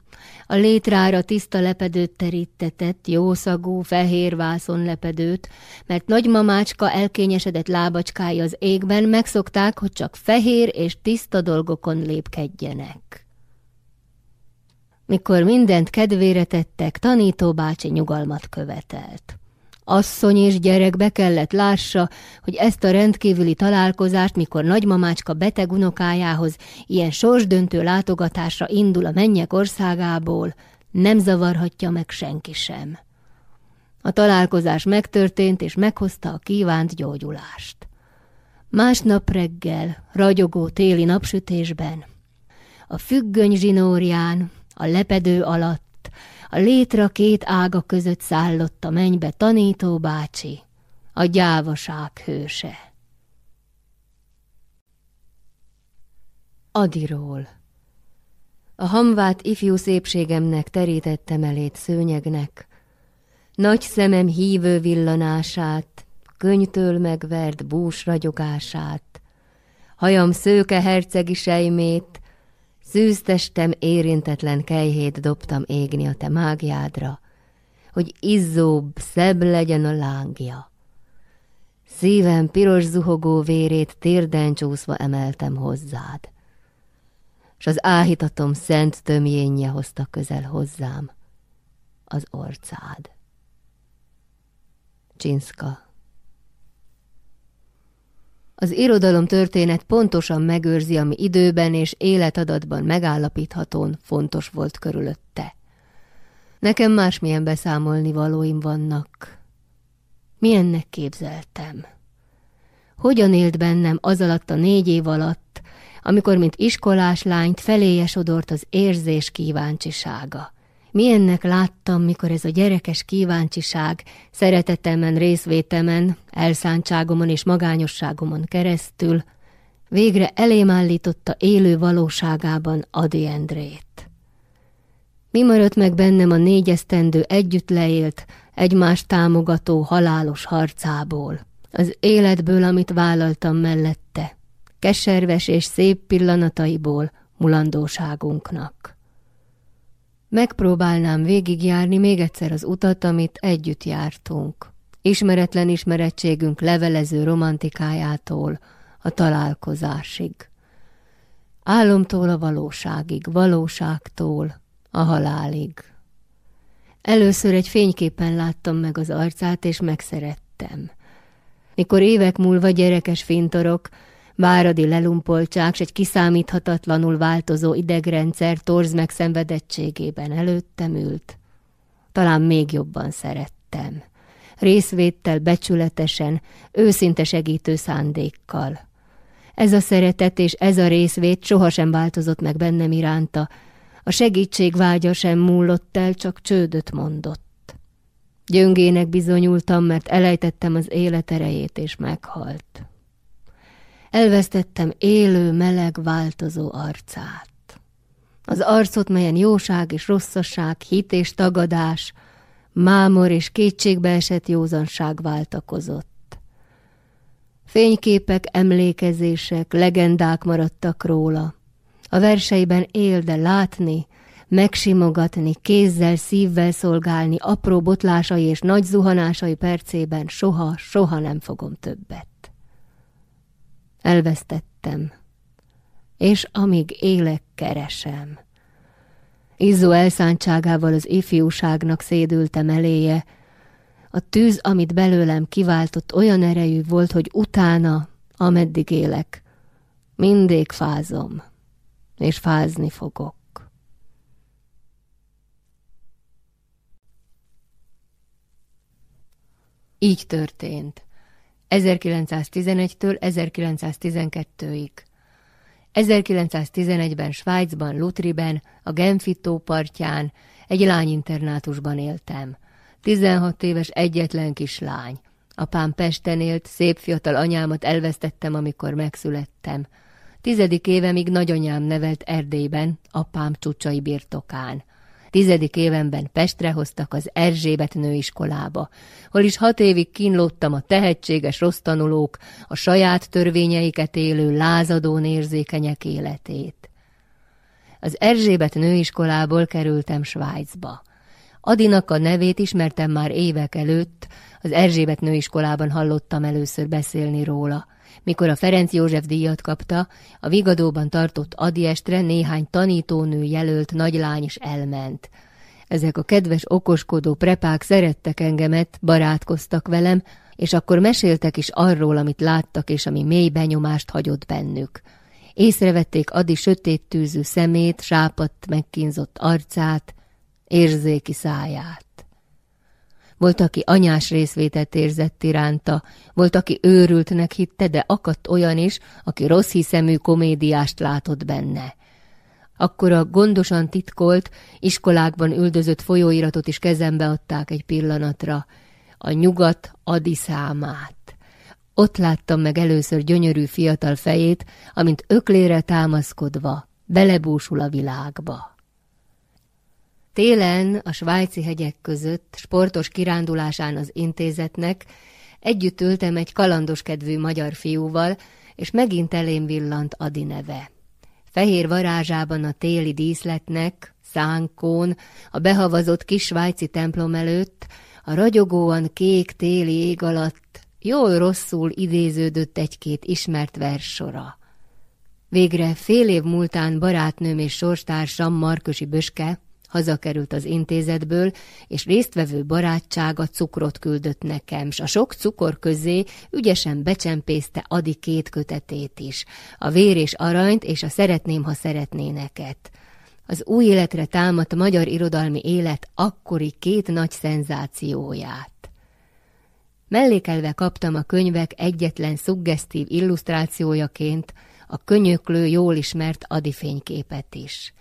a létrára tiszta lepedőt terítetett, jószagú, fehér vászon lepedőt, mert nagymamácska elkényesedett lábacskája az égben megszokták, hogy csak fehér és tiszta dolgokon lépkedjenek. Mikor mindent kedvére tettek, tanító bácsi nyugalmat követelt. Asszony és gyerek be kellett lássa, hogy ezt a rendkívüli találkozást, mikor nagymamácska beteg unokájához ilyen sorsdöntő látogatásra indul a mennyek országából, nem zavarhatja meg senki sem. A találkozás megtörtént, és meghozta a kívánt gyógyulást. Másnap reggel, ragyogó téli napsütésben, a függöny zsinórján, a lepedő alatt, a létra két ága között szállott a mennybe tanító bácsi, a gyávaság hőse. Adiról. A hamvát ifjú szépségemnek terítettem elét szőnyegnek, nagy szemem hívő villanását, könytől megvert bús ragyogását, hajam szőke hercegi sejmét, szűztestem érintetlen kejhét dobtam égni a te mágiádra, hogy izzóbb, szebb legyen a lángja. Szívem piros zuhogó vérét térden csúszva emeltem hozzád, s az áhítatom szent tömjénje hozta közel hozzám az orcád. Csinszka Az irodalom történet pontosan megőrzi, ami időben és életadatban megállapíthatón fontos volt körülötte. Nekem másmilyen beszámolni valóim vannak. Milyennek képzeltem? Hogyan élt bennem az alatt a négy év alatt, amikor, mint iskolás lányt, feléje sodort az érzés kíváncsisága? Milyennek láttam, mikor ez a gyerekes kíváncsiság szeretetemen, részvétemen, elszántságomon és magányosságomon keresztül végre elém állította élő valóságában Adi Endrét. Mi maradt meg bennem a négyesztendő együtt leélt, egymást támogató halálos harcából, az életből, amit vállaltam mellette, keserves és szép pillanataiból mulandóságunknak. Megpróbálnám végigjárni még egyszer az utat, amit együtt jártunk. Ismeretlen ismerettségünk levelező romantikájától a találkozásig. Álomtól a valóságig, valóságtól a halálig. Először egy fényképen láttam meg az arcát, és megszerettem. Mikor évek múlva gyerekes fintorok, váradi lelumpoltság s egy kiszámíthatatlanul változó idegrendszer torz megszenvedettségében előttem ült. Talán még jobban szerettem. Részvéttel, becsületesen, őszinte segítő szándékkal. Ez a szeretet és ez a részvét sohasem változott meg bennem iránta, a segítség vágya sem múlott el, csak csődöt mondott. Gyöngének bizonyultam, mert elejtettem az élet erejét, és meghalt. Elvesztettem élő, meleg, változó arcát. Az arcot, melyen jóság és rosszasság, hit és tagadás, mámor és kétségbeesett józanság váltakozott. Fényképek, emlékezések, legendák maradtak róla. A verseiben él, de látni, megsimogatni, kézzel, szívvel szolgálni, apró botlásai és nagy zuhanásai percében soha, soha nem fogom többet. Elvesztettem, és amíg élek, keresem. Izzó elszántságával az ifjúságnak szédültem eléje, a tűz, amit belőlem kiváltott, olyan erejű volt, hogy utána, ameddig élek, mindig fázom, és fázni fogok. Így történt. 1911-től 1912-ig. 1911-ben Svájcban, Lutriben, a Genfi tó partján egy lányinternátusban éltem. 16 éves egyetlen kislány. Apám Pesten élt, szép fiatal anyámat elvesztettem, amikor megszülettem. Tizedik évemig nagyanyám nevelt Erdélyben, apám csúcsai birtokán. Tizedik évenben Pestre hoztak az Erzsébet nőiskolába, hol is hat évig kínlódtam a tehetséges rossz tanulók, a saját törvényeiket élő lázadó érzékenyek életét. Az Erzsébet nőiskolából kerültem Svájcba. Adinak a nevét ismertem már évek előtt, az Erzsébet nőiskolában hallottam először beszélni róla. Mikor a Ferenc József díjat kapta, a Vigadóban tartott adiestre néhány tanítónő jelölt nagylány is elment. Ezek a kedves okoskodó prepák szerettek engemet, barátkoztak velem, és akkor meséltek is arról, amit láttak, és ami mély benyomást hagyott bennük. Észrevették Adi sötét tűzű szemét, sápadt, megkínzott arcát, érzéki száját. Volt, aki anyás részvételt érzett iránta, volt, aki őrültnek hitte, de akadt olyan is, aki rossz hiszemű komédiást látott benne. Akkor a gondosan titkolt, iskolákban üldözött folyóiratot is kezembe adták egy pillanatra, a nyugat adi számát. Ott láttam meg először gyönyörű fiatal fejét, amint öklére támaszkodva belebúsul a világba. Télen a svájci hegyek között, sportos kirándulásán az intézetnek, együtt ültem egy kalandoskedvű magyar fiúval, és megint elém villant Adi neve. Fehér varázsában a téli díszletnek, szánkón, a behavazott kis svájci templom előtt, a ragyogóan kék téli ég alatt jól-rosszul idéződött egy-két ismert verssora. Végre fél év múltán barátnőm és sorstársam Markösi Böske hazakerült az intézetből, és résztvevő barátsága cukrot küldött nekem, s a sok cukor közé ügyesen becsempészte Adi két kötetét is, a vér és aranyt és a szeretném, ha szeretnéneket. Az új életre támadt magyar irodalmi élet akkori két nagy szenzációját. Mellékelve kaptam a könyvek egyetlen szuggesztív illusztrációjaként a könyöklő jól ismert Adi fényképet is.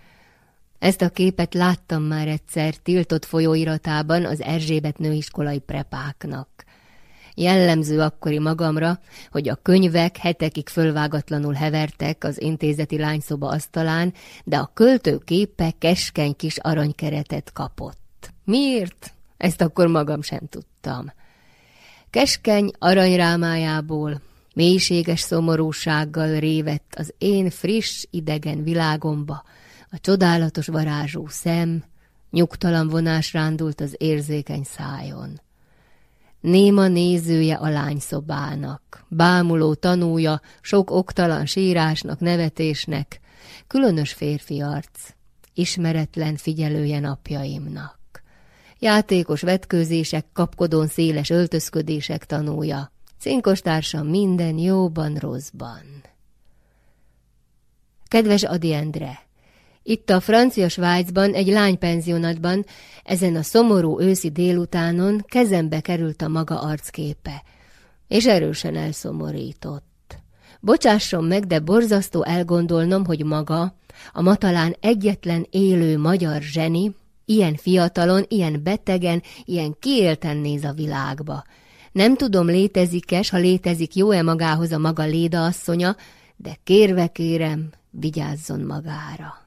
Ezt a képet láttam már egyszer tiltott folyóiratában az Erzsébet nőiskolai prepáknak. Jellemző akkori magamra, hogy a könyvek hetekig fölvágatlanul hevertek az intézeti lányszoba asztalán, de a költő képe keskeny kis aranykeretet kapott. Miért? Ezt akkor magam sem tudtam. Keskeny aranyrámájából mélységes szomorúsággal révett az én friss, idegen világomba, a csodálatos varázsú szem, nyugtalan vonás rándult az érzékeny szájon. Néma nézője a lányszobának, bámuló tanúja sok oktalan sírásnak, nevetésnek, különös férfi arc, ismeretlen figyelője napjaimnak. Játékos vetkőzések, kapkodón széles öltözködések tanúja, cinkos társam minden jóban, rosszban. Kedves Adi Endre! Itt a francia Svájcban, egy lánypenzionatban, ezen a szomorú őszi délutánon kezembe került a maga arcképe, és erősen elszomorított. Bocsásson meg, de borzasztó elgondolnom, hogy maga, a matalán egyetlen élő magyar zseni, ilyen fiatalon, ilyen betegen, ilyen kiélten néz a világba. Nem tudom, létezik-e, ha létezik, jó-e magához a maga Léda asszonya, de kérve kérem, vigyázzon magára.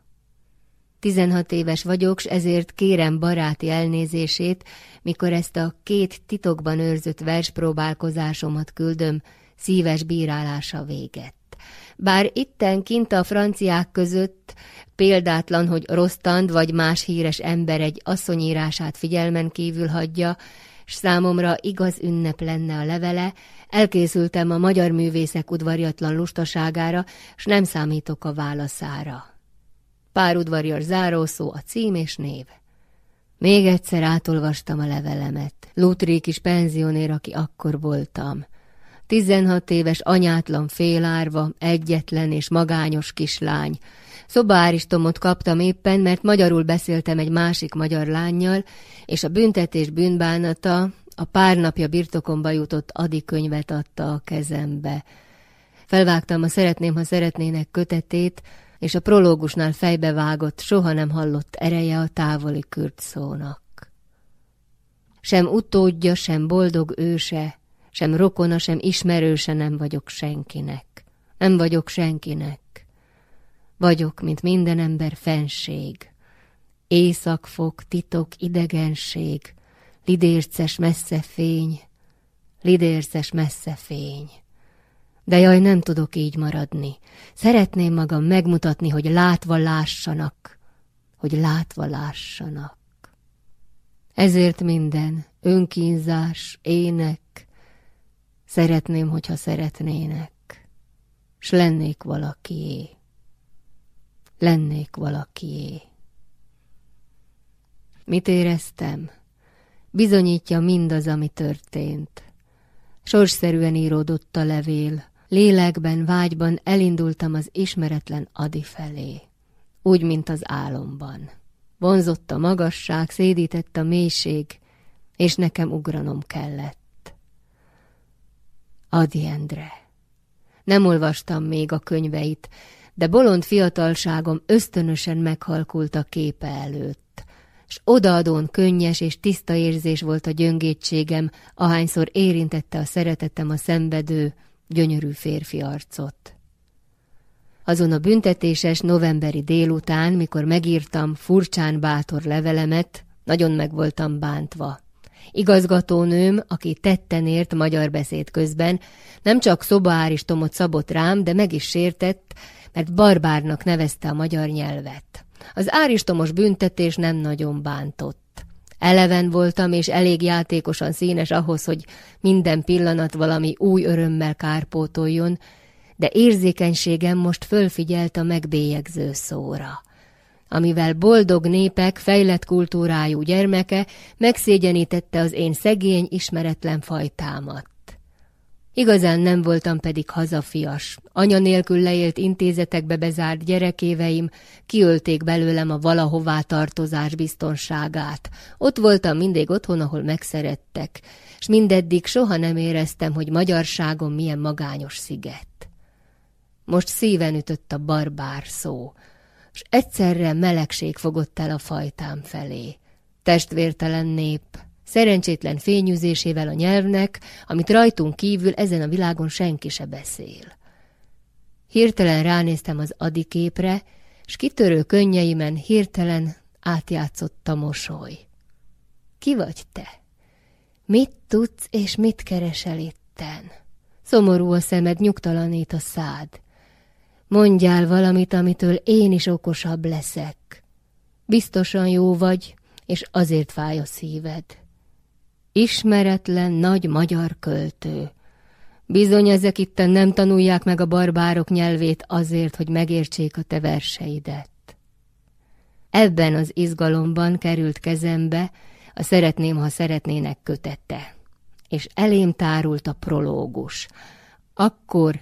Tizenhat éves vagyok, s ezért kérem baráti elnézését, mikor ezt a két titokban őrzött verspróbálkozásomat küldöm, szíves bírálása véget. Bár itten kint a franciák között példátlan, hogy Rostand vagy más híres ember egy asszonyírását figyelmen kívül hagyja, s számomra igaz ünnep lenne a levele, elkészültem a magyar művészek udvariatlan lustaságára, s nem számítok a válaszára. Pár udvarias zárószó, a cím és név. Még egyszer átolvastam a levelemet. Lutrik is penzionér, aki akkor voltam. Tizenhat éves anyátlan félárva, egyetlen és magányos kislány. Szobáristomot kaptam éppen, mert magyarul beszéltem egy másik magyar lányjal, és a büntetés bűnbánata a pár napja birtokomba jutott Adi könyvet adta a kezembe. Felvágtam a szeretném, ha szeretnének kötetét, és a prológusnál fejbevágott, soha nem hallott ereje a távoli kürt szónak. Sem utódja, sem boldog őse, sem rokona, sem ismerőse nem vagyok senkinek. Nem vagyok senkinek. Vagyok, mint minden ember fenség. Északfok, titok, idegenség, lidérces messze fény, lidérces messze fény. De jaj, nem tudok így maradni. Szeretném magam megmutatni, hogy látva lássanak, hogy látva lássanak. Ezért minden, önkínzás, ének, szeretném, hogyha szeretnének, s lennék valakié. Lennék valakié. Mit éreztem? Bizonyítja mindaz, ami történt. Sorsszerűen íródott a levél, Lélekben, vágyban elindultam az ismeretlen Adi felé. Úgy, mint az álomban. Vonzott a magasság, szédített a mélység, és nekem ugranom kellett. Adi Endre. Nem olvastam még a könyveit, de bolond fiatalságom ösztönösen meghalkult a képe előtt, s odaadón könnyes és tiszta érzés volt a gyöngétségem, ahányszor érintette a szeretetem a szenvedő, gyönyörű férfi arcot. Azon a büntetéses novemberi délután, mikor megírtam furcsán bátor levelemet, nagyon meg voltam bántva. Igazgatónőm, aki tetten ért magyar beszéd közben, nem csak szobaáristomot szabott rám, de meg is sértett, mert barbárnak nevezte a magyar nyelvet. Az áristomos büntetés nem nagyon bántott. Eleven voltam, és elég játékosan színes ahhoz, hogy minden pillanat valami új örömmel kárpótoljon, de érzékenységem most fölfigyelt a megbélyegző szóra amivel boldog népek fejlett kultúrájú gyermeke megszégyenítette az én szegény, ismeretlen fajtámat. Igazán nem voltam pedig hazafias. Anya nélkül leélt intézetekbe bezárt gyerekéveim kiölték belőlem a valahová tartozás biztonságát. Ott voltam mindig otthon, ahol megszerettek, és mindeddig soha nem éreztem, hogy magyarságom milyen magányos sziget. Most szíven ütött a barbár szó, s egyszerre melegség fogott el a fajtám felé. Testvértelen nép, szerencsétlen fényűzésével a nyelvnek, amit rajtunk kívül ezen a világon senki se beszél. Hirtelen ránéztem az adiképre, s kitörő könnyeimen hirtelen átjátszott a mosoly. Ki vagy te? Mit tudsz és mit keresel itten? Szomorú a szemed, nyugtalanít a szád. Mondjál valamit, amitől én is okosabb leszek. Biztosan jó vagy, és azért fáj a szíved. Ismeretlen nagy magyar költő. Bizony ezek itt nem tanulják meg a barbárok nyelvét azért, hogy megértsék a te verseidet. Ebben az izgalomban került kezembe a Szeretném, ha szeretnének kötette, és elém tárult a prológus. Akkor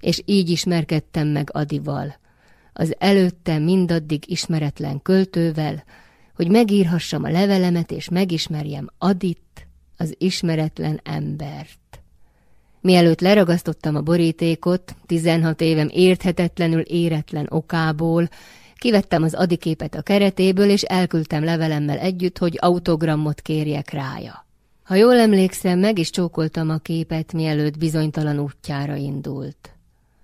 és így ismerkedtem meg Adival, az előtte mindaddig ismeretlen költővel, hogy megírhassam a levelemet és megismerjem Adit, az ismeretlen embert. Mielőtt leragasztottam a borítékot, 16 évem érthetetlenül éretlen okából, kivettem az adiképet a keretéből, és elküldtem levelemmel együtt, hogy autogramot kérjek rája. Ha jól emlékszem, meg is csókoltam a képet, mielőtt bizonytalan útjára indult.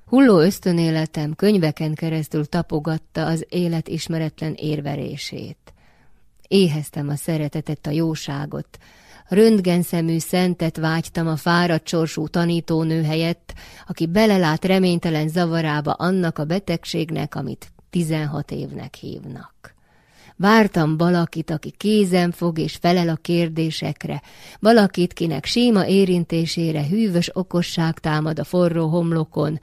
Hulló ösztönéletem könyveken keresztül tapogatta az élet ismeretlen érverését. Éheztem a szeretetet, a jóságot, röntgenszemű szentet vágytam a fáradt sorsú tanítónő helyett, aki belelát reménytelen zavarába annak a betegségnek, amit tizenhat évnek hívnak. Vártam valakit, aki kézen fog és felel a kérdésekre, valakit, kinek síma érintésére hűvös okosság támad a forró homlokon,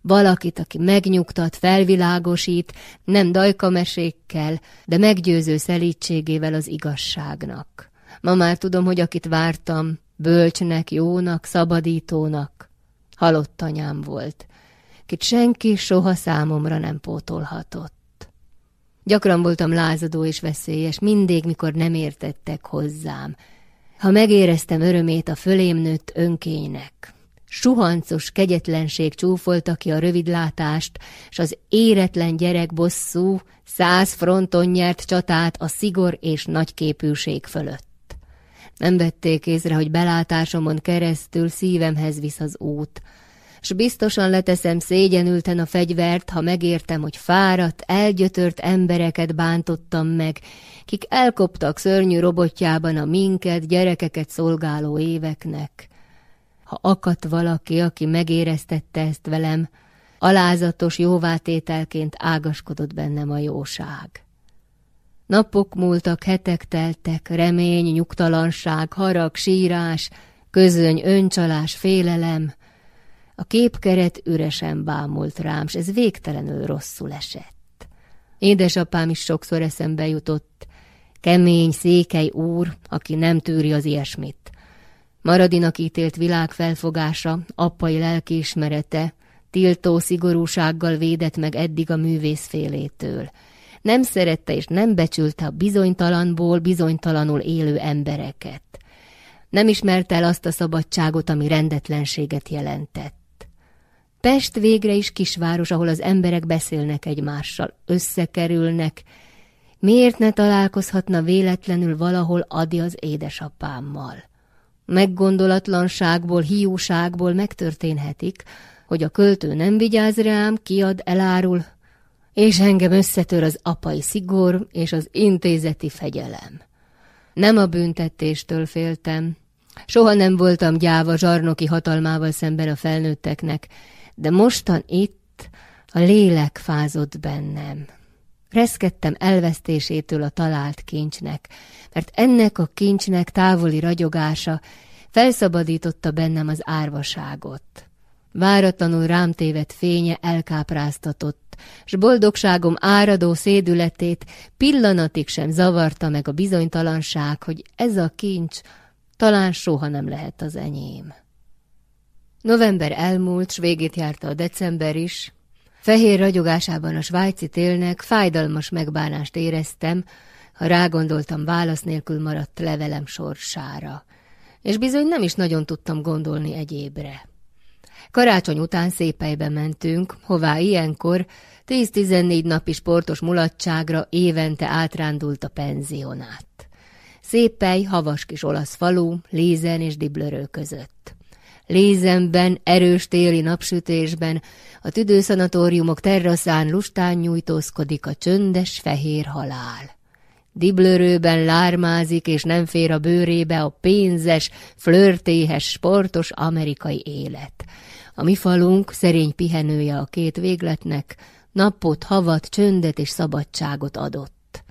valakit, aki megnyugtat, felvilágosít, nem dajkamesékkel, de meggyőző szelítségével az igazságnak. Ma már tudom, hogy akit vártam, bölcsnek, jónak, szabadítónak, halott anyám volt, kit senki soha számomra nem pótolhatott. Gyakran voltam lázadó és veszélyes, mindig, mikor nem értettek hozzám. Ha megéreztem örömét a fölém nőtt önkénynek, Suhancos kegyetlenség csúfolta ki a rövidlátást, s az éretlen gyerek bosszú száz fronton nyert csatát a szigor és nagyképűség fölött. Nem vették észre, hogy belátásomon keresztül szívemhez visz az út, s biztosan leteszem szégyenülten a fegyvert, ha megértem, hogy fáradt, elgyötört embereket bántottam meg, kik elkoptak szörnyű robotjában a minket, gyerekeket szolgáló éveknek ha akadt valaki, aki megéreztette ezt velem, alázatos jóvátételként ágaskodott bennem a jóság. Napok múltak, hetek teltek, remény, nyugtalanság, harag, sírás, közöny, öncsalás, félelem. A képkeret üresen bámult rám, s ez végtelenül rosszul esett. Édesapám is sokszor eszembe jutott, kemény, székely úr, aki nem tűri az ilyesmit. Maradinak ítélt világ felfogása, appai lelkiismerete, tiltó szigorúsággal védett meg eddig a művész félétől. Nem szerette és nem becsülte a bizonytalanból bizonytalanul élő embereket. Nem ismerte el azt a szabadságot, ami rendetlenséget jelentett. Pest végre is kisváros, ahol az emberek beszélnek egymással, összekerülnek. Miért ne találkozhatna véletlenül valahol Adi az édesapámmal? meggondolatlanságból, hiúságból megtörténhetik, hogy a költő nem vigyáz rám, kiad, elárul, és engem összetör az apai szigor és az intézeti fegyelem. Nem a büntetéstől féltem. Soha nem voltam gyáva zsarnoki hatalmával szemben a felnőtteknek, de mostan itt a lélek fázott bennem. Reszkedtem elvesztésétől a talált kincsnek, mert ennek a kincsnek távoli ragyogása felszabadította bennem az árvaságot. Váratlanul rám tévedt fénye elkápráztatott, s boldogságom áradó szédületét pillanatig sem zavarta meg a bizonytalanság, hogy ez a kincs talán soha nem lehet az enyém. November elmúlt, s végét járta a december is. Fehér ragyogásában a svájci télnek fájdalmas megbánást éreztem, ha rágondoltam válasz nélkül maradt levelem sorsára, és bizony nem is nagyon tudtam gondolni egyébre. Karácsony után szépelybe mentünk, hová ilyenkor 10-14 napi sportos mulatságra évente átrándult a penzionát. Szépely, havas kis olasz falu, Lézen és Diblörő között. Lézenben, erős téli napsütésben, a tüdőszanatóriumok terraszán lustán nyújtózkodik a csöndes fehér halál. Diblörőben lármázik, és nem fér a bőrébe a pénzes, flörtéhes, sportos amerikai élet. A mi falunk szerény pihenője a két végletnek, napot, havat, csöndet és szabadságot adott.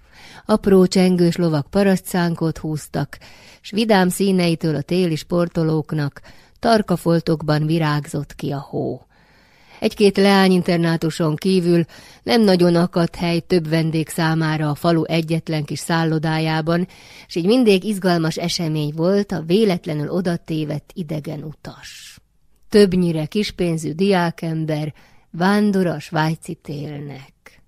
Apró csengős lovak parasztszánkot húztak, s vidám színeitől a téli sportolóknak tarkafoltokban virágzott ki a hó. Egy-két leányinternátuson kívül nem nagyon akadt hely több vendég számára a falu egyetlen kis szállodájában, és így mindig izgalmas esemény volt a véletlenül odatévett idegen utas. Többnyire kispénzű diákember vándor a svájci télnek.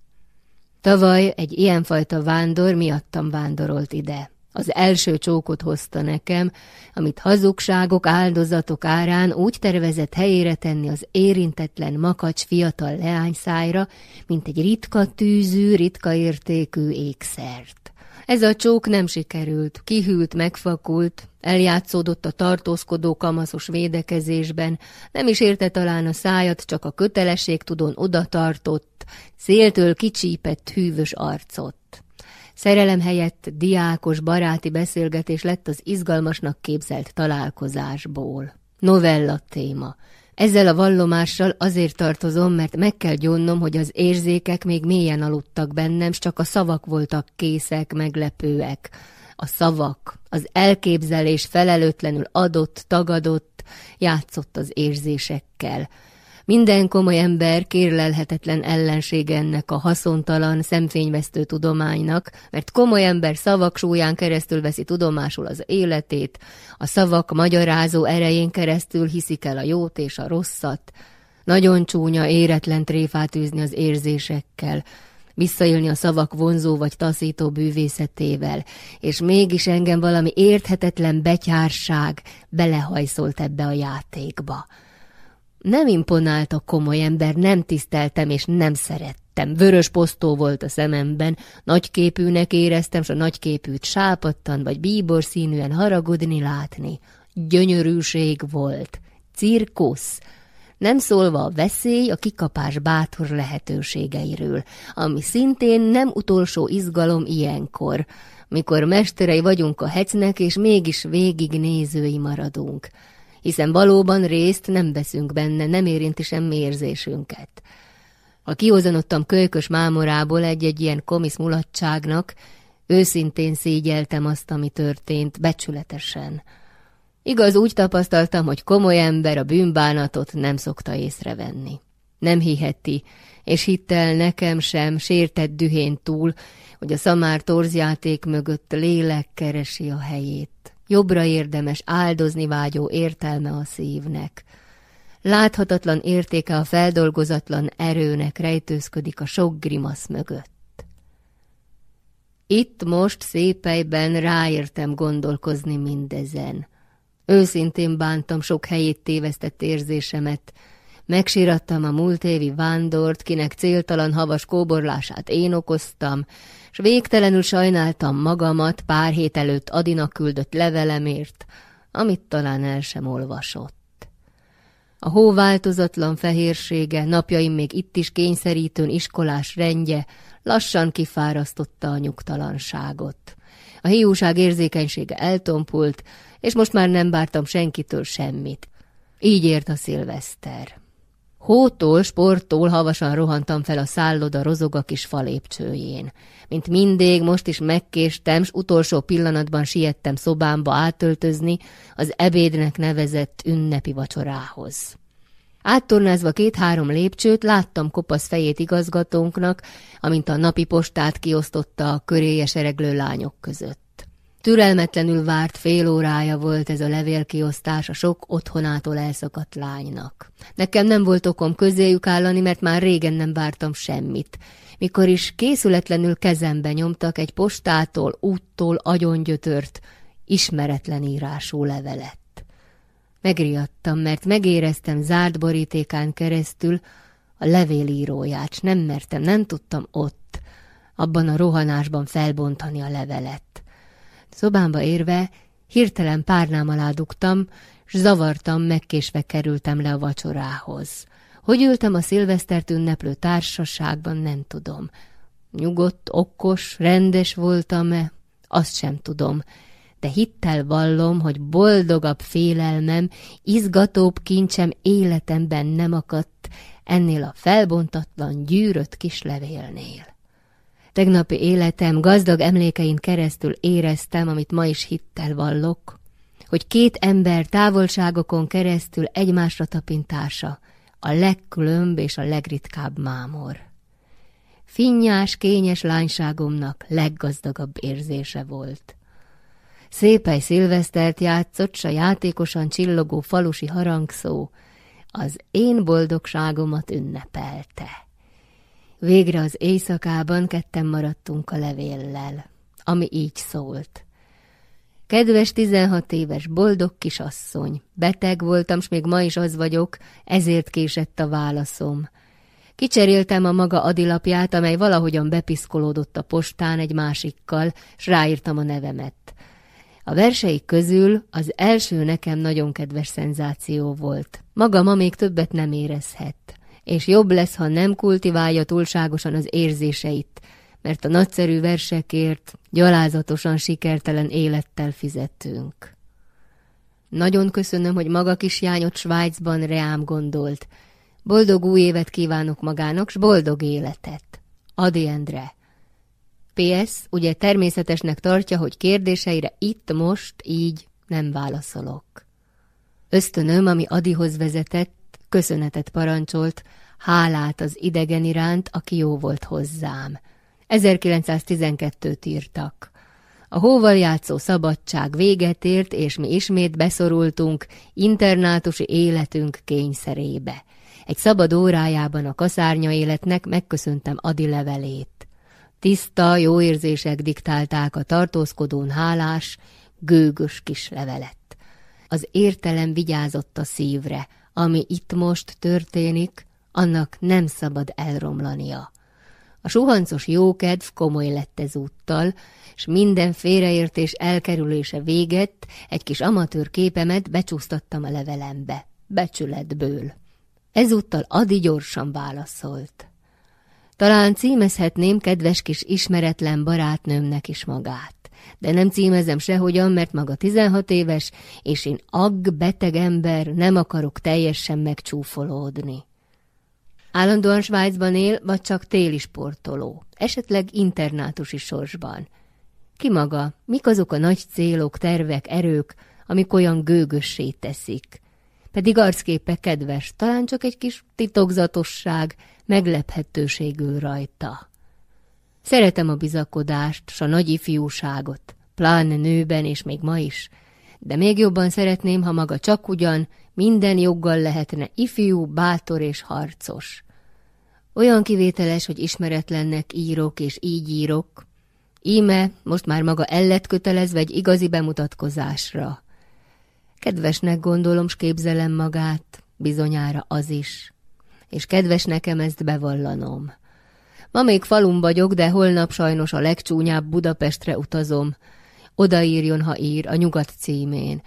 Tavaly egy ilyenfajta vándor miattam vándorolt ide. Az első csókot hozta nekem, amit hazugságok, áldozatok árán úgy tervezett helyére tenni az érintetlen makacs fiatal leányszájra, mint egy ritka tűzű, ritka értékű ékszert. Ez a csók nem sikerült, kihűlt, megfakult, eljátszódott a tartózkodó kamaszos védekezésben, nem is érte talán a szájat, csak a kötelesség tudon oda tartott, széltől kicsípett hűvös arcot. Szerelem helyett diákos, baráti beszélgetés lett az izgalmasnak képzelt találkozásból. Novella téma. Ezzel a vallomással azért tartozom, mert meg kell gyónnom, hogy az érzékek még mélyen aludtak bennem, s csak a szavak voltak készek, meglepőek. A szavak, az elképzelés felelőtlenül adott, tagadott, játszott az érzésekkel. Minden komoly ember kérlelhetetlen ellensége ennek a haszontalan, szemfényvesztő tudománynak, mert komoly ember szavak súlyán keresztül veszi tudomásul az életét, a szavak magyarázó erején keresztül hiszik el a jót és a rosszat. Nagyon csúnya, éretlen tréfát űzni az érzésekkel, visszaélni a szavak vonzó vagy taszító bűvészetével, és mégis engem valami érthetetlen betyárság belehajszolt ebbe a játékba. Nem imponált a komoly ember, nem tiszteltem és nem szerettem. Vörös posztó volt a szememben, nagyképűnek éreztem, s a nagyképűt sápadtan vagy bíbor színűen haragudni látni. Gyönyörűség volt. Cirkusz. Nem szólva a veszély, a kikapás bátor lehetőségeiről, ami szintén nem utolsó izgalom ilyenkor, mikor mesterei vagyunk a hecnek, és mégis végig nézői maradunk hiszen valóban részt nem veszünk benne, nem érinti semmi érzésünket. Ha kihozanottam kölykös mámorából egy-egy ilyen komisz mulatságnak, őszintén szégyeltem azt, ami történt, becsületesen. Igaz, úgy tapasztaltam, hogy komoly ember a bűnbánatot nem szokta észrevenni. Nem hiheti, és hittel nekem sem, sértett dühén túl, hogy a szamár torzjáték mögött lélek keresi a helyét. Jobbra érdemes áldozni vágyó értelme a szívnek. Láthatatlan értéke a feldolgozatlan erőnek rejtőzködik a sok grimasz mögött. Itt most szépelyben ráértem gondolkozni mindezen. Őszintén bántam sok helyét tévesztett érzésemet, Megsirattam a múlt évi vándort, kinek céltalan havas kóborlását én okoztam, s végtelenül sajnáltam magamat pár hét előtt Adinak küldött levelemért, amit talán el sem olvasott. A hó változatlan fehérsége, napjaim még itt is kényszerítőn iskolás rendje lassan kifárasztotta a nyugtalanságot. A hiúság érzékenysége eltompult, és most már nem vártam senkitől semmit. Így ért a szilveszter. Hótól, sporttól havasan rohantam fel a szálloda rozoga kis falépcsőjén. Mint mindig, most is megkéstem, s utolsó pillanatban siettem szobámba átöltözni az ebédnek nevezett ünnepi vacsorához. Áttornázva két-három lépcsőt láttam kopasz fejét igazgatónknak, amint a napi postát kiosztotta a köréje sereglő lányok között. Türelmetlenül várt fél órája volt ez a levélkiosztás a sok otthonától elszakadt lánynak. Nekem nem volt okom közéjük állani, mert már régen nem vártam semmit. Mikor is készületlenül kezembe nyomtak egy postától, úttól agyongyötört, ismeretlen írású levelet. Megriadtam, mert megéreztem zárt borítékán keresztül a levélíróját, nem mertem, nem tudtam ott, abban a rohanásban felbontani a levelet. Szobámba érve hirtelen párnám alá dugtam, s zavartam, megkésve kerültem le a vacsorához. Hogy ültem a szilvesztert ünneplő társaságban, nem tudom. Nyugodt, okos, rendes voltam-e? Azt sem tudom. De hittel vallom, hogy boldogabb félelmem, izgatóbb kincsem életemben nem akadt ennél a felbontatlan, gyűrött kis levélnél. Tegnapi életem gazdag emlékein keresztül éreztem, amit ma is hittel vallok, hogy két ember távolságokon keresztül egymásra tapintása a legkülönb és a legritkább mámor. Finnyás, kényes lányságomnak leggazdagabb érzése volt. Szépej szilvesztert játszott, s a játékosan csillogó falusi harangszó az én boldogságomat ünnepelte. Végre az éjszakában ketten maradtunk a levéllel, ami így szólt. Kedves tizenhat éves, boldog kisasszony, beteg voltam, s még ma is az vagyok, ezért késett a válaszom. Kicseréltem a maga adilapját, amely valahogyan bepiszkolódott a postán egy másikkal, s ráírtam a nevemet. A verseik közül az első nekem nagyon kedves szenzáció volt. Maga ma még többet nem érezhet és jobb lesz, ha nem kultiválja túlságosan az érzéseit, mert a nagyszerű versekért gyalázatosan sikertelen élettel fizettünk. Nagyon köszönöm, hogy maga jányot Svájcban reám gondolt. Boldog új évet kívánok magának, s boldog életet. Adi Endre. P.S. ugye természetesnek tartja, hogy kérdéseire itt most így nem válaszolok. Ösztönöm, ami Adihoz vezetett, köszönetet parancsolt, hálát az idegen iránt, aki jó volt hozzám. 1912-t írtak. A hóval játszó szabadság véget ért, és mi ismét beszorultunk internátusi életünk kényszerébe. Egy szabad órájában a kaszárnya életnek megköszöntem Adi levelét. Tiszta, jó érzések diktálták a tartózkodón hálás, gőgös kis levelet. Az értelem vigyázott a szívre, ami itt most történik, annak nem szabad elromlania. A suhancos jókedv komoly lett ezúttal, s minden félreértés elkerülése véget, egy kis amatőr képemet becsúsztattam a levelembe, becsületből. Ezúttal Adi gyorsan válaszolt. Talán címezhetném kedves kis ismeretlen barátnőmnek is magát. De nem címezem sehogyan, mert maga 16 éves, és én agg beteg ember, nem akarok teljesen megcsúfolódni. Állandóan Svájcban él, vagy csak téli sportoló, esetleg internátusi sorsban. Ki maga, mik azok a nagy célok, tervek, erők, amik olyan gőgössé teszik? Pedig arcképe kedves, talán csak egy kis titokzatosság, meglephetőségül rajta. Szeretem a bizakodást, s a nagy ifjúságot, pláne nőben és még ma is, de még jobban szeretném, ha maga csak ugyan minden joggal lehetne ifjú, bátor és harcos. Olyan kivételes, hogy ismeretlennek írok, és így írok. Íme most már maga el lett kötelezve egy igazi bemutatkozásra. Kedvesnek gondolom, s képzelem magát, bizonyára az is. És kedves nekem ezt bevallanom. Ma még falun vagyok, de holnap sajnos a legcsúnyább Budapestre utazom. Odaírjon, ha ír, a nyugat címén.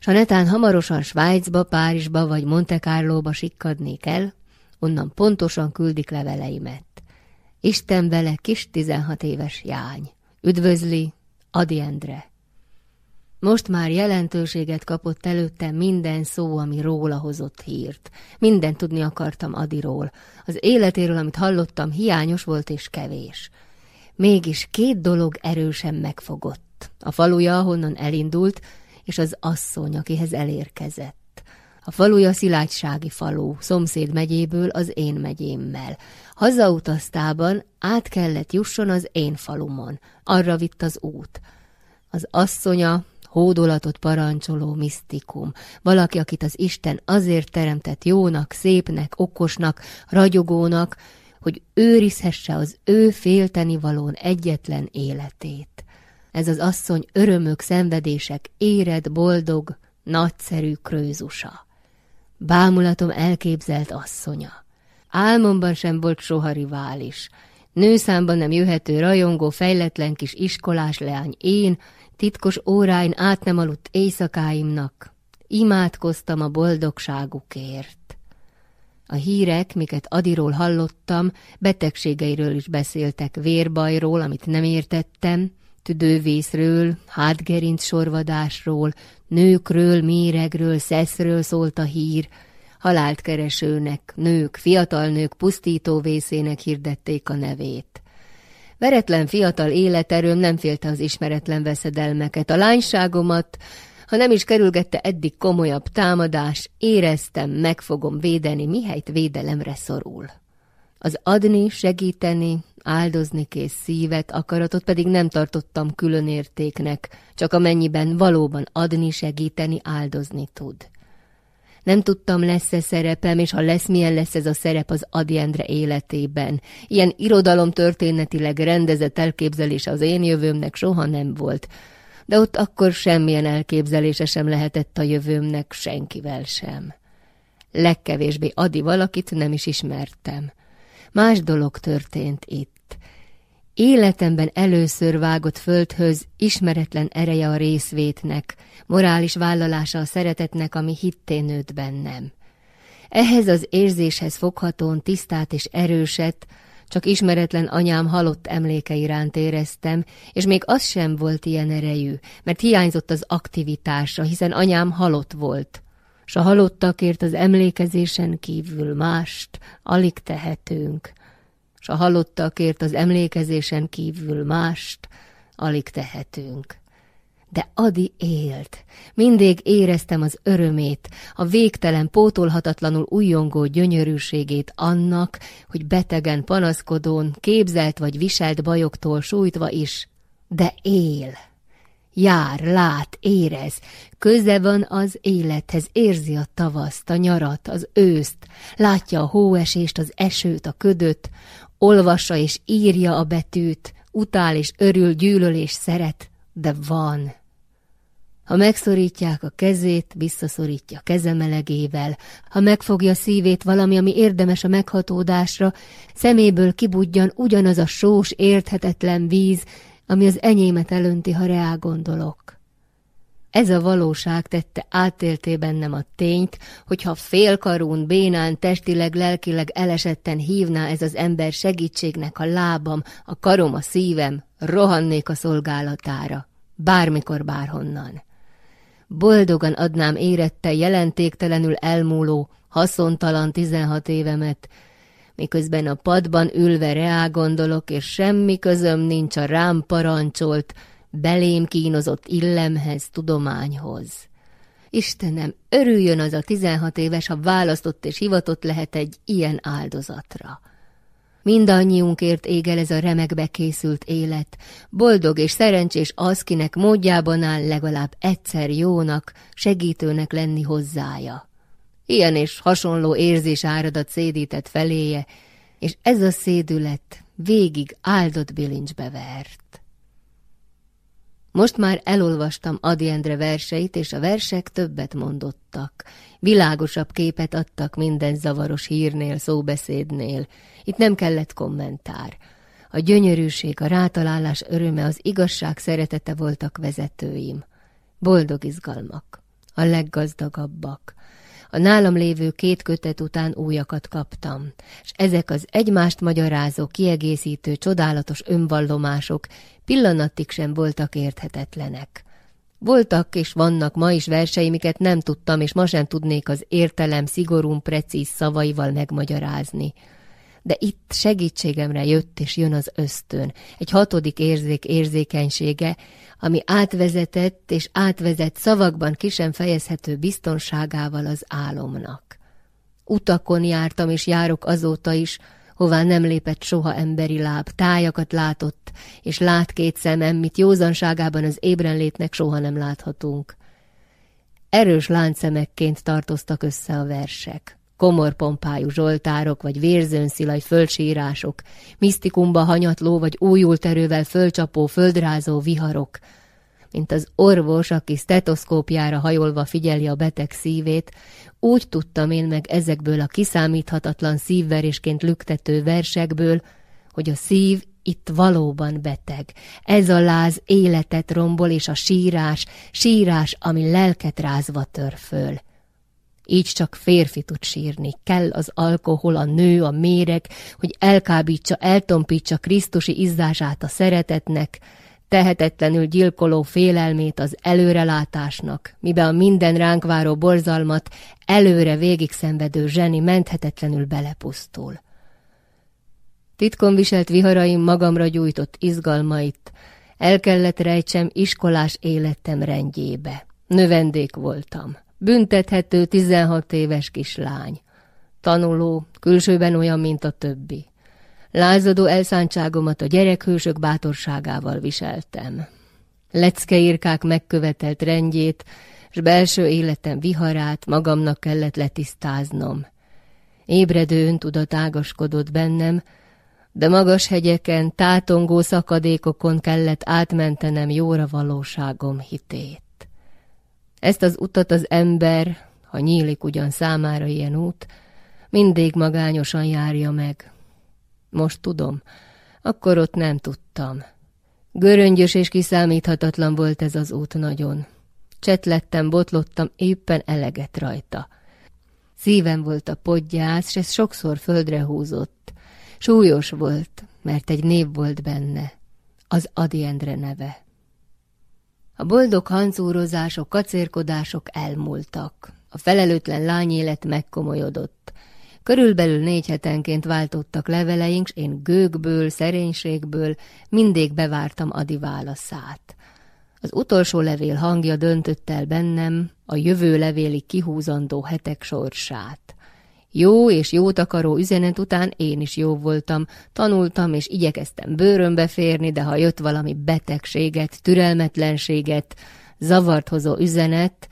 s ha netán hamarosan Svájcba, Párizsba vagy Monte Carlóba sikkadnék el, onnan pontosan küldik leveleimet. Isten vele kis tizenhat éves jány. Üdvözli, Adi Endre. Most már jelentőséget kapott előttem minden szó, ami róla hozott hírt. Minden tudni akartam Adiról. Az életéről, amit hallottam, hiányos volt és kevés. Mégis két dolog erősen megfogott. A faluja, ahonnan elindult, és az asszony, akihez elérkezett. A faluja Szilágysági falu, szomszéd megyéből az én megyémmel. Hazautaztában át kellett jusson az én falumon. Arra vitt az út. Az asszonya hódolatot parancsoló misztikum, valaki, akit az Isten azért teremtett jónak, szépnek, okosnak, ragyogónak, hogy őrizhesse az ő félteni valón egyetlen életét. Ez az asszony örömök, szenvedések, éred, boldog, nagyszerű krőzusa. Bámulatom elképzelt asszonya. Álmomban sem volt soha rivális. Nőszámban nem jöhető rajongó, fejletlen kis iskolás leány én, titkos óráin át nem aludt éjszakáimnak, imádkoztam a boldogságukért. A hírek, miket Adiról hallottam, betegségeiről is beszéltek, vérbajról, amit nem értettem, tüdővészről, hátgerinc sorvadásról, nőkről, méregről, szeszről szólt a hír, halált keresőnek, nők, fiatal nők pusztító vészének hirdették a nevét. Veretlen fiatal életerőm nem félte az ismeretlen veszedelmeket, a lányságomat, ha nem is kerülgette eddig komolyabb támadás, éreztem, meg fogom védeni, mihelyt védelemre szorul. Az adni, segíteni, áldozni kész szívet, akaratot pedig nem tartottam külön értéknek, csak amennyiben valóban adni, segíteni, áldozni tud. Nem tudtam, lesz-e szerepem, és ha lesz, milyen lesz ez a szerep az Adi életében. Ilyen irodalom történetileg rendezett elképzelése az én jövőmnek soha nem volt, de ott akkor semmilyen elképzelése sem lehetett a jövőmnek senkivel sem. Legkevésbé Adi valakit nem is ismertem. Más dolog történt itt. Életemben először vágott földhöz ismeretlen ereje a részvétnek, morális vállalása a szeretetnek, ami hittén nőtt bennem. Ehhez az érzéshez foghatón tisztát és erőset, csak ismeretlen anyám halott emléke iránt éreztem, és még az sem volt ilyen erejű, mert hiányzott az aktivitása, hiszen anyám halott volt. S a halottakért az emlékezésen kívül mást alig tehetünk s a halottakért az emlékezésen kívül mást alig tehetünk. De Adi élt. Mindig éreztem az örömét, a végtelen, pótolhatatlanul újongó gyönyörűségét annak, hogy betegen, panaszkodón, képzelt vagy viselt bajoktól sújtva is, de él. Jár, lát, érez, köze az az élethez, érzi a tavaszt, a nyarat, az őszt, látja a hóesést, az esőt, a ködöt, olvassa és írja a betűt, utál és örül, gyűlöl és szeret, de van. Ha megszorítják a kezét, visszaszorítja kezemelegével, ha megfogja szívét valami, ami érdemes a meghatódásra, szeméből kibudjan ugyanaz a sós, érthetetlen víz, ami az enyémet elönti, ha reá gondolok. Ez a valóság tette átélté bennem a tényt, hogyha félkarún, bénán, testileg, lelkileg elesetten hívná ez az ember segítségnek a lábam, a karom, a szívem, rohannék a szolgálatára, bármikor, bárhonnan. Boldogan adnám érette jelentéktelenül elmúló, haszontalan tizenhat évemet, miközben a padban ülve reá gondolok, és semmi közöm nincs a rám parancsolt, belém kínozott illemhez, tudományhoz. Istenem, örüljön az a tizenhat éves, ha választott és hivatott lehet egy ilyen áldozatra. Mindannyiunkért égel ez a remekbe készült élet. Boldog és szerencsés az, kinek módjában áll legalább egyszer jónak, segítőnek lenni hozzája. Ilyen és hasonló érzés áradat szédített feléje, és ez a szédület végig áldott bilincsbe vert. Most már elolvastam Adi Endre verseit, és a versek többet mondottak. Világosabb képet adtak minden zavaros hírnél, szóbeszédnél. Itt nem kellett kommentár. A gyönyörűség, a rátalálás öröme, az igazság szeretete voltak vezetőim. Boldog izgalmak. a leggazdagabbak. A nálam lévő két kötet után újakat kaptam, és ezek az egymást magyarázó, kiegészítő, csodálatos önvallomások pillanatig sem voltak érthetetlenek. Voltak és vannak ma is verseimiket nem tudtam, és ma sem tudnék az értelem szigorún, precíz szavaival megmagyarázni. De itt segítségemre jött és jön az ösztön, egy hatodik érzék érzékenysége, ami átvezetett és átvezet szavakban ki sem fejezhető biztonságával az álomnak. Utakon jártam és járok azóta is, hová nem lépett soha emberi láb, tájakat látott, és lát két szemem, mit józanságában az ébrenlétnek soha nem láthatunk. Erős láncszemekként tartoztak össze a versek. Komorpompájú zsoltárok, vagy vérzőnszilaj fölsírások, misztikumba hanyatló, vagy újult erővel fölcsapó, földrázó viharok, mint az orvos, aki stetoszkópjára hajolva figyeli a beteg szívét, úgy tudtam én meg ezekből a kiszámíthatatlan szívverésként lüktető versekből, hogy a szív itt valóban beteg. Ez a láz életet rombol, és a sírás, sírás, ami lelket rázva tör föl. Így csak férfi tud sírni, kell az alkohol, a nő, a méreg, hogy elkábítsa, eltompítsa Krisztusi izzását a szeretetnek, tehetetlenül gyilkoló félelmét az előrelátásnak, mibe a minden ránk váró borzalmat előre végig szenvedő zseni menthetetlenül belepusztul. Titkon viselt viharaim magamra gyújtott izgalmait, el kellett rejtsem iskolás életem rendjébe. Növendék voltam, büntethető tizenhat éves kislány, tanuló, külsőben olyan, mint a többi. Lázadó elszántságomat a gyerekhősök bátorságával viseltem. Leckeírkák megkövetelt rendjét, s belső életem viharát magamnak kellett letisztáznom. Ébredő öntudat ágaskodott bennem, de magas hegyeken, tátongó szakadékokon kellett átmentenem jóra valóságom hitét. Ezt az utat az ember, ha nyílik ugyan számára ilyen út, mindig magányosan járja meg, most tudom. Akkor ott nem tudtam. Göröngyös és kiszámíthatatlan volt ez az út nagyon. Csetlettem, botlottam, éppen eleget rajta. Szívem volt a podgyász, s ez sokszor földre húzott. Súlyos volt, mert egy név volt benne. Az Adi Endre neve. A boldog hancúrozások, kacérkodások elmúltak. A felelőtlen lányélet megkomolyodott. Körülbelül négy hetenként váltottak leveleink, s én gőgből, szerénységből mindig bevártam Adi válaszát. Az utolsó levél hangja döntött el bennem a jövő levéli kihúzandó hetek sorsát. Jó és jót akaró üzenet után én is jó voltam, tanultam és igyekeztem bőrömbe férni, de ha jött valami betegséget, türelmetlenséget, zavart hozó üzenet,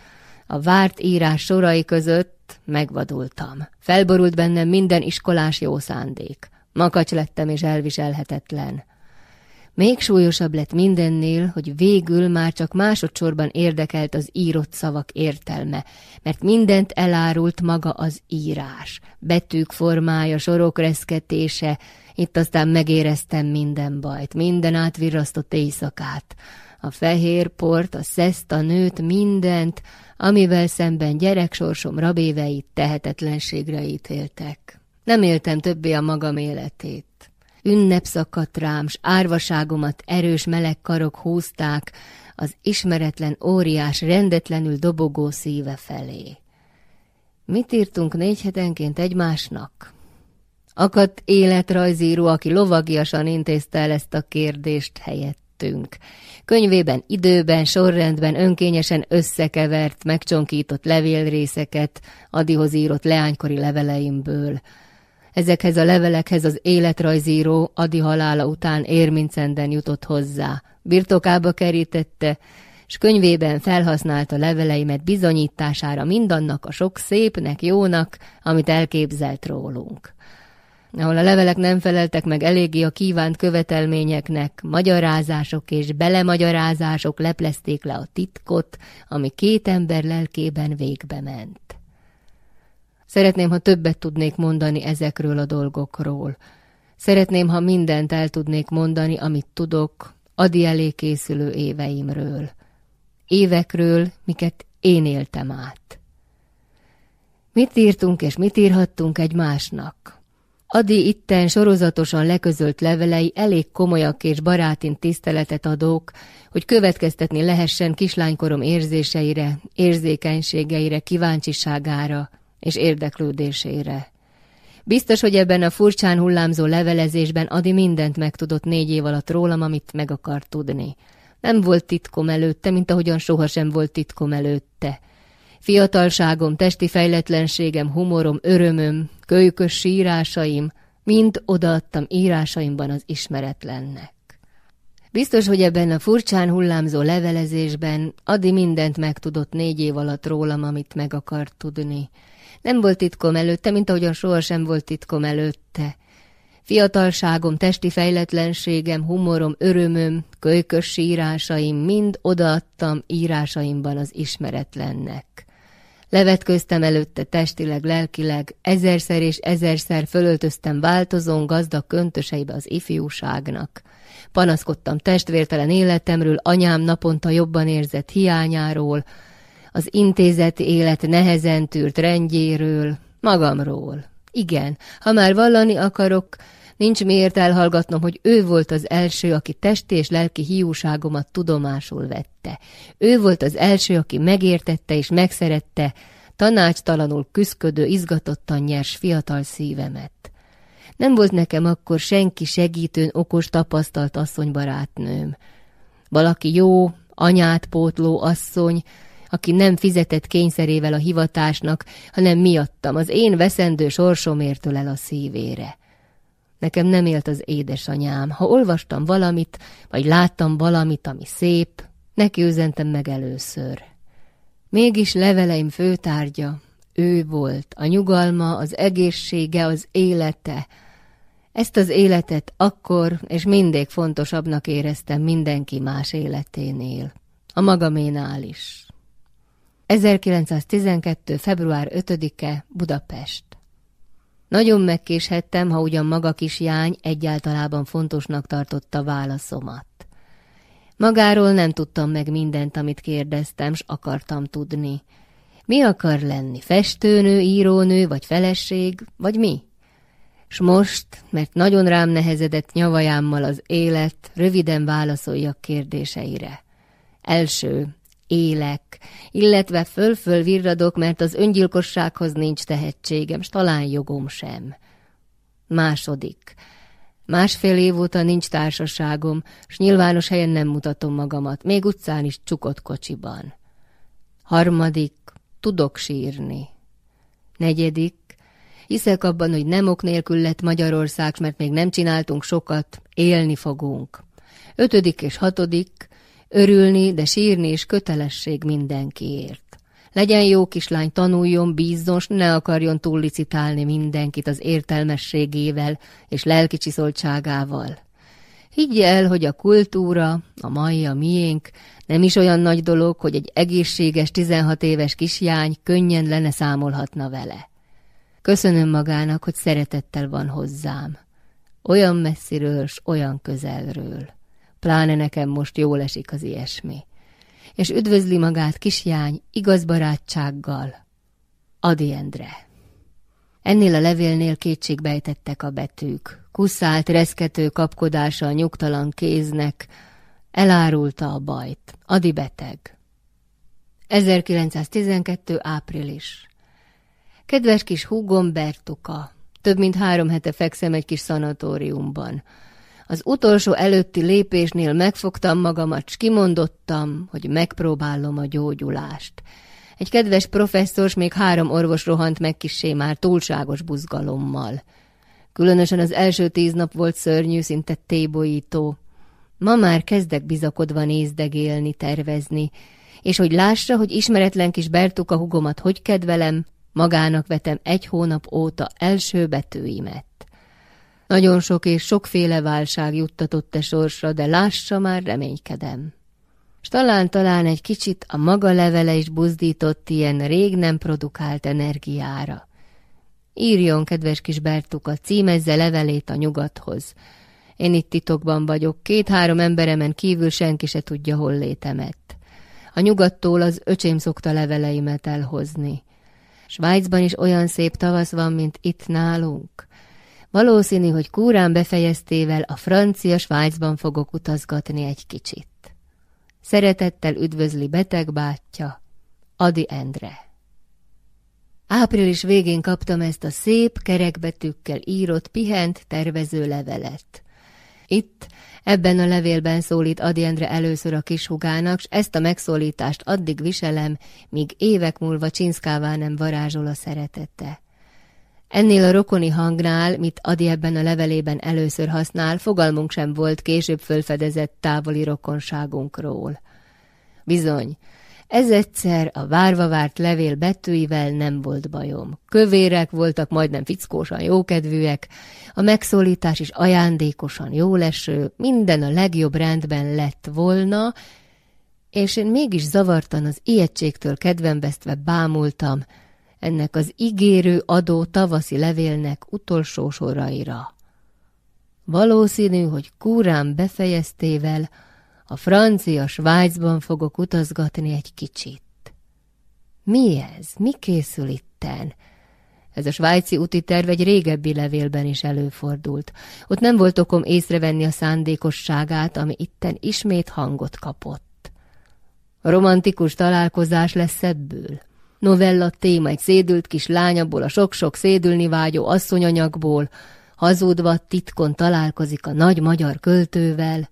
a várt írás sorai között megvadultam. Felborult bennem minden iskolás jó szándék. Makacs lettem és elviselhetetlen. Még súlyosabb lett mindennél, hogy végül már csak másodszorban érdekelt az írott szavak értelme, mert mindent elárult maga az írás, betűk formája, sorok reszketése, itt aztán megéreztem minden bajt, minden átvirrasztott éjszakát, a fehér port, a szeszt, a nőt, mindent, amivel szemben gyereksorsom rabéveit tehetetlenségre ítéltek. Nem éltem többé a magam életét. Ünnep rám, s árvaságomat erős meleg karok húzták az ismeretlen óriás rendetlenül dobogó szíve felé. Mit írtunk négy hetenként egymásnak? Akadt életrajzíró, aki lovagiasan intézte el ezt a kérdést helyettünk. Könyvében időben, sorrendben önkényesen összekevert, megcsonkított levélrészeket, Adihoz írott leánykori leveleimből. Ezekhez a levelekhez az életrajzíró Adi halála után érmincenden jutott hozzá. Birtokába kerítette, s könyvében felhasználta leveleimet bizonyítására mindannak a sok szépnek, jónak, amit elképzelt rólunk ahol a levelek nem feleltek meg eléggé a kívánt követelményeknek, magyarázások és belemagyarázások leplezték le a titkot, ami két ember lelkében végbe ment. Szeretném, ha többet tudnék mondani ezekről a dolgokról. Szeretném, ha mindent el tudnék mondani, amit tudok, adi elé készülő éveimről. Évekről, miket én éltem át. Mit írtunk és mit írhattunk egymásnak? Adi itten sorozatosan leközölt levelei elég komolyak és barátin tiszteletet adók, hogy következtetni lehessen kislánykorom érzéseire, érzékenységeire, kíváncsiságára és érdeklődésére. Biztos, hogy ebben a furcsán hullámzó levelezésben Adi mindent megtudott négy év alatt rólam, amit meg akart tudni. Nem volt titkom előtte, mint ahogyan sohasem volt titkom előtte. Fiatalságom, testi fejletlenségem, humorom, örömöm, kölykös sírásaim, mind odaadtam írásaimban az ismeretlennek. Biztos, hogy ebben a furcsán hullámzó levelezésben Adi mindent megtudott négy év alatt rólam, amit meg akart tudni. Nem volt titkom előtte, mint ahogyan sohasem volt titkom előtte. Fiatalságom, testi fejletlenségem, humorom, örömöm, kölykös sírásaim mind odaadtam írásaimban az ismeretlennek. Levetköztem előtte testileg, lelkileg, ezerszer és ezerszer fölöltöztem változón gazdag köntöseibe az ifjúságnak. Panaszkodtam testvértelen életemről, anyám naponta jobban érzett hiányáról, az intézeti élet nehezen tűrt rendjéről, magamról. Igen, ha már vallani akarok, nincs miért elhallgatnom, hogy ő volt az első, aki testi és lelki hiúságomat tudomásul vette. Ő volt az első, aki megértette és megszerette, tanácstalanul küszködő, izgatottan nyers fiatal szívemet. Nem volt nekem akkor senki segítőn, okos, tapasztalt asszonybarátnőm. Valaki jó, anyát pótló asszony, aki nem fizetett kényszerével a hivatásnak, hanem miattam, az én veszendő sorsomért el a szívére. Nekem nem élt az édesanyám. Ha olvastam valamit, vagy láttam valamit, ami szép, neki üzentem meg először. Mégis leveleim főtárgya, ő volt, a nyugalma, az egészsége, az élete. Ezt az életet akkor és mindig fontosabbnak éreztem mindenki más életénél. A magaménál is. 1912. február 5-e Budapest Nagyon megkéshettem, ha ugyan maga kis jány egyáltalában fontosnak tartotta válaszomat. Magáról nem tudtam meg mindent, amit kérdeztem, s akartam tudni. Mi akar lenni? Festőnő, írónő, vagy feleség, vagy mi? S most, mert nagyon rám nehezedett nyavajámmal az élet, röviden válaszoljak kérdéseire. Első, élek, illetve föl-föl virradok, mert az öngyilkossághoz nincs tehetségem, s talán jogom sem. Második, Másfél év óta nincs társaságom, s nyilvános helyen nem mutatom magamat, még utcán is csukott kocsiban. Harmadik, tudok sírni. Negyedik, hiszek abban, hogy nem ok nélkül lett Magyarország, mert még nem csináltunk sokat, élni fogunk. Ötödik és hatodik, örülni, de sírni is kötelesség mindenkiért. Legyen jó kislány, tanuljon, bízzon, s ne akarjon túllicitálni mindenkit az értelmességével és lelki csiszoltságával. Higgye el, hogy a kultúra, a mai, a miénk, nem is olyan nagy dolog, hogy egy egészséges 16 éves kisjány könnyen lenne számolhatna vele. Köszönöm magának, hogy szeretettel van hozzám. Olyan messziről, s olyan közelről. Pláne nekem most jól esik az ilyesmi és üdvözli magát kisjány igaz barátsággal. Adi Endre. Ennél a levélnél kétségbejtettek a betűk. Kuszált, reszkető kapkodása a nyugtalan kéznek, elárulta a bajt. Adi beteg. 1912. április. Kedves kis húgom Bertuka, több mint három hete fekszem egy kis szanatóriumban. Az utolsó előtti lépésnél megfogtam magamat, s kimondottam, hogy megpróbálom a gyógyulást. Egy kedves professzors, még három orvos rohant meg kissé már túlságos buzgalommal. Különösen az első tíz nap volt szörnyű, szinte tébolyító. Ma már kezdek bizakodva nézdegélni, tervezni, és hogy lássa, hogy ismeretlen kis Bertuka hugomat hogy kedvelem, magának vetem egy hónap óta első betűimet. Nagyon sok és sokféle válság juttatott-e sorsra, de lássa már, reménykedem. S talán-talán egy kicsit a maga levele is buzdított ilyen rég nem produkált energiára. Írjon, kedves kis Bertuka, címezze levelét a nyugathoz. Én itt titokban vagyok, két-három emberemen kívül senki se tudja hol létemet. A nyugattól az öcsém szokta leveleimet elhozni. Svájcban is olyan szép tavasz van, mint itt nálunk. Valószínű, hogy kúrán befejeztével a francia Svájcban fogok utazgatni egy kicsit. Szeretettel üdvözli beteg bátyja, Adi Endre. Április végén kaptam ezt a szép, kerekbetűkkel írott, pihent, tervező levelet. Itt, ebben a levélben szólít Adi Endre először a kishugának, s ezt a megszólítást addig viselem, míg évek múlva csinszkává nem varázsol a szeretete. Ennél a rokoni hangnál, mit Adi ebben a levelében először használ, fogalmunk sem volt később fölfedezett távoli rokonságunkról. Bizony, ez egyszer a várva várt levél betűivel nem volt bajom. Kövérek voltak, majdnem fickósan jókedvűek, a megszólítás is ajándékosan jóleső, minden a legjobb rendben lett volna, és én mégis zavartan az ijegységtől kedvembesztve bámultam ennek az ígérő adó tavaszi levélnek utolsó soraira. Valószínű, hogy kúrám befejeztével a francia Svájcban fogok utazgatni egy kicsit. Mi ez? Mi készül itten? Ez a svájci úti terv egy régebbi levélben is előfordult. Ott nem volt okom észrevenni a szándékosságát, ami itten ismét hangot kapott. A romantikus találkozás lesz ebből. Novella téma egy szédült kis lányabból, a sok-sok szédülni vágyó asszonyanyagból, hazudva titkon találkozik a nagy magyar költővel,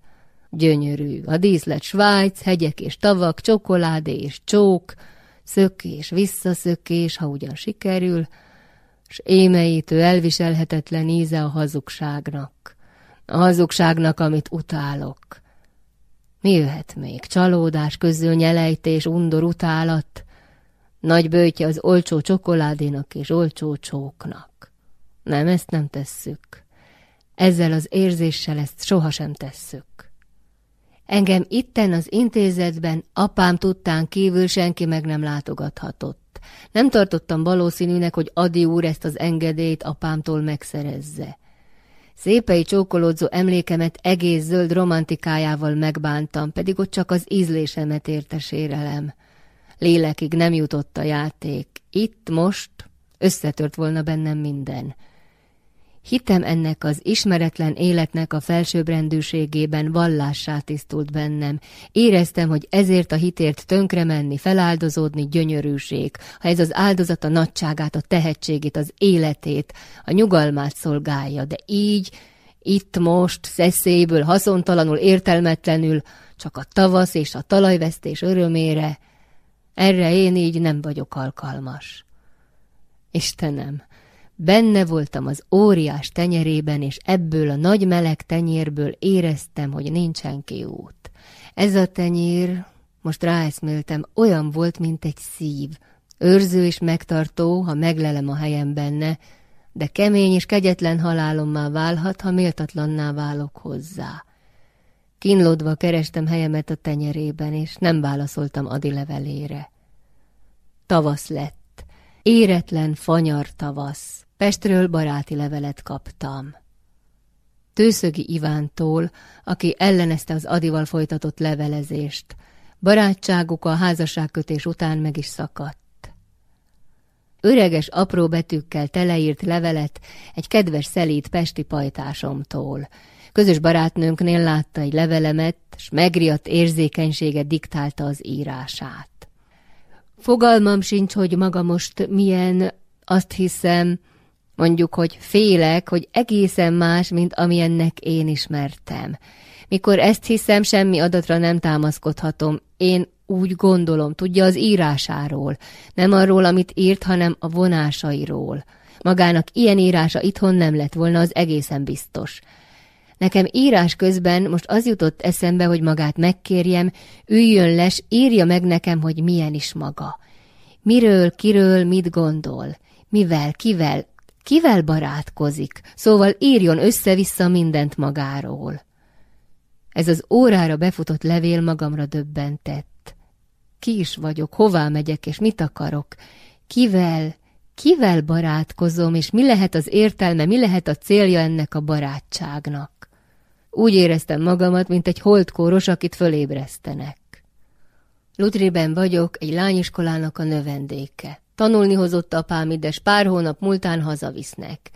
Gyönyörű, a díszlet Svájc, hegyek és tavak, csokoládé és csók, szökés, visszaszökés, ha ugyan sikerül, s émeítő, elviselhetetlen íze a hazugságnak. A hazugságnak, amit utálok. Mi jöhet még? Csalódás, közül nyelejtés, undor, utálat, nagy bőtje az olcsó csokoládénak és olcsó csóknak. Nem, ezt nem tesszük. Ezzel az érzéssel ezt sohasem tesszük. Engem itten az intézetben apám tudtán kívül senki meg nem látogathatott. Nem tartottam valószínűnek, hogy Adi úr ezt az engedélyt apámtól megszerezze. Szépei csókolódzó emlékemet egész zöld romantikájával megbántam, pedig ott csak az ízlésemet érte sérelem. Lélekig nem jutott a játék. Itt most összetört volna bennem minden. Hitem ennek az ismeretlen életnek a felsőbbrendűségében vallássá tisztult bennem. Éreztem, hogy ezért a hitért tönkre menni, feláldozódni gyönyörűség, ha ez az áldozat a nagyságát, a tehetségét, az életét, a nyugalmát szolgálja, de így, itt most, szeszélyből, haszontalanul, értelmetlenül, csak a tavasz és a talajvesztés örömére, erre én így nem vagyok alkalmas. Istenem, Benne voltam az óriás tenyerében, és ebből a nagy meleg tenyérből éreztem, hogy nincsen kiút. Ez a tenyér, most ráeszméltem, olyan volt, mint egy szív. Őrző és megtartó, ha meglelem a helyem benne, de kemény és kegyetlen halálommá válhat, ha méltatlanná válok hozzá. Kínlódva kerestem helyemet a tenyerében, és nem válaszoltam Adi levelére. Tavasz lett. Éretlen, fanyar tavasz. Pestről baráti levelet kaptam. Tőszögi Ivántól, aki ellenezte az Adival folytatott levelezést. Barátságuk a házasságkötés után meg is szakadt. Öreges, apró betűkkel teleírt levelet egy kedves szelít pesti pajtásomtól. Közös barátnőnknél látta egy levelemet, s megriadt érzékenysége diktálta az írását. Fogalmam sincs, hogy maga most milyen, azt hiszem, Mondjuk, hogy félek, hogy egészen más, mint amilyennek én ismertem. Mikor ezt hiszem, semmi adatra nem támaszkodhatom. Én úgy gondolom, tudja az írásáról. Nem arról, amit írt, hanem a vonásairól. Magának ilyen írása itthon nem lett volna, az egészen biztos. Nekem írás közben most az jutott eszembe, hogy magát megkérjem, üljön les, írja meg nekem, hogy milyen is maga. Miről, kiről, mit gondol, mivel, kivel, Kivel barátkozik, szóval írjon össze-vissza mindent magáról. Ez az órára befutott levél magamra döbbentett. Ki is vagyok, hová megyek, és mit akarok? Kivel, kivel barátkozom, és mi lehet az értelme, mi lehet a célja ennek a barátságnak? Úgy éreztem magamat, mint egy holdkóros, akit fölébresztenek. Lutriben vagyok, egy lányiskolának a növendéke. Tanulni hozott apám ide, s pár hónap múltán hazavisznek.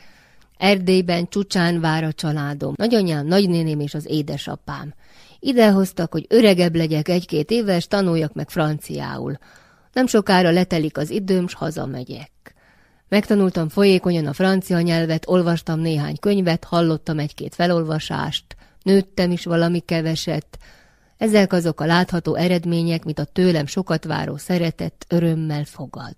Erdélyben Csucsán vár a családom, nagyanyám, nagynéném és az édesapám. Ide hoztak, hogy öregebb legyek egy-két éves, tanuljak meg franciául. Nem sokára letelik az időm, s hazamegyek. Megtanultam folyékonyan a francia nyelvet, olvastam néhány könyvet, hallottam egy-két felolvasást, nőttem is valami keveset. Ezek azok a látható eredmények, mint a tőlem sokat váró szeretet örömmel fogad.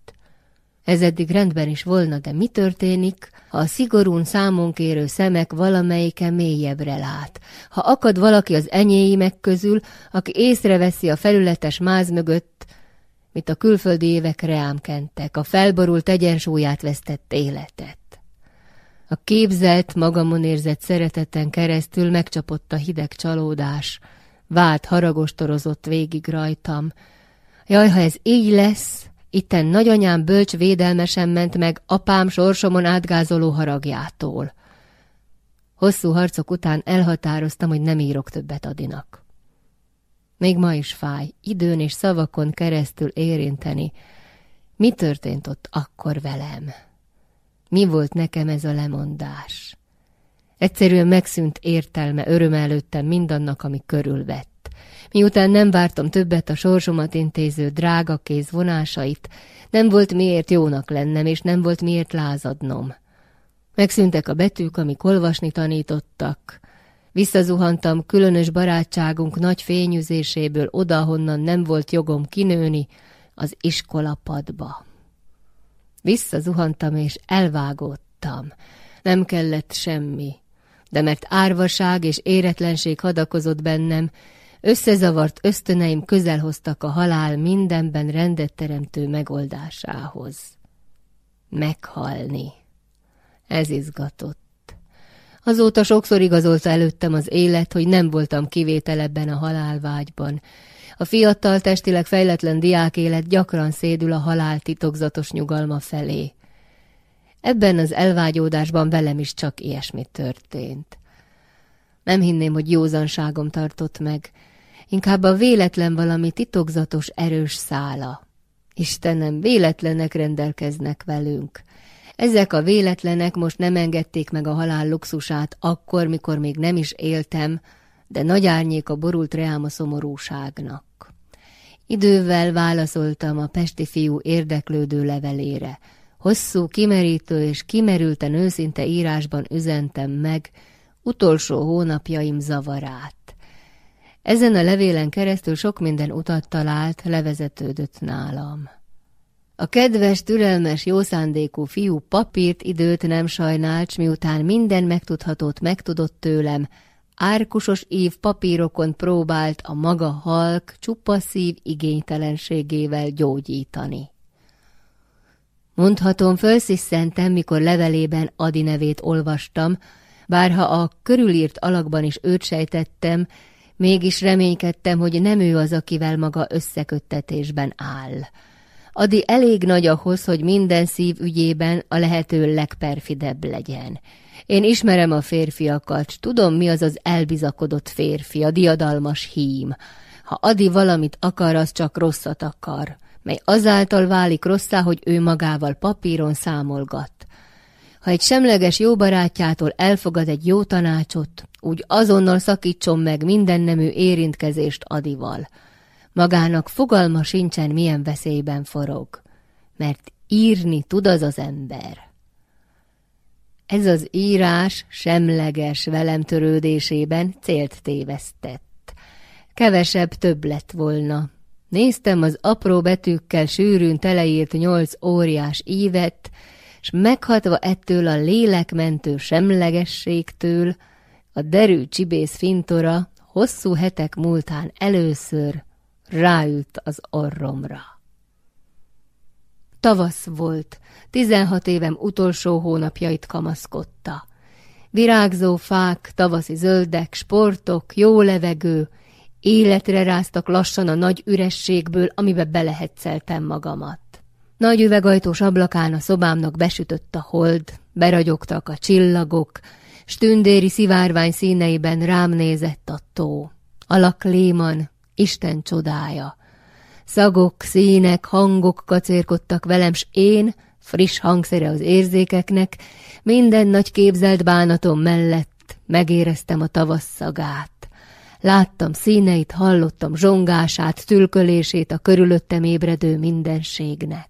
Ez eddig rendben is volna, de mi történik, ha a szigorún számon kérő szemek valamelyike mélyebbre lát? Ha akad valaki az enyéimek közül, aki észreveszi a felületes máz mögött, mit a külföldi évek reám kentek, a felborult egyensúlyát vesztett életet. A képzelt, magamon érzett szereteten keresztül megcsapott a hideg csalódás, vált haragostorozott végig rajtam. Jaj, ha ez így lesz, itten nagyanyám bölcs védelmesen ment meg apám sorsomon átgázoló haragjától. Hosszú harcok után elhatároztam, hogy nem írok többet Adinak. Még ma is fáj, időn és szavakon keresztül érinteni. Mi történt ott akkor velem? Mi volt nekem ez a lemondás? Egyszerűen megszűnt értelme, öröm előttem mindannak, ami körülvett. Miután nem vártam többet a sorsomat intéző drága kéz vonásait, nem volt miért jónak lennem, és nem volt miért lázadnom. Megszűntek a betűk, amik olvasni tanítottak, Visszazuhantam különös barátságunk nagy fényüzéséből oda, honnan nem volt jogom kinőni, az iskolapadba. Visszazuhantam és elvágódtam. Nem kellett semmi, de mert árvaság és éretlenség hadakozott bennem, összezavart ösztöneim közel hoztak a halál mindenben rendet teremtő megoldásához. Meghalni. Ez izgatott. Azóta sokszor igazolta előttem az élet, hogy nem voltam kivétel ebben a halálvágyban. A fiatal, testileg fejletlen diák élet gyakran szédül a halál titokzatos nyugalma felé. Ebben az elvágyódásban velem is csak ilyesmi történt. Nem hinném, hogy józanságom tartott meg, inkább a véletlen valami titokzatos erős szála. Istenem, véletlenek rendelkeznek velünk. Ezek a véletlenek most nem engedték meg a halál luxusát akkor, mikor még nem is éltem, de nagy a borult reám a szomorúságnak. Idővel válaszoltam a pesti fiú érdeklődő levelére. Hosszú, kimerítő és kimerülten őszinte írásban üzentem meg utolsó hónapjaim zavarát. Ezen a levélen keresztül sok minden utat talált, levezetődött nálam. A kedves, türelmes, jószándékú fiú papírt, időt nem sajnált, miután minden megtudhatót megtudott tőlem, árkusos ív papírokon próbált a maga halk, csupa szív igénytelenségével gyógyítani. Mondhatom, fölsziszentem, mikor levelében Adi nevét olvastam, bárha a körülírt alakban is őt sejtettem, mégis reménykedtem, hogy nem ő az, akivel maga összeköttetésben áll. Adi elég nagy ahhoz, hogy minden szív ügyében a lehető legperfidebb legyen. Én ismerem a férfiakat, tudom, mi az az elbizakodott férfi, a diadalmas hím. Ha Adi valamit akar, az csak rosszat akar, mely azáltal válik rosszá, hogy ő magával papíron számolgat. Ha egy semleges jó barátjától elfogad egy jó tanácsot, úgy azonnal szakítson meg minden nemű érintkezést Adival – Magának fogalma sincsen, milyen veszélyben forog, mert írni tud az az ember. Ez az írás semleges velem törődésében célt tévesztett. Kevesebb több lett volna. Néztem az apró betűkkel sűrűn teleírt nyolc óriás ívet, s meghatva ettől a lélekmentő semlegességtől, a derű csibész fintora hosszú hetek múltán először ráült az orromra. Tavasz volt, tizenhat évem utolsó hónapjait kamaszkodta. Virágzó fák, tavaszi zöldek, sportok, jó levegő, életre ráztak lassan a nagy ürességből, amibe belehetszeltem magamat. Nagy üvegajtós ablakán a szobámnak besütött a hold, beragyogtak a csillagok, stündéri szivárvány színeiben rám nézett a tó. Alak léman, Isten csodája. Szagok, színek, hangok kacérkodtak velem, s én, friss hangszere az érzékeknek, minden nagy képzelt bánatom mellett megéreztem a tavasz szagát. Láttam színeit, hallottam zsongását, tülkölését a körülöttem ébredő mindenségnek.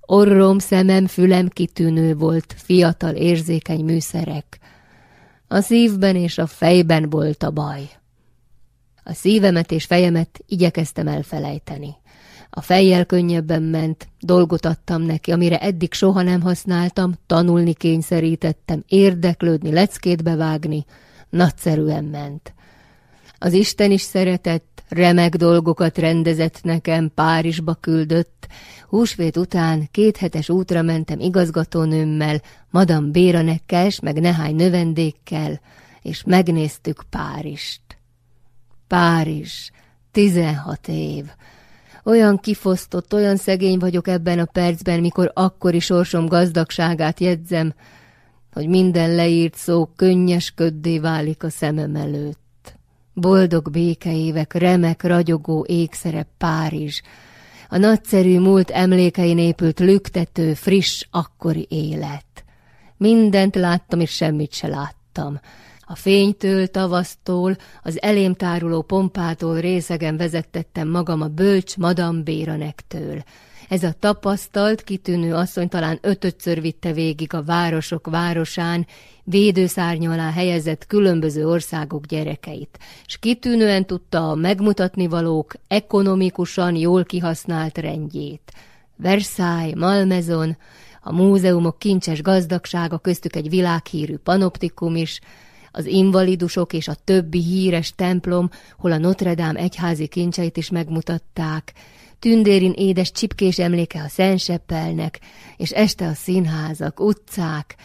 Orrom, szemem, fülem kitűnő volt, fiatal, érzékeny műszerek. A szívben és a fejben volt a baj. A szívemet és fejemet igyekeztem elfelejteni. A fejjel könnyebben ment, dolgot adtam neki, amire eddig soha nem használtam, tanulni kényszerítettem, érdeklődni, leckét bevágni. Nagyszerűen ment. Az Isten is szeretett, remek dolgokat rendezett nekem, Párizsba küldött. Húsvét után kéthetes útra mentem igazgatónőmmel, Madam Béranekkel, meg nehány növendékkel, és megnéztük Párizst. Párizs, tizenhat év. Olyan kifosztott, olyan szegény vagyok ebben a percben, mikor akkori sorsom gazdagságát jegyzem, hogy minden leírt szó könnyes köddé válik a szemem előtt. Boldog békeévek, remek, ragyogó égszerep Párizs, a nagyszerű múlt emlékein épült lüktető, friss, akkori élet. Mindent láttam, és semmit se láttam. A fénytől, tavasztól, az elém táruló pompától részegen vezettettem magam a bölcs Madame Béranektől. Ez a tapasztalt, kitűnő asszony talán ötötször vitte végig a városok városán, védőszárny alá helyezett különböző országok gyerekeit, s kitűnően tudta a megmutatni valók ekonomikusan jól kihasznált rendjét. Versailles, Malmezon, a múzeumok kincses gazdagsága köztük egy világhírű panoptikum is, az invalidusok és a többi híres templom, hol a Notre Dame egyházi kincseit is megmutatták, tündérin édes csipkés emléke a Szentseppelnek, és este a színházak, utcák,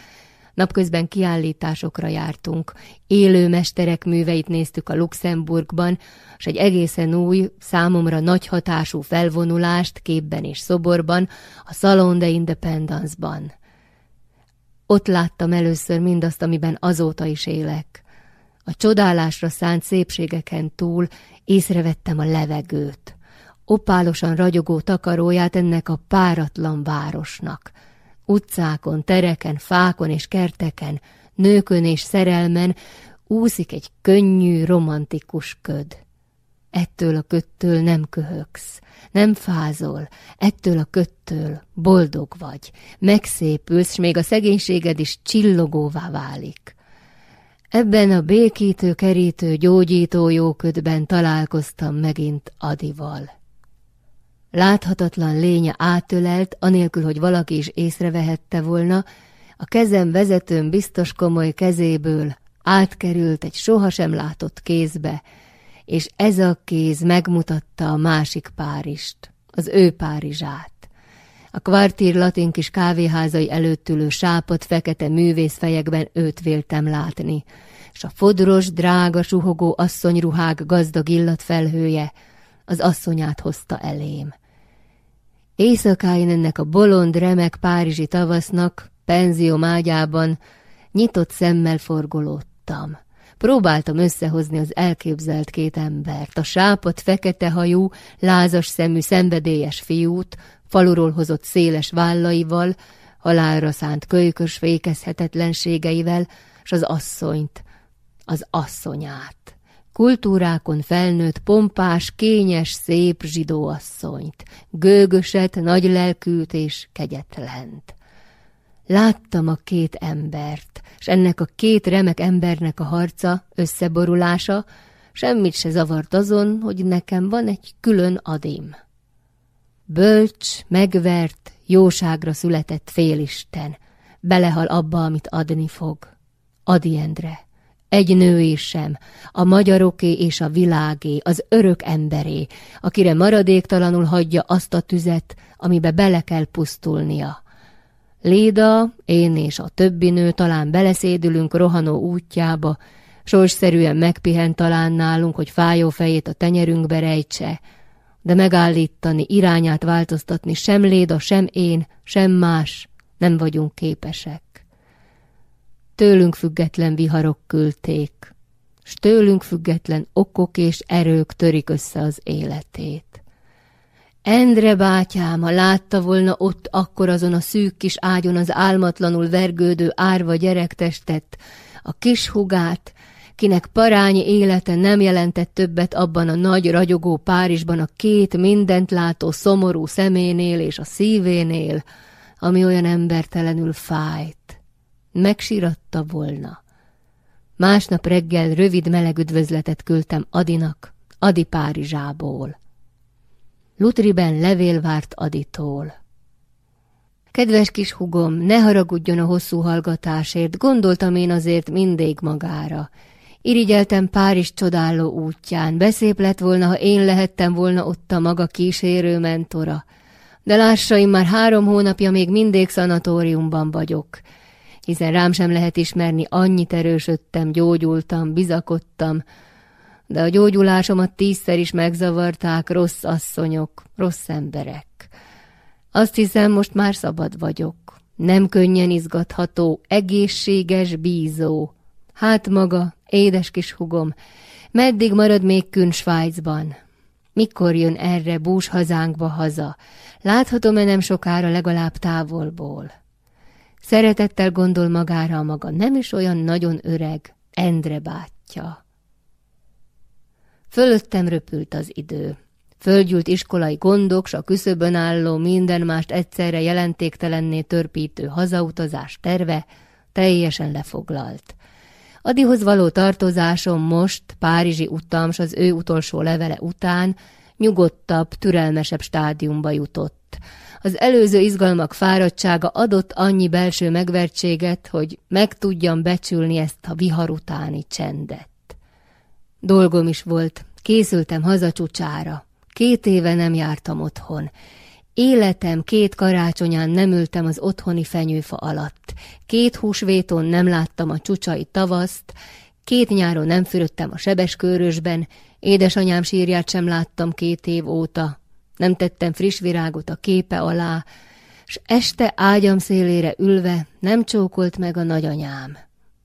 Napközben kiállításokra jártunk, élő mesterek műveit néztük a Luxemburgban, s egy egészen új, számomra nagy hatású felvonulást képben és szoborban, a Salon de Independence-ban. Ott láttam először mindazt, amiben azóta is élek. A csodálásra szánt szépségeken túl észrevettem a levegőt, opálosan ragyogó takaróját ennek a páratlan városnak – Utcákon, tereken, fákon és kerteken, nőkön és szerelmen úszik egy könnyű, romantikus köd. Ettől a köttől nem köhögsz, nem fázol, ettől a köttől boldog vagy, megszépülsz, s még a szegénységed is csillogóvá válik. Ebben a békítő, kerítő, gyógyító jóködben találkoztam megint Adival. Láthatatlan lénye átölelt, anélkül, hogy valaki is észrevehette volna, a kezem vezetőn biztos komoly kezéből átkerült egy sohasem látott kézbe, és ez a kéz megmutatta a másik Párist, az ő Párizsát. A kvartír latin kis kávéházai előtt ülő sápat fekete művészfejekben őt véltem látni, s a fodros, drága, suhogó asszonyruhák gazdag illatfelhője az asszonyát hozta elém. Éjszakáin ennek a bolond, remek párizsi tavasznak, penzióm ágyában nyitott szemmel forgolódtam. Próbáltam összehozni az elképzelt két embert, a sápat, fekete hajú, lázas szemű, szenvedélyes fiút, faluról hozott széles vállaival, halálra szánt kölykös fékezhetetlenségeivel, s az asszonyt, az asszonyát. Kultúrákon felnőtt, pompás, kényes, szép zsidóasszonyt, gőgöset, nagy lelkűt és kegyetlent. Láttam a két embert, s ennek a két remek embernek a harca, összeborulása, semmit se zavart azon, hogy nekem van egy külön adim. Bölcs, megvert, jóságra született félisten, belehal abba, amit adni fog. Adi Endre. Egy nőé sem, a magyaroké és a világé, az örök emberé, akire maradéktalanul hagyja azt a tüzet, amibe bele kell pusztulnia. Léda, én és a többi nő talán beleszédülünk rohanó útjába, sorsszerűen megpihent talán nálunk, hogy fájó fejét a tenyerünkbe rejtse, de megállítani, irányát változtatni sem Léda, sem én, sem más nem vagyunk képesek. Tőlünk független viharok küldték, s tőlünk független okok és erők törik össze az életét. Endre bátyám, ha látta volna ott akkor azon a szűk kis ágyon az álmatlanul vergődő árva gyerektestet, a kis hugát, kinek parányi élete nem jelentett többet abban a nagy ragyogó Párizsban a két mindent látó szomorú szeménél és a szívénél, ami olyan embertelenül fájt. Megsiratta volna. Másnap reggel rövid meleg üdvözletet küldtem Adinak, Adi Párizsából. Lutriben levél várt Aditól. Kedves kis hugom, ne haragudjon a hosszú hallgatásért, gondoltam én azért mindig magára. Irigyeltem Párizs csodáló útján, beszép lett volna, ha én lehettem volna ott a maga kísérő mentora. De lássa, én már három hónapja még mindig szanatóriumban vagyok, hiszen rám sem lehet ismerni, annyit erősödtem, gyógyultam, bizakodtam, de a gyógyulásomat tízszer is megzavarták rossz asszonyok, rossz emberek. Azt hiszem, most már szabad vagyok. Nem könnyen izgatható, egészséges bízó. Hát maga, édes kis hugom, meddig marad még Kün Svájcban? Mikor jön erre bús hazánkba haza? Láthatom-e nem sokára legalább távolból? Szeretettel gondol magára a maga, nem is olyan nagyon öreg, Endre bátyja. Fölöttem röpült az idő. Földgyűlt iskolai gondok, s a küszöbön álló minden mást egyszerre jelentéktelenné törpítő hazautazás terve teljesen lefoglalt. Adihoz való tartozásom most, Párizsi utam, s az ő utolsó levele után nyugodtabb, türelmesebb stádiumba jutott. Az előző izgalmak fáradtsága adott annyi belső megvertséget, hogy meg tudjam becsülni ezt a vihar utáni csendet. Dolgom is volt, készültem hazacsúcsára. Két éve nem jártam otthon. Életem két karácsonyán nem ültem az otthoni fenyőfa alatt. Két húsvéton nem láttam a csúcsai tavaszt, két nyáron nem fürödtem a sebeskörösben, édesanyám sírját sem láttam két év óta. Nem tettem friss virágot a képe alá, s este ágyam szélére ülve nem csókolt meg a nagyanyám.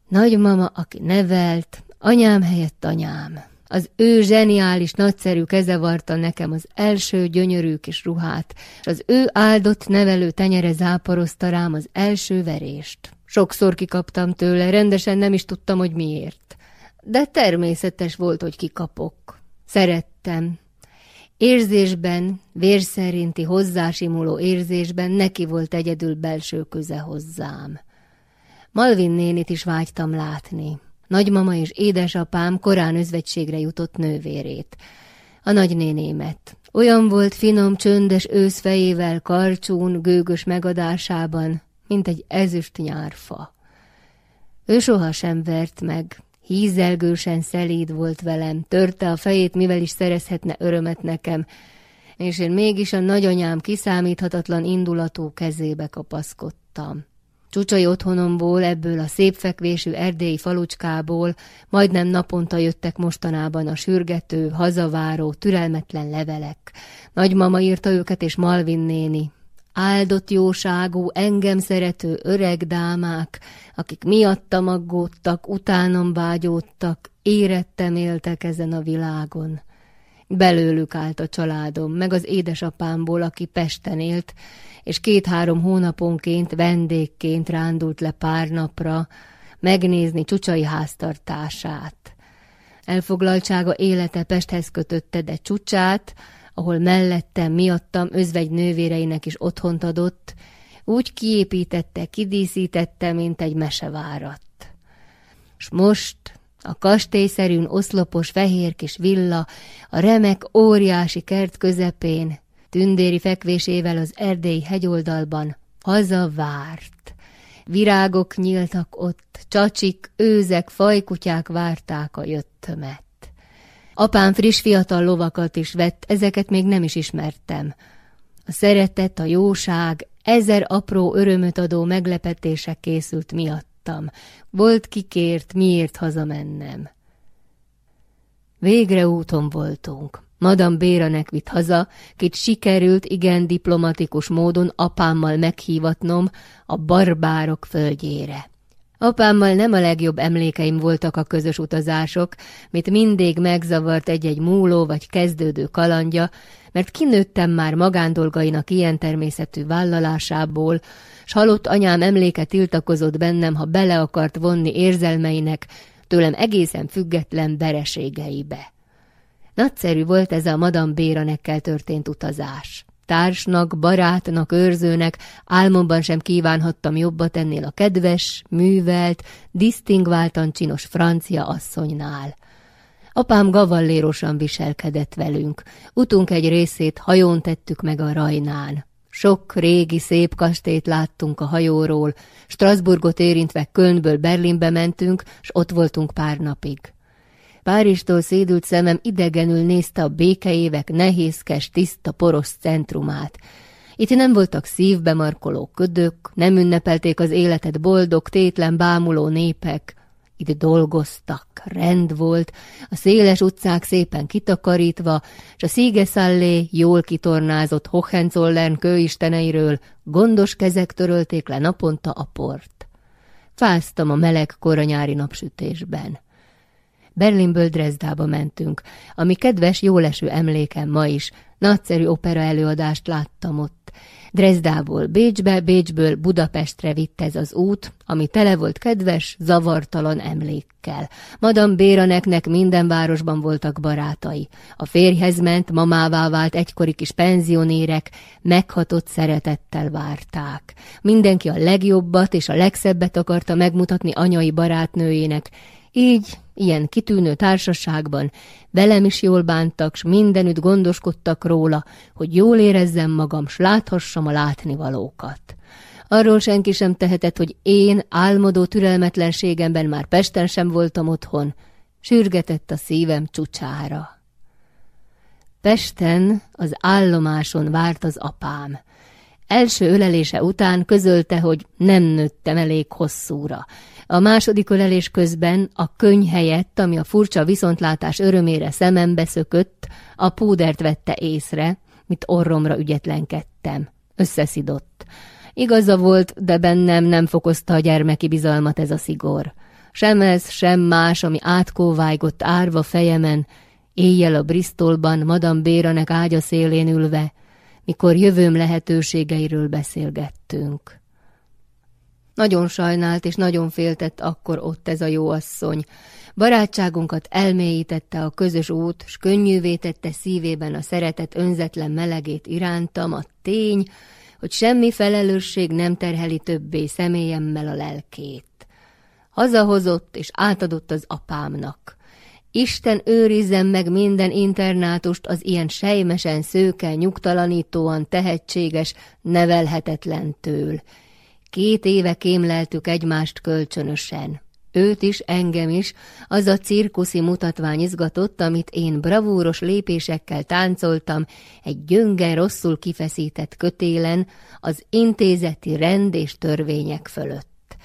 Nagymama, aki nevelt, anyám helyett anyám. Az ő zseniális, nagyszerű keze varta nekem az első gyönyörű kis ruhát, az ő áldott nevelő tenyere záporozta rám az első verést. Sokszor kikaptam tőle, rendesen nem is tudtam, hogy miért. De természetes volt, hogy kikapok. Szerettem. Érzésben, vérszerinti hozzásimuló érzésben neki volt egyedül belső köze hozzám. Malvin nénit is vágytam látni. Nagymama és édesapám korán özvegységre jutott nővérét, a nagynénémet. Olyan volt finom, csöndes őszfejével, karcsún, gőgös megadásában, mint egy ezüst nyárfa. Ő sohasem vert meg, hízelgősen szelíd volt velem, törte a fejét, mivel is szerezhetne örömet nekem, és én mégis a nagyanyám kiszámíthatatlan indulatú kezébe kapaszkodtam. Csucsai otthonomból, ebből a szép fekvésű erdélyi falucskából majdnem naponta jöttek mostanában a sürgető, hazaváró, türelmetlen levelek. Nagymama írta őket, és Malvin néni. Áldott jóságú, engem szerető öreg dámák, akik miattam aggódtak, utánam vágyódtak, érettem éltek ezen a világon. Belőlük állt a családom, meg az édesapámból, aki Pesten élt, és két-három hónaponként vendégként rándult le pár napra, megnézni Csucsai háztartását. Elfoglaltsága élete Pesthez kötötte, de Csucsát, ahol mellettem, miattam özvegy nővéreinek is otthont adott, úgy kiépítette, kidíszítette, mint egy mesevárat. S most a kastélyszerűn oszlopos fehér kis villa, a remek óriási kert közepén, tündéri fekvésével az erdélyi hegyoldalban haza várt. Virágok nyíltak ott, csacsik, őzek, fajkutyák várták a jöttömet. Apám friss fiatal lovakat is vett, ezeket még nem is ismertem. A szeretet, a jóság, ezer apró örömöt adó meglepetések készült miattam. Volt kikért, miért hazamennem. Végre úton voltunk. Madam Béranek vitt haza, kit sikerült igen diplomatikus módon apámmal meghívatnom a barbárok földjére. Apámmal nem a legjobb emlékeim voltak a közös utazások, mit mindig megzavart egy-egy múló vagy kezdődő kalandja, mert kinőttem már magándolgainak ilyen természetű vállalásából, s halott anyám emléke tiltakozott bennem, ha bele akart vonni érzelmeinek, tőlem egészen független bereségeibe. Nagyszerű volt ez a Madame Béranekkel történt utazás. Társnak, barátnak, őrzőnek álmomban sem kívánhattam jobbat ennél a kedves, művelt, disztingváltan csinos francia asszonynál. Apám gavallérosan viselkedett velünk. Utunk egy részét hajón tettük meg a rajnán. Sok régi szép kastét láttunk a hajóról, Strasbourgot érintve Kölnből Berlinbe mentünk, s ott voltunk pár napig. Párizstól szédült szemem idegenül nézte a békeévek nehézkes, tiszta, poros centrumát. Itt nem voltak szívbe markoló ködök, nem ünnepelték az életet boldog, tétlen bámuló népek. Itt dolgoztak, rend volt, a széles utcák szépen kitakarítva, és a Szígeszallé jól kitornázott Hohenzollern kőisteneiről gondos kezek törölték le naponta a port. Fáztam a meleg koranyári napsütésben. Berlinből Dresdába mentünk, ami kedves, jóleső emlékem ma is. Nagyszerű opera előadást láttam ott. Dresdából Bécsbe, Bécsből Budapestre vitt ez az út, ami tele volt kedves, zavartalan emlékkel. Madame Béraneknek minden városban voltak barátai. A férjhez ment, mamává vált egykori kis penzionérek, meghatott szeretettel várták. Mindenki a legjobbat és a legszebbet akarta megmutatni anyai barátnőjének, így, ilyen kitűnő társaságban velem is jól bántak, s mindenütt gondoskodtak róla, hogy jól érezzem magam, s láthassam a látnivalókat. Arról senki sem tehetett, hogy én álmodó türelmetlenségemben már Pesten sem voltam otthon, sürgetett a szívem csúcsára. Pesten az állomáson várt az apám. Első ölelése után közölte, hogy nem nőttem elég hosszúra, a második ölelés közben a könyv helyett, ami a furcsa viszontlátás örömére szemembe szökött, a púdert vette észre, mit orromra ügyetlenkedtem. Összeszidott. Igaza volt, de bennem nem fokozta a gyermeki bizalmat ez a szigor. Sem ez, sem más, ami átkóvájgott árva fejemen, éjjel a Bristolban, Madame Béranek ágya szélén ülve, mikor jövőm lehetőségeiről beszélgettünk. Nagyon sajnált és nagyon féltett akkor ott ez a jó asszony. Barátságunkat elmélyítette a közös út, s könnyűvé tette szívében a szeretet önzetlen melegét irántam a tény, hogy semmi felelősség nem terheli többé személyemmel a lelkét. Hazahozott és átadott az apámnak. Isten őrizzen meg minden internátust az ilyen sejmesen szőke, nyugtalanítóan tehetséges, nevelhetetlentől, Két éve kémleltük egymást kölcsönösen. Őt is, engem is, az a cirkuszi mutatvány izgatott, amit én bravúros lépésekkel táncoltam egy gyönge, rosszul kifeszített kötélen az intézeti rend és törvények fölött.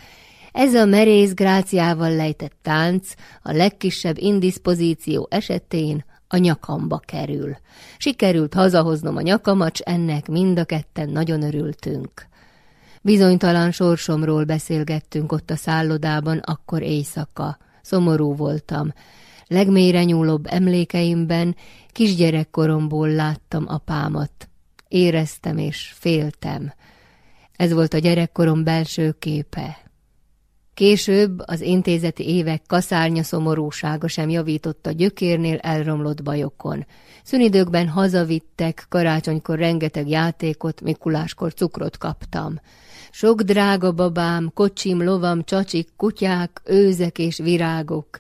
Ez a merész gráciával lejtett tánc a legkisebb indispozíció esetén a nyakamba kerül. Sikerült hazahoznom a nyakamat, ennek mind a ketten nagyon örültünk. Bizonytalan sorsomról beszélgettünk ott a szállodában, akkor éjszaka. Szomorú voltam. Legmélyre nyúlóbb emlékeimben kisgyerekkoromból láttam apámat. Éreztem és féltem. Ez volt a gyerekkorom belső képe. Később az intézeti évek kaszárnya szomorúsága sem javított a gyökérnél elromlott bajokon. Szünidőkben hazavittek, karácsonykor rengeteg játékot, Mikuláskor cukrot kaptam. Sok drága babám, kocsim, lovam, csacsik, kutyák, őzek és virágok.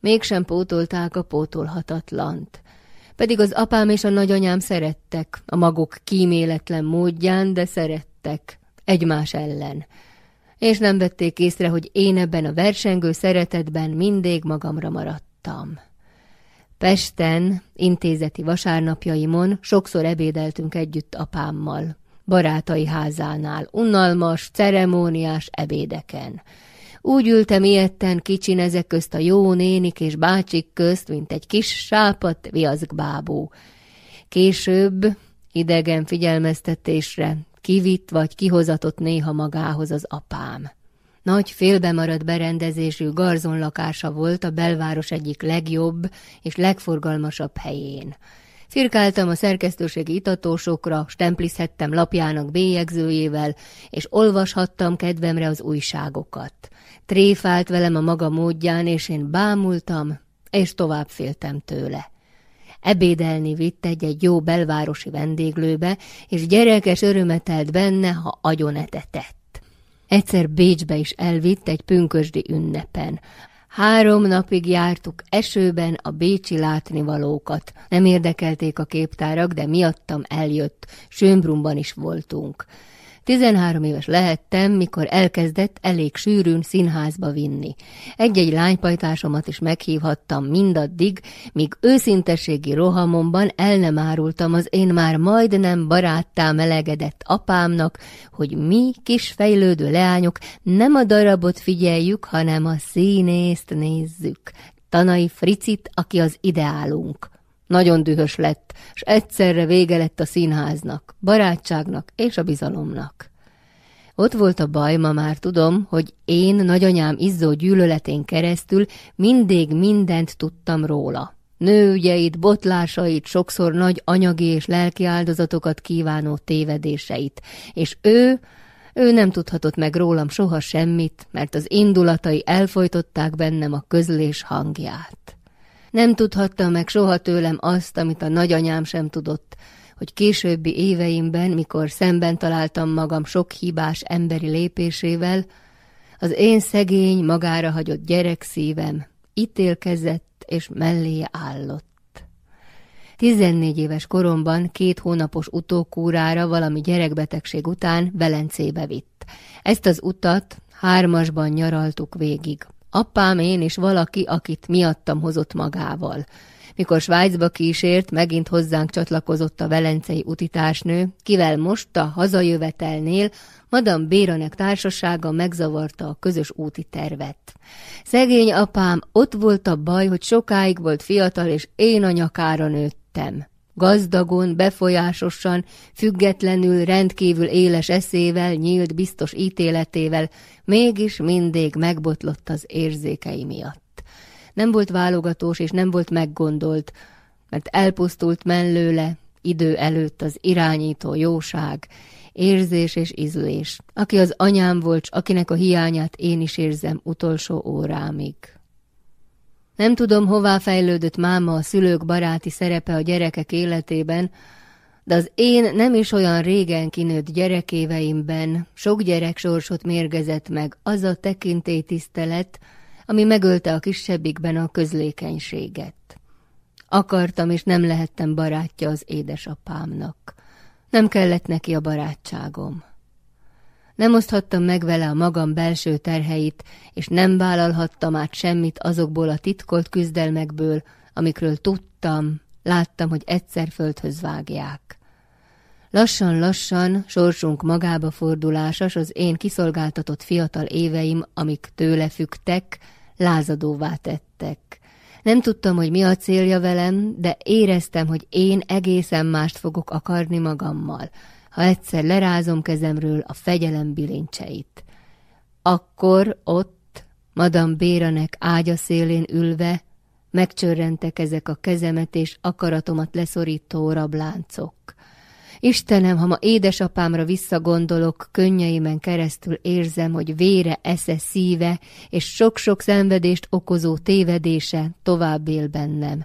Mégsem pótolták a pótolhatatlant. Pedig az apám és a nagyanyám szerettek, a maguk kíméletlen módján, de szerettek, egymás ellen. És nem vették észre, hogy én ebben a versengő szeretetben mindig magamra maradtam. Pesten, intézeti vasárnapjaimon sokszor ebédeltünk együtt apámmal barátai házánál, unalmas, ceremóniás ebédeken. Úgy ültem ilyetten kicsin ezek közt a jó nénik és bácsik közt, mint egy kis sápat viaszkbábú. Később, idegen figyelmeztetésre, kivitt vagy kihozatott néha magához az apám. Nagy félbemaradt berendezésű garzonlakása volt a belváros egyik legjobb és legforgalmasabb helyén. Firkáltam a szerkesztőségi itatósokra, stemplizhettem lapjának bélyegzőjével, és olvashattam kedvemre az újságokat. Tréfált velem a maga módján, és én bámultam, és tovább féltem tőle. Ebédelni vitt egy-egy jó belvárosi vendéglőbe, és gyerekes örömetelt benne, ha agyon etetett. Egyszer Bécsbe is elvitt egy pünkösdi ünnepen. Három napig jártuk esőben a bécsi látnivalókat. Nem érdekelték a képtárak, de miattam eljött. Sönbrumban is voltunk. Tizenhárom éves lehettem, mikor elkezdett elég sűrűn színházba vinni. Egy-egy lánypajtásomat is meghívhattam mindaddig, míg őszintességi rohamomban el nem árultam az én már majdnem baráttá melegedett apámnak, hogy mi, kis fejlődő leányok, nem a darabot figyeljük, hanem a színészt nézzük. Tanai Fricit, aki az ideálunk. Nagyon dühös lett, és egyszerre vége lett a színháznak, barátságnak és a bizalomnak. Ott volt a baj, ma már tudom, hogy én nagyanyám izzó gyűlöletén keresztül mindig mindent tudtam róla. Nőügyeit, botlásait, sokszor nagy anyagi és lelki áldozatokat kívánó tévedéseit, és ő, ő nem tudhatott meg rólam soha semmit, mert az indulatai elfolytották bennem a közlés hangját. Nem tudhatta meg soha tőlem azt, amit a nagyanyám sem tudott, hogy későbbi éveimben, mikor szemben találtam magam sok hibás emberi lépésével, az én szegény, magára hagyott gyerekszívem ítélkezett és mellé állott. Tizennégy éves koromban két hónapos utókúrára valami gyerekbetegség után Velencébe vitt. Ezt az utat hármasban nyaraltuk végig. Apám, én és valaki, akit miattam hozott magával. Mikor Svájcba kísért, megint hozzánk csatlakozott a velencei utitársnő, kivel most a hazajövetelnél Madame Béranek társasága megzavarta a közös úti tervet. Szegény apám, ott volt a baj, hogy sokáig volt fiatal, és én a nyakára nőttem. Gazdagon, befolyásosan, függetlenül, rendkívül éles eszével, nyílt biztos ítéletével, mégis mindig megbotlott az érzékei miatt. Nem volt válogatós és nem volt meggondolt, mert elpusztult mellőle, idő előtt az irányító jóság, érzés és ízlés, aki az anyám volt, akinek a hiányát én is érzem utolsó órámig. Nem tudom, hová fejlődött máma a szülők baráti szerepe a gyerekek életében, de az én nem is olyan régen kinőtt gyerekéveimben sok gyerek sorsot mérgezett meg az a tekintélytisztelet, ami megölte a kisebbikben a közlékenységet. Akartam, és nem lehettem barátja az édesapámnak. Nem kellett neki a barátságom. Nem oszthattam meg vele a magam belső terheit, és nem vállalhattam át semmit azokból a titkolt küzdelmekből, amikről tudtam, láttam, hogy egyszer földhöz vágják. Lassan-lassan sorsunk magába fordulásas az én kiszolgáltatott fiatal éveim, amik tőle fügtek, lázadóvá tettek. Nem tudtam, hogy mi a célja velem, de éreztem, hogy én egészen mást fogok akarni magammal, ha egyszer lerázom kezemről a fegyelem bilincseit. Akkor ott, Madame Béranek ágya szélén ülve, megcsörrentek ezek a kezemet és akaratomat leszorító rabláncok. Istenem, ha ma édesapámra visszagondolok, könnyeimen keresztül érzem, hogy vére, esze, szíve és sok-sok szenvedést okozó tévedése tovább él bennem.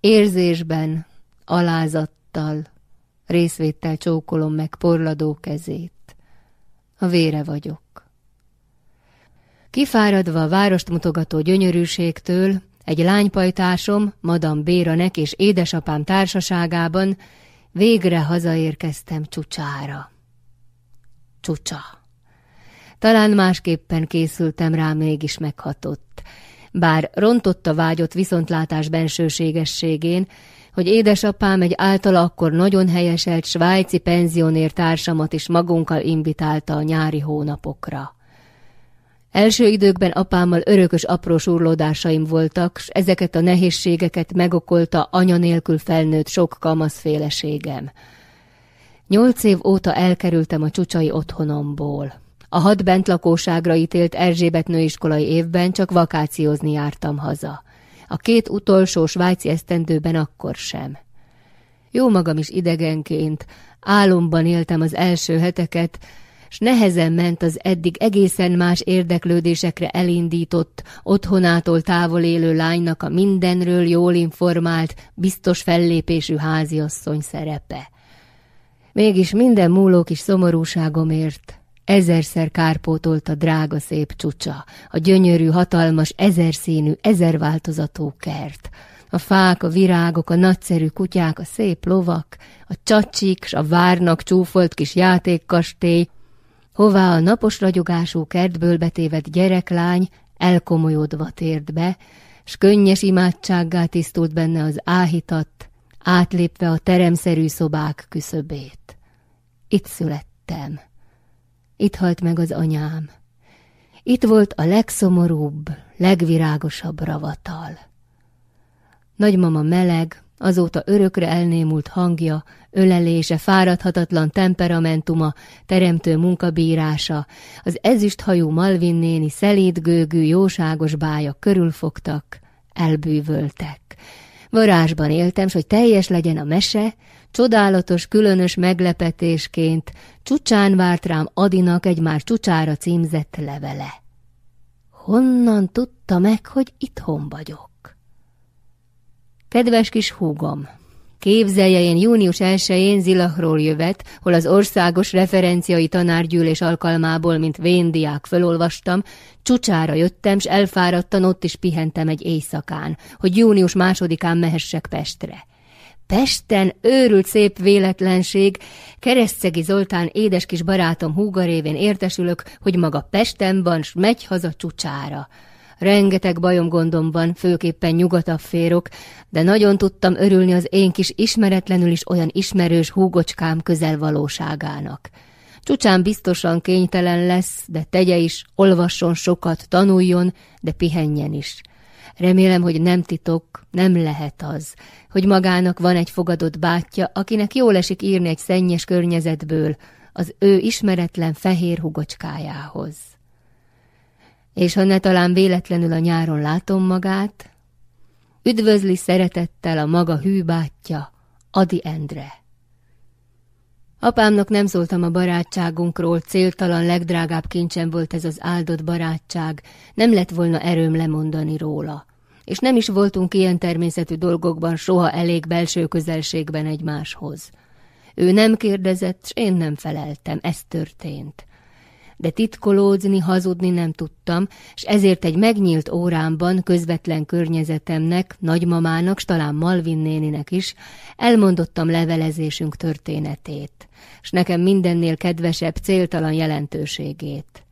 Érzésben, alázattal, részvéttel csókolom meg porladó kezét. A vére vagyok. Kifáradva a várost mutogató gyönyörűségtől, egy lánypajtásom, Madam Béranek és édesapám társaságában végre hazaérkeztem csúcsára. Csúcsa. Talán másképpen készültem rá, mégis meghatott. Bár rontott a vágyott viszontlátás bensőségességén, hogy édesapám egy általa akkor nagyon helyeselt svájci penzionér társamat is magunkkal invitálta a nyári hónapokra. Első időkben apámmal örökös apró surlódásaim voltak, s ezeket a nehézségeket megokolta anya nélkül felnőtt sok kamaszféleségem. Nyolc év óta elkerültem a csucsai otthonomból. A hat bentlakóságra ítélt Erzsébet nőiskolai évben csak vakációzni jártam haza. A két utolsó svájci esztendőben akkor sem. Jó magam is idegenként, álomban éltem az első heteket, s nehezen ment az eddig egészen más érdeklődésekre elindított, otthonától távol élő lánynak a mindenről jól informált, biztos fellépésű háziasszony szerepe. Mégis minden múló kis szomorúságomért ezerszer kárpótolt a drága szép csúcsa, a gyönyörű, hatalmas, ezerszínű, ezerváltozatú kert, a fák, a virágok, a nagyszerű kutyák, a szép lovak, a csacsik, s a várnak csúfolt kis játékkastély, hová a napos ragyogású kertből betévet gyereklány elkomolyodva tért be, s könnyes imádsággá tisztult benne az áhítat, átlépve a teremszerű szobák küszöbét. Itt születtem. Itt halt meg az anyám. Itt volt a legszomorúbb, legvirágosabb ravatal. Nagymama meleg, azóta örökre elnémult hangja, ölelése, fáradhatatlan temperamentuma, teremtő munkabírása, az ezüsthajú Malvin néni szelídgőgű, jóságos bája körülfogtak, elbűvöltek. Varázsban éltem, s hogy teljes legyen a mese, csodálatos, különös meglepetésként csúcsán várt rám Adinak egy már csúcsára címzett levele. Honnan tudta meg, hogy itthon vagyok? Kedves kis húgom, Képzelje én június 1-én Zilachról jövet, hol az országos referenciai tanárgyűlés alkalmából, mint véndiák fölolvastam, csúcsára jöttem, s elfáradtan ott is pihentem egy éjszakán, hogy június másodikán mehessek Pestre. Pesten őrült szép véletlenség, Keresztszegi Zoltán édes kis barátom húga révén értesülök, hogy maga Pesten van, s megy haza csúcsára. Rengeteg bajom gondom van, főképpen nyugatabb férok, de nagyon tudtam örülni az én kis ismeretlenül is olyan ismerős húgocskám közelvalóságának. Csúcsán biztosan kénytelen lesz, de tegye is, olvasson sokat, tanuljon, de pihenjen is. Remélem, hogy nem titok, nem lehet az, hogy magának van egy fogadott bátyja, akinek jól esik írni egy szennyes környezetből, az ő ismeretlen fehér hugocskájához. És ha ne talán véletlenül a nyáron látom magát, üdvözli szeretettel a maga hűbátyja, Adi Endre. Apámnak nem szóltam a barátságunkról, céltalan legdrágább kincsem volt ez az áldott barátság, nem lett volna erőm lemondani róla. És nem is voltunk ilyen természetű dolgokban soha elég belső közelségben egymáshoz. Ő nem kérdezett, s én nem feleltem, ez történt de titkolódni, hazudni nem tudtam, és ezért egy megnyílt órámban közvetlen környezetemnek, nagymamának, s talán Malvin néninek is elmondottam levelezésünk történetét, s nekem mindennél kedvesebb, céltalan jelentőségét.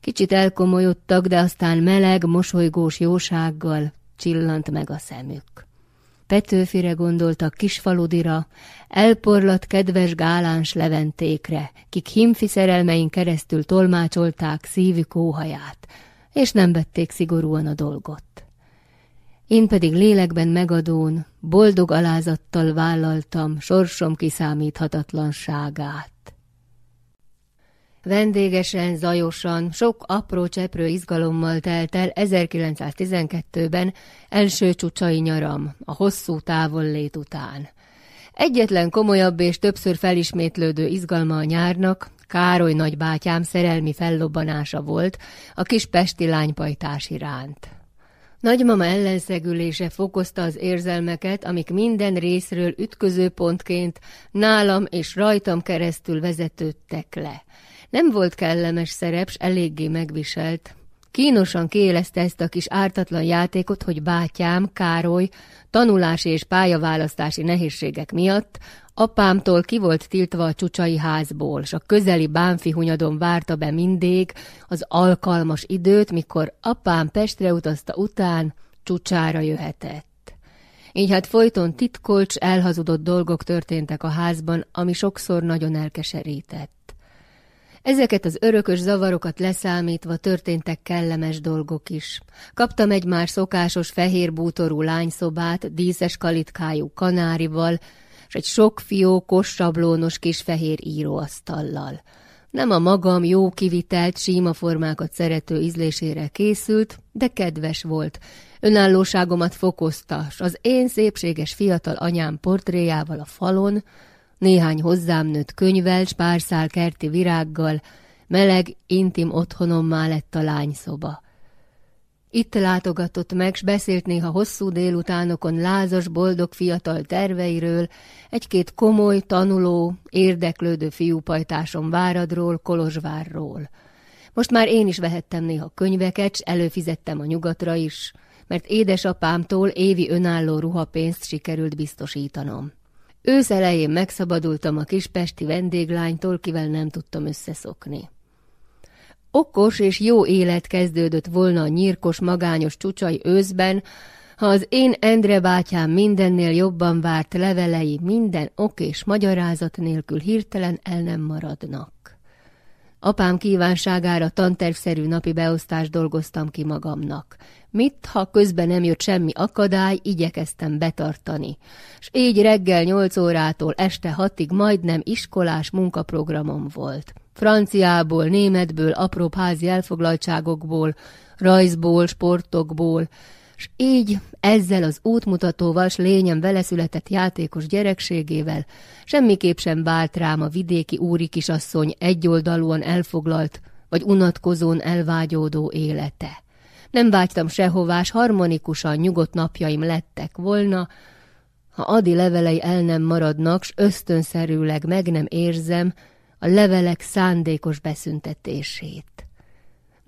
Kicsit elkomolyodtak, de aztán meleg, mosolygós jósággal csillant meg a szemük. Petőfire gondoltak kisfaludira, elporlat kedves gáláns leventékre, kik himfi szerelmein keresztül tolmácsolták szívük óhaját, és nem vették szigorúan a dolgot. Én pedig lélekben megadón, boldog alázattal vállaltam sorsom kiszámíthatatlanságát. Vendégesen, zajosan, sok apró cseprő izgalommal telt el 1912-ben első csúcsai nyaram, a hosszú távollét után. Egyetlen komolyabb és többször felismétlődő izgalma a nyárnak Károly nagybátyám szerelmi fellobbanása volt a kis pesti lánypajtás iránt. Nagymama ellenszegülése fokozta az érzelmeket, amik minden részről ütközőpontként nálam és rajtam keresztül vezetődtek le. Nem volt kellemes szerep, s eléggé megviselt. Kínosan kiélezte ezt a kis ártatlan játékot, hogy bátyám, Károly, tanulási és pályaválasztási nehézségek miatt apámtól ki volt tiltva a csúcsai házból, s a közeli bánfi hunyadon várta be mindig az alkalmas időt, mikor apám Pestre utazta után csúcsára jöhetett. Így hát folyton titkolcs, elhazudott dolgok történtek a házban, ami sokszor nagyon elkeserített. Ezeket az örökös zavarokat leszámítva történtek kellemes dolgok is. Kaptam egy már szokásos fehér bútorú lányszobát, díszes kalitkájú kanárival, és egy sok fiókos, sablónos kis fehér íróasztallal. Nem a magam jó kivitelt, síma formákat szerető ízlésére készült, de kedves volt. Önállóságomat fokozta, s az én szépséges fiatal anyám portréjával a falon, néhány hozzám nőtt könyvel, s kerti virággal, meleg, intim otthonommá lett a lányszoba. Itt látogatott meg, s beszélt néha hosszú délutánokon lázas, boldog fiatal terveiről, egy-két komoly, tanuló, érdeklődő fiúpajtásom Váradról, Kolozsvárról. Most már én is vehettem néha könyveket, s előfizettem a nyugatra is, mert édesapámtól évi önálló ruhapénzt sikerült biztosítanom. Ősz elején megszabadultam a kispesti vendéglánytól, kivel nem tudtam összeszokni. Okos és jó élet kezdődött volna a nyírkos, magányos csucsai őszben, ha az én Endre bátyám mindennél jobban várt levelei minden ok és magyarázat nélkül hirtelen el nem maradnak. Apám kívánságára tantervszerű napi beosztást dolgoztam ki magamnak. Mit, ha közben nem jött semmi akadály, igyekeztem betartani. S így reggel nyolc órától este hatig majdnem iskolás munkaprogramom volt. Franciából, németből, apróbb házi elfoglaltságokból, rajzból, sportokból, s így ezzel az útmutatóval, s lényem veleszületett játékos gyerekségével semmiképp sem vált rám a vidéki úri kisasszony egyoldalúan elfoglalt, vagy unatkozón elvágyódó élete. Nem vágytam sehová, s harmonikusan nyugodt napjaim lettek volna, ha Adi levelei el nem maradnak, s ösztönszerűleg meg nem érzem a levelek szándékos beszüntetését.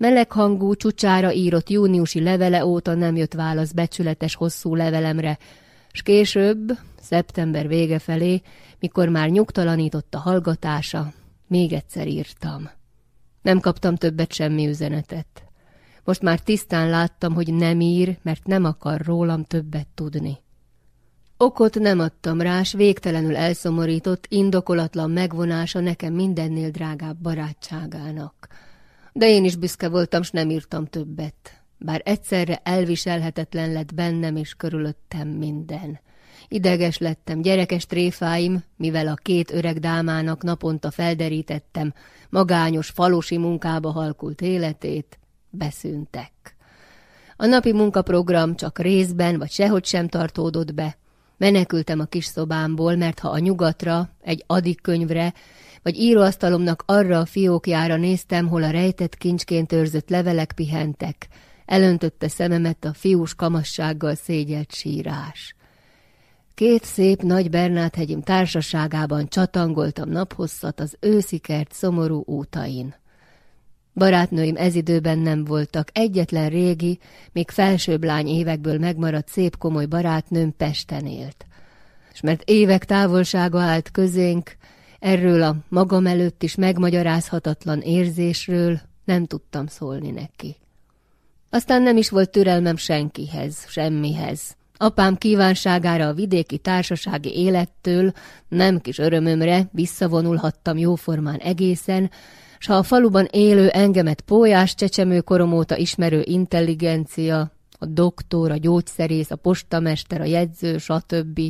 Meleghangú, csúcsára írott júniusi levele óta nem jött válasz becsületes hosszú levelemre, s később, szeptember vége felé, mikor már nyugtalanított a hallgatása, még egyszer írtam. Nem kaptam többet semmi üzenetet. Most már tisztán láttam, hogy nem ír, mert nem akar rólam többet tudni. Okot nem adtam rás, végtelenül elszomorított, indokolatlan megvonása nekem mindennél drágább barátságának. De én is büszke voltam, s nem írtam többet. Bár egyszerre elviselhetetlen lett bennem és körülöttem minden. Ideges lettem, gyerekes tréfáim, mivel a két öreg dámának naponta felderítettem magányos falosi munkába halkult életét, beszűntek. A napi munkaprogram csak részben vagy sehogy sem tartódott be. Menekültem a kis szobámból, mert ha a nyugatra, egy adik könyvre, vagy íróasztalomnak arra a fiókjára néztem, hol a rejtett kincsként őrzött levelek pihentek, elöntötte szememet a fiús kamassággal szégyelt sírás. Két szép nagy Bernát-hegyim társaságában csatangoltam naphosszat az őszikert szomorú útain. Barátnőim ez időben nem voltak, egyetlen régi, még felsőbb lány évekből megmaradt szép komoly barátnőm Pesten élt. És mert évek távolsága állt közénk, erről a magam előtt is megmagyarázhatatlan érzésről nem tudtam szólni neki. Aztán nem is volt türelmem senkihez, semmihez. Apám kívánságára a vidéki társasági élettől, nem kis örömömre visszavonulhattam jóformán egészen, s ha a faluban élő engemet pólyás csecsemő korom óta ismerő intelligencia, a doktor, a gyógyszerész, a postamester, a jegyző, stb.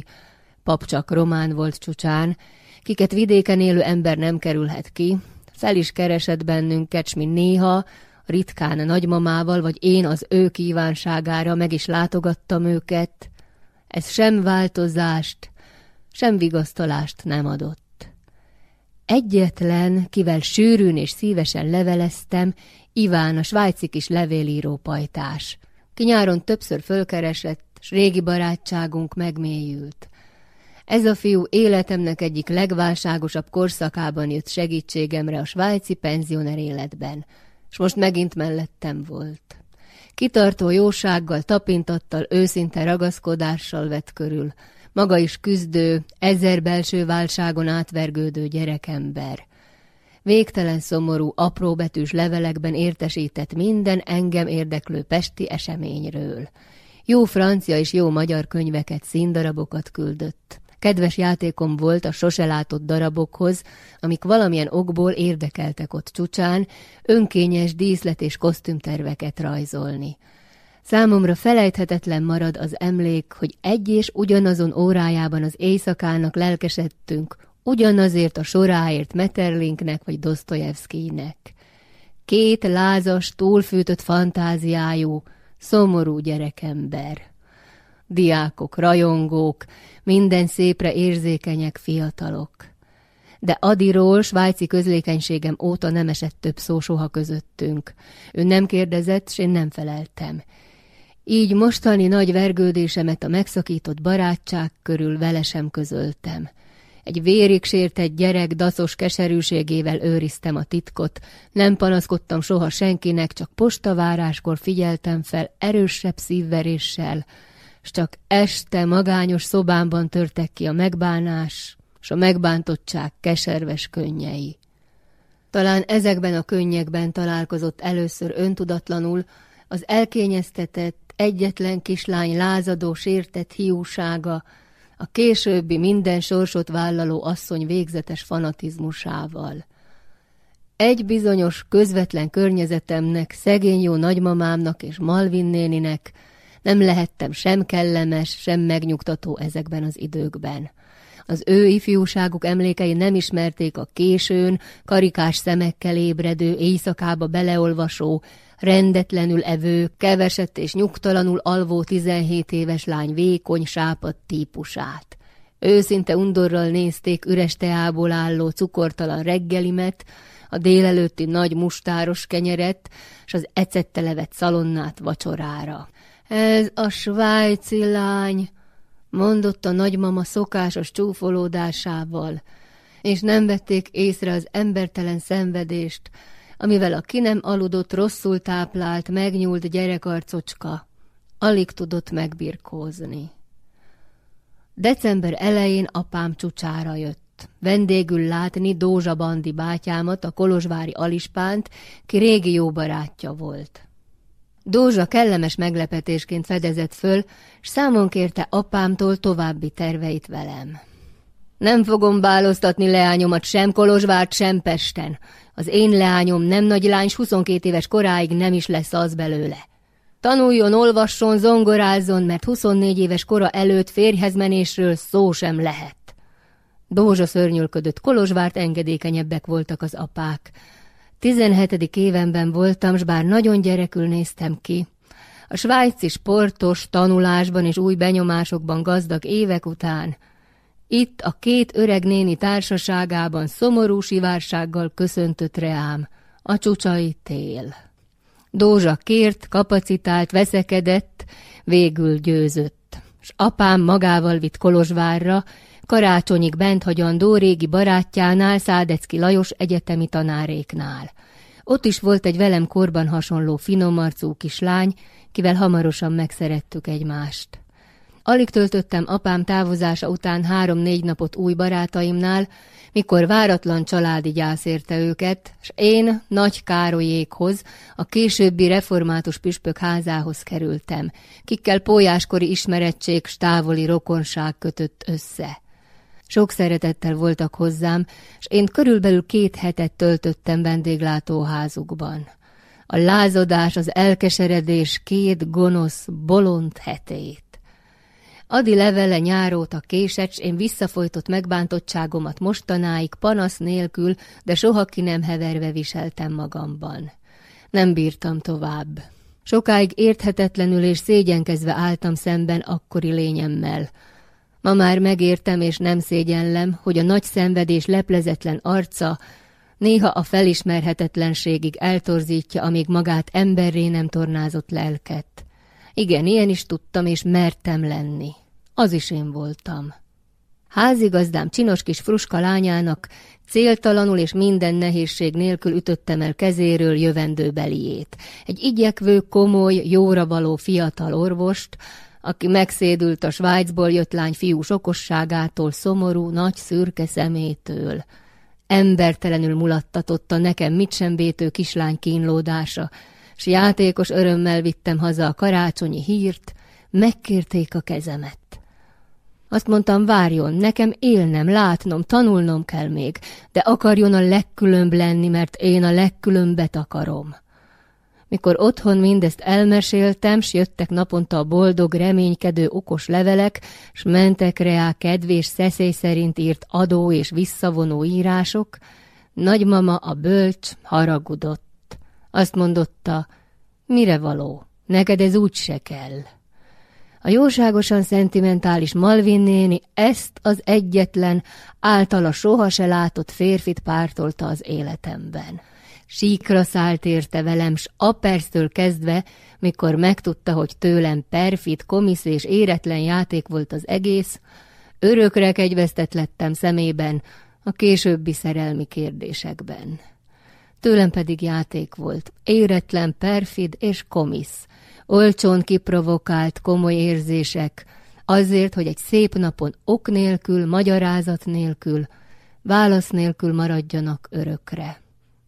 Pap csak román volt csúcsán, kiket vidéken élő ember nem kerülhet ki, fel is keresett bennünket, s néha, ritkán nagymamával, vagy én az ő kívánságára meg is látogattam őket. Ez sem változást, sem vigasztalást nem adott. Egyetlen, kivel sűrűn és szívesen leveleztem, Iván, a svájci kis levélíró pajtás, ki nyáron többször fölkeresett, s régi barátságunk megmélyült. Ez a fiú életemnek egyik legválságosabb korszakában jött segítségemre a svájci penzioner életben, s most megint mellettem volt. Kitartó jósággal, tapintattal, őszinte ragaszkodással vett körül, maga is küzdő, ezer belső válságon átvergődő gyerekember. Végtelen szomorú, apróbetűs levelekben értesített minden engem érdeklő pesti eseményről. Jó francia és jó magyar könyveket, színdarabokat küldött. Kedves játékom volt a sose látott darabokhoz, amik valamilyen okból érdekeltek ott csúcsán, önkényes díszlet és kosztümterveket rajzolni. Számomra felejthetetlen marad az emlék, hogy egy és ugyanazon órájában az éjszakának lelkesedtünk, ugyanazért a soráért Meterlinknek vagy Dostoyevskynek. Két lázas, túlfűtött fantáziájú, szomorú gyerekember. Diákok, rajongók, minden szépre érzékenyek fiatalok. De Adiról svájci közlékenységem óta nem esett több szó soha közöttünk. Ő nem kérdezett, s én nem feleltem. Így mostani nagy vergődésemet a megszakított barátság körül vele sem közöltem. Egy vérig sértett gyerek dacos keserűségével őriztem a titkot, nem panaszkodtam soha senkinek, csak postaváráskor figyeltem fel erősebb szívveréssel, s csak este magányos szobámban törtek ki a megbánás, s a megbántottság keserves könnyei. Talán ezekben a könnyekben találkozott először öntudatlanul az elkényeztetett, egyetlen kislány lázadó, sértett hiúsága, a későbbi minden sorsot vállaló asszony végzetes fanatizmusával. Egy bizonyos közvetlen környezetemnek, szegény jó nagymamámnak és Malvin néninek nem lehettem sem kellemes, sem megnyugtató ezekben az időkben. Az ő ifjúságuk emlékei nem ismerték a későn, karikás szemekkel ébredő, éjszakába beleolvasó, rendetlenül evő, keveset és nyugtalanul alvó tizenhét éves lány vékony, sápadt típusát. Őszinte undorral nézték üres teából álló cukortalan reggelimet, a délelőtti nagy mustáros kenyeret, s az ecette levett szalonnát vacsorára. Ez a svájci lány, mondotta nagymama szokásos csúfolódásával, és nem vették észre az embertelen szenvedést, amivel a ki nem aludott, rosszul táplált, megnyúlt gyerekarcocska alig tudott megbirkózni. December elején apám csúcsára jött. Vendégül látni Dózsa Bandi bátyámat, a kolozsvári alispánt, ki régi jó barátja volt. Dózsa kellemes meglepetésként fedezett föl, s számon kérte apámtól további terveit velem. Nem fogom báloztatni leányomat sem Kolozsvárt, sem Pesten. Az én leányom nem nagy lány, 22 éves koráig nem is lesz az belőle. Tanuljon, olvasson, zongorázzon, mert 24 éves kora előtt férjhezmenésről szó sem lehet. Dózsa szörnyülködött, Kolozsvárt engedékenyebbek voltak az apák. Tizenhetedik évenben voltam, s bár nagyon gyerekül néztem ki, a svájci sportos tanulásban és új benyomásokban gazdag évek után. Itt a két öreg néni társaságában szomorú sivársággal köszöntött reám a csúcsai tél. Dózsa kért, kapacitált, veszekedett, végül győzött, s apám magával vitt Kolozsvárra, karácsonyig bent hagyandó régi barátjánál, Szádecki Lajos egyetemi tanáréknál. Ott is volt egy velem korban hasonló finomarcú kislány, kivel hamarosan megszerettük egymást. Alig töltöttem apám távozása után három-négy napot új barátaimnál, mikor váratlan családi gyász érte őket, s én Nagy Károlyékhoz, a későbbi református püspök házához kerültem, kikkel pólyáskori ismerettség s távoli rokonság kötött össze. Sok szeretettel voltak hozzám, s én körülbelül két hetet töltöttem vendéglátóházukban. A lázadás, az elkeseredés két gonosz, bolond hetét. Adi levele nyáróta késecs, én visszafolytott megbántottságomat mostanáig panasz nélkül, de soha ki nem heverve viseltem magamban. Nem bírtam tovább. Sokáig érthetetlenül és szégyenkezve álltam szemben akkori lényemmel. Ma már megértem és nem szégyenlem, hogy a nagy szenvedés leplezetlen arca néha a felismerhetetlenségig eltorzítja, amíg magát emberré nem tornázott lelket. Igen, ilyen is tudtam, és mertem lenni. Az is én voltam. Házigazdám csinos kis fruska lányának céltalanul és minden nehézség nélkül ütöttem el kezéről jövendőbeliét. Egy igyekvő, komoly, jóra való fiatal orvost, aki megszédült a Svájcból jött lány fiú okosságától, szomorú, nagy szürke szemétől. Embertelenül mulattatotta nekem mit sem bétő kislány kínlódása, s játékos örömmel vittem haza a karácsonyi hírt, megkérték a kezemet. Azt mondtam, várjon, nekem élnem, látnom, tanulnom kell még, de akarjon a legkülönbb lenni, mert én a legkülönbet akarom. Mikor otthon mindezt elmeséltem, s jöttek naponta a boldog, reménykedő, okos levelek, s mentek reá kedvés szeszély szerint írt adó és visszavonó írások, nagymama a bölcs haragudott. Azt mondotta, mire való, neked ez úgy se kell. A jóságosan szentimentális Malvin néni ezt az egyetlen, általa soha se látott férfit pártolta az életemben. Síkra szállt érte velem, s a perctől kezdve, mikor megtudta, hogy tőlem perfit, komisz és éretlen játék volt az egész, örökre kegyvesztett lettem szemében a későbbi szerelmi kérdésekben. Tőlem pedig játék volt, éretlen, perfid és komisz, olcsón kiprovokált komoly érzések, azért, hogy egy szép napon ok nélkül, magyarázat nélkül, válasz nélkül maradjanak örökre.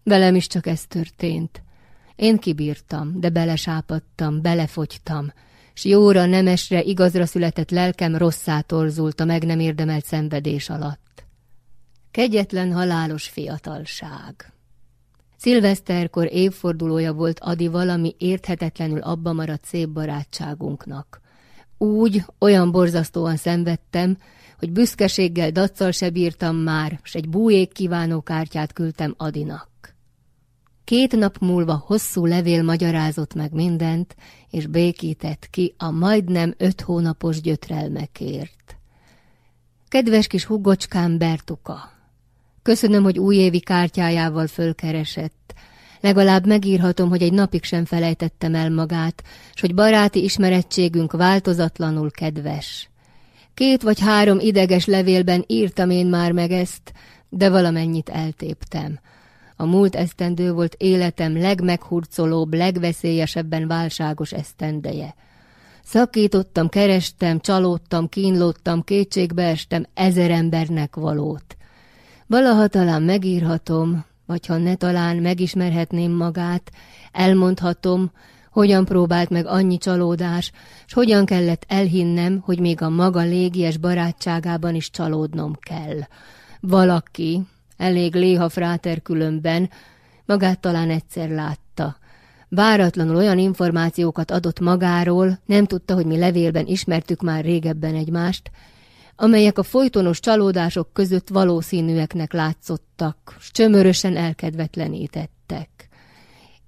Velem is csak ez történt. Én kibírtam, de belesápadtam, belefogytam, s jóra, nemesre, igazra született lelkem rosszá torzult a meg nem érdemelt szenvedés alatt. Kegyetlen halálos fiatalság. Szilveszterkor évfordulója volt Adi valami érthetetlenül abba maradt szép barátságunknak. Úgy, olyan borzasztóan szenvedtem, hogy büszkeséggel daccal se bírtam már, s egy bújék kívánó kártyát küldtem Adinak. Két nap múlva hosszú levél magyarázott meg mindent, és békített ki a majdnem öt hónapos gyötrelmekért. Kedves kis hugocskám Bertuka, köszönöm, hogy újévi kártyájával fölkeresett. Legalább megírhatom, hogy egy napig sem felejtettem el magát, s hogy baráti ismerettségünk változatlanul kedves. Két vagy három ideges levélben írtam én már meg ezt, de valamennyit eltéptem. A múlt esztendő volt életem legmeghurcolóbb, legveszélyesebben válságos esztendeje. Szakítottam, kerestem, csalódtam, kínlódtam, kétségbeestem ezer embernek valót. Valaha talán megírhatom, vagy ha ne talán megismerhetném magát, elmondhatom, hogyan próbált meg annyi csalódás, s hogyan kellett elhinnem, hogy még a maga légies barátságában is csalódnom kell. Valaki, elég léha fráter különben, magát talán egyszer látta. Váratlanul olyan információkat adott magáról, nem tudta, hogy mi levélben ismertük már régebben egymást, amelyek a folytonos csalódások között valószínűeknek látszottak, s csömörösen elkedvetlenítettek.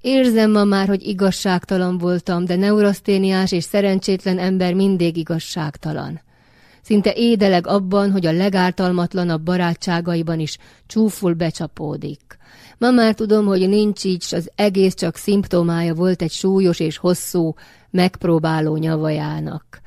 Érzem ma már, hogy igazságtalan voltam, de neuraszténiás és szerencsétlen ember mindig igazságtalan. Szinte édeleg abban, hogy a legártalmatlanabb barátságaiban is csúful becsapódik. Ma már tudom, hogy nincs így, s az egész csak szimptomája volt egy súlyos és hosszú, megpróbáló nyavajának.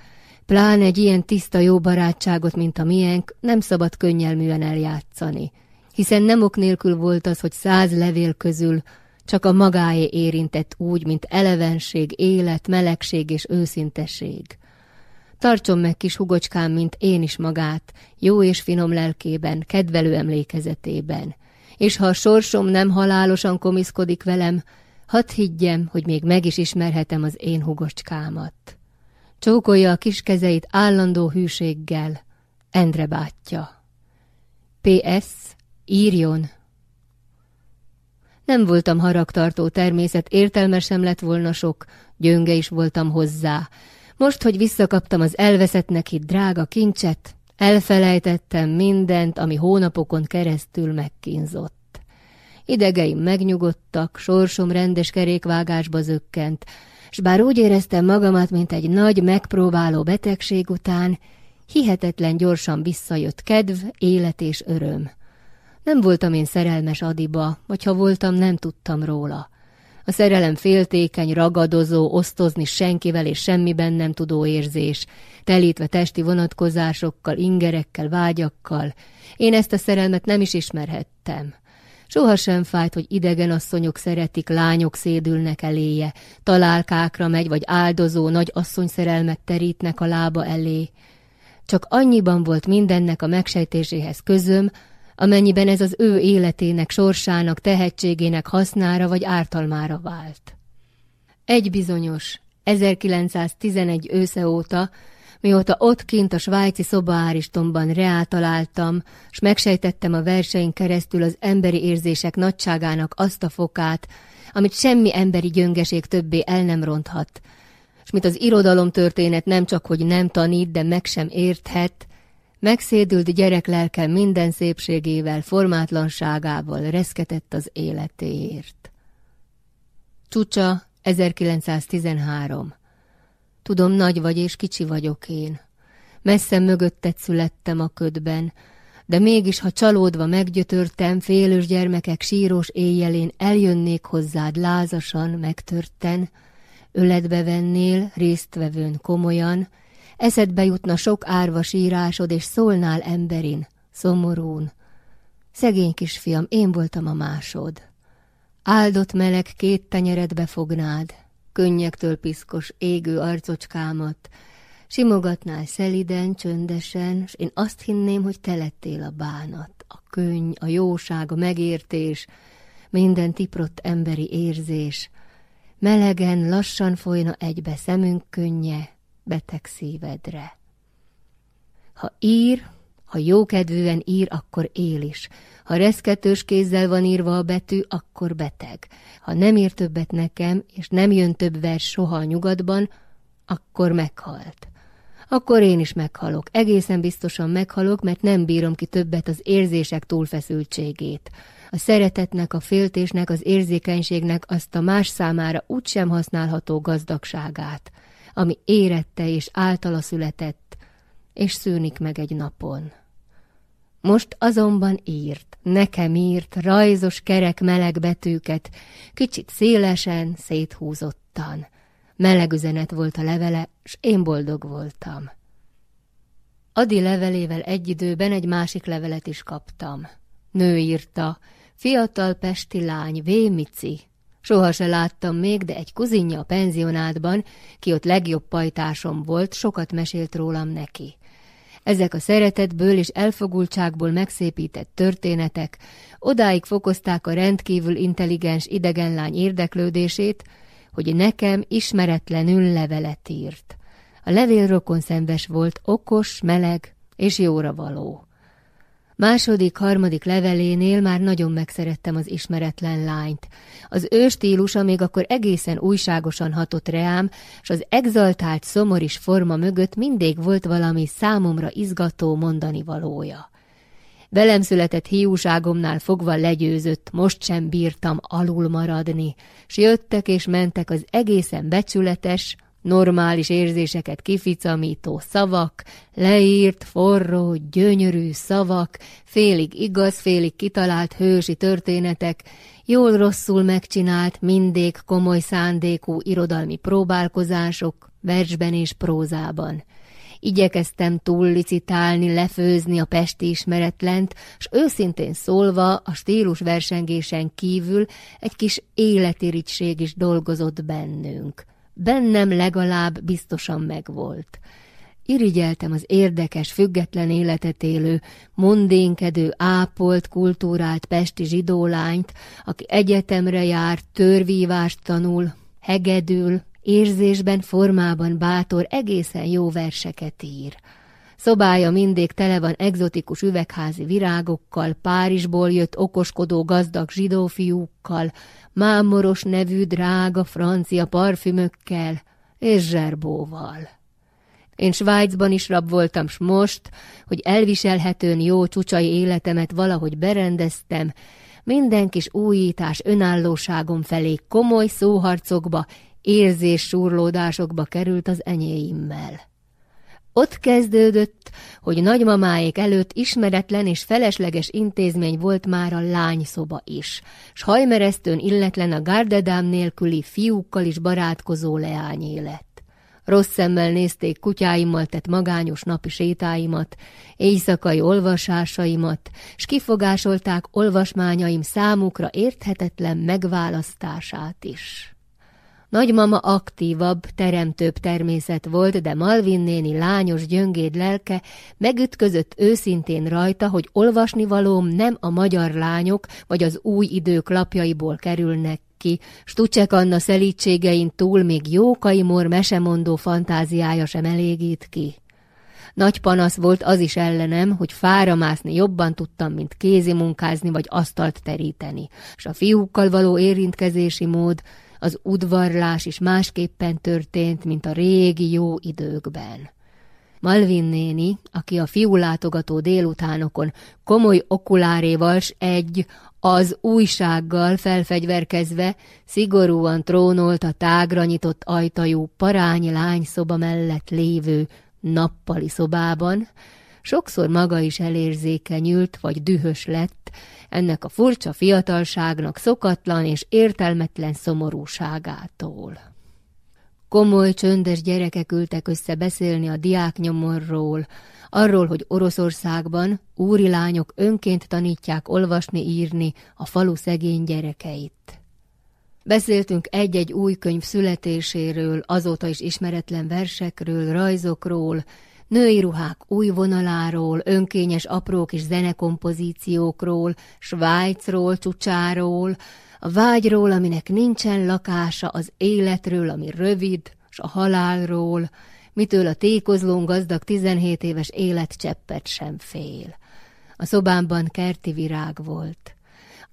Pláne egy ilyen tiszta jó barátságot, mint a miénk, nem szabad könnyelműen eljátszani, hiszen nem ok nélkül volt az, hogy száz levél közül csak a magáé érintett úgy, mint elevenség, élet, melegség és őszintesség. Tartson meg kis hugocskám, mint én is magát, jó és finom lelkében, kedvelő emlékezetében. És ha a sorsom nem halálosan komiszkodik velem, hadd higgyem, hogy még meg is ismerhetem az én hugocskámat. Csókolja a kis kezeit állandó hűséggel. Endre bátyja. P.S. Írjon! Nem voltam haragtartó természet, értelmesem lett volna sok, gyönge is voltam hozzá. Most, hogy visszakaptam az elveszettnek hitt drága kincset, elfelejtettem mindent, ami hónapokon keresztül megkínzott. Idegeim megnyugodtak, sorsom rendes kerékvágásba zökkent, s bár úgy éreztem magamat, mint egy nagy, megpróbáló betegség után, hihetetlen gyorsan visszajött kedv, élet és öröm. Nem voltam én szerelmes Adiba, vagy ha voltam, nem tudtam róla. A szerelem féltékeny, ragadozó, osztozni senkivel és semmiben nem tudó érzés, telítve testi vonatkozásokkal, ingerekkel, vágyakkal. Én ezt a szerelmet nem is ismerhettem. Sohasem fájt, hogy idegen asszonyok szeretik, lányok szédülnek eléje, találkákra megy, vagy áldozó nagy asszony szerelmet terítnek a lába elé. Csak annyiban volt mindennek a megsejtéséhez közöm, amennyiben ez az ő életének, sorsának, tehetségének hasznára vagy ártalmára vált. Egy bizonyos, 1911 ősze óta Mióta ott kint a svájci szobaáristomban reál találtam, s megsejtettem a versein keresztül az emberi érzések nagyságának azt a fokát, amit semmi emberi gyöngeség többé el nem ronthat, s mit az irodalomtörténet nem csak hogy nem tanít, de meg sem érthet, megszédült gyereklelke minden szépségével, formátlanságával reszketett az életéért. Csúcsa 1913 Tudom, nagy vagy és kicsi vagyok én. Messze mögötted születtem a ködben, de mégis, ha csalódva meggyötörtem, félős gyermekek síros éjjelén eljönnék hozzád lázasan, megtörten, öletbe vennél, résztvevőn komolyan, eszedbe jutna sok árva sírásod, és szólnál emberin, szomorún. Szegény kisfiam, én voltam a másod. Áldott meleg két tenyeredbe fognád, könnyektől piszkos, égő arcocskámat, simogatnál szeliden, csöndesen, s én azt hinném, hogy te lettél a bánat, a könny, a jóság, a megértés, minden tiprott emberi érzés. Melegen, lassan folyna egybe szemünk könnye, beteg szívedre. Ha ír, ha jókedvűen ír, akkor él is. Ha reszketős kézzel van írva a betű, akkor beteg. Ha nem ír többet nekem, és nem jön több vers soha a nyugatban, akkor meghalt. Akkor én is meghalok, egészen biztosan meghalok, mert nem bírom ki többet az érzések túlfeszültségét. A szeretetnek, a féltésnek, az érzékenységnek azt a más számára úgysem használható gazdagságát, ami érette és általa született, és szűnik meg egy napon. Most azonban írt, nekem írt, rajzos kerek meleg betűket, kicsit szélesen, széthúzottan. Meleg üzenet volt a levele, s én boldog voltam. Adi levelével egy időben egy másik levelet is kaptam. Nő írta, fiatal pesti lány, Vémici. Soha se láttam még, de egy kuzinja a penzionátban, ki ott legjobb pajtásom volt, sokat mesélt rólam neki. Ezek a szeretetből és elfogultságból megszépített történetek odáig fokozták a rendkívül intelligens idegenlány érdeklődését, hogy nekem ismeretlenül levelet írt. A levél rokonszenves volt, okos, meleg és jóra való. Második, harmadik levelénél már nagyon megszerettem az ismeretlen lányt. Az ő stílusa még akkor egészen újságosan hatott reám, s az exaltált, szomoris forma mögött mindig volt valami számomra izgató mondani valója. Velem született hiúságomnál fogva legyőzött, most sem bírtam alul maradni, s jöttek és mentek az egészen becsületes, normális érzéseket kificamító szavak, leírt, forró, gyönyörű szavak, félig igaz, félig kitalált hősi történetek, jól-rosszul megcsinált, mindig komoly szándékú irodalmi próbálkozások, versben és prózában. Igyekeztem túllicitálni, lefőzni a pesti ismeretlent, s őszintén szólva a stílus versengésen kívül egy kis életirigység is dolgozott bennünk. Bennem legalább biztosan megvolt. Irigyeltem az érdekes, független életet élő, mondénkedő, ápolt, kultúrált pesti zsidólányt, aki egyetemre jár, törvívást tanul, hegedül, érzésben, formában bátor, egészen jó verseket ír. Szobája mindig tele van egzotikus üvegházi virágokkal, Párizsból jött okoskodó gazdag zsidó fiúkkal, mámoros nevű drága francia parfümökkel és zserbóval. Én Svájcban is rab voltam, s most, hogy elviselhetőn jó csucsai életemet valahogy berendeztem, minden kis újítás önállóságom felé komoly szóharcokba, érzés surlódásokba került az enyéimmel. Ott kezdődött, hogy nagymamáék előtt ismeretlen és felesleges intézmény volt már a lányszoba is, s hajmeresztőn illetlen a gárdedám nélküli fiúkkal is barátkozó leányé lett. Rossz szemmel nézték kutyáimmal tett magányos napi sétáimat, éjszakai olvasásaimat, s kifogásolták olvasmányaim számukra érthetetlen megválasztását is. Nagymama aktívabb, teremtőbb természet volt, de Malvin néni lányos gyöngéd lelke megütközött őszintén rajta, hogy olvasnivalóm nem a magyar lányok vagy az új idők lapjaiból kerülnek ki, Stucsek Anna szelítségein túl még Jókai Mor mesemondó fantáziája sem elégít ki. Nagy panasz volt az is ellenem, hogy fára mászni jobban tudtam, mint kézi munkázni vagy asztalt teríteni, és a fiúkkal való érintkezési mód, az udvarlás is másképpen történt, mint a régi jó időkben. Malvin néni, aki a fiúlátogató délutánokon komoly okuláréval s egy az újsággal felfegyverkezve szigorúan trónolt a tágra nyitott ajtajú parány lány szoba mellett lévő nappali szobában, sokszor maga is elérzékenyült vagy dühös lett ennek a furcsa fiatalságnak szokatlan és értelmetlen szomorúságától. Komoly, csöndes gyerekek ültek össze beszélni a diáknyomorról, arról, hogy Oroszországban úri lányok önként tanítják olvasni-írni a falu szegény gyerekeit. Beszéltünk egy-egy új könyv születéséről, azóta is ismeretlen versekről, rajzokról, női ruhák új vonaláról, önkényes apró kis zenekompozíciókról, Svájcról, csúcsáról, a vágyról, aminek nincsen lakása, az életről, ami rövid, s a halálról, mitől a tékozlón gazdag 17 éves életcseppet sem fél. A szobámban kerti virág volt.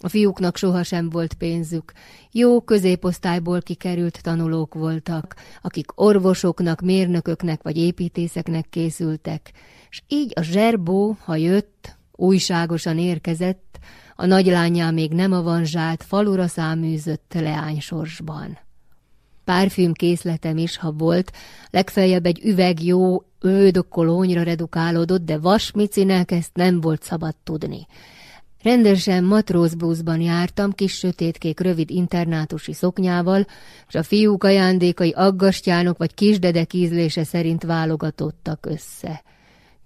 A fiúknak sohasem volt pénzük. Jó középosztályból kikerült tanulók voltak, akik orvosoknak, mérnököknek vagy építészeknek készültek, és így a zserbó, ha jött, újságosan érkezett, a nagylányá még nem avanzsált, falura száműzött leánysorsban. Párfüm készletem is, ha volt, legfeljebb egy üveg jó, övödök kolónyra redukálódott, de vasmicinek ezt nem volt szabad tudni. Rendesen matrózblúzban jártam, kis sötétkék rövid internátusi szoknyával, és a fiúk ajándékai aggastyánok vagy kisdedek ízlése szerint válogatottak össze.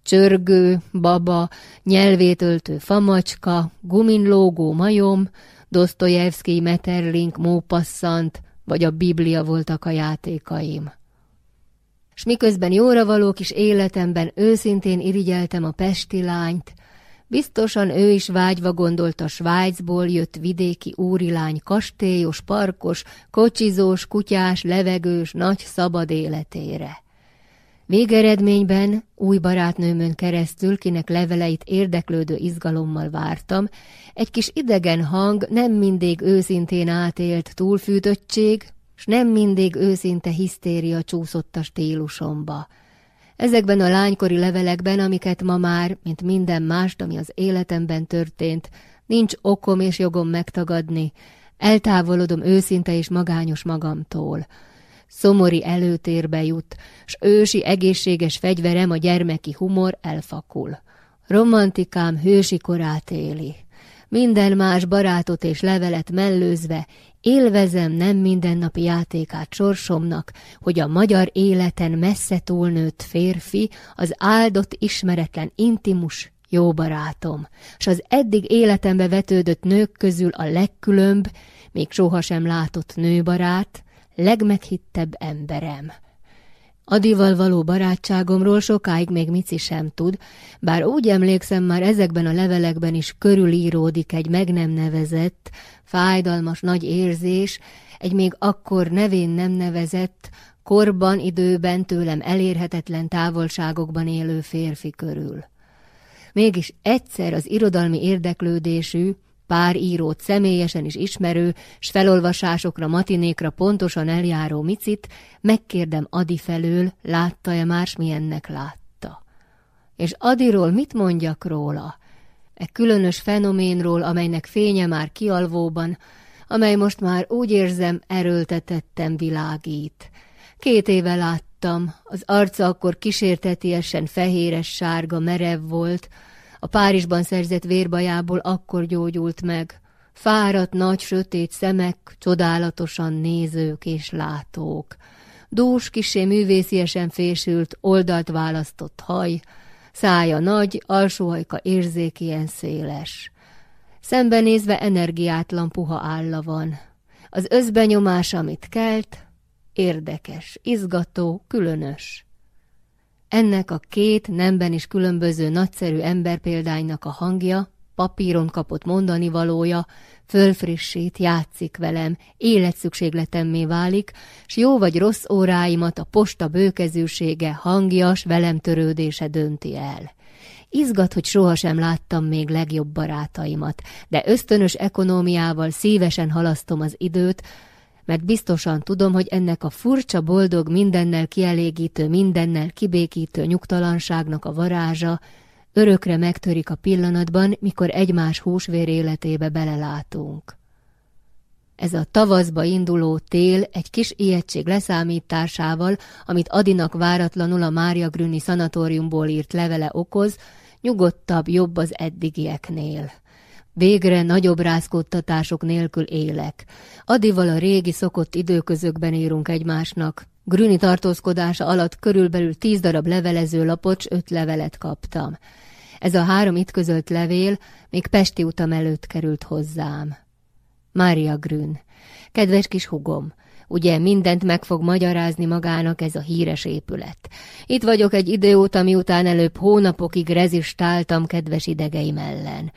Csörgő, baba, nyelvétöltő famacska, guminlógó majom, Dostoyevsky Meterlink mópasszant, vagy a Biblia voltak a játékaim. S miközben jóra való kis életemben őszintén irigyeltem a pesti lányt, Biztosan ő is vágyva gondolt a Svájcból jött vidéki úrilány kastélyos, parkos, kocsizós, kutyás, levegős, nagy szabad életére. Végeredményben új barátnőmön keresztül, kinek leveleit érdeklődő izgalommal vártam, egy kis idegen hang nem mindig őszintén átélt túlfűtöttség, s nem mindig őszinte hisztéria csúszott a stílusomba – Ezekben a lánykori levelekben, amiket ma már, mint minden mást, ami az életemben történt, nincs okom és jogom megtagadni, eltávolodom őszinte és magányos magamtól. Szomori előtérbe jut, s ősi egészséges fegyverem a gyermeki humor elfakul. Romantikám hősi korát éli. Minden más barátot és levelet mellőzve Élvezem nem mindennapi játékát sorsomnak, hogy a magyar életen messze túlnőtt férfi, az áldott ismeretlen intimus jó barátom, s az eddig életembe vetődött nők közül a legkülönb, még sohasem látott nőbarát, legmeghittebb emberem. Adival való barátságomról sokáig még Mici sem tud, bár úgy emlékszem, már ezekben a levelekben is körülíródik egy meg nem nevezett, fájdalmas nagy érzés, egy még akkor nevén nem nevezett, korban, időben tőlem elérhetetlen távolságokban élő férfi körül. Mégis egyszer az irodalmi érdeklődésű, pár írót személyesen is ismerő, s felolvasásokra, matinékra pontosan eljáró Micit, megkérdem Adi felől, látta-e más milyennek látta. És Adiról mit mondjak róla? E különös fenoménról, amelynek fénye már kialvóban, amely most már úgy érzem, erőltetettem világít. Két éve láttam, az arca akkor kísértetiesen fehéres sárga merev volt, a Párizsban szerzett vérbajából akkor gyógyult meg. Fáradt nagy sötét szemek, csodálatosan nézők és látók. Dús, kisé művésziesen fésült, oldalt választott haj, szája nagy, alsóhajka érzékien széles. Szembenézve energiátlan puha álla van. Az özbenyomás, amit kelt, érdekes, izgató, különös. Ennek a két nemben is különböző nagyszerű emberpéldánynak a hangja papíron kapott mondani valója, fölfrissít, játszik velem, életszükségletemmé válik, s jó vagy rossz óráimat a posta bőkezősége, hangjas, velem törődése dönti el. Izgat, hogy sohasem láttam még legjobb barátaimat, de ösztönös ekonómiával szívesen halasztom az időt, mert biztosan tudom, hogy ennek a furcsa, boldog, mindennel kielégítő, mindennel kibékítő nyugtalanságnak a varázsa örökre megtörik a pillanatban, mikor egymás húsvér életébe belelátunk. Ez a tavaszba induló tél egy kis ijegység leszámításával, amit Adinak váratlanul a Mária Grüni szanatóriumból írt levele okoz, nyugodtabb, jobb az eddigieknél. Végre nagyobb rázkódtatások nélkül élek. Adival a régi szokott időközökben írunk egymásnak. Grüni tartózkodása alatt körülbelül tíz darab levelező lapot s öt levelet kaptam. Ez a három itt közölt levél még Pesti utam előtt került hozzám. Mária Grün. Kedves kis hugom, ugye mindent meg fog magyarázni magának ez a híres épület. Itt vagyok egy idő óta, miután előbb hónapokig rezistáltam kedves idegeim ellen.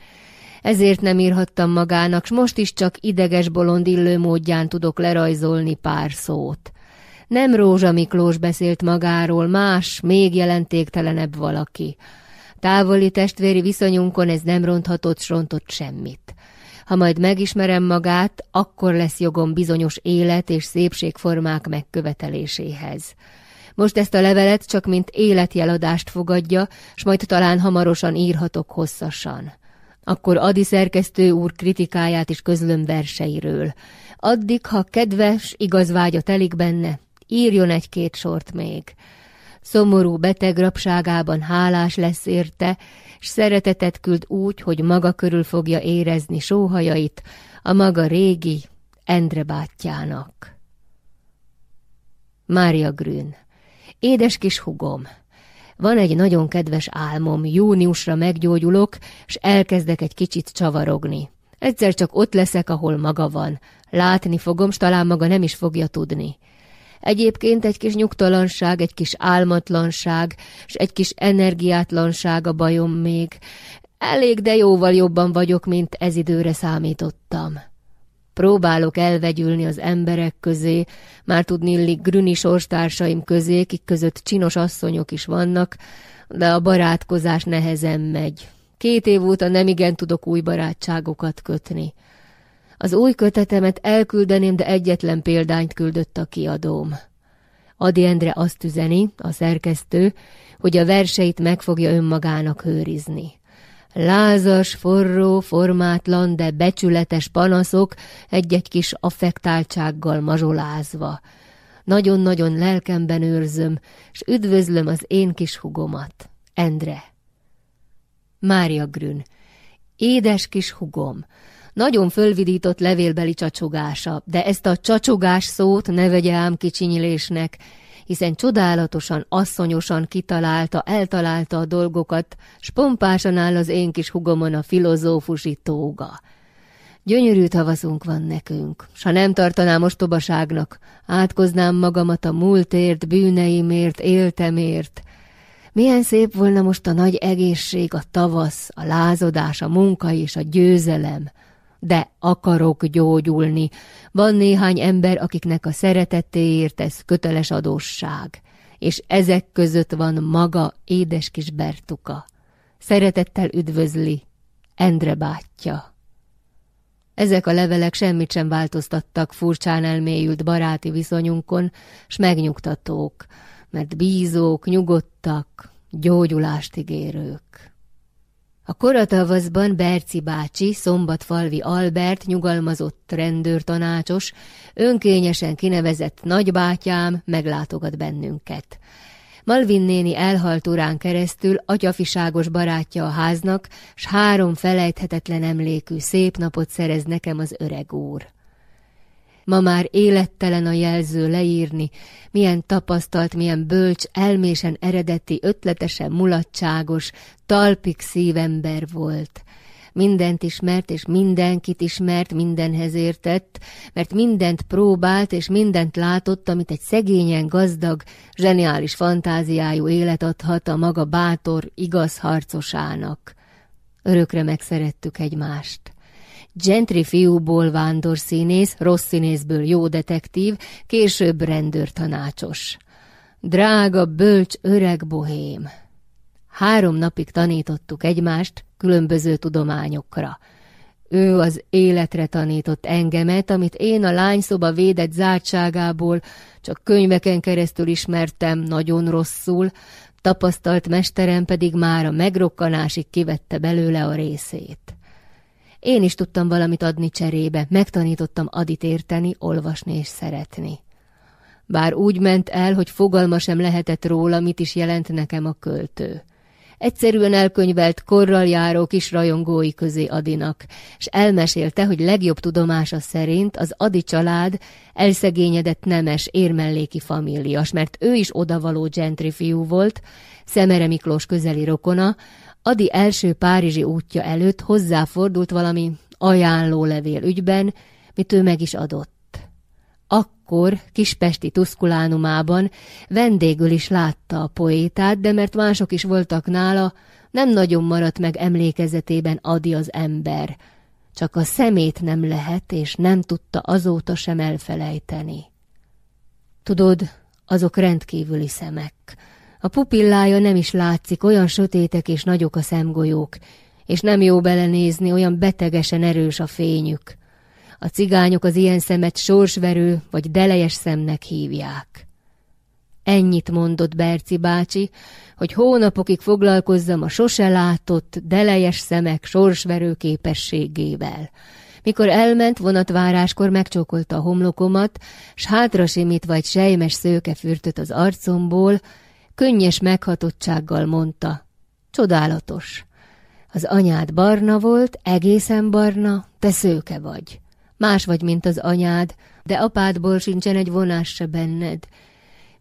Ezért nem írhattam magának, s most is csak ideges bolond illő módján tudok lerajzolni pár szót. Nem Rózsa Miklós beszélt magáról, más, még jelentéktelenebb valaki. Távoli testvéri viszonyunkon ez nem ronthatott, rontott semmit. Ha majd megismerem magát, akkor lesz jogom bizonyos élet és szépségformák megköveteléséhez. Most ezt a levelet csak mint életjeladást fogadja, s majd talán hamarosan írhatok hosszasan. Akkor Adi szerkesztő úr kritikáját is közlöm verseiről. Addig, ha kedves, igaz vágya telik benne, írjon egy-két sort még. Szomorú beteg rapságában hálás lesz érte, s szeretetet küld úgy, hogy maga körül fogja érezni sóhajait a maga régi Endre bátyjának. Mária Grün Édes kis hugom, van egy nagyon kedves álmom, júniusra meggyógyulok, s elkezdek egy kicsit csavarogni. Egyszer csak ott leszek, ahol maga van. Látni fogom, s talán maga nem is fogja tudni. Egyébként egy kis nyugtalanság, egy kis álmatlanság, és egy kis energiátlanság a bajom még. Elég, de jóval jobban vagyok, mint ez időre számítottam. Próbálok elvegyülni az emberek közé, már tudnillik grüni sorstársaim közé, kik között csinos asszonyok is vannak, de a barátkozás nehezen megy. Két év óta nem igen tudok új barátságokat kötni. Az új kötetemet elküldeném, de egyetlen példányt küldött a kiadóm. Adi Endre azt üzeni, a szerkesztő, hogy a verseit meg fogja önmagának őrizni. Lázas, forró, formátlan, de becsületes panaszok egy-egy kis affektáltsággal mazsolázva. Nagyon-nagyon lelkemben őrzöm, s üdvözlöm az én kis hugomat, Endre. Mária Grün. Édes kis hugom, nagyon fölvidított levélbeli csacsogása, de ezt a csacsogás szót ne vegye ám kicsinyilésnek, hiszen csodálatosan, asszonyosan kitalálta, eltalálta a dolgokat, s pompásan áll az én kis hugomon a filozófusi tóga. Gyönyörű tavaszunk van nekünk, s ha nem tartanám ostobaságnak, átkoznám magamat a múltért, bűneimért, éltemért. Milyen szép volna most a nagy egészség, a tavasz, a lázadás, a munka és a győzelem, de akarok gyógyulni. Van néhány ember, akiknek a szeretetéért ez köteles adósság, és ezek között van maga édes kis Bertuka. Szeretettel üdvözli, Endre bátyja. Ezek a levelek semmit sem változtattak furcsán elmélyült baráti viszonyunkon, s megnyugtatók, mert bízók, nyugodtak, gyógyulást ígérők. A koratavaszban Berci bácsi, szombatfalvi Albert, nyugalmazott rendőrtanácsos, önkényesen kinevezett nagybátyám meglátogat bennünket. Malvin néni elhalt urán keresztül atyafiságos barátja a háznak, s három felejthetetlen emlékű szép napot szerez nekem az öreg úr. Ma már élettelen a jelző leírni, milyen tapasztalt, milyen bölcs, elmésen eredeti, ötletesen mulatságos, talpik szívember volt. Mindent ismert, és mindenkit ismert, mindenhez értett, mert mindent próbált, és mindent látott, amit egy szegényen gazdag, zseniális fantáziájú élet adhat a maga bátor, igaz harcosának. Örökre megszerettük egymást. Gentry fiúból vándorszínész, rossz színészből jó detektív, később rendőrtanácsos. Drága, bölcs, öreg bohém. Három napig tanítottuk egymást különböző tudományokra. Ő az életre tanított engemet, amit én a lányszoba védett zártságából csak könyveken keresztül ismertem nagyon rosszul, tapasztalt mesterem pedig már a megrokkanásig kivette belőle a részét. Én is tudtam valamit adni cserébe, megtanítottam Adit érteni, olvasni és szeretni. Bár úgy ment el, hogy fogalma sem lehetett róla, mit is jelent nekem a költő. Egyszerűen elkönyvelt korral járó kis rajongói közé Adinak, és elmesélte, hogy legjobb tudomása szerint az Adi család elszegényedett nemes, érmelléki famílias, mert ő is odavaló gentry fiú volt, Szemere Miklós közeli rokona, Adi első párizsi útja előtt hozzáfordult valami ajánlólevél ügyben, mit ő meg is adott. Akkor Kispesti Tuszkulánumában vendégül is látta a poétát, de mert mások is voltak nála, nem nagyon maradt meg emlékezetében Adi az ember. Csak a szemét nem lehet, és nem tudta azóta sem elfelejteni. Tudod, azok rendkívüli szemek. A pupillája nem is látszik, olyan sötétek és nagyok a szemgolyók, és nem jó belenézni, olyan betegesen erős a fényük. A cigányok az ilyen szemet sorsverő vagy delejes szemnek hívják. Ennyit mondott Berci bácsi, hogy hónapokig foglalkozzam a sose látott, delejes szemek sorsverő képességével. Mikor elment vonatváráskor megcsókolta a homlokomat, s hátra simítva egy sejmes szőke fürtöt az arcomból, könnyes meghatottsággal mondta. Csodálatos. Az anyád barna volt, egészen barna, te szőke vagy. Más vagy, mint az anyád, de apádból sincsen egy vonás se benned.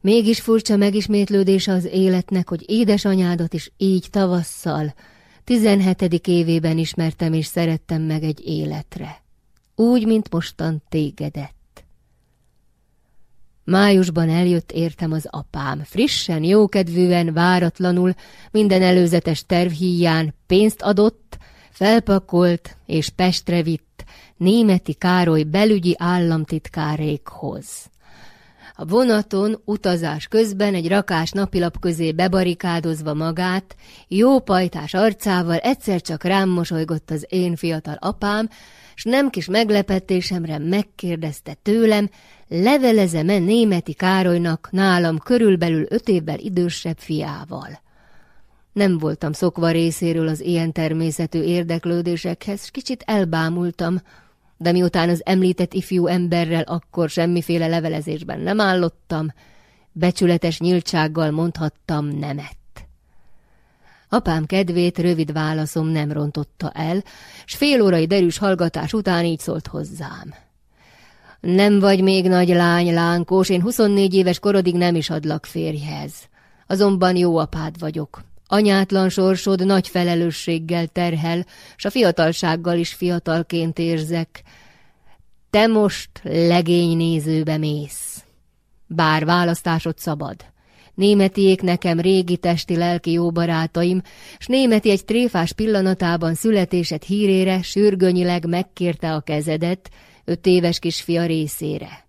Mégis furcsa megismétlődése az életnek, hogy édesanyádat is így tavasszal, tizenhetedik évében ismertem és szerettem meg egy életre. Úgy, mint mostan tégedet. Májusban eljött értem az apám, frissen, jókedvűen, váratlanul, minden előzetes terv híján pénzt adott, felpakolt és Pestre vitt németi Károly belügyi államtitkárékhoz. A vonaton utazás közben egy rakás napilap közé bebarikádozva magát, jó pajtás arcával egyszer csak rám mosolygott az én fiatal apám, s nem kis meglepetésemre megkérdezte tőlem, levelezem-e németi Károlynak nálam körülbelül öt évvel idősebb fiával. Nem voltam szokva részéről az ilyen természetű érdeklődésekhez, s kicsit elbámultam, de miután az említett ifjú emberrel akkor semmiféle levelezésben nem állottam, becsületes nyíltsággal mondhattam nemet. Apám kedvét rövid válaszom nem rontotta el, s fél órai derűs hallgatás után így szólt hozzám. Nem vagy még nagy lány, lánkós, én 24 éves korodig nem is adlak férjhez. Azonban jó apád vagyok. Anyátlan sorsod nagy felelősséggel terhel, s a fiatalsággal is fiatalként érzek. Te most legénynézőbe mész. Bár választásod szabad. Németiék nekem régi testi-lelki jó barátaim, s Németi egy tréfás pillanatában születésed hírére sürgönyileg megkérte a kezedet öt éves kisfia részére.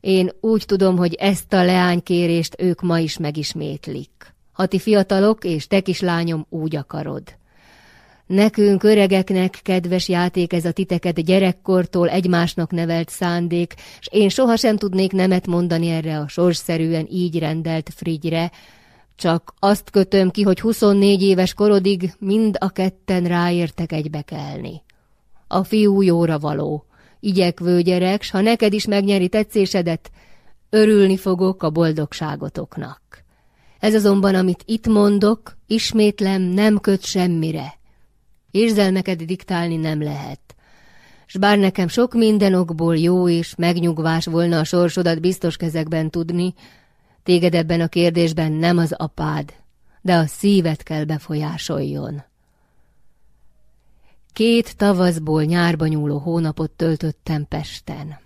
Én úgy tudom, hogy ezt a leánykérést ők ma is megismétlik. Ha ti fiatalok és te kislányom úgy akarod. Nekünk, öregeknek kedves játék ez a titeket gyerekkortól egymásnak nevelt szándék, és én sohasem tudnék nemet mondani erre a sorsszerűen így rendelt frigyre, csak azt kötöm ki, hogy 24 éves korodig mind a ketten ráértek egybekelni. A fiú jóra való, igyekvő gyerek, s ha neked is megnyeri tetszésedet, örülni fogok a boldogságotoknak. Ez azonban, amit itt mondok, ismétlem, nem köt semmire. Érzelmeket diktálni nem lehet. S bár nekem sok minden okból jó és megnyugvás volna a sorsodat biztos kezekben tudni, téged ebben a kérdésben nem az apád, de a szívet kell befolyásoljon. Két tavaszból nyárba nyúló hónapot töltöttem Pesten.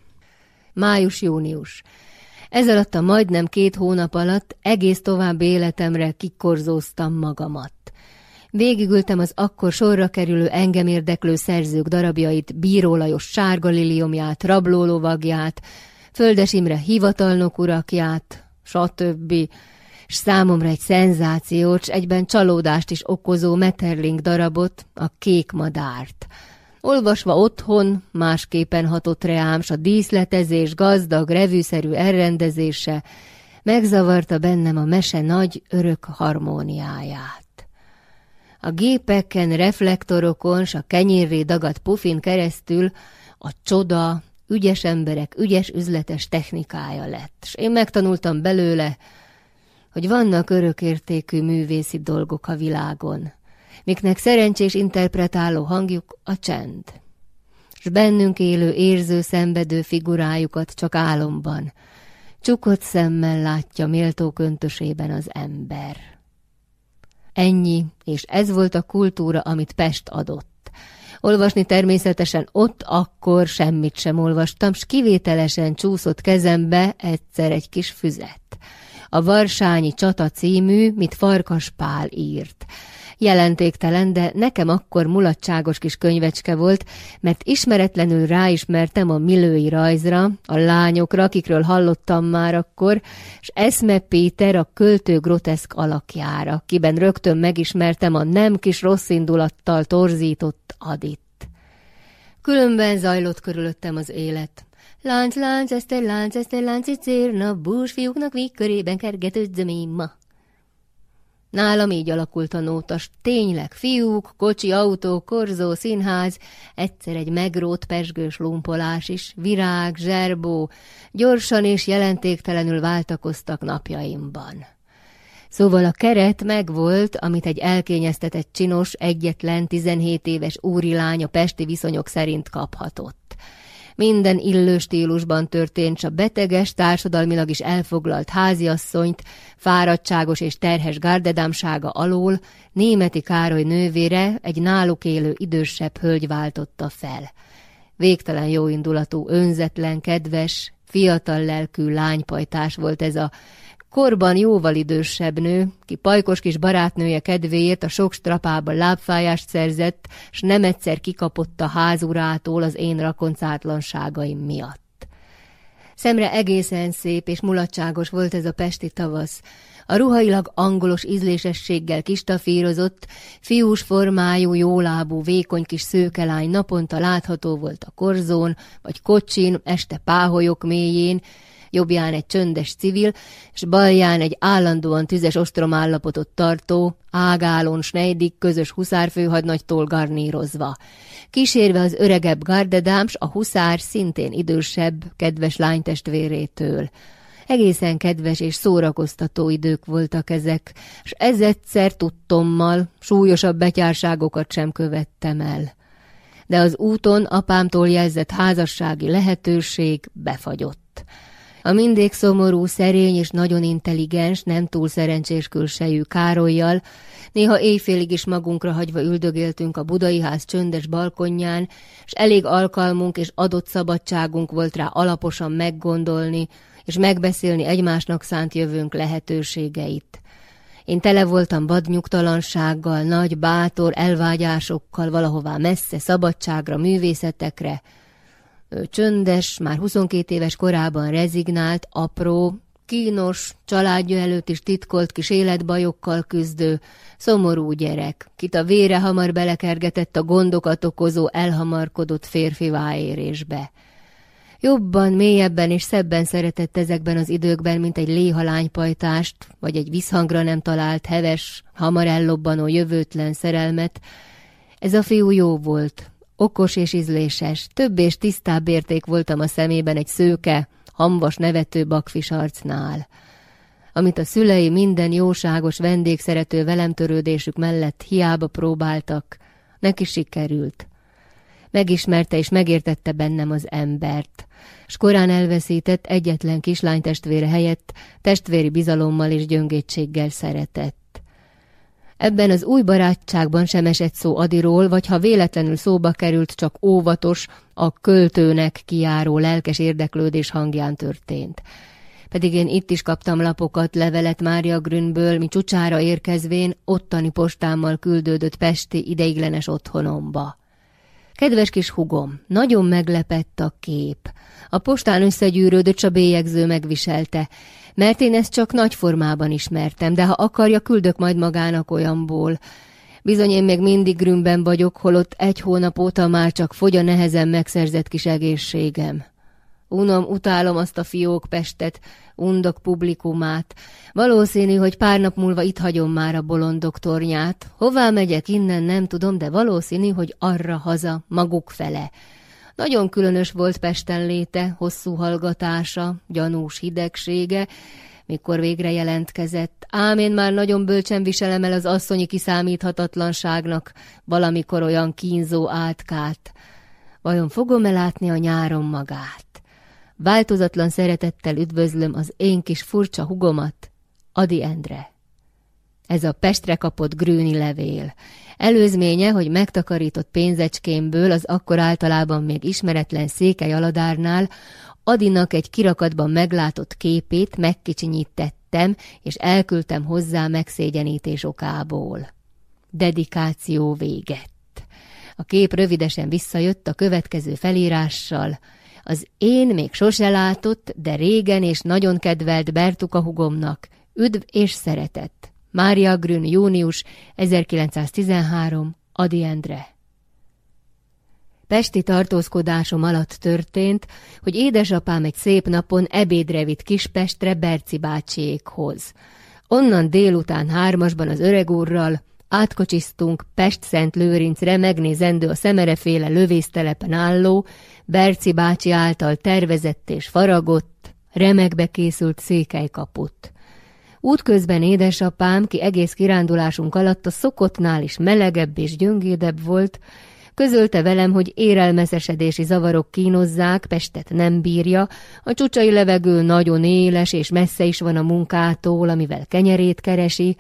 Május-június. Ez alatt a majdnem két hónap alatt egész tovább életemre kikorzóztam magamat. Végigültem az akkor sorra kerülő engem érdeklő szerzők darabjait, bírólajos sárga liliomját, rablólovagját, Földes Imre hivatalnok urakját, stb., és számomra egy szenzációt, egyben csalódást is okozó Metterling darabot, a kék madárt. Olvasva otthon, másképpen hatott reám, s a díszletezés gazdag, revűszerű elrendezése megzavarta bennem a mese nagy, örök harmóniáját. A gépeken, reflektorokon, s a kenyérré dagadt pufin keresztül a csoda, ügyes emberek, ügyes üzletes technikája lett, és én megtanultam belőle, hogy vannak örökértékű művészi dolgok a világon, miknek szerencsés interpretáló hangjuk a csend, és bennünk élő érző, szenvedő figurájukat csak álomban, csukott szemmel látja méltó köntösében az ember. Ennyi, és ez volt a kultúra, amit Pest adott. Olvasni természetesen ott akkor semmit sem olvastam, s kivételesen csúszott kezembe egyszer egy kis füzet a Varsányi csata című, mit Farkas Pál írt. Jelentéktelen, de nekem akkor mulatságos kis könyvecske volt, mert ismeretlenül ráismertem a Milői rajzra, a lányokra, akikről hallottam már akkor, és Eszme Péter a költő groteszk alakjára, kiben rögtön megismertem a nem kis rossz indulattal torzított Adit. Különben zajlott körülöttem az élet. Lánc, lánc, eszter, lánc, eszter, lánc, cérna, bús fiúknak körében kergetődzöm én ma. Nálam így alakult a nótas. Tényleg, fiúk, kocsi, autó, korzó, színház, egyszer egy megrót pesgős lumpolás is, virág, zserbó, gyorsan és jelentéktelenül váltakoztak napjaimban. Szóval a keret megvolt, amit egy elkényeztetett csinos, egyetlen 17 éves úrilány a pesti viszonyok szerint kaphatott. Minden illő stílusban történt, s a beteges, társadalmilag is elfoglalt háziasszonyt, fáradtságos és terhes gárdedámsága alól németi Károly nővére egy náluk élő idősebb hölgy váltotta fel. Végtelen jóindulatú, önzetlen, kedves, fiatal lelkű lánypajtás volt ez a Korban jóval idősebb nő, ki pajkos kis barátnője kedvéért a sok strapában lábfájást szerzett, s nem egyszer kikapott a házurától az én rakoncátlanságaim miatt. Szemre egészen szép és mulatságos volt ez a pesti tavasz. A ruhailag angolos ízlésességgel kistafírozott, fiús formájú, jólábú, vékony kis szőkelány naponta látható volt a korzón, vagy kocsin, este páholyok mélyén, jobbján egy csöndes civil, és balján egy állandóan tüzes ostromállapotot tartó, ágálon snejdik közös huszárfőhadnagytól garnírozva. Kísérve az öregebb gardedáms, a huszár szintén idősebb, kedves lánytestvérétől. Egészen kedves és szórakoztató idők voltak ezek, és ez egyszer tudtommal súlyosabb betyárságokat sem követtem el. De az úton apámtól jelzett házassági lehetőség befagyott. A mindig szomorú, szerény és nagyon intelligens, nem túl szerencsés külsejű Károlyjal, néha éjfélig is magunkra hagyva üldögéltünk a budai ház csöndes balkonján, és elég alkalmunk és adott szabadságunk volt rá alaposan meggondolni, és megbeszélni egymásnak szánt jövőnk lehetőségeit. Én tele voltam vadnyugtalansággal, nagy, bátor elvágyásokkal valahová messze, szabadságra, művészetekre, csöndes, már 22 éves korában rezignált, apró, kínos, családja előtt is titkolt kis életbajokkal küzdő, szomorú gyerek, kit a vére hamar belekergetett a gondokat okozó elhamarkodott férfi váérésbe. Jobban, mélyebben és szebben szeretett ezekben az időkben, mint egy léhalánypajtást, vagy egy visszhangra nem talált, heves, hamar ellobbanó jövőtlen szerelmet. Ez a fiú jó volt, Okos és ízléses, több és tisztább érték voltam a szemében egy szőke, hamvas nevető bakfis arcnál. Amit a szülei minden jóságos vendégszerető velemtörődésük mellett hiába próbáltak, neki sikerült. Megismerte és megértette bennem az embert, s korán elveszített egyetlen kislánytestvére helyett testvéri bizalommal és gyöngétséggel szeretett. Ebben az új barátságban sem esett szó Adiról, vagy ha véletlenül szóba került, csak óvatos, a költőnek kiáró lelkes érdeklődés hangján történt. pedig én itt is kaptam lapokat, levelet Mária Grünből, mi csúcsára érkezvén ottani postámmal küldődött Pesti ideiglenes otthonomba. Kedves kis hugom, nagyon meglepett a kép. A postán összegyűrődött, s a bélyegző megviselte, mert én ezt csak nagy formában ismertem, de ha akarja, küldök majd magának olyanból. Bizony én még mindig grünben vagyok, holott egy hónap óta már csak fogy a nehezen megszerzett kis egészségem. Unom, utálom azt a fiók pestet, undok publikumát. Valószínű, hogy pár nap múlva itt hagyom már a bolond doktornyát. Hová megyek innen, nem tudom, de valószínű, hogy arra haza, maguk fele. Nagyon különös volt Pesten léte, hosszú hallgatása, gyanús hidegsége, mikor végre jelentkezett. Ám én már nagyon bölcsen viselem el az asszonyi kiszámíthatatlanságnak valamikor olyan kínzó átkát. Vajon fogom-e látni a nyáron magát? Változatlan szeretettel üdvözlöm az én kis furcsa hugomat, Adi Endre. Ez a Pestre kapott grűni levél. Előzménye, hogy megtakarított pénzecskémből az akkor általában még ismeretlen székely aladárnál Adinak egy kirakatban meglátott képét megkicsinyítettem, és elküldtem hozzá megszégyenítés okából. Dedikáció véget. A kép rövidesen visszajött a következő felírással – az én még sose látott, de régen és nagyon kedvelt Bertuka hugomnak. Üdv és szeretett. Mária Grün, június 1913, Adi Endre. Pesti tartózkodásom alatt történt, hogy édesapám egy szép napon ebédre vitt Kispestre Berci bácsiékhoz. Onnan délután hármasban az öreg úrral átkocsisztunk Pest-Szent Lőrincre megnézendő a szemereféle lövésztelepen álló, Berci bácsi által tervezett és faragott, remekbe készült székelykaput. Útközben édesapám, ki egész kirándulásunk alatt a szokottnál is melegebb és gyöngédebb volt, közölte velem, hogy érelmezesedési zavarok kínozzák, Pestet nem bírja, a csúcsai levegő nagyon éles és messze is van a munkától, amivel kenyerét keresi,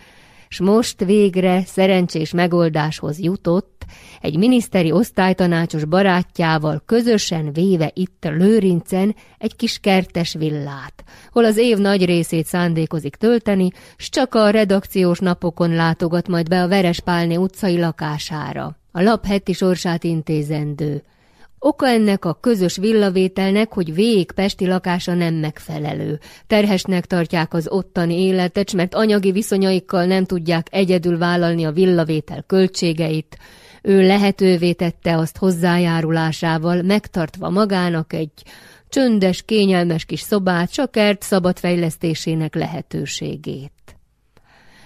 s most végre szerencsés megoldáshoz jutott, egy miniszteri osztálytanácsos barátjával közösen véve itt a Lőrincen egy kis kertes villát, hol az év nagy részét szándékozik tölteni, s csak a redakciós napokon látogat majd be a Verespálné utcai lakására. A lap heti sorsát intézendő. Oka ennek a közös villavételnek, hogy vég pesti lakása nem megfelelő. Terhesnek tartják az ottani életet, mert anyagi viszonyaikkal nem tudják egyedül vállalni a villavétel költségeit. Ő lehetővé tette azt hozzájárulásával, megtartva magának egy csöndes, kényelmes kis szobát, csak ert szabadfejlesztésének lehetőségét.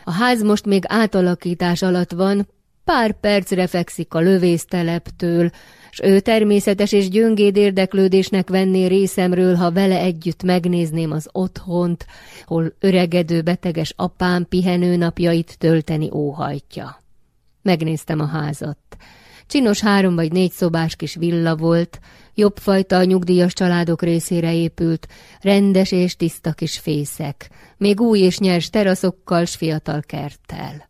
A ház most még átalakítás alatt van, pár percre fekszik a lövészteleptől, s ő természetes és gyöngéd érdeklődésnek venné részemről, ha vele együtt megnézném az otthont, hol öregedő beteges apám pihenőnapjait tölteni óhajtja. Megnéztem a házat. Csinos három vagy négy szobás kis villa volt, jobbfajta a nyugdíjas családok részére épült, rendes és tiszta kis fészek, még új és nyers teraszokkal s fiatal kerttel.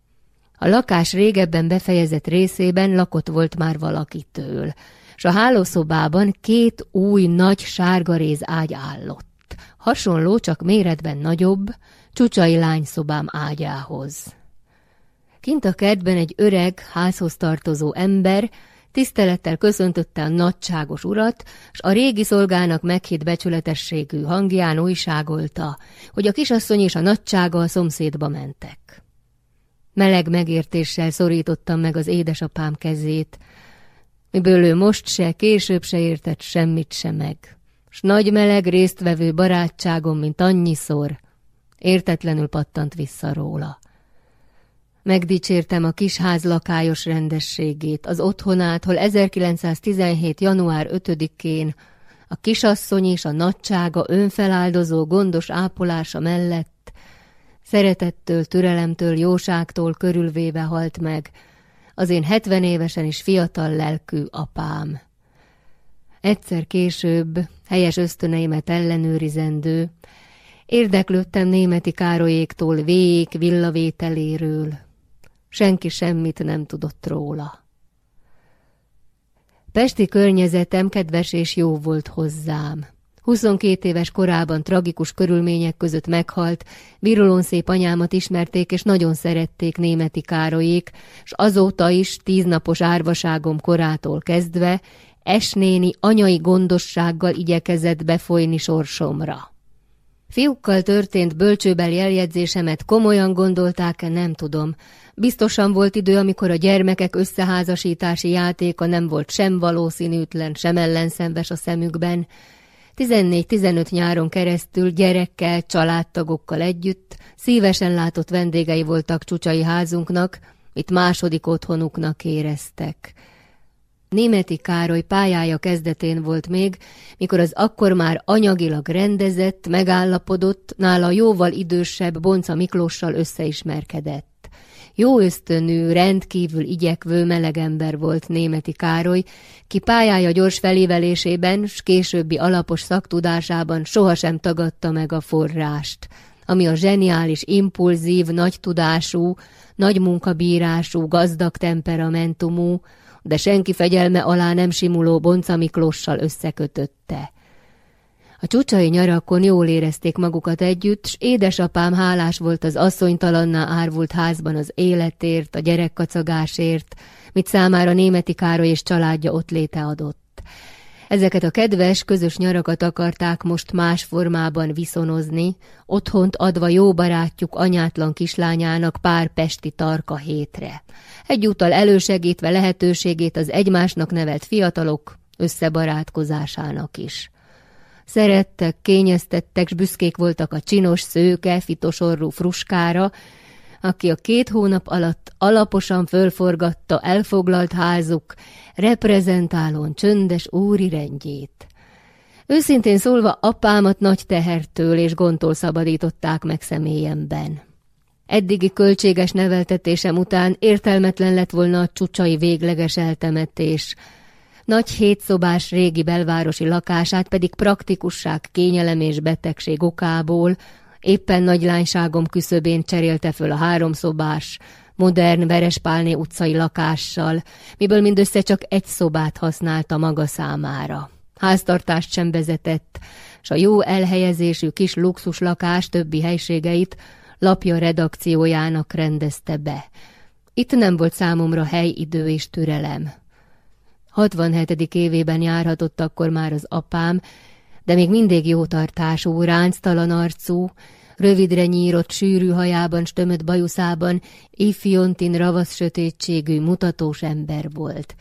A lakás régebben befejezett részében lakott volt már valakitől, s a hálószobában két új nagy sárgaréz ágy állott, hasonló, csak méretben nagyobb, csúcsai lányszobám ágyához. Kint a kertben egy öreg, házhoz tartozó ember tisztelettel köszöntötte a nagyságos urat, s a régi szolgának meghitt becsületességű hangján újságolta, hogy a kisasszony és a nagysága a szomszédba mentek. Meleg megértéssel szorítottam meg az édesapám kezét, miből ő most se, később se értett semmit se meg, s nagy meleg résztvevő barátságom, mint annyiszor, értetlenül pattant vissza róla. Megdicsértem a kis ház lakályos rendességét, az otthonát, hol 1917. január 5-én a kisasszony és a nagysága önfeláldozó gondos ápolása mellett szeretettől, türelemtől, jóságtól körülvéve halt meg, az én hetven évesen is fiatal lelkű apám. Egyszer később, helyes ösztöneimet ellenőrizendő, érdeklődtem németi Károlyéktól vég villavételéről, Senki semmit nem tudott róla. Pesti környezetem kedves és jó volt hozzám. 22 éves korában tragikus körülmények között meghalt, virulón szép anyámat ismerték, és nagyon szerették németi Károlyék, s azóta is tíznapos árvaságom korától kezdve esnéni anyai gondossággal igyekezett befolyni sorsomra. Fiúkkal történt bölcsőbeli eljegyzésemet komolyan gondolták-e, nem tudom. Biztosan volt idő, amikor a gyermekek összeházasítási játéka nem volt sem valószínűtlen, sem ellenszenves a szemükben, 14-15 nyáron keresztül gyerekkel, családtagokkal együtt szívesen látott vendégei voltak csúcsai házunknak, itt második otthonuknak éreztek. Németi Károly pályája kezdetén volt még, mikor az akkor már anyagilag rendezett, megállapodott, nála jóval idősebb Bonca Miklóssal összeismerkedett. Jó ösztönű, rendkívül igyekvő melegember volt németi Károly, ki pályája gyors felévelésében, s későbbi alapos szaktudásában sohasem tagadta meg a forrást, ami a zseniális, impulzív, nagy tudású, nagy munkabírású, gazdag temperamentumú, de senki fegyelme alá nem simuló Bonca Miklóssal összekötötte. A csúcsai nyarakon jól érezték magukat együtt, s édesapám hálás volt az asszonytalanná árvult házban az életért, a gyerekkacagásért, mit számára németi Károly és családja ott léte adott. Ezeket a kedves, közös nyarakat akarták most más formában viszonozni, otthont adva jó barátjuk anyátlan kislányának pár pesti tarka hétre. Egyúttal elősegítve lehetőségét az egymásnak nevelt fiatalok összebarátkozásának is. Szerettek, kényeztettek, s büszkék voltak a csinos, szőke, fitosorú fruskára, aki a két hónap alatt alaposan fölforgatta elfoglalt házuk, reprezentálón csöndes úri rendjét. Őszintén szólva apámat nagy tehertől és gondtól szabadították meg személyemben. Eddigi költséges neveltetésem után értelmetlen lett volna a csúcsai végleges eltemetés, nagy hétszobás régi belvárosi lakását pedig praktikusság, kényelem és betegség okából éppen nagy lányságom küszöbén cserélte föl a háromszobás, modern Verespálné utcai lakással, miből mindössze csak egy szobát használta maga számára. Háztartást sem vezetett, s a jó elhelyezésű kis luxus lakás többi helységeit lapja redakciójának rendezte be. Itt nem volt számomra hely, idő és türelem. 67. évében járhatott akkor már az apám, de még mindig jó tartású, ránctalan arcú, rövidre nyírott sűrű hajában, stömött bajuszában, ifjontin ravasz sötétségű, mutatós ember volt.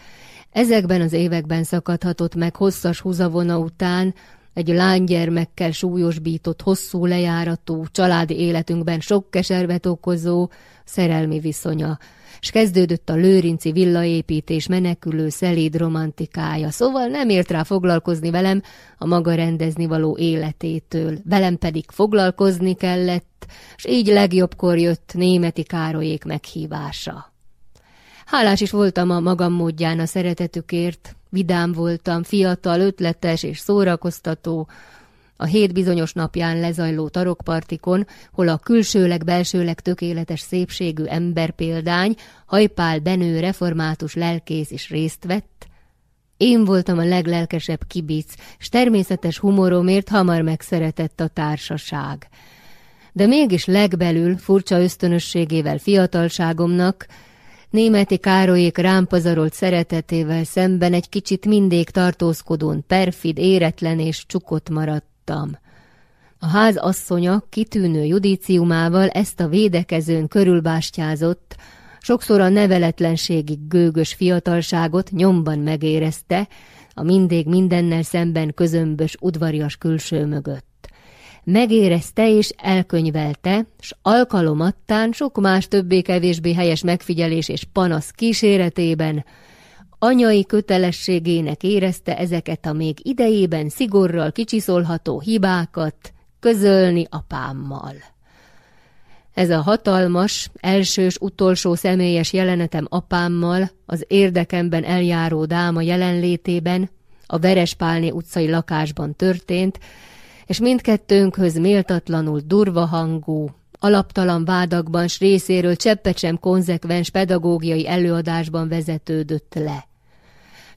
Ezekben az években szakadhatott meg hosszas húzavona után, egy lánygyermekkel súlyosbított, hosszú lejáratú, családi életünkben sok keservet okozó, szerelmi viszonya, s kezdődött a lőrinci villaépítés menekülő szelíd romantikája, szóval nem ért rá foglalkozni velem a maga rendezni való életétől, velem pedig foglalkozni kellett, s így legjobbkor jött németi Károlyék meghívása. Hálás is voltam a magam módján a szeretetükért, vidám voltam, fiatal, ötletes és szórakoztató, a hét bizonyos napján lezajló tarokpartikon, hol a külsőleg-belsőleg tökéletes szépségű emberpéldány, hajpál Benő református lelkész is részt vett, én voltam a leglelkesebb kibic, s természetes humoromért hamar megszeretett a társaság. De mégis legbelül, furcsa ösztönösségével fiatalságomnak, németi Károlyék rám szeretetével szemben egy kicsit mindig tartózkodón, perfid, éretlen és csukott maradt tudtam. A ház asszonya kitűnő judíciumával ezt a védekezőn körülbástyázott, sokszor a neveletlenségig gőgös fiatalságot nyomban megérezte, a mindig mindennel szemben közömbös udvarias külső mögött. Megérezte és elkönyvelte, s alkalomattán sok más többé-kevésbé helyes megfigyelés és panasz kíséretében anyai kötelességének érezte ezeket a még idejében szigorral kicsiszolható hibákat közölni apámmal. Ez a hatalmas, elsős, utolsó személyes jelenetem apámmal, az érdekemben eljáró dáma jelenlétében, a Verespálné utcai lakásban történt, és mindkettőnkhöz méltatlanul durva hangú, alaptalan vádakban s részéről cseppet sem konzekvens pedagógiai előadásban vezetődött le.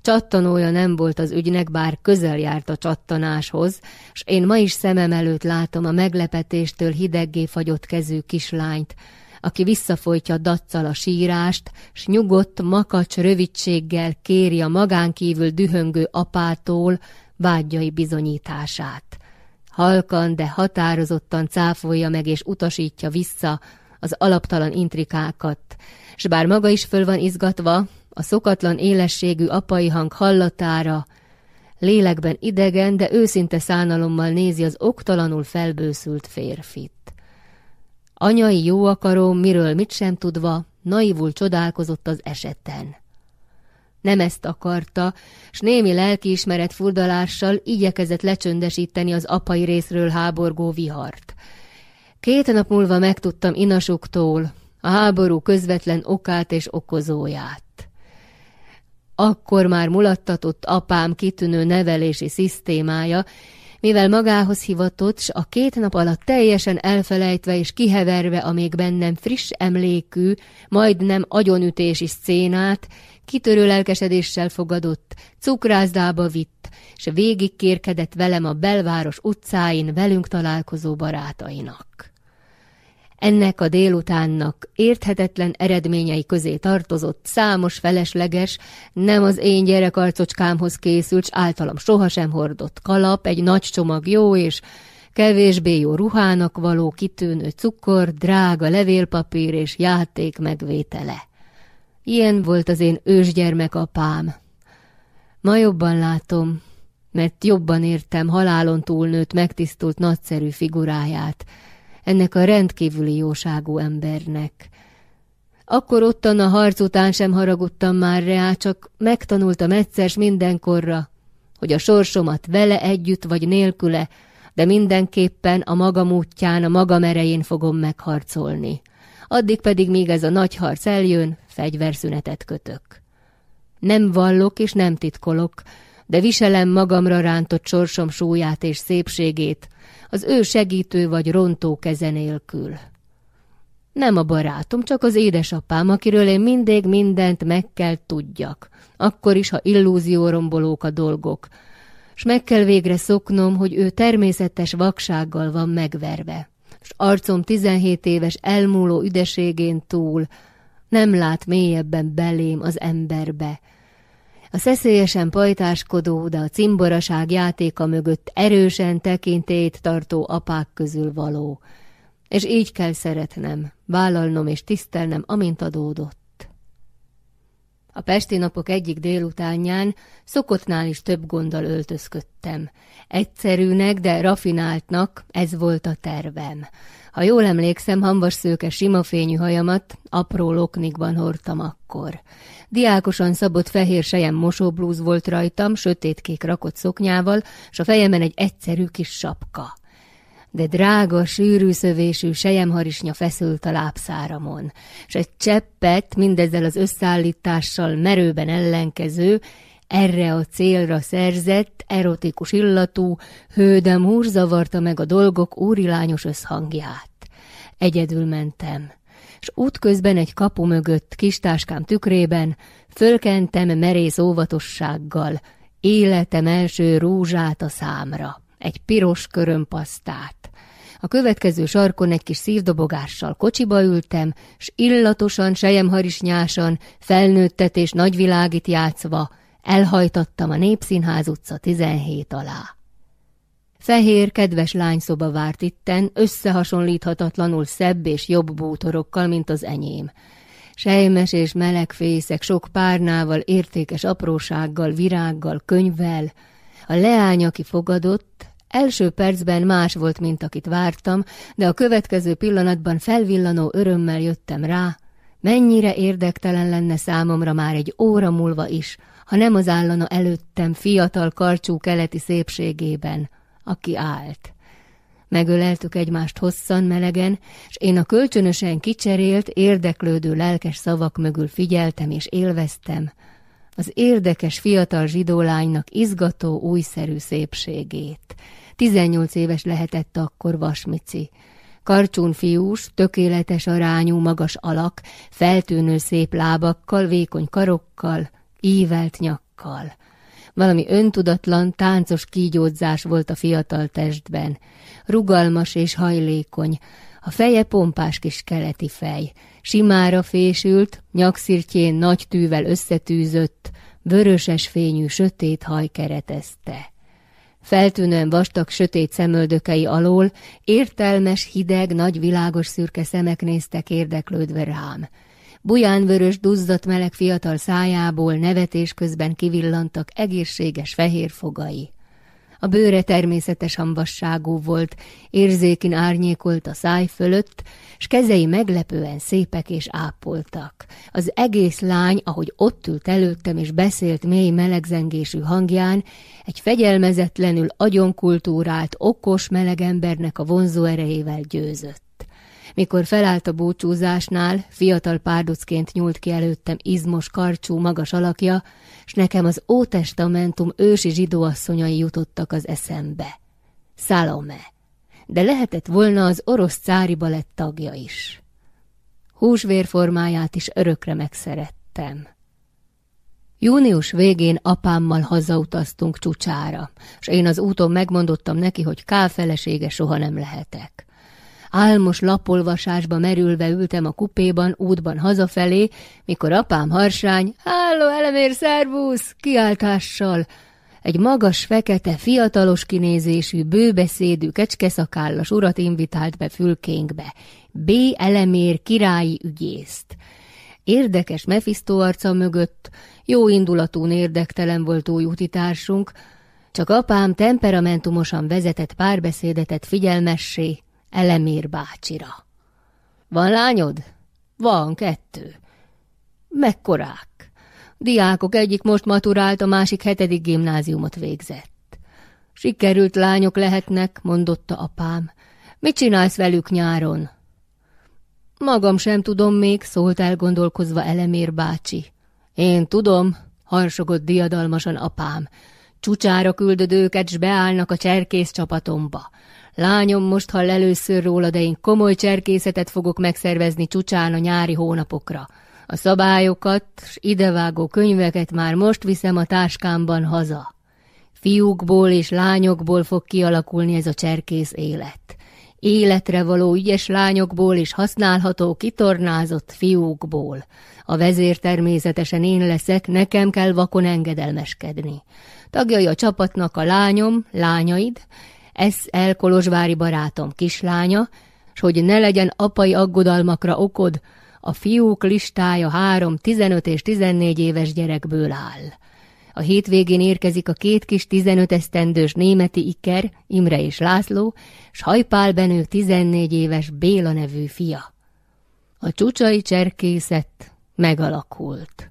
Csattanója nem volt az ügynek, bár közel járt a csattanáshoz, s én ma is szemem előtt látom a meglepetéstől hideggé fagyott kezű kislányt, aki visszafolytja daccal a sírást, s nyugodt, makacs rövidséggel kéri a magánkívül dühöngő apától vágyai bizonyítását. Halkan, de határozottan cáfolja meg és utasítja vissza az alaptalan intrikákat, s bár maga is föl van izgatva, a szokatlan élességű apai hang hallatára, lélekben idegen, de őszinte szánalommal nézi az oktalanul felbőszült férfit. Anyai jó akaró, miről mit sem tudva, naivul csodálkozott az eseten. Nem ezt akarta, s némi lelkiismeret furdalással igyekezett lecsöndesíteni az apai részről háborgó vihart. Két nap múlva megtudtam inasuktól a háború közvetlen okát és okozóját. Akkor már mulattatott apám kitűnő nevelési szisztémája, mivel magához hivatott, s a két nap alatt teljesen elfelejtve és kiheverve a még bennem friss emlékű, majdnem agyonütési szcénát, kitörő lelkesedéssel fogadott, cukrászdába vitt, s végig kérkedett velem a belváros utcáin velünk találkozó barátainak. Ennek a délutánnak érthetetlen eredményei közé tartozott számos felesleges, nem az én gyerekarcocskámhoz készült, s általam sohasem hordott kalap, egy nagy csomag jó és kevésbé jó ruhának való kitűnő cukor, drága levélpapír és játék megvétele. Ilyen volt az én ősgyermek apám. Ma jobban látom, mert jobban értem halálon túlnőtt, megtisztult nagyszerű figuráját, ennek a rendkívüli jóságú embernek. Akkor ottan a harc után sem haragudtam már rá, csak megtanultam egyszer mindenkorra, hogy a sorsomat vele együtt vagy nélküle, de mindenképpen a magam útján, a magam erején fogom megharcolni. Addig pedig, míg ez a nagy harc eljön, fegyverszünetet kötök. Nem vallok és nem titkolok, de viselem magamra rántott sorsom súlyát és szépségét, az ő segítő vagy rontó keze nélkül. Nem a barátom, csak az édesapám, akiről én mindig mindent meg kell tudjak, akkor is, ha illúziórombolók a dolgok, s meg kell végre szoknom, hogy ő természetes vaksággal van megverve, s arcom tizenhét éves elmúló üdeségén túl. Nem lát mélyebben belém az emberbe, a szeszélyesen pajtáskodó, de a cimboraság játéka mögött erősen tekintét tartó apák közül való. És így kell szeretnem, vállalnom és tisztelnem, amint adódott. A pesti napok egyik délutánján szokottnál is több gonddal öltözködtem. Egyszerűnek, de rafináltnak ez volt a tervem. Ha jól emlékszem, hambas szőke sima fényű hajamat apró loknikban hordtam akkor. Diákosan szabott fehér sejem mosóblúz volt rajtam, sötétkék rakott szoknyával, s a fejemen egy egyszerű kis sapka. De drága, sűrű szövésű sejemharisnya feszült a lábszáramon, s egy cseppet mindezzel az összeállítással merőben ellenkező, erre a célra szerzett, erotikus illatú, hődem zavarta meg a dolgok úrilányos összhangját. Egyedül mentem s útközben egy kapu mögött, kistáskám tükrében, fölkentem merész óvatossággal, életem első rúzsát a számra, egy piros körömpasztát. A következő sarkon egy kis szívdobogással kocsiba ültem, s illatosan, sejemharisnyásan, felnőttet és nagyvilágit játszva, elhajtattam a Népszínház utca 17 alá. Fehér, kedves lányszoba várt itten, összehasonlíthatatlanul szebb és jobb bútorokkal, mint az enyém. Sejmes és meleg fészek, sok párnával, értékes aprósággal, virággal, könyvvel. A leány, aki fogadott, első percben más volt, mint akit vártam, de a következő pillanatban felvillanó örömmel jöttem rá, mennyire érdektelen lenne számomra már egy óra múlva is, ha nem az állana előttem fiatal karcsú keleti szépségében, aki állt. Megöleltük egymást hosszan, melegen, és én a kölcsönösen kicserélt, érdeklődő lelkes szavak mögül figyeltem és élveztem az érdekes fiatal zsidólánynak izgató, újszerű szépségét. Tizennyolc éves lehetett akkor Vasmici. Karcsún fiús, tökéletes arányú, magas alak, feltűnő szép lábakkal, vékony karokkal, ívelt nyak ruhákkal. Valami öntudatlan, táncos kígyódzás volt a fiatal testben. Rugalmas és hajlékony, a feje pompás kis keleti fej, simára fésült, nyakszirtjén nagy tűvel összetűzött, vöröses fényű sötét haj keretezte. Feltűnően vastag sötét szemöldökei alól értelmes, hideg, nagy világos szürke szemek néztek érdeklődve rám. Bujánvörös, duzzadt meleg fiatal szájából nevetés közben kivillantak egészséges fehér fogai. A bőre természetes hambasságú volt, érzékin árnyékolt a száj fölött, s kezei meglepően szépek és ápoltak. Az egész lány, ahogy ott ült előttem és beszélt mély melegzengésű hangján, egy fegyelmezetlenül agyonkultúrált, okos meleg embernek a vonzó erejével győzött. Mikor felállt a búcsúzásnál, fiatal párdocként nyúlt ki előttem izmos, karcsú, magas alakja, s nekem az Ótestamentum ősi zsidóasszonyai jutottak az eszembe. Salome. De lehetett volna az orosz cári balett tagja is. Húsvérformáját is örökre megszerettem. Június végén apámmal hazautaztunk csúcsára, és én az úton megmondottam neki, hogy Kál felesége soha nem lehetek. Álmos lapolvasásba merülve ültem a kupéban, útban hazafelé, mikor apám harsány, Háló, elemér, szervusz! kiáltással, egy magas, fekete, fiatalos kinézésű, bőbeszédű, kecskeszakállas urat invitált be fülkénkbe, B. elemér királyi ügyészt. Érdekes Mephisto arca mögött, jó indulatú érdektelen volt újútitársunk, csak apám temperamentumosan vezetett párbeszédetet figyelmessé, Elemér bácsira. Van lányod? Van, kettő. Mekkorák? Diákok egyik most maturált, a másik hetedik gimnáziumot végzett. Sikerült lányok lehetnek, mondotta apám. Mit csinálsz velük nyáron? Magam sem tudom még, szólt elgondolkozva Elemér bácsi. Én tudom, harsogott diadalmasan apám. Csúcsára küldöd őket, s beállnak a cserkész csapatomba. Lányom most hall először róla, de én komoly cserkészetet fogok megszervezni csúcsán a nyári hónapokra. A szabályokat s idevágó könyveket már most viszem a táskámban haza. Fiúkból és lányokból fog kialakulni ez a cserkész élet. Életre való ügyes lányokból és használható kitornázott fiúkból. A vezér természetesen én leszek, nekem kell vakon engedelmeskedni. Tagjai a csapatnak a lányom, lányaid, ez Kolozsvári barátom kislánya, s hogy ne legyen apai aggodalmakra okod, a fiúk listája három, tizenöt és tizennégy éves gyerekből áll. A hétvégén érkezik a két kis tizenöt esztendős németi Iker, Imre és László, s Hajpál Benő tizennégy éves Béla nevű fia. A csúcsai cserkészet megalakult.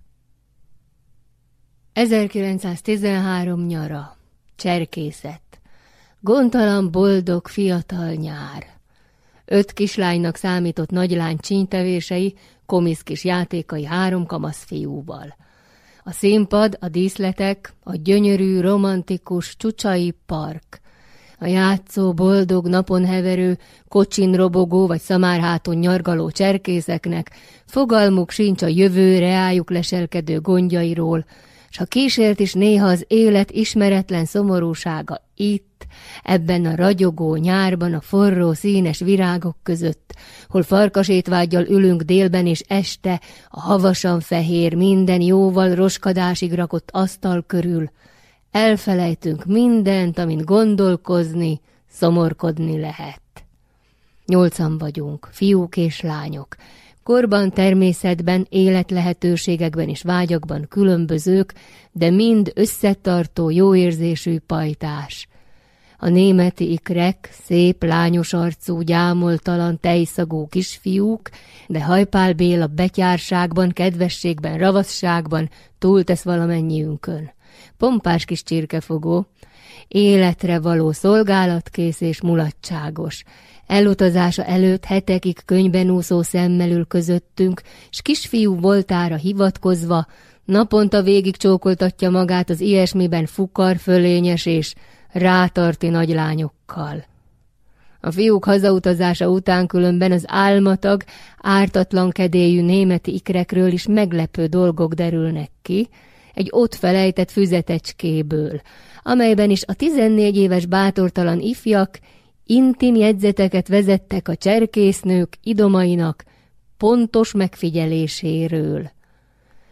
1913 nyara. Cserkészet. Gondtalan, boldog, fiatal nyár. Öt kislánynak számított nagylány csínytevései, komisz kis játékai három kamasz fiúval. A színpad, a díszletek, a gyönyörű, romantikus, csucsai park. A játszó, boldog, napon heverő, kocsin robogó vagy szamárháton nyargaló cserkészeknek fogalmuk sincs a jövő reájuk leselkedő gondjairól, s ha kísért is néha az élet ismeretlen szomorúsága itt, ebben a ragyogó nyárban, a forró, színes virágok között, hol farkasétvágyal ülünk délben és este, a havasan fehér, minden jóval roskadásig rakott asztal körül, elfelejtünk mindent, amint gondolkozni, szomorkodni lehet. Nyolcan vagyunk, fiúk és lányok, Korban, természetben, életlehetőségekben és vágyakban különbözők, de mind összetartó, jóérzésű pajtás. A németi ikrek, szép, lányos arcú, gyámoltalan, tejszagú kisfiúk, de Hajpál Béla betyárságban, kedvességben, ravasságban túltesz valamennyiünkön. Pompás kis csirkefogó, életre való szolgálatkész és mulatságos, Elutazása előtt hetekig könyben úszó szemmel közöttünk, s kisfiú voltára hivatkozva, naponta végig csókoltatja magát az ilyesmiben fukar fölényes és rátarti nagylányokkal. A fiúk hazautazása után különben az álmatag, ártatlan kedélyű németi ikrekről is meglepő dolgok derülnek ki, egy ott felejtett füzetecskéből, amelyben is a tizennégy éves bátortalan ifjak intim jegyzeteket vezettek a cserkésznők idomainak pontos megfigyeléséről.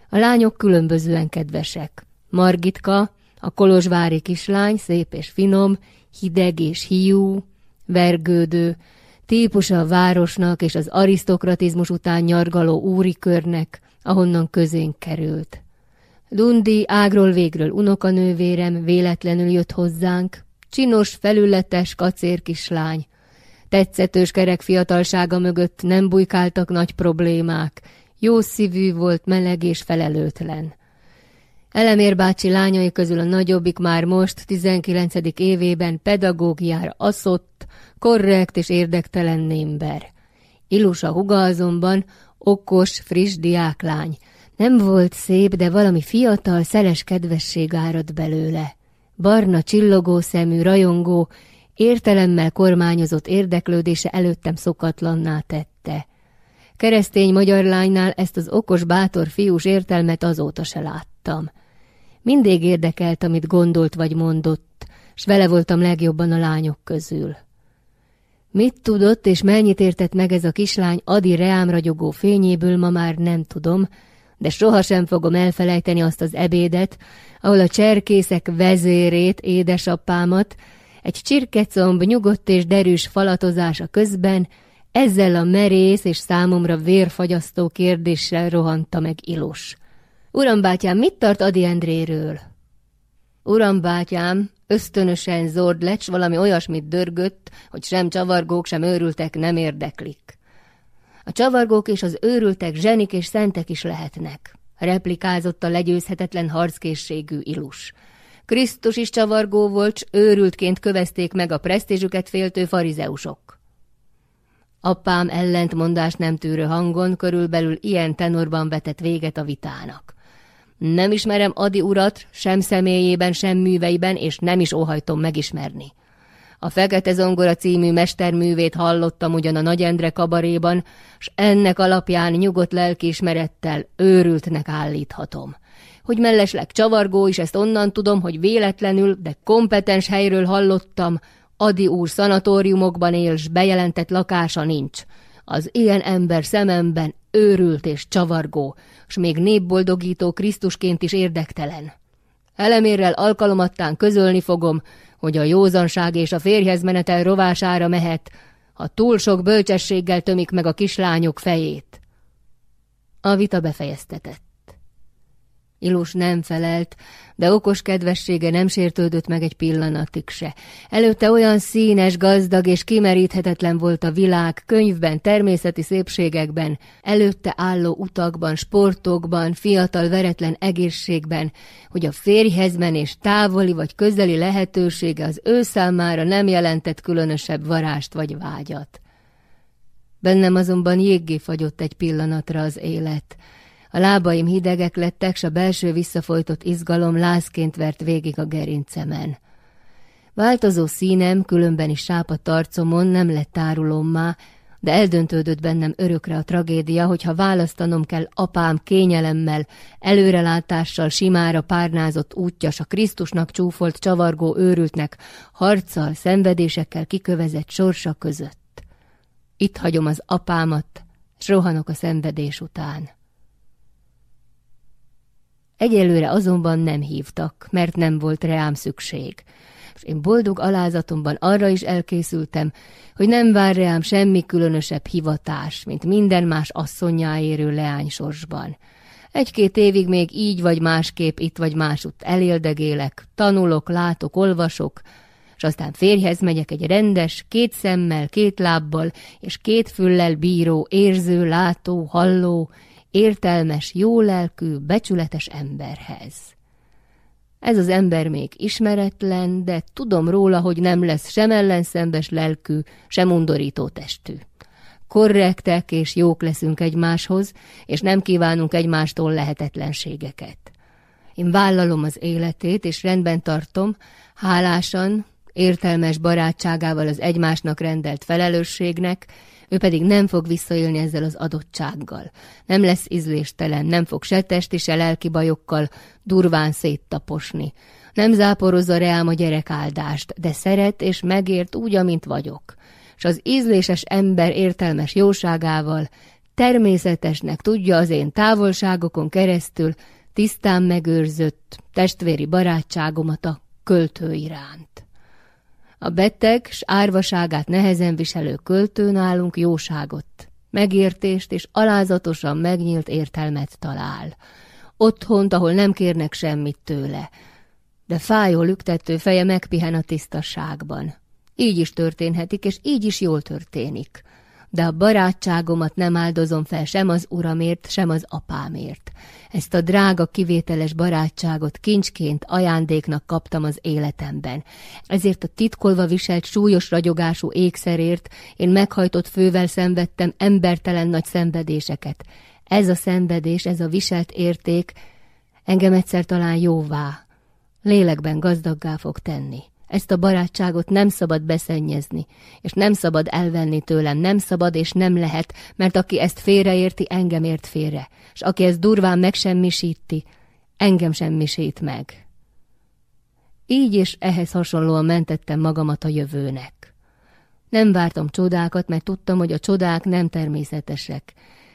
A lányok különbözően kedvesek. Margitka, a kolozsvári kislány, szép és finom, hideg és hiú, vergődő, típusa a városnak és az arisztokratizmus után nyargaló úri körnek, ahonnan közénk került. Lundi ágról végről unokanővérem véletlenül jött hozzánk, csinos, felületes, kacér kislány. Tetszetős kerek fiatalsága mögött nem bujkáltak nagy problémák, jó szívű volt, meleg és felelőtlen. Elemér bácsi lányai közül a nagyobbik már most, 19. évében pedagógiára aszott, korrekt és érdektelen némber. Ilusa huga azonban okos, friss diáklány. Nem volt szép, de valami fiatal, szeles kedvesség árad belőle. Barna, csillogó szemű, rajongó, értelemmel kormányozott érdeklődése előttem szokatlanná tette. Keresztény magyar lánynál ezt az okos, bátor fiús értelmet azóta se láttam. Mindig érdekelt, amit gondolt vagy mondott, s vele voltam legjobban a lányok közül. Mit tudott és mennyit értett meg ez a kislány Adi reám ragyogó fényéből, ma már nem tudom, de sohasem fogom elfelejteni azt az ebédet, ahol a cserkészek vezérét, édesapámat, egy csirkecomb nyugodt és derűs falatozása közben ezzel a merész és számomra vérfagyasztó kérdéssel rohanta meg Ilus. Uram bátyám, mit tart Adi Endréről? Uram bátyám, ösztönösen zord lecs, valami olyasmit dörgött, hogy sem csavargók, sem őrültek nem érdeklik. A csavargók és az őrültek zsenik és szentek is lehetnek, replikázott a legyőzhetetlen harckészségű Ilus. Krisztus is csavargó volt, s őrültként kövezték meg a presztézsüket féltő farizeusok. Apám ellentmondás nem tűrő hangon körülbelül ilyen tenorban vetett véget a vitának. Nem ismerem Adi urat, sem személyében, sem műveiben, és nem is óhajtom megismerni. A Fekete Zongora című mesterművét hallottam ugyan a Nagy Endre kabaréban, s ennek alapján nyugodt lelkiismerettel őrültnek állíthatom. Hogy mellesleg csavargó is, ezt onnan tudom, hogy véletlenül, de kompetens helyről hallottam, Adi úr szanatóriumokban él, s bejelentett lakása nincs. Az ilyen ember szememben őrült és csavargó, s még népboldogító Krisztusként is érdektelen. Elemérrel alkalomattán közölni fogom, hogy a józanság és a férjhez menetel rovására mehet, ha túl sok bölcsességgel tömik meg a kislányok fejét. A vita befejeztetett. Ilus nem felelt, de okos kedvessége nem sértődött meg egy pillanatig se. Előtte olyan színes, gazdag és kimeríthetetlen volt a világ, könyvben, természeti szépségekben, előtte álló utakban, sportokban, fiatal veretlen egészségben, hogy a férjhez menés távoli vagy közeli lehetősége az ő számára nem jelentett különösebb varást vagy vágyat. Bennem azonban jéggé fagyott egy pillanatra az élet, a lábaim hidegek lettek, s a belső visszafolytott izgalom lázként vert végig a gerincemen. Változó színem, különben is sáp a tarcomon, nem lett tárulommá, de eldöntődött bennem örökre a tragédia, hogyha választanom kell apám kényelemmel, előrelátással simára párnázott útjas a Krisztusnak csúfolt csavargó őrültnek, harccal, szenvedésekkel kikövezett sorsa között. Itt hagyom az apámat, s rohanok a szenvedés után. Egyelőre azonban nem hívtak, mert nem volt reám szükség. És én boldog alázatomban arra is elkészültem, hogy nem vár reám semmi különösebb hivatás, mint minden más asszonyáérő leánysorsban. Egy-két évig még így vagy másképp itt vagy másutt eléldegélek, tanulok, látok, olvasok, és aztán férjhez megyek egy rendes, két szemmel, két lábbal és két füllel bíró, érző, látó, halló, értelmes, jólelkű, becsületes emberhez. Ez az ember még ismeretlen, de tudom róla, hogy nem lesz sem ellenszembes lelkű, sem undorító testű. Korrektek és jók leszünk egymáshoz, és nem kívánunk egymástól lehetetlenségeket. Én vállalom az életét, és rendben tartom, hálásan, értelmes barátságával az egymásnak rendelt felelősségnek, ő pedig nem fog visszaélni ezzel az adottsággal. Nem lesz ízléstelen, nem fog se testi, se lelki bajokkal durván széttaposni. Nem záporozza reám a gyerek áldást, de szeret és megért úgy, amint vagyok. És az ízléses ember értelmes jóságával természetesnek tudja az én távolságokon keresztül tisztán megőrzött testvéri barátságomat a költő iránt. A beteg s árvaságát nehezen viselő költő nálunk jóságot, megértést és alázatosan megnyílt értelmet talál. Otthont, ahol nem kérnek semmit tőle, de fájó lüktető feje megpihen a tisztaságban. Így is történhetik, és így is jól történik. De a barátságomat nem áldozom fel sem az uramért, sem az apámért. Ezt a drága kivételes barátságot kincsként, ajándéknak kaptam az életemben. Ezért a titkolva viselt súlyos ragyogású ékszerért én meghajtott fővel szenvedtem embertelen nagy szenvedéseket. Ez a szenvedés, ez a viselt érték engem egyszer talán jóvá, lélekben gazdaggá fog tenni. Ezt a barátságot nem szabad beszennyezni, és nem szabad elvenni tőlem, nem szabad és nem lehet, mert aki ezt félreérti, engem ért félre, és aki ezt durván megsemmisíti, engem semmisít meg. Így és ehhez hasonlóan mentettem magamat a jövőnek. Nem vártam csodákat, mert tudtam, hogy a csodák nem természetesek,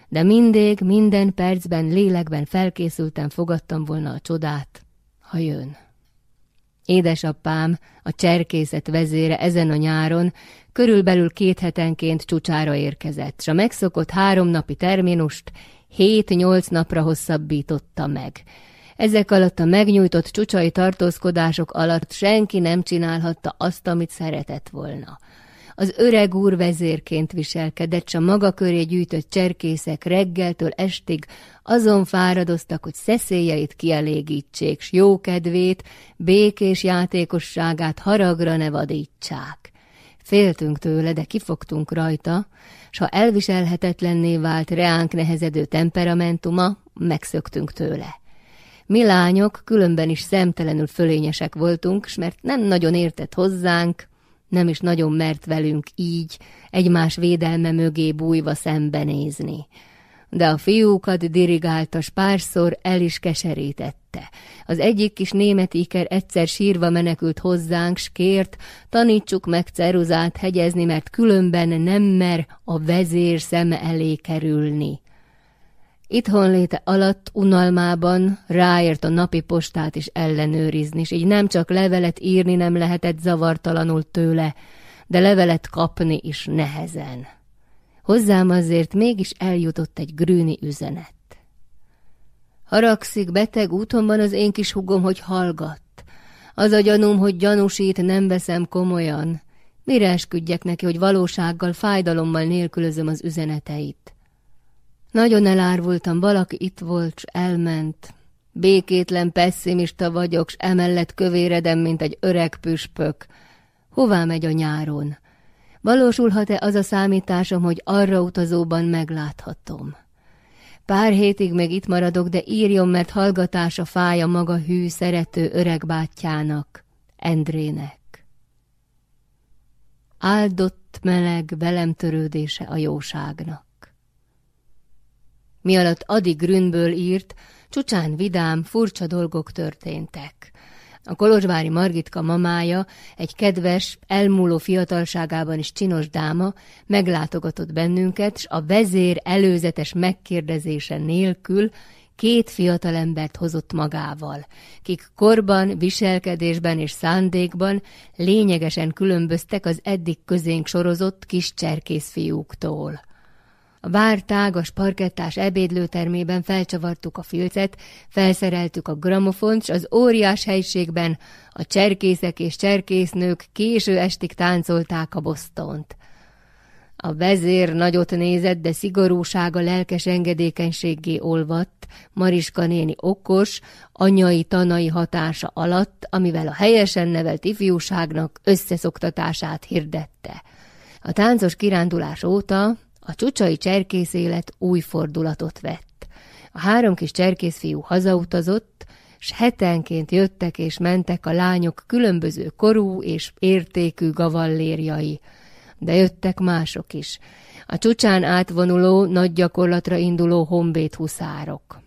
de mindig, minden percben, lélekben felkészültem, fogadtam volna a csodát, ha jön. Édesapám, a cserkészet vezére ezen a nyáron körülbelül két hetenként csúcsára érkezett, s a megszokott három napi terminust hét-nyolc napra hosszabbította meg. Ezek alatt a megnyújtott csúcsai tartózkodások alatt senki nem csinálhatta azt, amit szeretett volna. Az öreg úr vezérként viselkedett, s a maga köré gyűjtött cserkészek reggeltől estig azon fáradoztak, hogy szeszélyeit kielégítsék, s jókedvét, békés játékosságát haragra ne vadítsák. Féltünk tőle, de kifogtunk rajta, s ha elviselhetetlenné vált reánk nehezedő temperamentuma, megszöktünk tőle. Mi lányok különben is szemtelenül fölényesek voltunk, s mert nem nagyon értett hozzánk, nem is nagyon mert velünk így, egymás védelme mögé bújva szembenézni. De a fiúkat dirigáltas párszor el is keserítette. Az egyik kis német iker egyszer sírva menekült hozzánk, s kért, tanítsuk meg ceruzát hegyezni, mert különben nem mer a vezér szeme elé kerülni. Itthon léte alatt unalmában ráért a napi postát is ellenőrizni, és így nem csak levelet írni nem lehetett zavartalanul tőle, de levelet kapni is nehezen. Hozzám azért mégis eljutott egy grűni üzenet. Haragszik beteg úton van az én kis hugom, hogy hallgat. Az a gyanúm, hogy gyanúsít, nem veszem komolyan. Mire esküdjek neki, hogy valósággal, fájdalommal nélkülözöm az üzeneteit? Nagyon elárvultam, valaki itt volt, s elment. Békétlen, pessimista vagyok, s emellett kövéredem, mint egy öreg püspök. Hová megy a nyáron? Valósulhat-e az a számításom, hogy arra utazóban megláthatom? Pár hétig még itt maradok, de írjon, mert hallgatása fáj a maga hű, szerető öreg bátyjának, Endrének. Áldott meleg velem törődése a jóságnak. Mi alatt Adi Grünből írt, csúcsán vidám, furcsa dolgok történtek. A kolozsvári Margitka mamája, egy kedves, elmúló fiatalságában is csinos dáma, meglátogatott bennünket, s a vezér előzetes megkérdezése nélkül két fiatalembert hozott magával, kik korban, viselkedésben és szándékban lényegesen különböztek az eddig közénk sorozott kis cserkész fiúktól. A bár tágas parkettás ebédlőtermében felcsavartuk a filcet, felszereltük a gramofont, s az óriás helységben a cserkészek és cserkésznők késő estig táncolták a bosztont. A vezér nagyot nézett, de szigorúsága lelkes engedékenységgé olvadt, Mariska néni okos, anyai tanai hatása alatt, amivel a helyesen nevelt ifjúságnak összeszoktatását hirdette. A táncos kirándulás óta a csucsai cserkész élet új fordulatot vett. A három kis cserkészfiú hazautazott, s hetenként jöttek és mentek a lányok különböző korú és értékű gavallérjai, de jöttek mások is, a csúcsán átvonuló, nagy gyakorlatra induló honbét huszárok.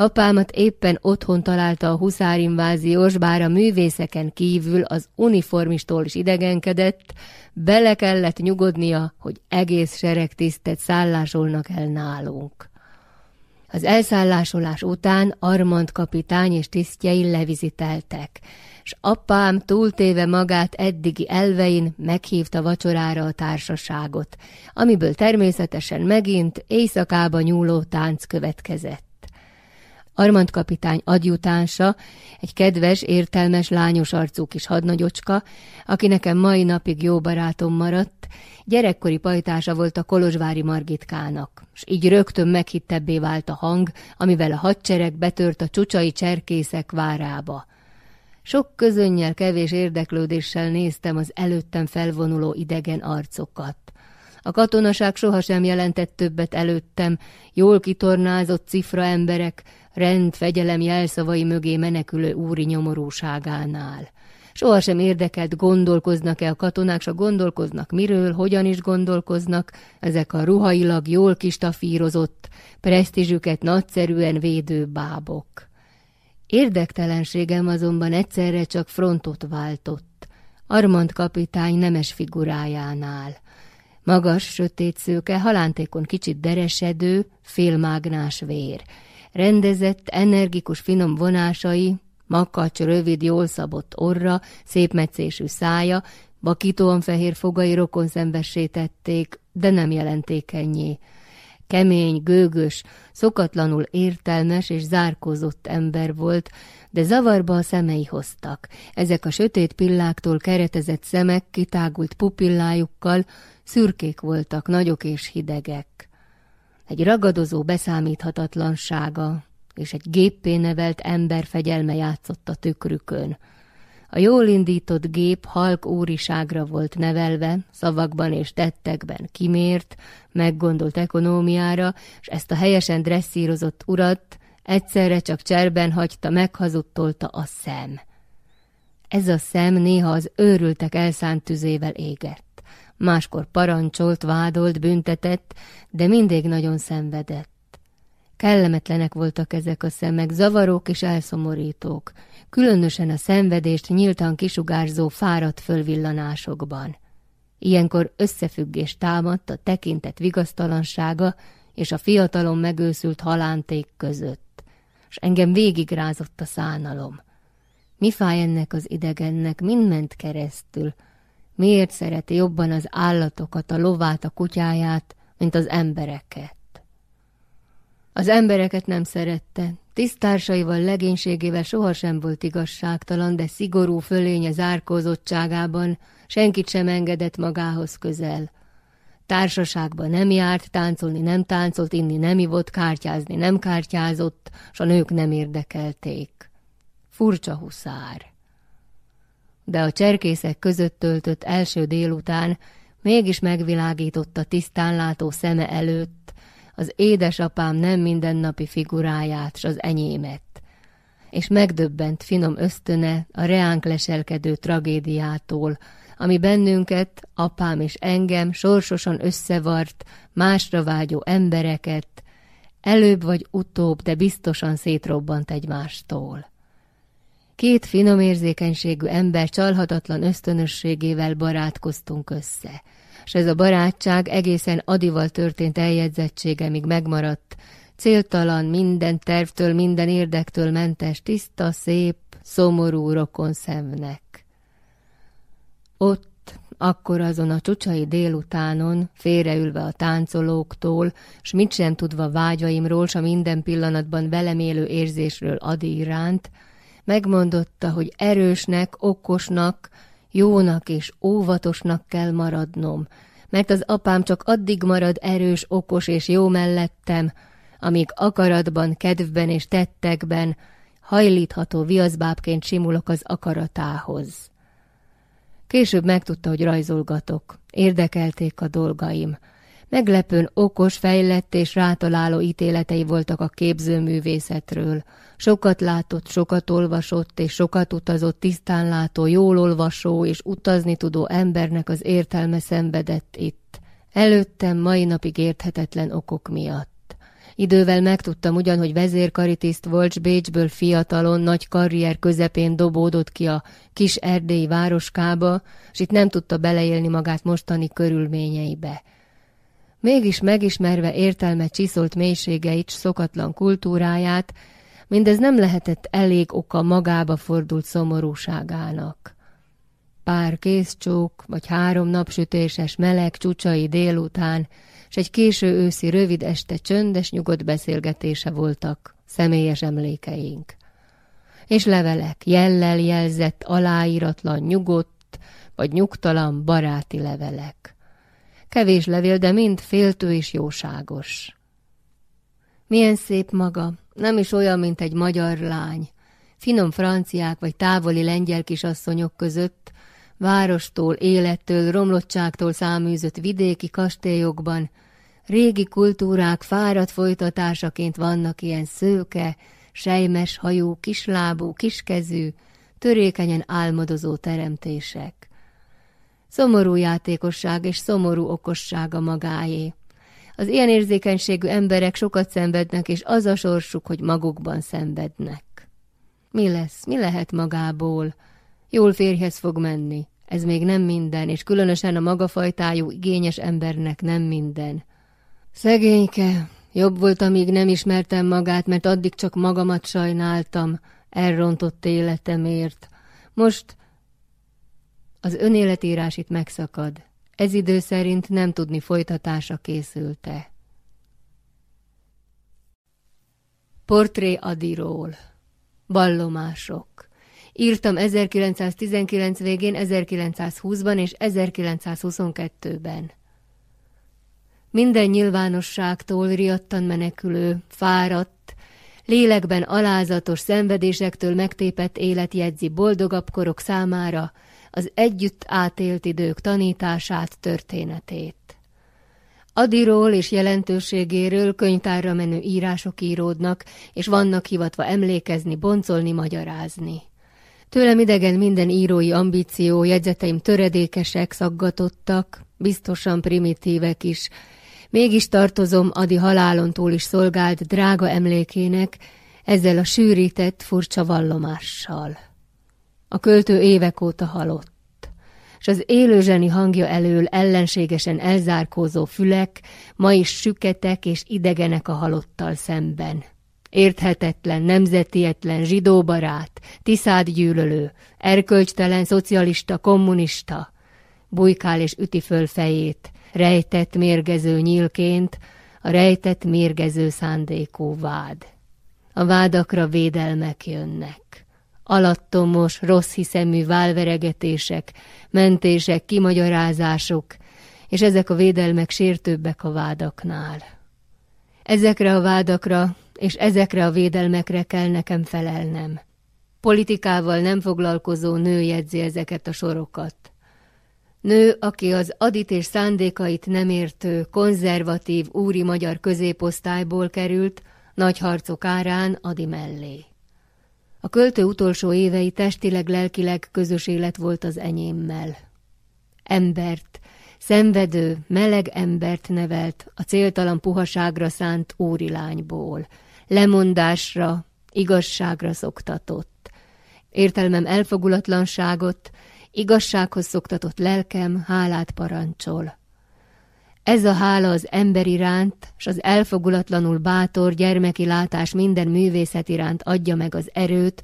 Apámat éppen otthon találta a huszárinváziós, bár a művészeken kívül az uniformistól is idegenkedett, bele kellett nyugodnia, hogy egész sereg tisztet szállásolnak el nálunk. Az elszállásolás után Armand kapitány és tisztjei leviziteltek, s apám túltéve magát eddigi elvein meghívta vacsorára a társaságot, amiből természetesen megint éjszakába nyúló tánc következett. Armand kapitány adjutánsa, egy kedves, értelmes, lányos arcú kis hadnagyocska, aki nekem mai napig jó barátom maradt, gyerekkori pajtása volt a Kolozsvári Margitkának, s így rögtön meghittebbé vált a hang, amivel a hadsereg betört a csucsai cserkészek várába. Sok közönnyel, kevés érdeklődéssel néztem az előttem felvonuló idegen arcokat. A katonaság sohasem jelentett többet előttem, jól kitornázott cifra emberek, rend, fegyelem jelszavai mögé menekülő úri nyomorúságánál. Sohasem érdekelt, gondolkoznak-e a katonák, s gondolkoznak miről, hogyan is gondolkoznak, ezek a ruhailag jól kistafírozott, presztízsüket nagyszerűen védő bábok. Érdektelenségem azonban egyszerre csak frontot váltott. Armand kapitány nemes figurájánál. Magas, sötét szőke, halántékon kicsit deresedő, félmágnás vér – Rendezett, energikus, finom vonásai, makacs, rövid, jól szabott orra, szép meccésű szája, vakítóan fehér fogai rokon szembesítették, de nem jelentékenyé. Kemény, gőgös, szokatlanul értelmes és zárkózott ember volt, de zavarba a szemei hoztak. Ezek a sötét pilláktól keretezett szemek kitágult pupillájukkal szürkék voltak, nagyok és hidegek egy ragadozó beszámíthatatlansága és egy géppé nevelt ember fegyelme játszott a tükrükön. A jól indított gép halk úriságra volt nevelve, szavakban és tettekben kimért, meggondolt ekonómiára, és ezt a helyesen dresszírozott urat egyszerre csak cserben hagyta, meghazudtolta a szem. Ez a szem néha az őrültek elszánt tüzével égett máskor parancsolt, vádolt, büntetett, de mindig nagyon szenvedett. Kellemetlenek voltak ezek a szemek, zavarók és elszomorítók, különösen a szenvedést nyíltan kisugárzó fáradt fölvillanásokban. Ilyenkor összefüggés támadt a tekintet vigasztalansága és a fiatalon megőszült halánték között, és engem végigrázott a szánalom. Mi fáj ennek az idegennek, mind ment keresztül, Miért szereti jobban az állatokat, a lovát, a kutyáját, mint az embereket? Az embereket nem szerette. Tisztársaival, legénységével sohasem volt igazságtalan, de szigorú fölénye zárkózottságában senkit sem engedett magához közel. Társaságban nem járt, táncolni nem táncolt, inni nem ivott, kártyázni nem kártyázott, s a nők nem érdekelték. Furcsa huszár de a cserkészek között töltött első délután mégis megvilágította tisztánlátó szeme előtt az édesapám nem mindennapi figuráját, s az enyémet, és megdöbbent finom ösztöne a reánk leselkedő tragédiától, ami bennünket, apám és engem sorsosan összevart, másra vágyó embereket, előbb vagy utóbb, de biztosan szétrobbant egymástól. Két finom érzékenységű ember csalhatatlan ösztönösségével barátkoztunk össze, és ez a barátság egészen adival történt eljegyzettsége, míg megmaradt, céltalan, minden tervtől, minden érdektől mentes, tiszta, szép, szomorú rokon szemnek. Ott, akkor azon a csucsai délutánon, félreülve a táncolóktól, s mit sem tudva vágyaimról, s a minden pillanatban velem élő érzésről Adi iránt, Megmondotta, hogy erősnek, okosnak, jónak és óvatosnak kell maradnom, mert az apám csak addig marad erős, okos és jó mellettem, amíg akaratban, kedvben és tettekben hajlítható viaszbábként simulok az akaratához. Később megtudta, hogy rajzolgatok, érdekelték a dolgaim, Meglepőn okos, fejlett és rátaláló ítéletei voltak a képzőművészetről. Sokat látott, sokat olvasott és sokat utazott tisztánlátó, jól olvasó és utazni tudó embernek az értelme szenvedett itt. Előttem mai napig érthetetlen okok miatt. Idővel megtudtam ugyan, hogy vezérkaritiszt volt, Bécsből fiatalon, nagy karrier közepén dobódott ki a kis erdélyi városkába, s itt nem tudta beleélni magát mostani körülményeibe. Mégis megismerve értelme csiszolt mélységeit, szokatlan kultúráját, mindez nem lehetett elég oka magába fordult szomorúságának. Pár kézcsók, vagy három napsütéses meleg csúcsai délután, s egy késő őszi rövid este csöndes, nyugodt beszélgetése voltak, személyes emlékeink. És levelek, jellel jelzett, aláíratlan, nyugodt, vagy nyugtalan, baráti levelek. Kevés levél, de mind féltő és jóságos. Milyen szép maga, nem is olyan, mint egy magyar lány. Finom franciák vagy távoli lengyel kisasszonyok között, várostól, élettől, romlottságtól száműzött vidéki kastélyokban, régi kultúrák fáradt folytatásaként vannak ilyen szőke, sejmes hajú, kislábú, kiskezű, törékenyen álmodozó teremtések. Szomorú játékosság és szomorú okosság a magáé. Az ilyen érzékenységű emberek sokat szenvednek, és az a sorsuk, hogy magukban szenvednek. Mi lesz, mi lehet magából? Jól férjhez fog menni. Ez még nem minden, és különösen a magafajtájú, igényes embernek nem minden. Szegényke, jobb volt, amíg nem ismertem magát, mert addig csak magamat sajnáltam, elrontott életemért. Most az önéletírás itt megszakad. Ez idő szerint nem tudni folytatása készülte. Portré Adiról Ballomások Írtam 1919 végén, 1920-ban és 1922-ben. Minden nyilvánosságtól riadtan menekülő, fáradt, lélekben alázatos szenvedésektől megtépett élet jegyzi boldogabb korok számára az együtt átélt idők tanítását, történetét. Adiról és jelentőségéről könyvtárra menő írások íródnak, és vannak hivatva emlékezni, boncolni, magyarázni. Tőlem idegen minden írói ambíció, jegyzeteim töredékesek, szaggatottak, biztosan primitívek is. Mégis tartozom Adi halálon túl is szolgált drága emlékének, ezzel a sűrített, furcsa vallomással. A költő évek óta halott s az élő zseni hangja elől ellenségesen elzárkózó fülek ma is süketek és idegenek a halottal szemben. Érthetetlen, nemzetietlen, zsidóbarát, tiszád gyűlölő, erkölcstelen, szocialista, kommunista, bujkál és üti föl fejét, rejtett mérgező nyílként, a rejtett mérgező szándékú vád. A vádakra védelmek jönnek. Alattomos, rossz hiszemű válveregetések, mentések, kimagyarázások, és ezek a védelmek sértőbbek a vádaknál. Ezekre a vádakra és ezekre a védelmekre kell nekem felelnem. Politikával nem foglalkozó nő jegyzi ezeket a sorokat. Nő, aki az adit és szándékait nem értő, konzervatív úri magyar középosztályból került, nagy harcok árán Adi mellé. A költő utolsó évei testileg-lelkileg közös élet volt az enyémmel. Embert, szenvedő, meleg embert nevelt a céltalan puhaságra szánt lányból, lemondásra, igazságra szoktatott. Értelmem elfogulatlanságot, igazsághoz szoktatott lelkem hálát parancsol. Ez a hála az ember iránt, s az elfogulatlanul bátor gyermeki látás minden művészet iránt adja meg az erőt,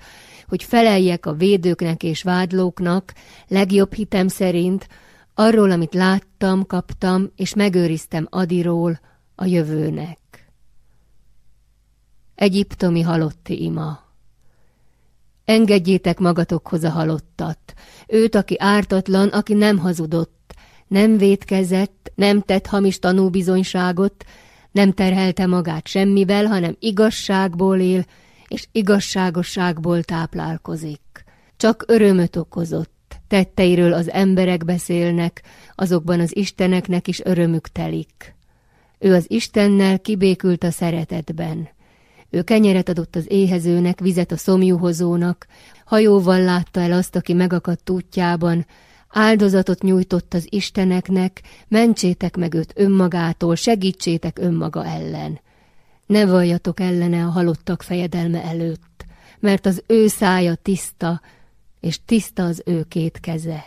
hogy feleljek a védőknek és vádlóknak, legjobb hitem szerint, arról, amit láttam, kaptam, és megőriztem Adiról, a jövőnek. Egyiptomi halotti ima Engedjétek magatokhoz a halottat, őt, aki ártatlan, aki nem hazudott, nem védkezett, nem tett hamis tanúbizonyságot, nem terhelte magát semmivel, hanem igazságból él, és igazságosságból táplálkozik. Csak örömöt okozott, tetteiről az emberek beszélnek, azokban az isteneknek is örömük telik. Ő az Istennel kibékült a szeretetben. Ő kenyeret adott az éhezőnek, vizet a szomjúhozónak, hajóval látta el azt, aki megakadt útjában, áldozatot nyújtott az Isteneknek, mentsétek meg őt önmagától, segítsétek önmaga ellen. Ne valljatok ellene a halottak fejedelme előtt, mert az ő szája tiszta, és tiszta az ő két keze.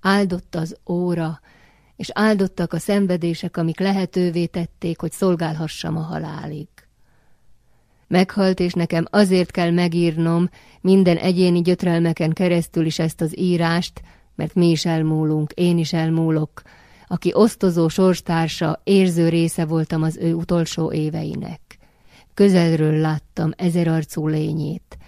Áldott az óra, és áldottak a szenvedések, amik lehetővé tették, hogy szolgálhassam a halálig. Meghalt, és nekem azért kell megírnom minden egyéni gyötrelmeken keresztül is ezt az írást, mert mi is elmúlunk, én is elmúlok, aki osztozó sorstársa, érző része voltam az ő utolsó éveinek. Közelről láttam ezerarcú lényét,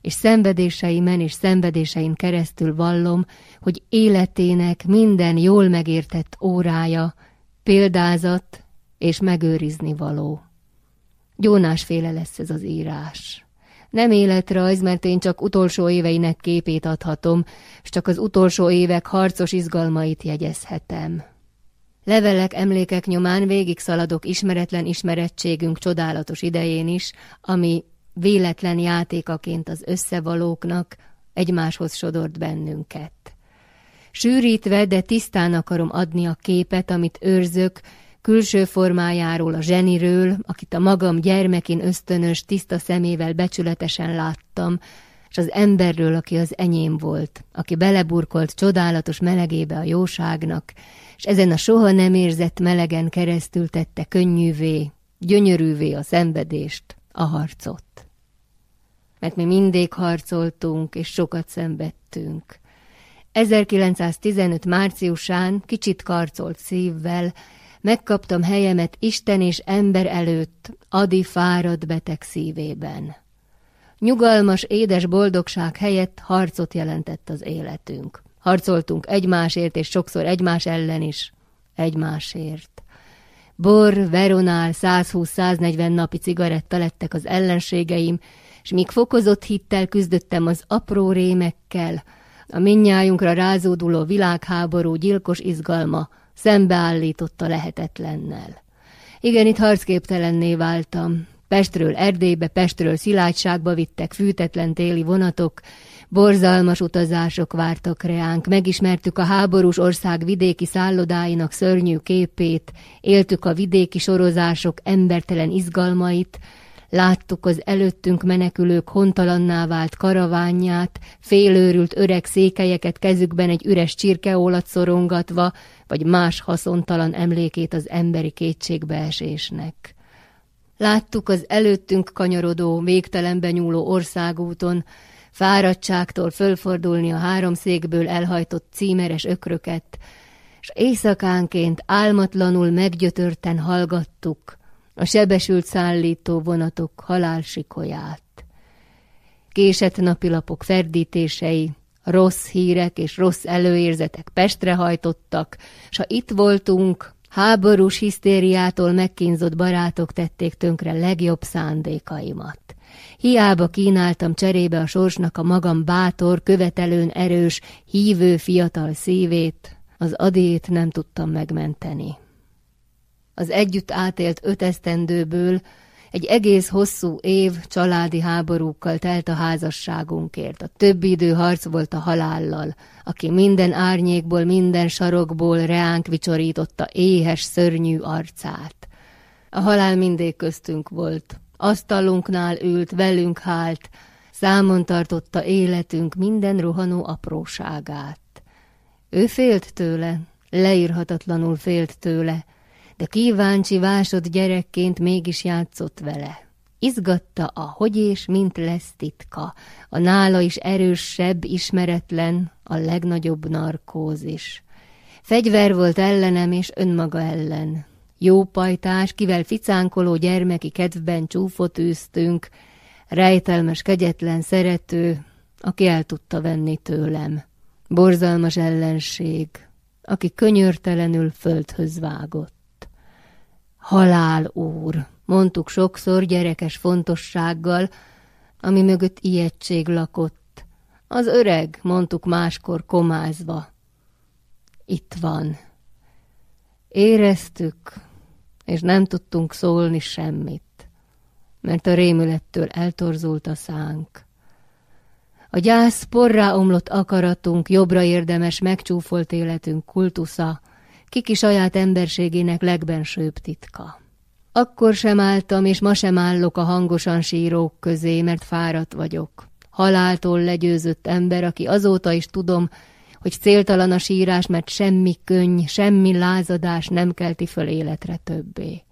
és szenvedéseimen és szenvedésein keresztül vallom, hogy életének minden jól megértett órája, példázat és megőrizni való. Gyónásféle lesz ez az írás. Nem életrajz, mert én csak utolsó éveinek képét adhatom, s csak az utolsó évek harcos izgalmait jegyezhetem. Levelek, emlékek nyomán végig szaladok ismeretlen ismerettségünk csodálatos idején is, ami véletlen játékaként az összevalóknak egymáshoz sodort bennünket. Sűrítve, de tisztán akarom adni a képet, amit őrzök, külső formájáról, a zseniről, akit a magam gyermekén ösztönös, tiszta szemével becsületesen láttam, és az emberről, aki az enyém volt, aki beleburkolt csodálatos melegébe a jóságnak, és ezen a soha nem érzett melegen keresztül tette könnyűvé, gyönyörűvé a szenvedést, a harcot. Mert mi mindig harcoltunk, és sokat szenvedtünk. 1915 márciusán kicsit karcolt szívvel megkaptam helyemet Isten és ember előtt, Adi fárad beteg szívében. Nyugalmas, édes boldogság helyett harcot jelentett az életünk. Harcoltunk egymásért, és sokszor egymás ellen is. Egymásért. Bor, veronál, 120-140 napi cigaretta lettek az ellenségeim, és míg fokozott hittel küzdöttem az apró rémekkel, a minnyájunkra rázóduló világháború gyilkos izgalma szembeállította lehetetlennel. Igen, itt harcképtelenné váltam. Pestről Erdélybe, Pestről Szilágyságba vittek fűtetlen téli vonatok, borzalmas utazások vártak reánk, megismertük a háborús ország vidéki szállodáinak szörnyű képét, éltük a vidéki sorozások embertelen izgalmait, Láttuk az előttünk menekülők hontalanná vált karaványát, félőrült öreg székelyeket kezükben egy üres csirkeólat szorongatva, vagy más haszontalan emlékét az emberi kétségbeesésnek. Láttuk az előttünk kanyarodó, végtelenbe nyúló országúton, fáradtságtól fölfordulni a háromszékből elhajtott címeres ökröket, s éjszakánként álmatlanul meggyötörten hallgattuk, a sebesült szállító vonatok halálsikolyát. Késett napilapok ferdítései, rossz hírek és rossz előérzetek Pestre hajtottak, s ha itt voltunk, háborús hisztériától megkínzott barátok tették tönkre legjobb szándékaimat. Hiába kínáltam cserébe a sorsnak a magam bátor, követelőn erős, hívő fiatal szívét, az adét nem tudtam megmenteni. Az együtt átélt öt esztendőből egy egész hosszú év családi háborúkkal telt a házasságunkért. A többi idő harc volt a halállal, aki minden árnyékból, minden sarokból reánk vicsorította éhes, szörnyű arcát. A halál mindig köztünk volt. Asztalunknál ült, velünk hált, számon tartotta életünk minden rohanó apróságát. Ő félt tőle, leírhatatlanul félt tőle, de kíváncsi vásod gyerekként mégis játszott vele. Izgatta a hogy és mint lesz titka, a nála is erősebb, ismeretlen, a legnagyobb narkózis. Fegyver volt ellenem és önmaga ellen. Jó pajtás, kivel ficánkoló gyermeki kedvben csúfot űztünk, rejtelmes, kegyetlen szerető, aki el tudta venni tőlem. Borzalmas ellenség, aki könyörtelenül földhöz vágott. Halál úr, mondtuk sokszor gyerekes fontossággal, ami mögött ijegység lakott. Az öreg, mondtuk máskor komázva. Itt van. Éreztük, és nem tudtunk szólni semmit, mert a rémülettől eltorzult a szánk. A gyász porrá omlott akaratunk, jobbra érdemes, megcsúfolt életünk kultusza, kiki saját emberségének legbensőbb titka. Akkor sem álltam, és ma sem állok a hangosan sírók közé, mert fáradt vagyok. Haláltól legyőzött ember, aki azóta is tudom, hogy céltalan a sírás, mert semmi könny, semmi lázadás nem kelti föl életre többé.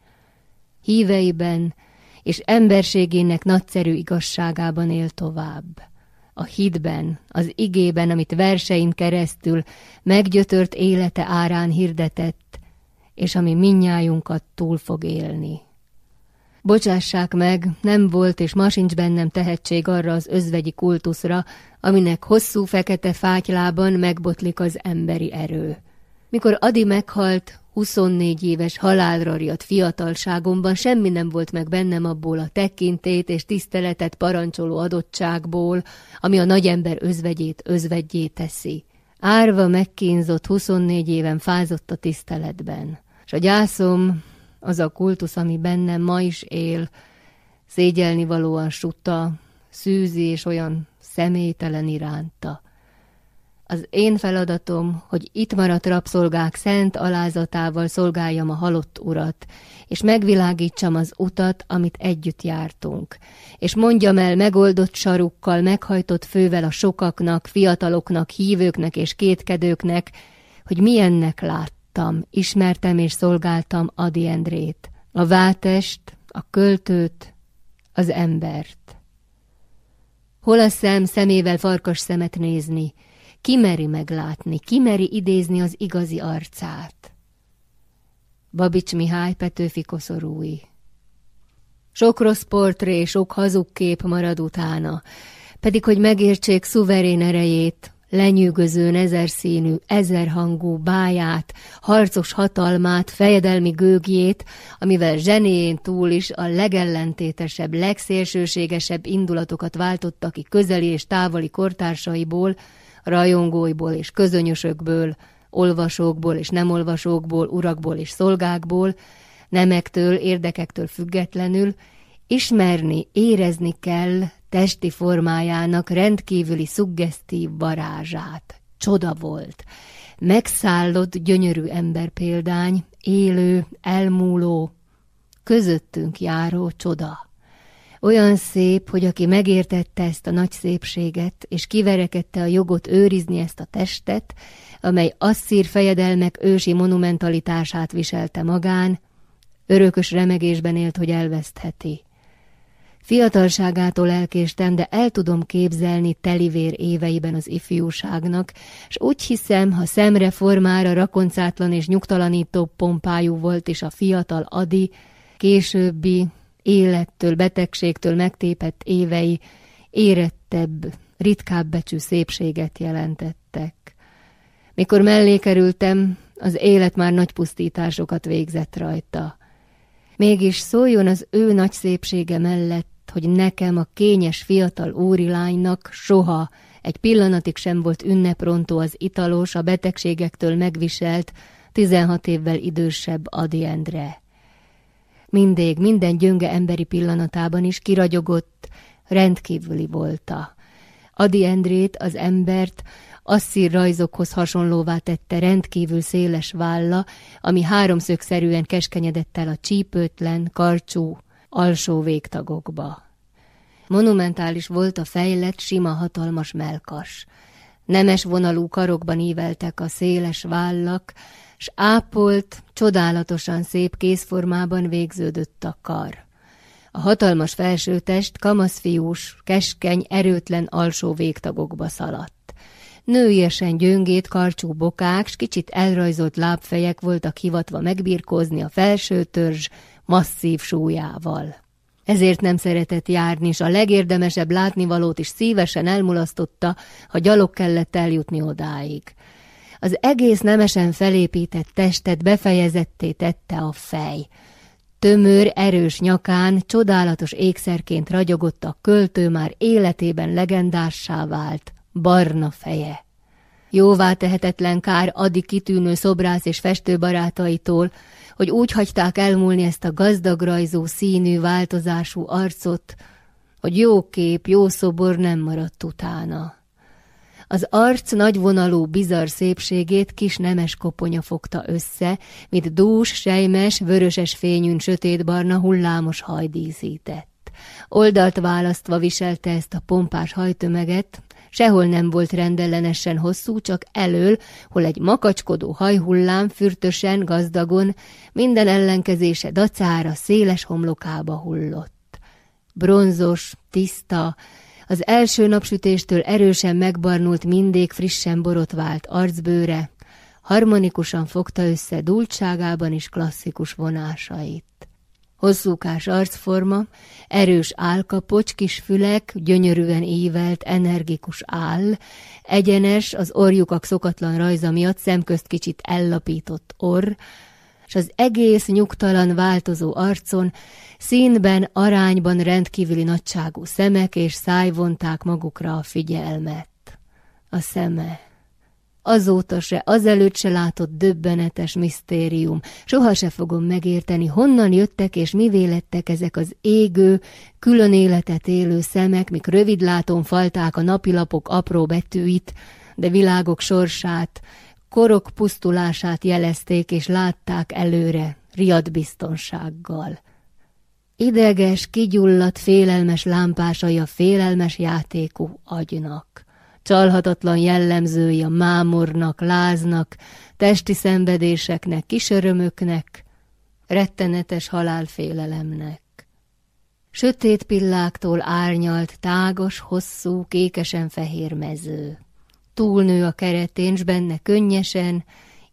Híveiben és emberségének nagyszerű igazságában él tovább. A hitben, az igében, amit versein keresztül meggyötört élete árán hirdetett, és ami minnyájunkat túl fog élni. Bocsássák meg, nem volt és ma sincs bennem tehetség arra az özvegyi kultuszra, aminek hosszú fekete fátylában megbotlik az emberi erő. Mikor Adi meghalt, 24 éves halálra riadt fiatalságomban semmi nem volt meg bennem abból a tekintét és tiszteletet parancsoló adottságból, ami a nagyember özvegyét özvegyé teszi. Árva megkínzott 24 éven fázott a tiszteletben, és a gyászom az a kultusz, ami bennem ma is él, szégyelni valóan sutta, szűzi és olyan személytelen iránta. Az én feladatom, hogy itt maradt rabszolgák szent alázatával szolgáljam a halott urat, és megvilágítsam az utat, amit együtt jártunk, és mondjam el megoldott sarukkal, meghajtott fővel a sokaknak, fiataloknak, hívőknek és kétkedőknek, hogy milyennek lát láttam, ismertem és szolgáltam Adi Endrét, a váltest, a költőt, az embert. Hol a szem szemével farkas szemet nézni, ki meri meglátni, ki meri idézni az igazi arcát. Babics Mihály Petőfi koszorúi. Sok rossz portré, sok hazug kép marad utána, pedig hogy megértsék szuverén erejét, lenyűgözőn ezerszínű, ezerhangú báját, harcos hatalmát, fejedelmi gőgjét, amivel zsenéjén túl is a legellentétesebb, legszélsőségesebb indulatokat váltotta ki közeli és távoli kortársaiból, rajongóiból és közönyösökből, olvasókból és nem olvasókból, urakból és szolgákból, nemektől, érdekektől függetlenül, ismerni, érezni kell testi formájának rendkívüli szuggesztív varázsát. Csoda volt. Megszállott, gyönyörű ember példány, élő, elmúló, közöttünk járó csoda. Olyan szép, hogy aki megértette ezt a nagy szépséget, és kiverekedte a jogot őrizni ezt a testet, amely asszír fejedelmek ősi monumentalitását viselte magán, örökös remegésben élt, hogy elvesztheti. Fiatalságától elkéstem, de el tudom képzelni telivér éveiben az ifjúságnak, és úgy hiszem, ha szemre formára rakoncátlan és nyugtalanító pompájú volt is a fiatal Adi, későbbi, élettől, betegségtől megtépett évei érettebb, ritkább becsű szépséget jelentettek. Mikor mellé kerültem, az élet már nagy pusztításokat végzett rajta. Mégis szóljon az ő nagy szépsége mellett hogy nekem a kényes fiatal úrilánynak soha egy pillanatig sem volt ünneprontó az italos, a betegségektől megviselt, tizenhat évvel idősebb Adi Endre. Mindig, minden gyönge emberi pillanatában is kiragyogott, rendkívüli volta. Adi Endrét, az embert, asszír rajzokhoz hasonlóvá tette rendkívül széles válla, ami háromszögszerűen keskenyedett el a csípőtlen, karcsú, alsó végtagokba. Monumentális volt a fejlett, sima, hatalmas melkas. Nemes vonalú karokban íveltek a széles vállak, s ápolt, csodálatosan szép kézformában végződött a kar. A hatalmas felsőtest kamaszfiús, keskeny, erőtlen alsó végtagokba szaladt. Nőiesen gyöngét karcsú bokák, s kicsit elrajzolt lábfejek voltak hivatva megbirkózni a felső törzs masszív súlyával. Ezért nem szeretett járni, és a legérdemesebb látnivalót is szívesen elmulasztotta, ha gyalog kellett eljutni odáig. Az egész nemesen felépített testet befejezetté tette a fej. Tömör, erős nyakán, csodálatos ékszerként ragyogott a költő már életében legendássá vált barna feje. Jóvá tehetetlen kár Adi kitűnő szobrász és festőbarátaitól, hogy úgy hagyták elmúlni ezt a gazdagrajzó, színű, változású arcot, hogy jó kép, jó szobor nem maradt utána. Az arc nagyvonalú, bizarr szépségét kis nemes koponya fogta össze, mint dús, sejmes, vöröses fényűn sötétbarna hullámos haj díszített. Oldalt választva viselte ezt a pompás hajtömeget, Sehol nem volt rendellenesen hosszú, csak elől, hol egy makacskodó hajhullám fürtösen, gazdagon, minden ellenkezése dacára széles homlokába hullott. Bronzos, tiszta, az első napsütéstől erősen megbarnult, mindig frissen borotvált arcbőre, harmonikusan fogta össze dultságában is klasszikus vonásait. Hosszúkás arcforma, erős álkapocs, kis fülek, gyönyörűen ívelt, energikus áll, egyenes, az orjukak szokatlan rajza miatt szemközt kicsit ellapított orr, és az egész nyugtalan változó arcon színben, arányban rendkívüli nagyságú szemek és száj vonták magukra a figyelmet. A szeme azóta se, azelőtt se látott döbbenetes misztérium. Soha se fogom megérteni, honnan jöttek és mivé lettek ezek az égő, külön életet élő szemek, mik rövidláton falták a napilapok apró betűit, de világok sorsát, korok pusztulását jelezték és látták előre, riad biztonsággal. Ideges, kigyulladt, félelmes lámpásai a félelmes játékú agynak csalhatatlan jellemzői a mámornak, láznak, testi szenvedéseknek, kisörömöknek, rettenetes halálfélelemnek. Sötét pilláktól árnyalt, tágos, hosszú, kékesen fehér mező. Túlnő a keretén, s benne könnyesen,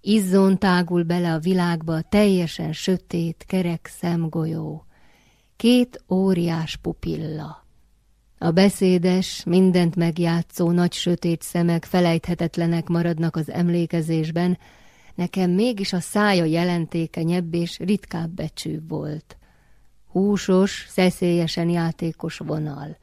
izzon tágul bele a világba teljesen sötét, kerek szemgolyó. Két óriás pupilla. A beszédes, mindent megjátszó nagy sötét szemek felejthetetlenek maradnak az emlékezésben, nekem mégis a szája jelentékenyebb és ritkább becsű volt. Húsos, szeszélyesen játékos vonal.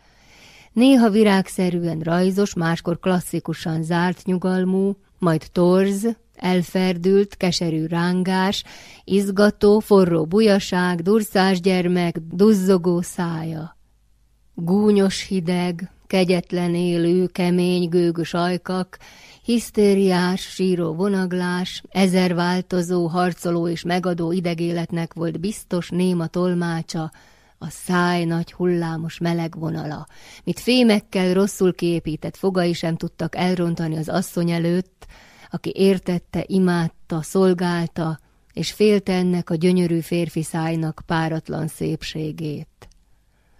Néha virágszerűen rajzos, máskor klasszikusan zárt nyugalmú, majd torz, elferdült, keserű rángás, izgató, forró bujaság, durszás gyermek, duzzogó szája. Gúnyos hideg, kegyetlen élő, kemény, gőgös ajkak, hisztériás, síró vonaglás, ezer változó, harcoló és megadó idegéletnek volt biztos néma tolmácsa, a száj nagy hullámos meleg vonala, mit fémekkel rosszul kiépített fogai sem tudtak elrontani az asszony előtt, aki értette, imádta, szolgálta, és félte ennek a gyönyörű férfi szájnak páratlan szépségét.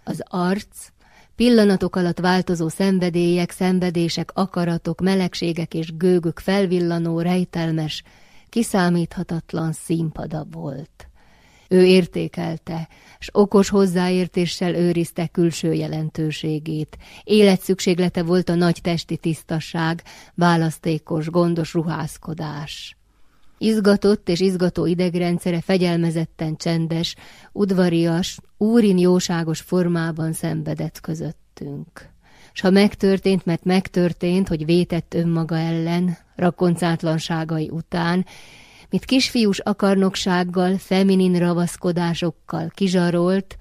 Az arc, pillanatok alatt változó szenvedélyek, szenvedések, akaratok, melegségek és gőgök felvillanó, rejtelmes, kiszámíthatatlan színpada volt. Ő értékelte, s okos hozzáértéssel őrizte külső jelentőségét. Életszükséglete volt a nagy testi tisztaság, választékos, gondos ruházkodás. Izgatott és izgató idegrendszere fegyelmezetten csendes, udvarias, úrin jóságos formában szenvedett közöttünk. S ha megtörtént, mert megtörtént, hogy vétett önmaga ellen, rakoncátlanságai után, mit kisfiús akarnoksággal, feminin ravaszkodásokkal kizsarolt,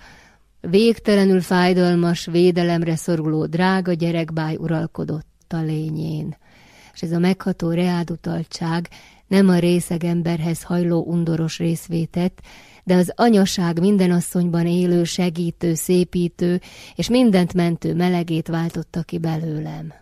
végtelenül fájdalmas, védelemre szoruló drága gyerekbáj uralkodott a lényén. És ez a megható reádutaltság nem a részeg emberhez hajló undoros részvétet, de az anyaság minden asszonyban élő, segítő, szépítő és mindent mentő melegét váltotta ki belőlem.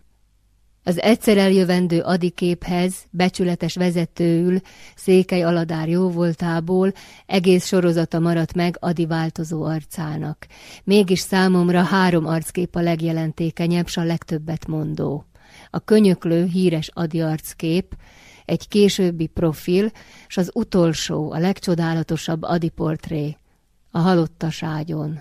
Az egyszer eljövendő adiképhez, becsületes vezetőül, székely aladár jóvoltából egész sorozata maradt meg Adi változó arcának. Mégis számomra három arckép a legjelentékenyebb, s a legtöbbet mondó. A könyöklő, híres Adi arckép, egy későbbi profil, s az utolsó, a legcsodálatosabb adiportré, a halottas ágyon.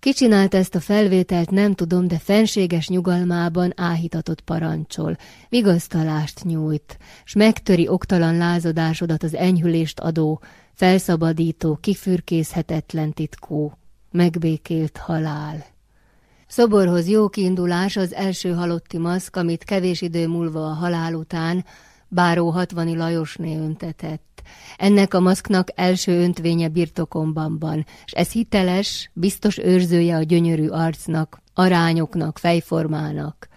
Ki csinált ezt a felvételt, nem tudom, de fenséges nyugalmában áhítatott parancsol, vigasztalást nyújt, s megtöri oktalan lázadásodat az enyhülést adó, felszabadító, kifürkészhetetlen titkó, megbékélt halál. Szoborhoz jó kiindulás az első halotti maszk, amit kevés idő múlva a halál után Báró hatvani Lajosné öntetett. Ennek a maszknak első öntvénye birtokomban van, és ez hiteles, biztos őrzője a gyönyörű arcnak, arányoknak, fejformának.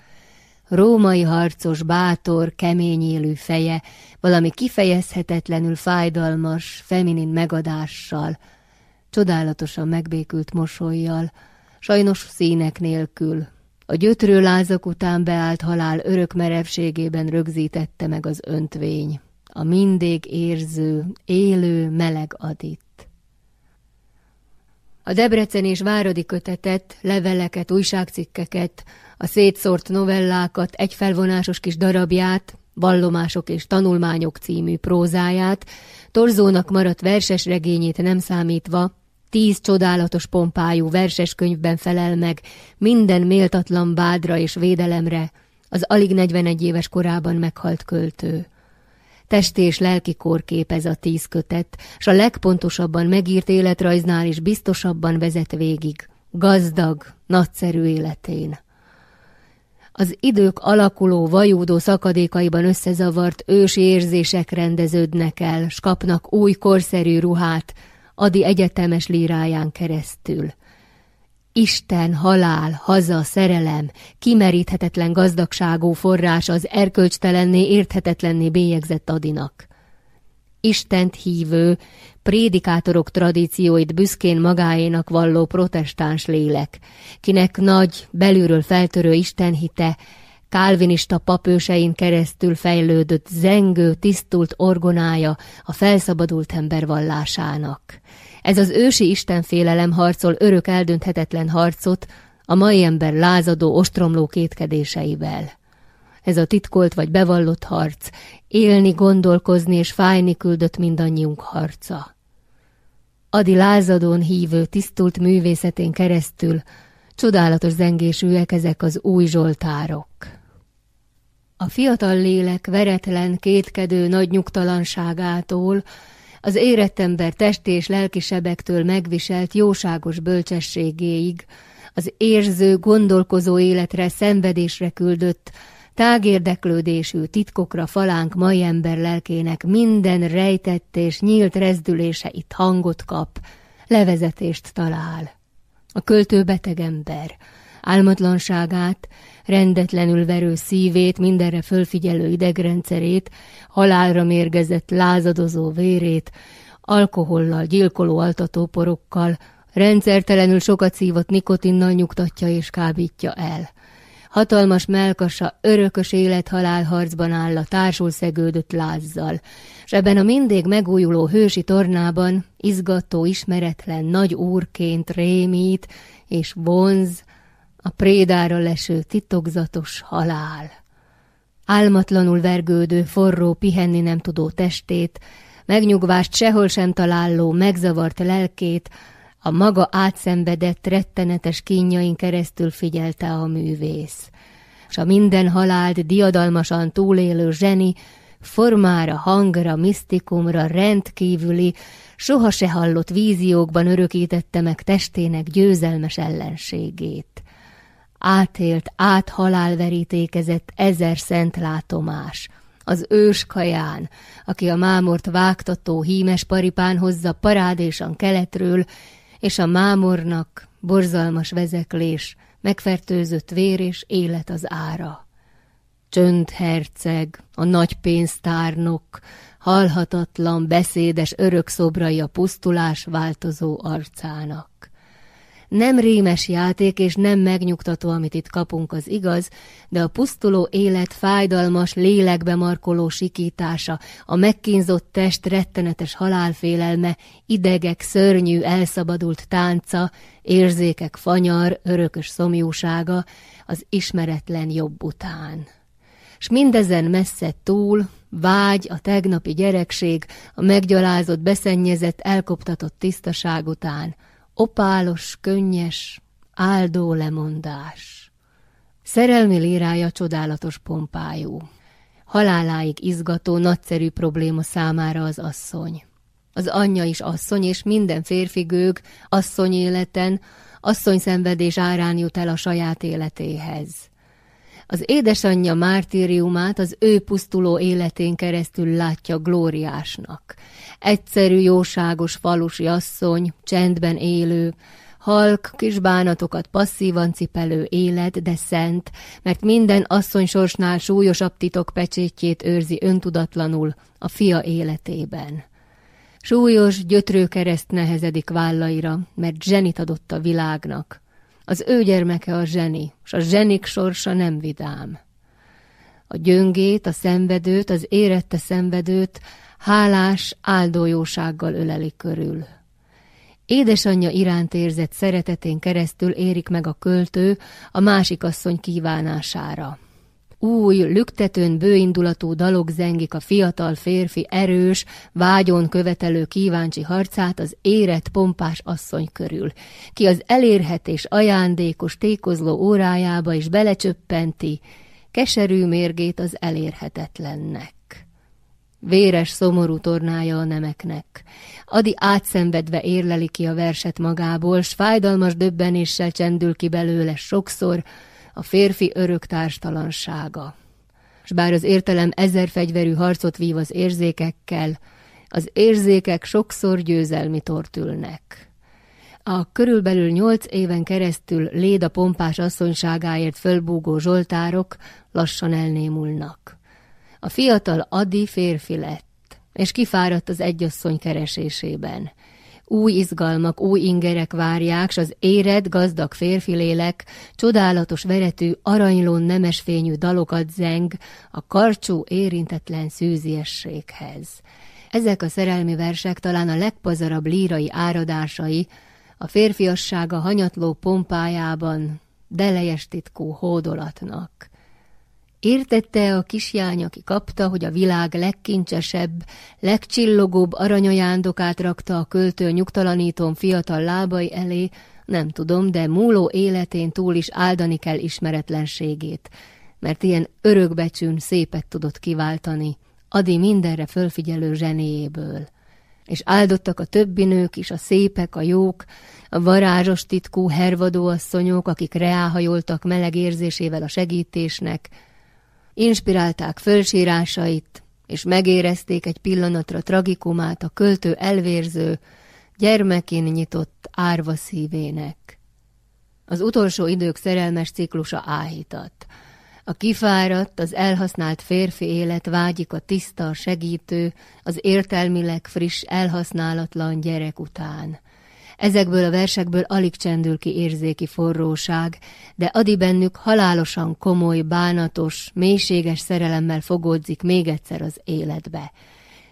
Római harcos, bátor, kemény élő feje, valami kifejezhetetlenül fájdalmas, feminin megadással, csodálatosan megbékült mosolyjal, sajnos színek nélkül. A gyötrő lázak után beállt halál örök merevségében rögzítette meg az öntvény, a mindig érző, élő, meleg adit. A Debrecen és Váradi kötetet, leveleket, újságcikkeket, a szétszórt novellákat, egy felvonásos kis darabját, Vallomások és tanulmányok című prózáját, Torzónak maradt verses regényét nem számítva, tíz csodálatos pompájú verseskönyvben felel meg minden méltatlan bádra és védelemre az alig 41 éves korában meghalt költő. Testi és lelki kórkép ez a tíz kötet, s a legpontosabban megírt életrajznál is biztosabban vezet végig, gazdag, nagyszerű életén. Az idők alakuló, vajúdó szakadékaiban összezavart ősi érzések rendeződnek el, s kapnak új korszerű ruhát, Adi egyetemes líráján keresztül. Isten, halál, haza, szerelem, kimeríthetetlen gazdagságú forrás az erkölcstelenné, érthetetlenné bélyegzett Adinak. Istent hívő, prédikátorok tradícióit büszkén magáénak valló protestáns lélek, kinek nagy, belülről feltörő istenhite, kálvinista papősein keresztül fejlődött zengő, tisztult orgonája a felszabadult ember vallásának. Ez az ősi istenfélelem harcol örök eldönthetetlen harcot a mai ember lázadó, ostromló kétkedéseivel. Ez a titkolt vagy bevallott harc, élni, gondolkozni és fájni küldött mindannyiunk harca. Adi lázadón hívő, tisztult művészetén keresztül csodálatos zengésűek ezek az új zsoltárok. A fiatal lélek veretlen, kétkedő nagy nyugtalanságától, az érett ember testi és lelki sebektől megviselt jóságos bölcsességéig, az érző, gondolkozó életre, szenvedésre küldött, tágérdeklődésű titkokra falánk mai ember lelkének minden rejtett és nyílt rezdülése itt hangot kap, levezetést talál. A költő beteg ember, álmatlanságát, rendetlenül verő szívét, mindenre fölfigyelő idegrendszerét, halálra mérgezett lázadozó vérét, alkohollal, gyilkoló altatóporokkal, rendszertelenül sokat szívott nikotinnal nyugtatja és kábítja el. Hatalmas melkasa örökös élet-halál harcban áll a társul szegődött lázzal, s ebben a mindig megújuló hősi tornában izgató, ismeretlen nagy úrként rémít és vonz, a prédára leső titokzatos halál. Álmatlanul vergődő, forró, pihenni nem tudó testét, megnyugvást sehol sem találó, megzavart lelkét, a maga átszenvedett, rettenetes kínjain keresztül figyelte a művész. S a minden halált diadalmasan túlélő zseni formára, hangra, misztikumra, rendkívüli, soha se hallott víziókban örökítette meg testének győzelmes ellenségét átélt, áthalálverítékezett ezer szent látomás. Az ős kaján, aki a mámort vágtató hímes paripán hozza parádésan keletről, és a mámornak borzalmas vezeklés, megfertőzött vér és élet az ára. Csönd herceg, a nagy pénztárnok, halhatatlan, beszédes örök szobrai a pusztulás változó arcának. Nem rémes játék és nem megnyugtató, amit itt kapunk, az igaz, de a pusztuló élet fájdalmas, lélekbe markoló sikítása, a megkínzott test rettenetes halálfélelme, idegek szörnyű, elszabadult tánca, érzékek fanyar, örökös szomjúsága, az ismeretlen jobb után. S mindezen messze túl, vágy, a tegnapi gyerekség, a meggyalázott, beszennyezett, elkoptatott tisztaság után – opálos, könnyes, áldó lemondás. Szerelmi lírája csodálatos pompájú. Haláláig izgató, nagyszerű probléma számára az asszony. Az anyja is asszony, és minden férfi gőg asszony életen, asszony szenvedés árán jut el a saját életéhez. Az édesanyja mártíriumát az ő pusztuló életén keresztül látja glóriásnak. Egyszerű, jóságos falusi asszony, csendben élő, halk, kis bánatokat passzívan cipelő élet, de szent, mert minden asszony sorsnál súlyosabb titok pecsétjét őrzi öntudatlanul a fia életében. Súlyos, gyötrő kereszt nehezedik vállaira, mert zsenit adott a világnak. Az ő gyermeke a zseni, s a zsenik sorsa nem vidám. A gyöngét, a szenvedőt, az érette szenvedőt hálás áldójósággal öleli körül. Édesanyja iránt érzett szeretetén keresztül érik meg a költő a másik asszony kívánására. Új, lüktetőn bőindulatú dalok zengik a fiatal férfi erős, vágyon követelő kíváncsi harcát az érett pompás asszony körül, ki az elérhetés ajándékos tékozló órájába is belecsöppenti, keserű mérgét az elérhetetlennek. Véres, szomorú tornája a nemeknek. Adi átszenvedve érleli ki a verset magából, s fájdalmas döbbenéssel csendül ki belőle sokszor a férfi örök társtalansága. S bár az értelem ezer fegyverű harcot vív az érzékekkel, az érzékek sokszor győzelmi tortülnek. A körülbelül nyolc éven keresztül Léda pompás asszonyságáért fölbúgó zsoltárok lassan elnémulnak. A fiatal Adi férfi lett, és kifáradt az egyasszony keresésében. Új izgalmak, új ingerek várják, s az éred, gazdag férfi lélek, csodálatos veretű, aranylón nemesfényű dalokat zeng a karcsú, érintetlen szűziességhez. Ezek a szerelmi versek talán a legpazarabb lírai áradásai, a férfiassága hanyatló pompájában, delejes titkú hódolatnak. Értette a kisjány, aki kapta, hogy a világ legkincsesebb, legcsillogóbb aranyajándokát rakta a költő nyugtalanítón fiatal lábai elé, nem tudom, de múló életén túl is áldani kell ismeretlenségét, mert ilyen örökbecsűn szépet tudott kiváltani, Adi mindenre fölfigyelő zsenéjéből. És áldottak a többi nők is, a szépek, a jók, a varázsos titkú hervadó asszonyok, akik reáhajoltak meleg érzésével a segítésnek, Inspirálták fölsírásait, és megérezték egy pillanatra tragikumát a költő elvérző, gyermekén nyitott árva szívének. Az utolsó idők szerelmes ciklusa áhított. A kifáradt, az elhasznált férfi élet vágyik a tiszta, segítő, az értelmileg friss, elhasználatlan gyerek után. Ezekből a versekből alig csendül ki érzéki forróság, de adi bennük halálosan komoly, bánatos, mélységes szerelemmel fogódzik még egyszer az életbe.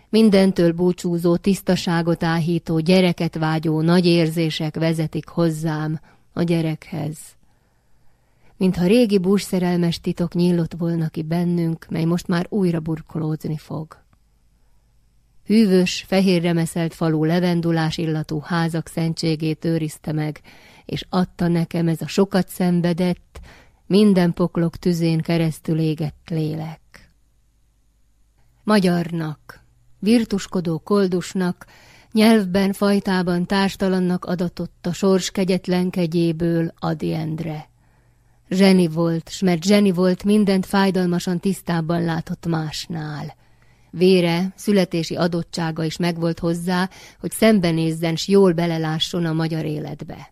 Mindentől búcsúzó, tisztaságot áhító, gyereket vágyó nagy érzések vezetik hozzám a gyerekhez. Mintha régi bússzerelmes titok nyílott volna ki bennünk, mely most már újra burkolódni fog. Hűvös, fehérre meszelt falú levendulás illatú házak szentségét őrizte meg, és adta nekem ez a sokat szenvedett, minden poklok tüzén keresztül égett lélek. Magyarnak, virtuskodó koldusnak, nyelvben, fajtában társtalannak adatott a sors kegyetlen kegyéből Adi Endre. Zseni volt, s mert zseni volt, mindent fájdalmasan tisztában látott másnál. Vére, születési adottsága is megvolt hozzá, hogy szembenézzen, s jól belelásson a magyar életbe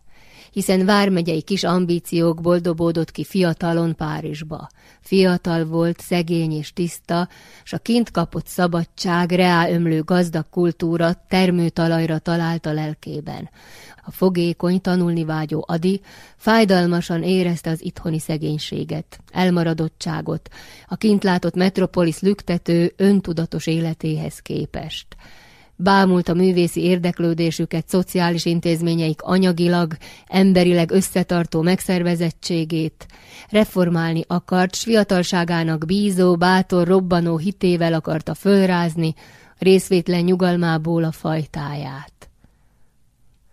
hiszen vármegyei kis ambíciókból dobódott ki fiatalon Párizsba. Fiatal volt, szegény és tiszta, s a kint kapott szabadság, reáömlő gazdag kultúra termőtalajra talált a lelkében. A fogékony, tanulni vágyó Adi fájdalmasan érezte az itthoni szegénységet, elmaradottságot, a kint látott metropolis lüktető, öntudatos életéhez képest bámult a művészi érdeklődésüket, szociális intézményeik anyagilag, emberileg összetartó megszervezettségét, reformálni akart, s fiatalságának bízó, bátor, robbanó hitével akarta fölrázni, részvétlen nyugalmából a fajtáját.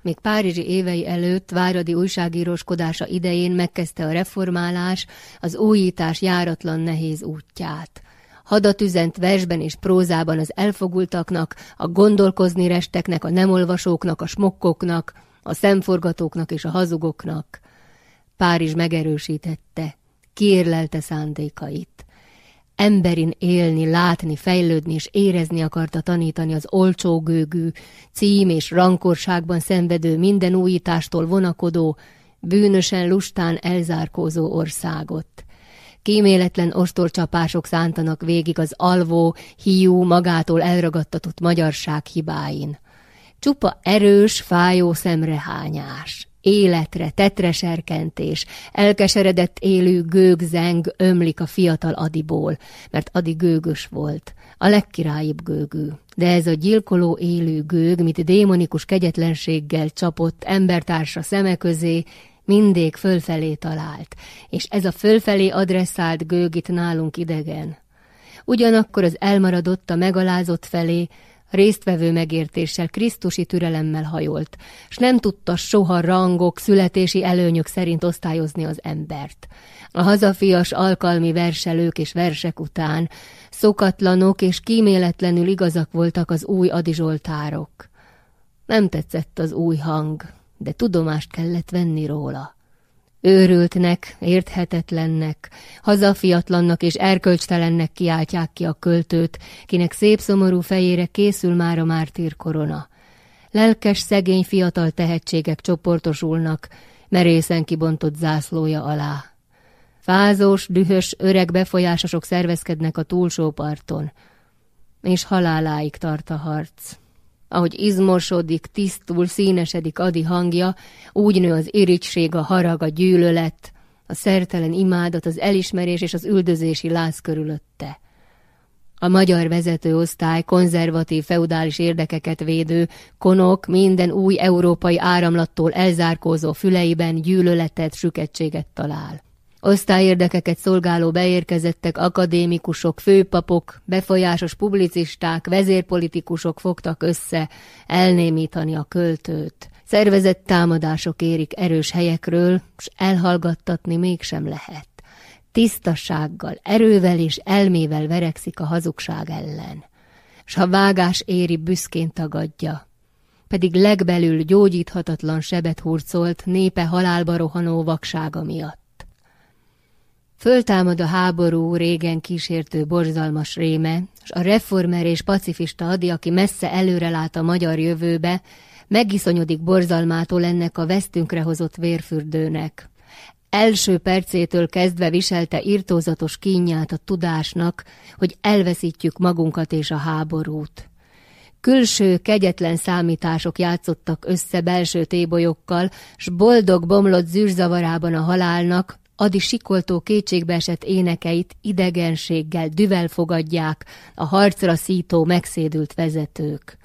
Még Párizsi évei előtt Váradi újságíróskodása idején megkezdte a reformálás, az újítás járatlan nehéz útját hadat üzent versben és prózában az elfogultaknak, a gondolkozni resteknek, a nemolvasóknak, a smokkoknak, a szemforgatóknak és a hazugoknak. Párizs megerősítette, kiérlelte szándékait. Emberin élni, látni, fejlődni és érezni akarta tanítani az olcsó gőgű, cím és rankorságban szenvedő, minden újítástól vonakodó, bűnösen lustán elzárkózó országot. Kíméletlen ostorcsapások szántanak végig az alvó, hiú, magától elragadtatott magyarság hibáin. Csupa erős, fájó szemrehányás, életre, tetreserkentés, elkeseredett élő gőgzeng ömlik a fiatal Adiból, mert Adi gőgös volt, a legkirályibb gőgű. De ez a gyilkoló élő gőg, mit démonikus kegyetlenséggel csapott embertársa szeme közé, mindig fölfelé talált, és ez a fölfelé adresszált gőg itt nálunk idegen. Ugyanakkor az elmaradott a megalázott felé, résztvevő megértéssel, krisztusi türelemmel hajolt, s nem tudta soha rangok, születési előnyök szerint osztályozni az embert. A hazafias alkalmi verselők és versek után szokatlanok és kíméletlenül igazak voltak az új adizsoltárok. Nem tetszett az új hang, de tudomást kellett venni róla. Őrültnek, érthetetlennek, hazafiatlannak és erkölcstelennek kiáltják ki a költőt, kinek szép szomorú fejére készül már a mártír korona. Lelkes, szegény fiatal tehetségek csoportosulnak, merészen kibontott zászlója alá. Fázós, dühös, öreg befolyásosok szervezkednek a túlsó parton, és haláláig tart a harc. Ahogy izmosodik, tisztul, színesedik Adi hangja, úgy nő az irigység, a harag, a gyűlölet, a szertelen imádat, az elismerés és az üldözési láz körülötte. A magyar vezetőosztály konzervatív feudális érdekeket védő, konok minden új európai áramlattól elzárkózó füleiben gyűlöletet, süketséget talál. Osztályérdekeket szolgáló beérkezettek, akadémikusok, főpapok, befolyásos publicisták, vezérpolitikusok fogtak össze elnémítani a költőt. Szervezett támadások érik erős helyekről, s elhallgattatni mégsem lehet. Tisztasággal, erővel és elmével verekszik a hazugság ellen. S ha vágás éri, büszkén tagadja, pedig legbelül gyógyíthatatlan sebet hurcolt népe halálba rohanó vaksága miatt. Föltámad a háború régen kísértő borzalmas réme, és a reformer és pacifista adi, aki messze előre lát a magyar jövőbe, megiszonyodik borzalmától ennek a vesztünkre hozott vérfürdőnek. Első percétől kezdve viselte irtózatos kínját a tudásnak, hogy elveszítjük magunkat és a háborút. Külső, kegyetlen számítások játszottak össze belső tébolyokkal, s boldog bomlott zűrzavarában a halálnak, Adi sikoltó kétségbeesett énekeit idegenséggel, düvel fogadják a harcra szító, megszédült vezetők.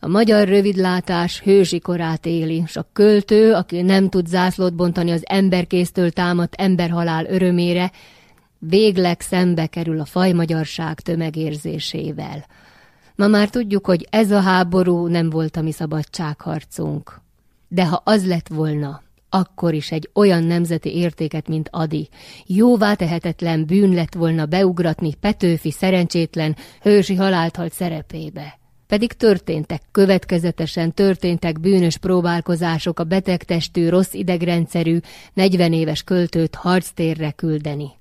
A magyar rövidlátás hősi korát éli, s a költő, aki nem tud zászlót bontani az emberkésztől támadt emberhalál örömére, végleg szembe kerül a fajmagyarság tömegérzésével. Ma már tudjuk, hogy ez a háború nem volt a mi szabadságharcunk. De ha az lett volna, akkor is egy olyan nemzeti értéket, mint Adi. Jóvá tehetetlen bűn lett volna beugratni Petőfi szerencsétlen, hősi halálthalt szerepébe. Pedig történtek, következetesen történtek bűnös próbálkozások a betegtestű, rossz idegrendszerű, 40 éves költőt harctérre küldeni.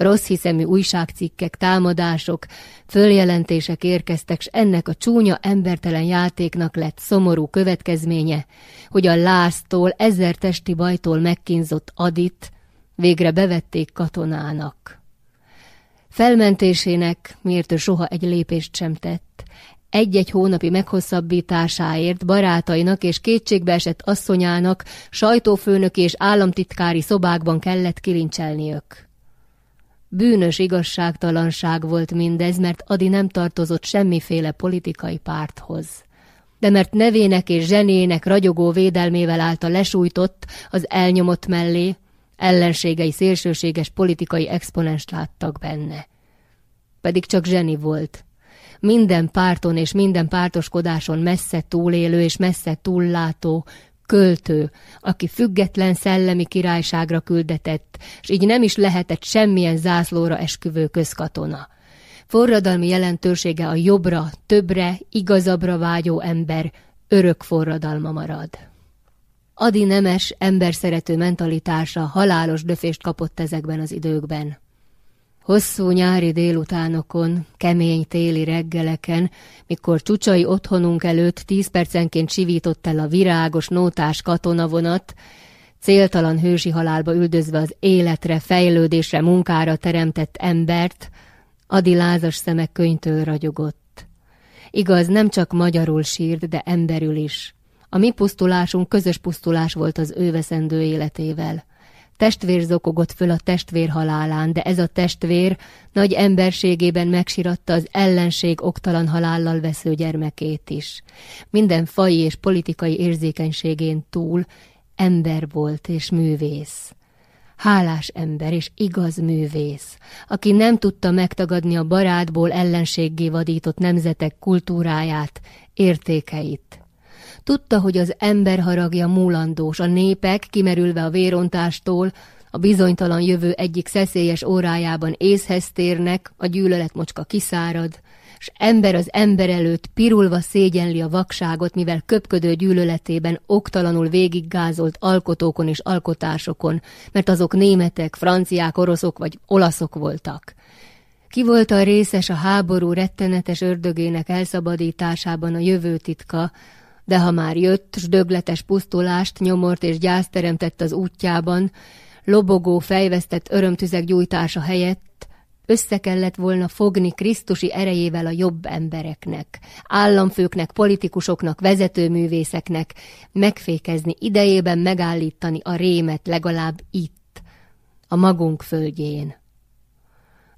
Rossz hiszemű újságcikkek, támadások, följelentések érkeztek, s ennek a csúnya embertelen játéknak lett szomorú következménye, hogy a láztól, ezer testi bajtól megkínzott Adit végre bevették katonának. Felmentésének, miért ő soha egy lépést sem tett, egy-egy hónapi meghosszabbításáért barátainak és kétségbeesett asszonyának sajtófőnöki és államtitkári szobákban kellett kilincselniük. Bűnös igazságtalanság volt mindez, mert Adi nem tartozott semmiféle politikai párthoz. De mert nevének és zsenének ragyogó védelmével állt a lesújtott, az elnyomott mellé, ellenségei szélsőséges politikai exponenst láttak benne. Pedig csak zseni volt. Minden párton és minden pártoskodáson messze túlélő és messze túllátó, költő, aki független szellemi királyságra küldetett, és így nem is lehetett semmilyen zászlóra esküvő közkatona. Forradalmi jelentősége a jobbra, többre, igazabbra vágyó ember örök forradalma marad. Adi nemes, emberszerető mentalitása halálos döfést kapott ezekben az időkben. Hosszú nyári délutánokon, kemény téli reggeleken, mikor csúcsai otthonunk előtt tíz percenként sivított el a virágos, nótás katonavonat, céltalan hősi halálba üldözve az életre, fejlődésre, munkára teremtett embert, Adi lázas szemek könytől ragyogott. Igaz, nem csak magyarul sírt, de emberül is. A mi pusztulásunk közös pusztulás volt az ő veszendő életével. Testvér zokogott föl a testvér halálán, de ez a testvér nagy emberségében megsiratta az ellenség oktalan halállal vesző gyermekét is. Minden fai és politikai érzékenységén túl ember volt és művész. Hálás ember és igaz művész, aki nem tudta megtagadni a barátból ellenséggé vadított nemzetek kultúráját, értékeit. Tudta, hogy az ember haragja múlandós, a népek, kimerülve a vérontástól, a bizonytalan jövő egyik szeszélyes órájában észhez térnek, a gyűlöletmocska kiszárad, s ember az ember előtt pirulva szégyenli a vakságot, mivel köpködő gyűlöletében oktalanul végiggázolt alkotókon és alkotásokon, mert azok németek, franciák, oroszok vagy olaszok voltak. Ki volt a részes a háború rettenetes ördögének elszabadításában a jövő titka, de ha már jött, s dögletes pusztulást, nyomort és gyászt teremtett az útjában, lobogó, fejvesztett örömtüzek gyújtása helyett, össze kellett volna fogni Krisztusi erejével a jobb embereknek, államfőknek, politikusoknak, vezetőművészeknek, megfékezni, idejében megállítani a rémet legalább itt, a magunk földjén.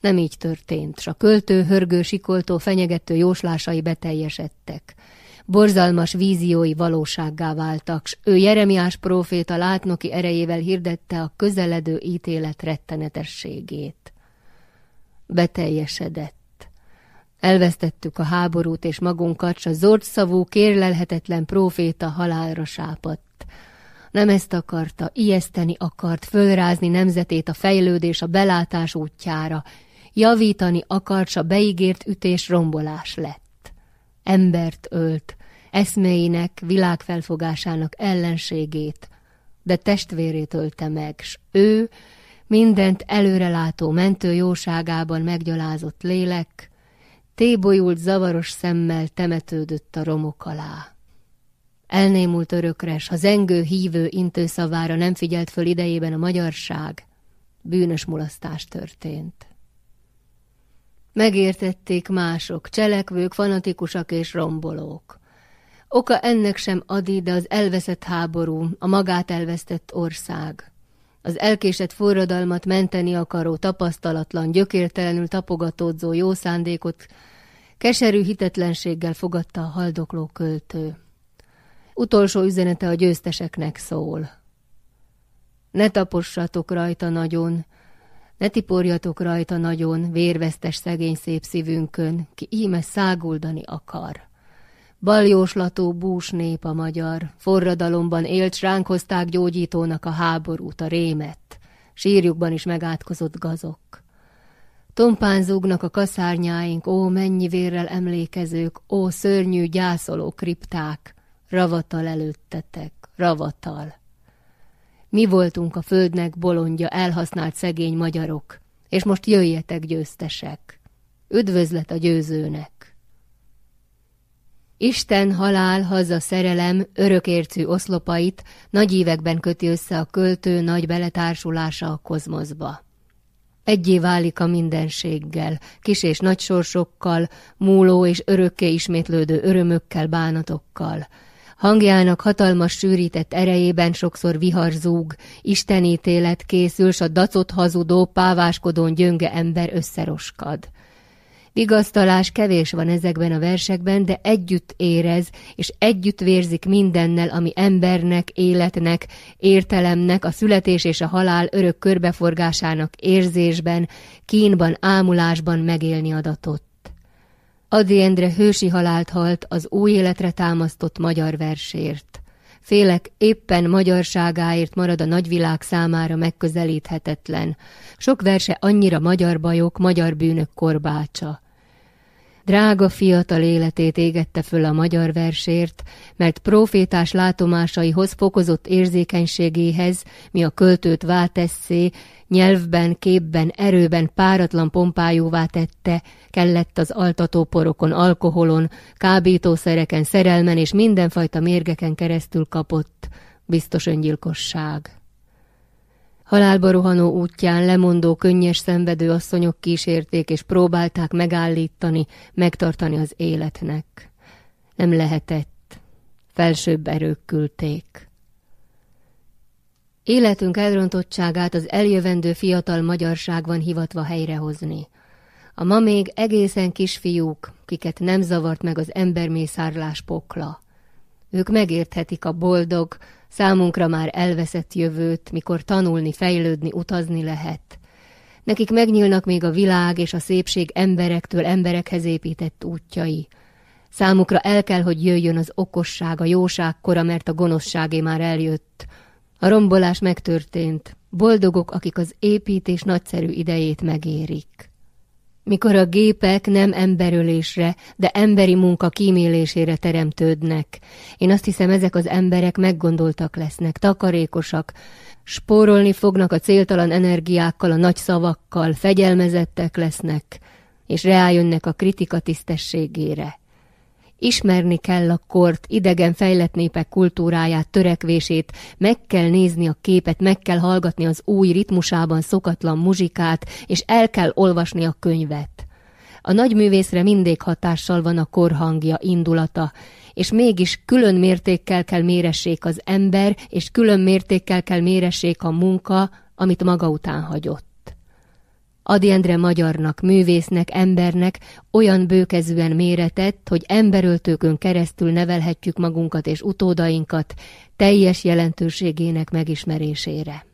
Nem így történt, s a költő, hörgő, sikoltó, fenyegető jóslásai beteljesedtek borzalmas víziói valósággá váltak, s ő Jeremiás próféta látnoki erejével hirdette a közeledő ítélet rettenetességét. Beteljesedett. Elvesztettük a háborút és magunkat, s a zordszavú, kérlelhetetlen próféta halálra sápadt. Nem ezt akarta, ijeszteni akart, fölrázni nemzetét a fejlődés, a belátás útjára, javítani akart, s a beígért ütés rombolás lett embert ölt, eszméinek, világfelfogásának ellenségét, de testvérét ölte meg, s ő mindent előrelátó mentő jóságában meggyalázott lélek, tébolyult zavaros szemmel temetődött a romok alá. Elnémult örökre, s ha zengő hívő intőszavára nem figyelt föl idejében a magyarság, bűnös mulasztás történt. Megértették mások, cselekvők, fanatikusak és rombolók. Oka ennek sem Adi, de az elveszett háború, a magát elvesztett ország. Az elkésett forradalmat menteni akaró, tapasztalatlan, gyökértelenül tapogatódzó jó szándékot keserű hitetlenséggel fogadta a haldokló költő. Utolsó üzenete a győzteseknek szól. Ne tapossatok rajta nagyon, ne tiporjatok rajta nagyon, vérvesztes szegény szép szívünkön, ki íme száguldani akar. Baljóslató bús nép a magyar, forradalomban élt, ránk hozták gyógyítónak a háborút, a rémet, sírjukban is megátkozott gazok. Tompán zúgnak a kaszárnyáink, ó, mennyi vérrel emlékezők, ó, szörnyű, gyászoló kripták, ravatal előttetek, ravatal. Mi voltunk a földnek bolondja, elhasznált szegény magyarok, és most jöjjetek győztesek. Üdvözlet a győzőnek! Isten, halál, haza, szerelem, örökércű oszlopait nagy években köti össze a költő nagy beletársulása a kozmoszba. Egyé válik a mindenséggel, kis és nagy sorsokkal, múló és örökké ismétlődő örömökkel, bánatokkal, Hangjának hatalmas sűrített erejében sokszor viharzúg, istenítélet készül, s a dacot hazudó, páváskodón gyönge ember összeroskad. Vigasztalás kevés van ezekben a versekben, de együtt érez, és együtt vérzik mindennel, ami embernek, életnek, értelemnek, a születés és a halál örök körbeforgásának érzésben, kínban, ámulásban megélni adatot. Adi Endre hősi halált halt az új életre támasztott magyar versért. Félek éppen magyarságáért marad a nagyvilág számára megközelíthetetlen. Sok verse annyira magyar bajok, magyar bűnök korbácsa. Drága fiatal életét égette föl a magyar versért, mert profétás látomásaihoz fokozott érzékenységéhez, mi a költőt váltesszé, nyelvben, képben, erőben páratlan pompájúvá tette, kellett az altatóporokon, alkoholon, kábítószereken, szerelmen és mindenfajta mérgeken keresztül kapott biztos öngyilkosság. Halálba rohanó útján lemondó, könnyes szenvedő asszonyok kísérték, és próbálták megállítani, megtartani az életnek. Nem lehetett. Felsőbb erők küldték. Életünk elrontottságát az eljövendő fiatal magyarság van hivatva helyrehozni. A ma még egészen kisfiúk, kiket nem zavart meg az embermészárlás pokla. Ők megérthetik a boldog, Számunkra már elveszett jövőt, mikor tanulni, fejlődni, utazni lehet. Nekik megnyílnak még a világ és a szépség emberektől emberekhez épített útjai. Számukra el kell, hogy jöjjön az okosság, a jóság kora, mert a gonoszságé már eljött. A rombolás megtörtént. Boldogok, akik az építés nagyszerű idejét megérik mikor a gépek nem emberölésre, de emberi munka kímélésére teremtődnek. Én azt hiszem, ezek az emberek meggondoltak lesznek, takarékosak, spórolni fognak a céltalan energiákkal, a nagy szavakkal, fegyelmezettek lesznek, és rájönnek a kritika tisztességére. Ismerni kell a kort, idegen fejlett népek kultúráját, törekvését, meg kell nézni a képet, meg kell hallgatni az új ritmusában szokatlan muzsikát, és el kell olvasni a könyvet. A nagy művészre mindig hatással van a korhangja, indulata, és mégis külön mértékkel kell méressék az ember, és külön mértékkel kell méressék a munka, amit maga után hagyott. Adi Endre magyarnak, művésznek, embernek olyan bőkezűen méretett, hogy emberöltőkön keresztül nevelhetjük magunkat és utódainkat teljes jelentőségének megismerésére.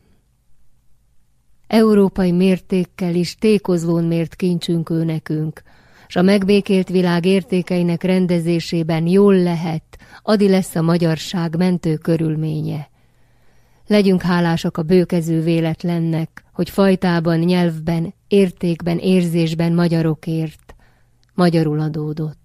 Európai mértékkel is tékozlón mért kincsünk ő nekünk, s a megbékélt világ értékeinek rendezésében jól lehet, Adi lesz a magyarság mentő körülménye. Legyünk hálásak a bőkező véletlennek, hogy fajtában, nyelvben, értékben, érzésben magyarokért magyarul adódott.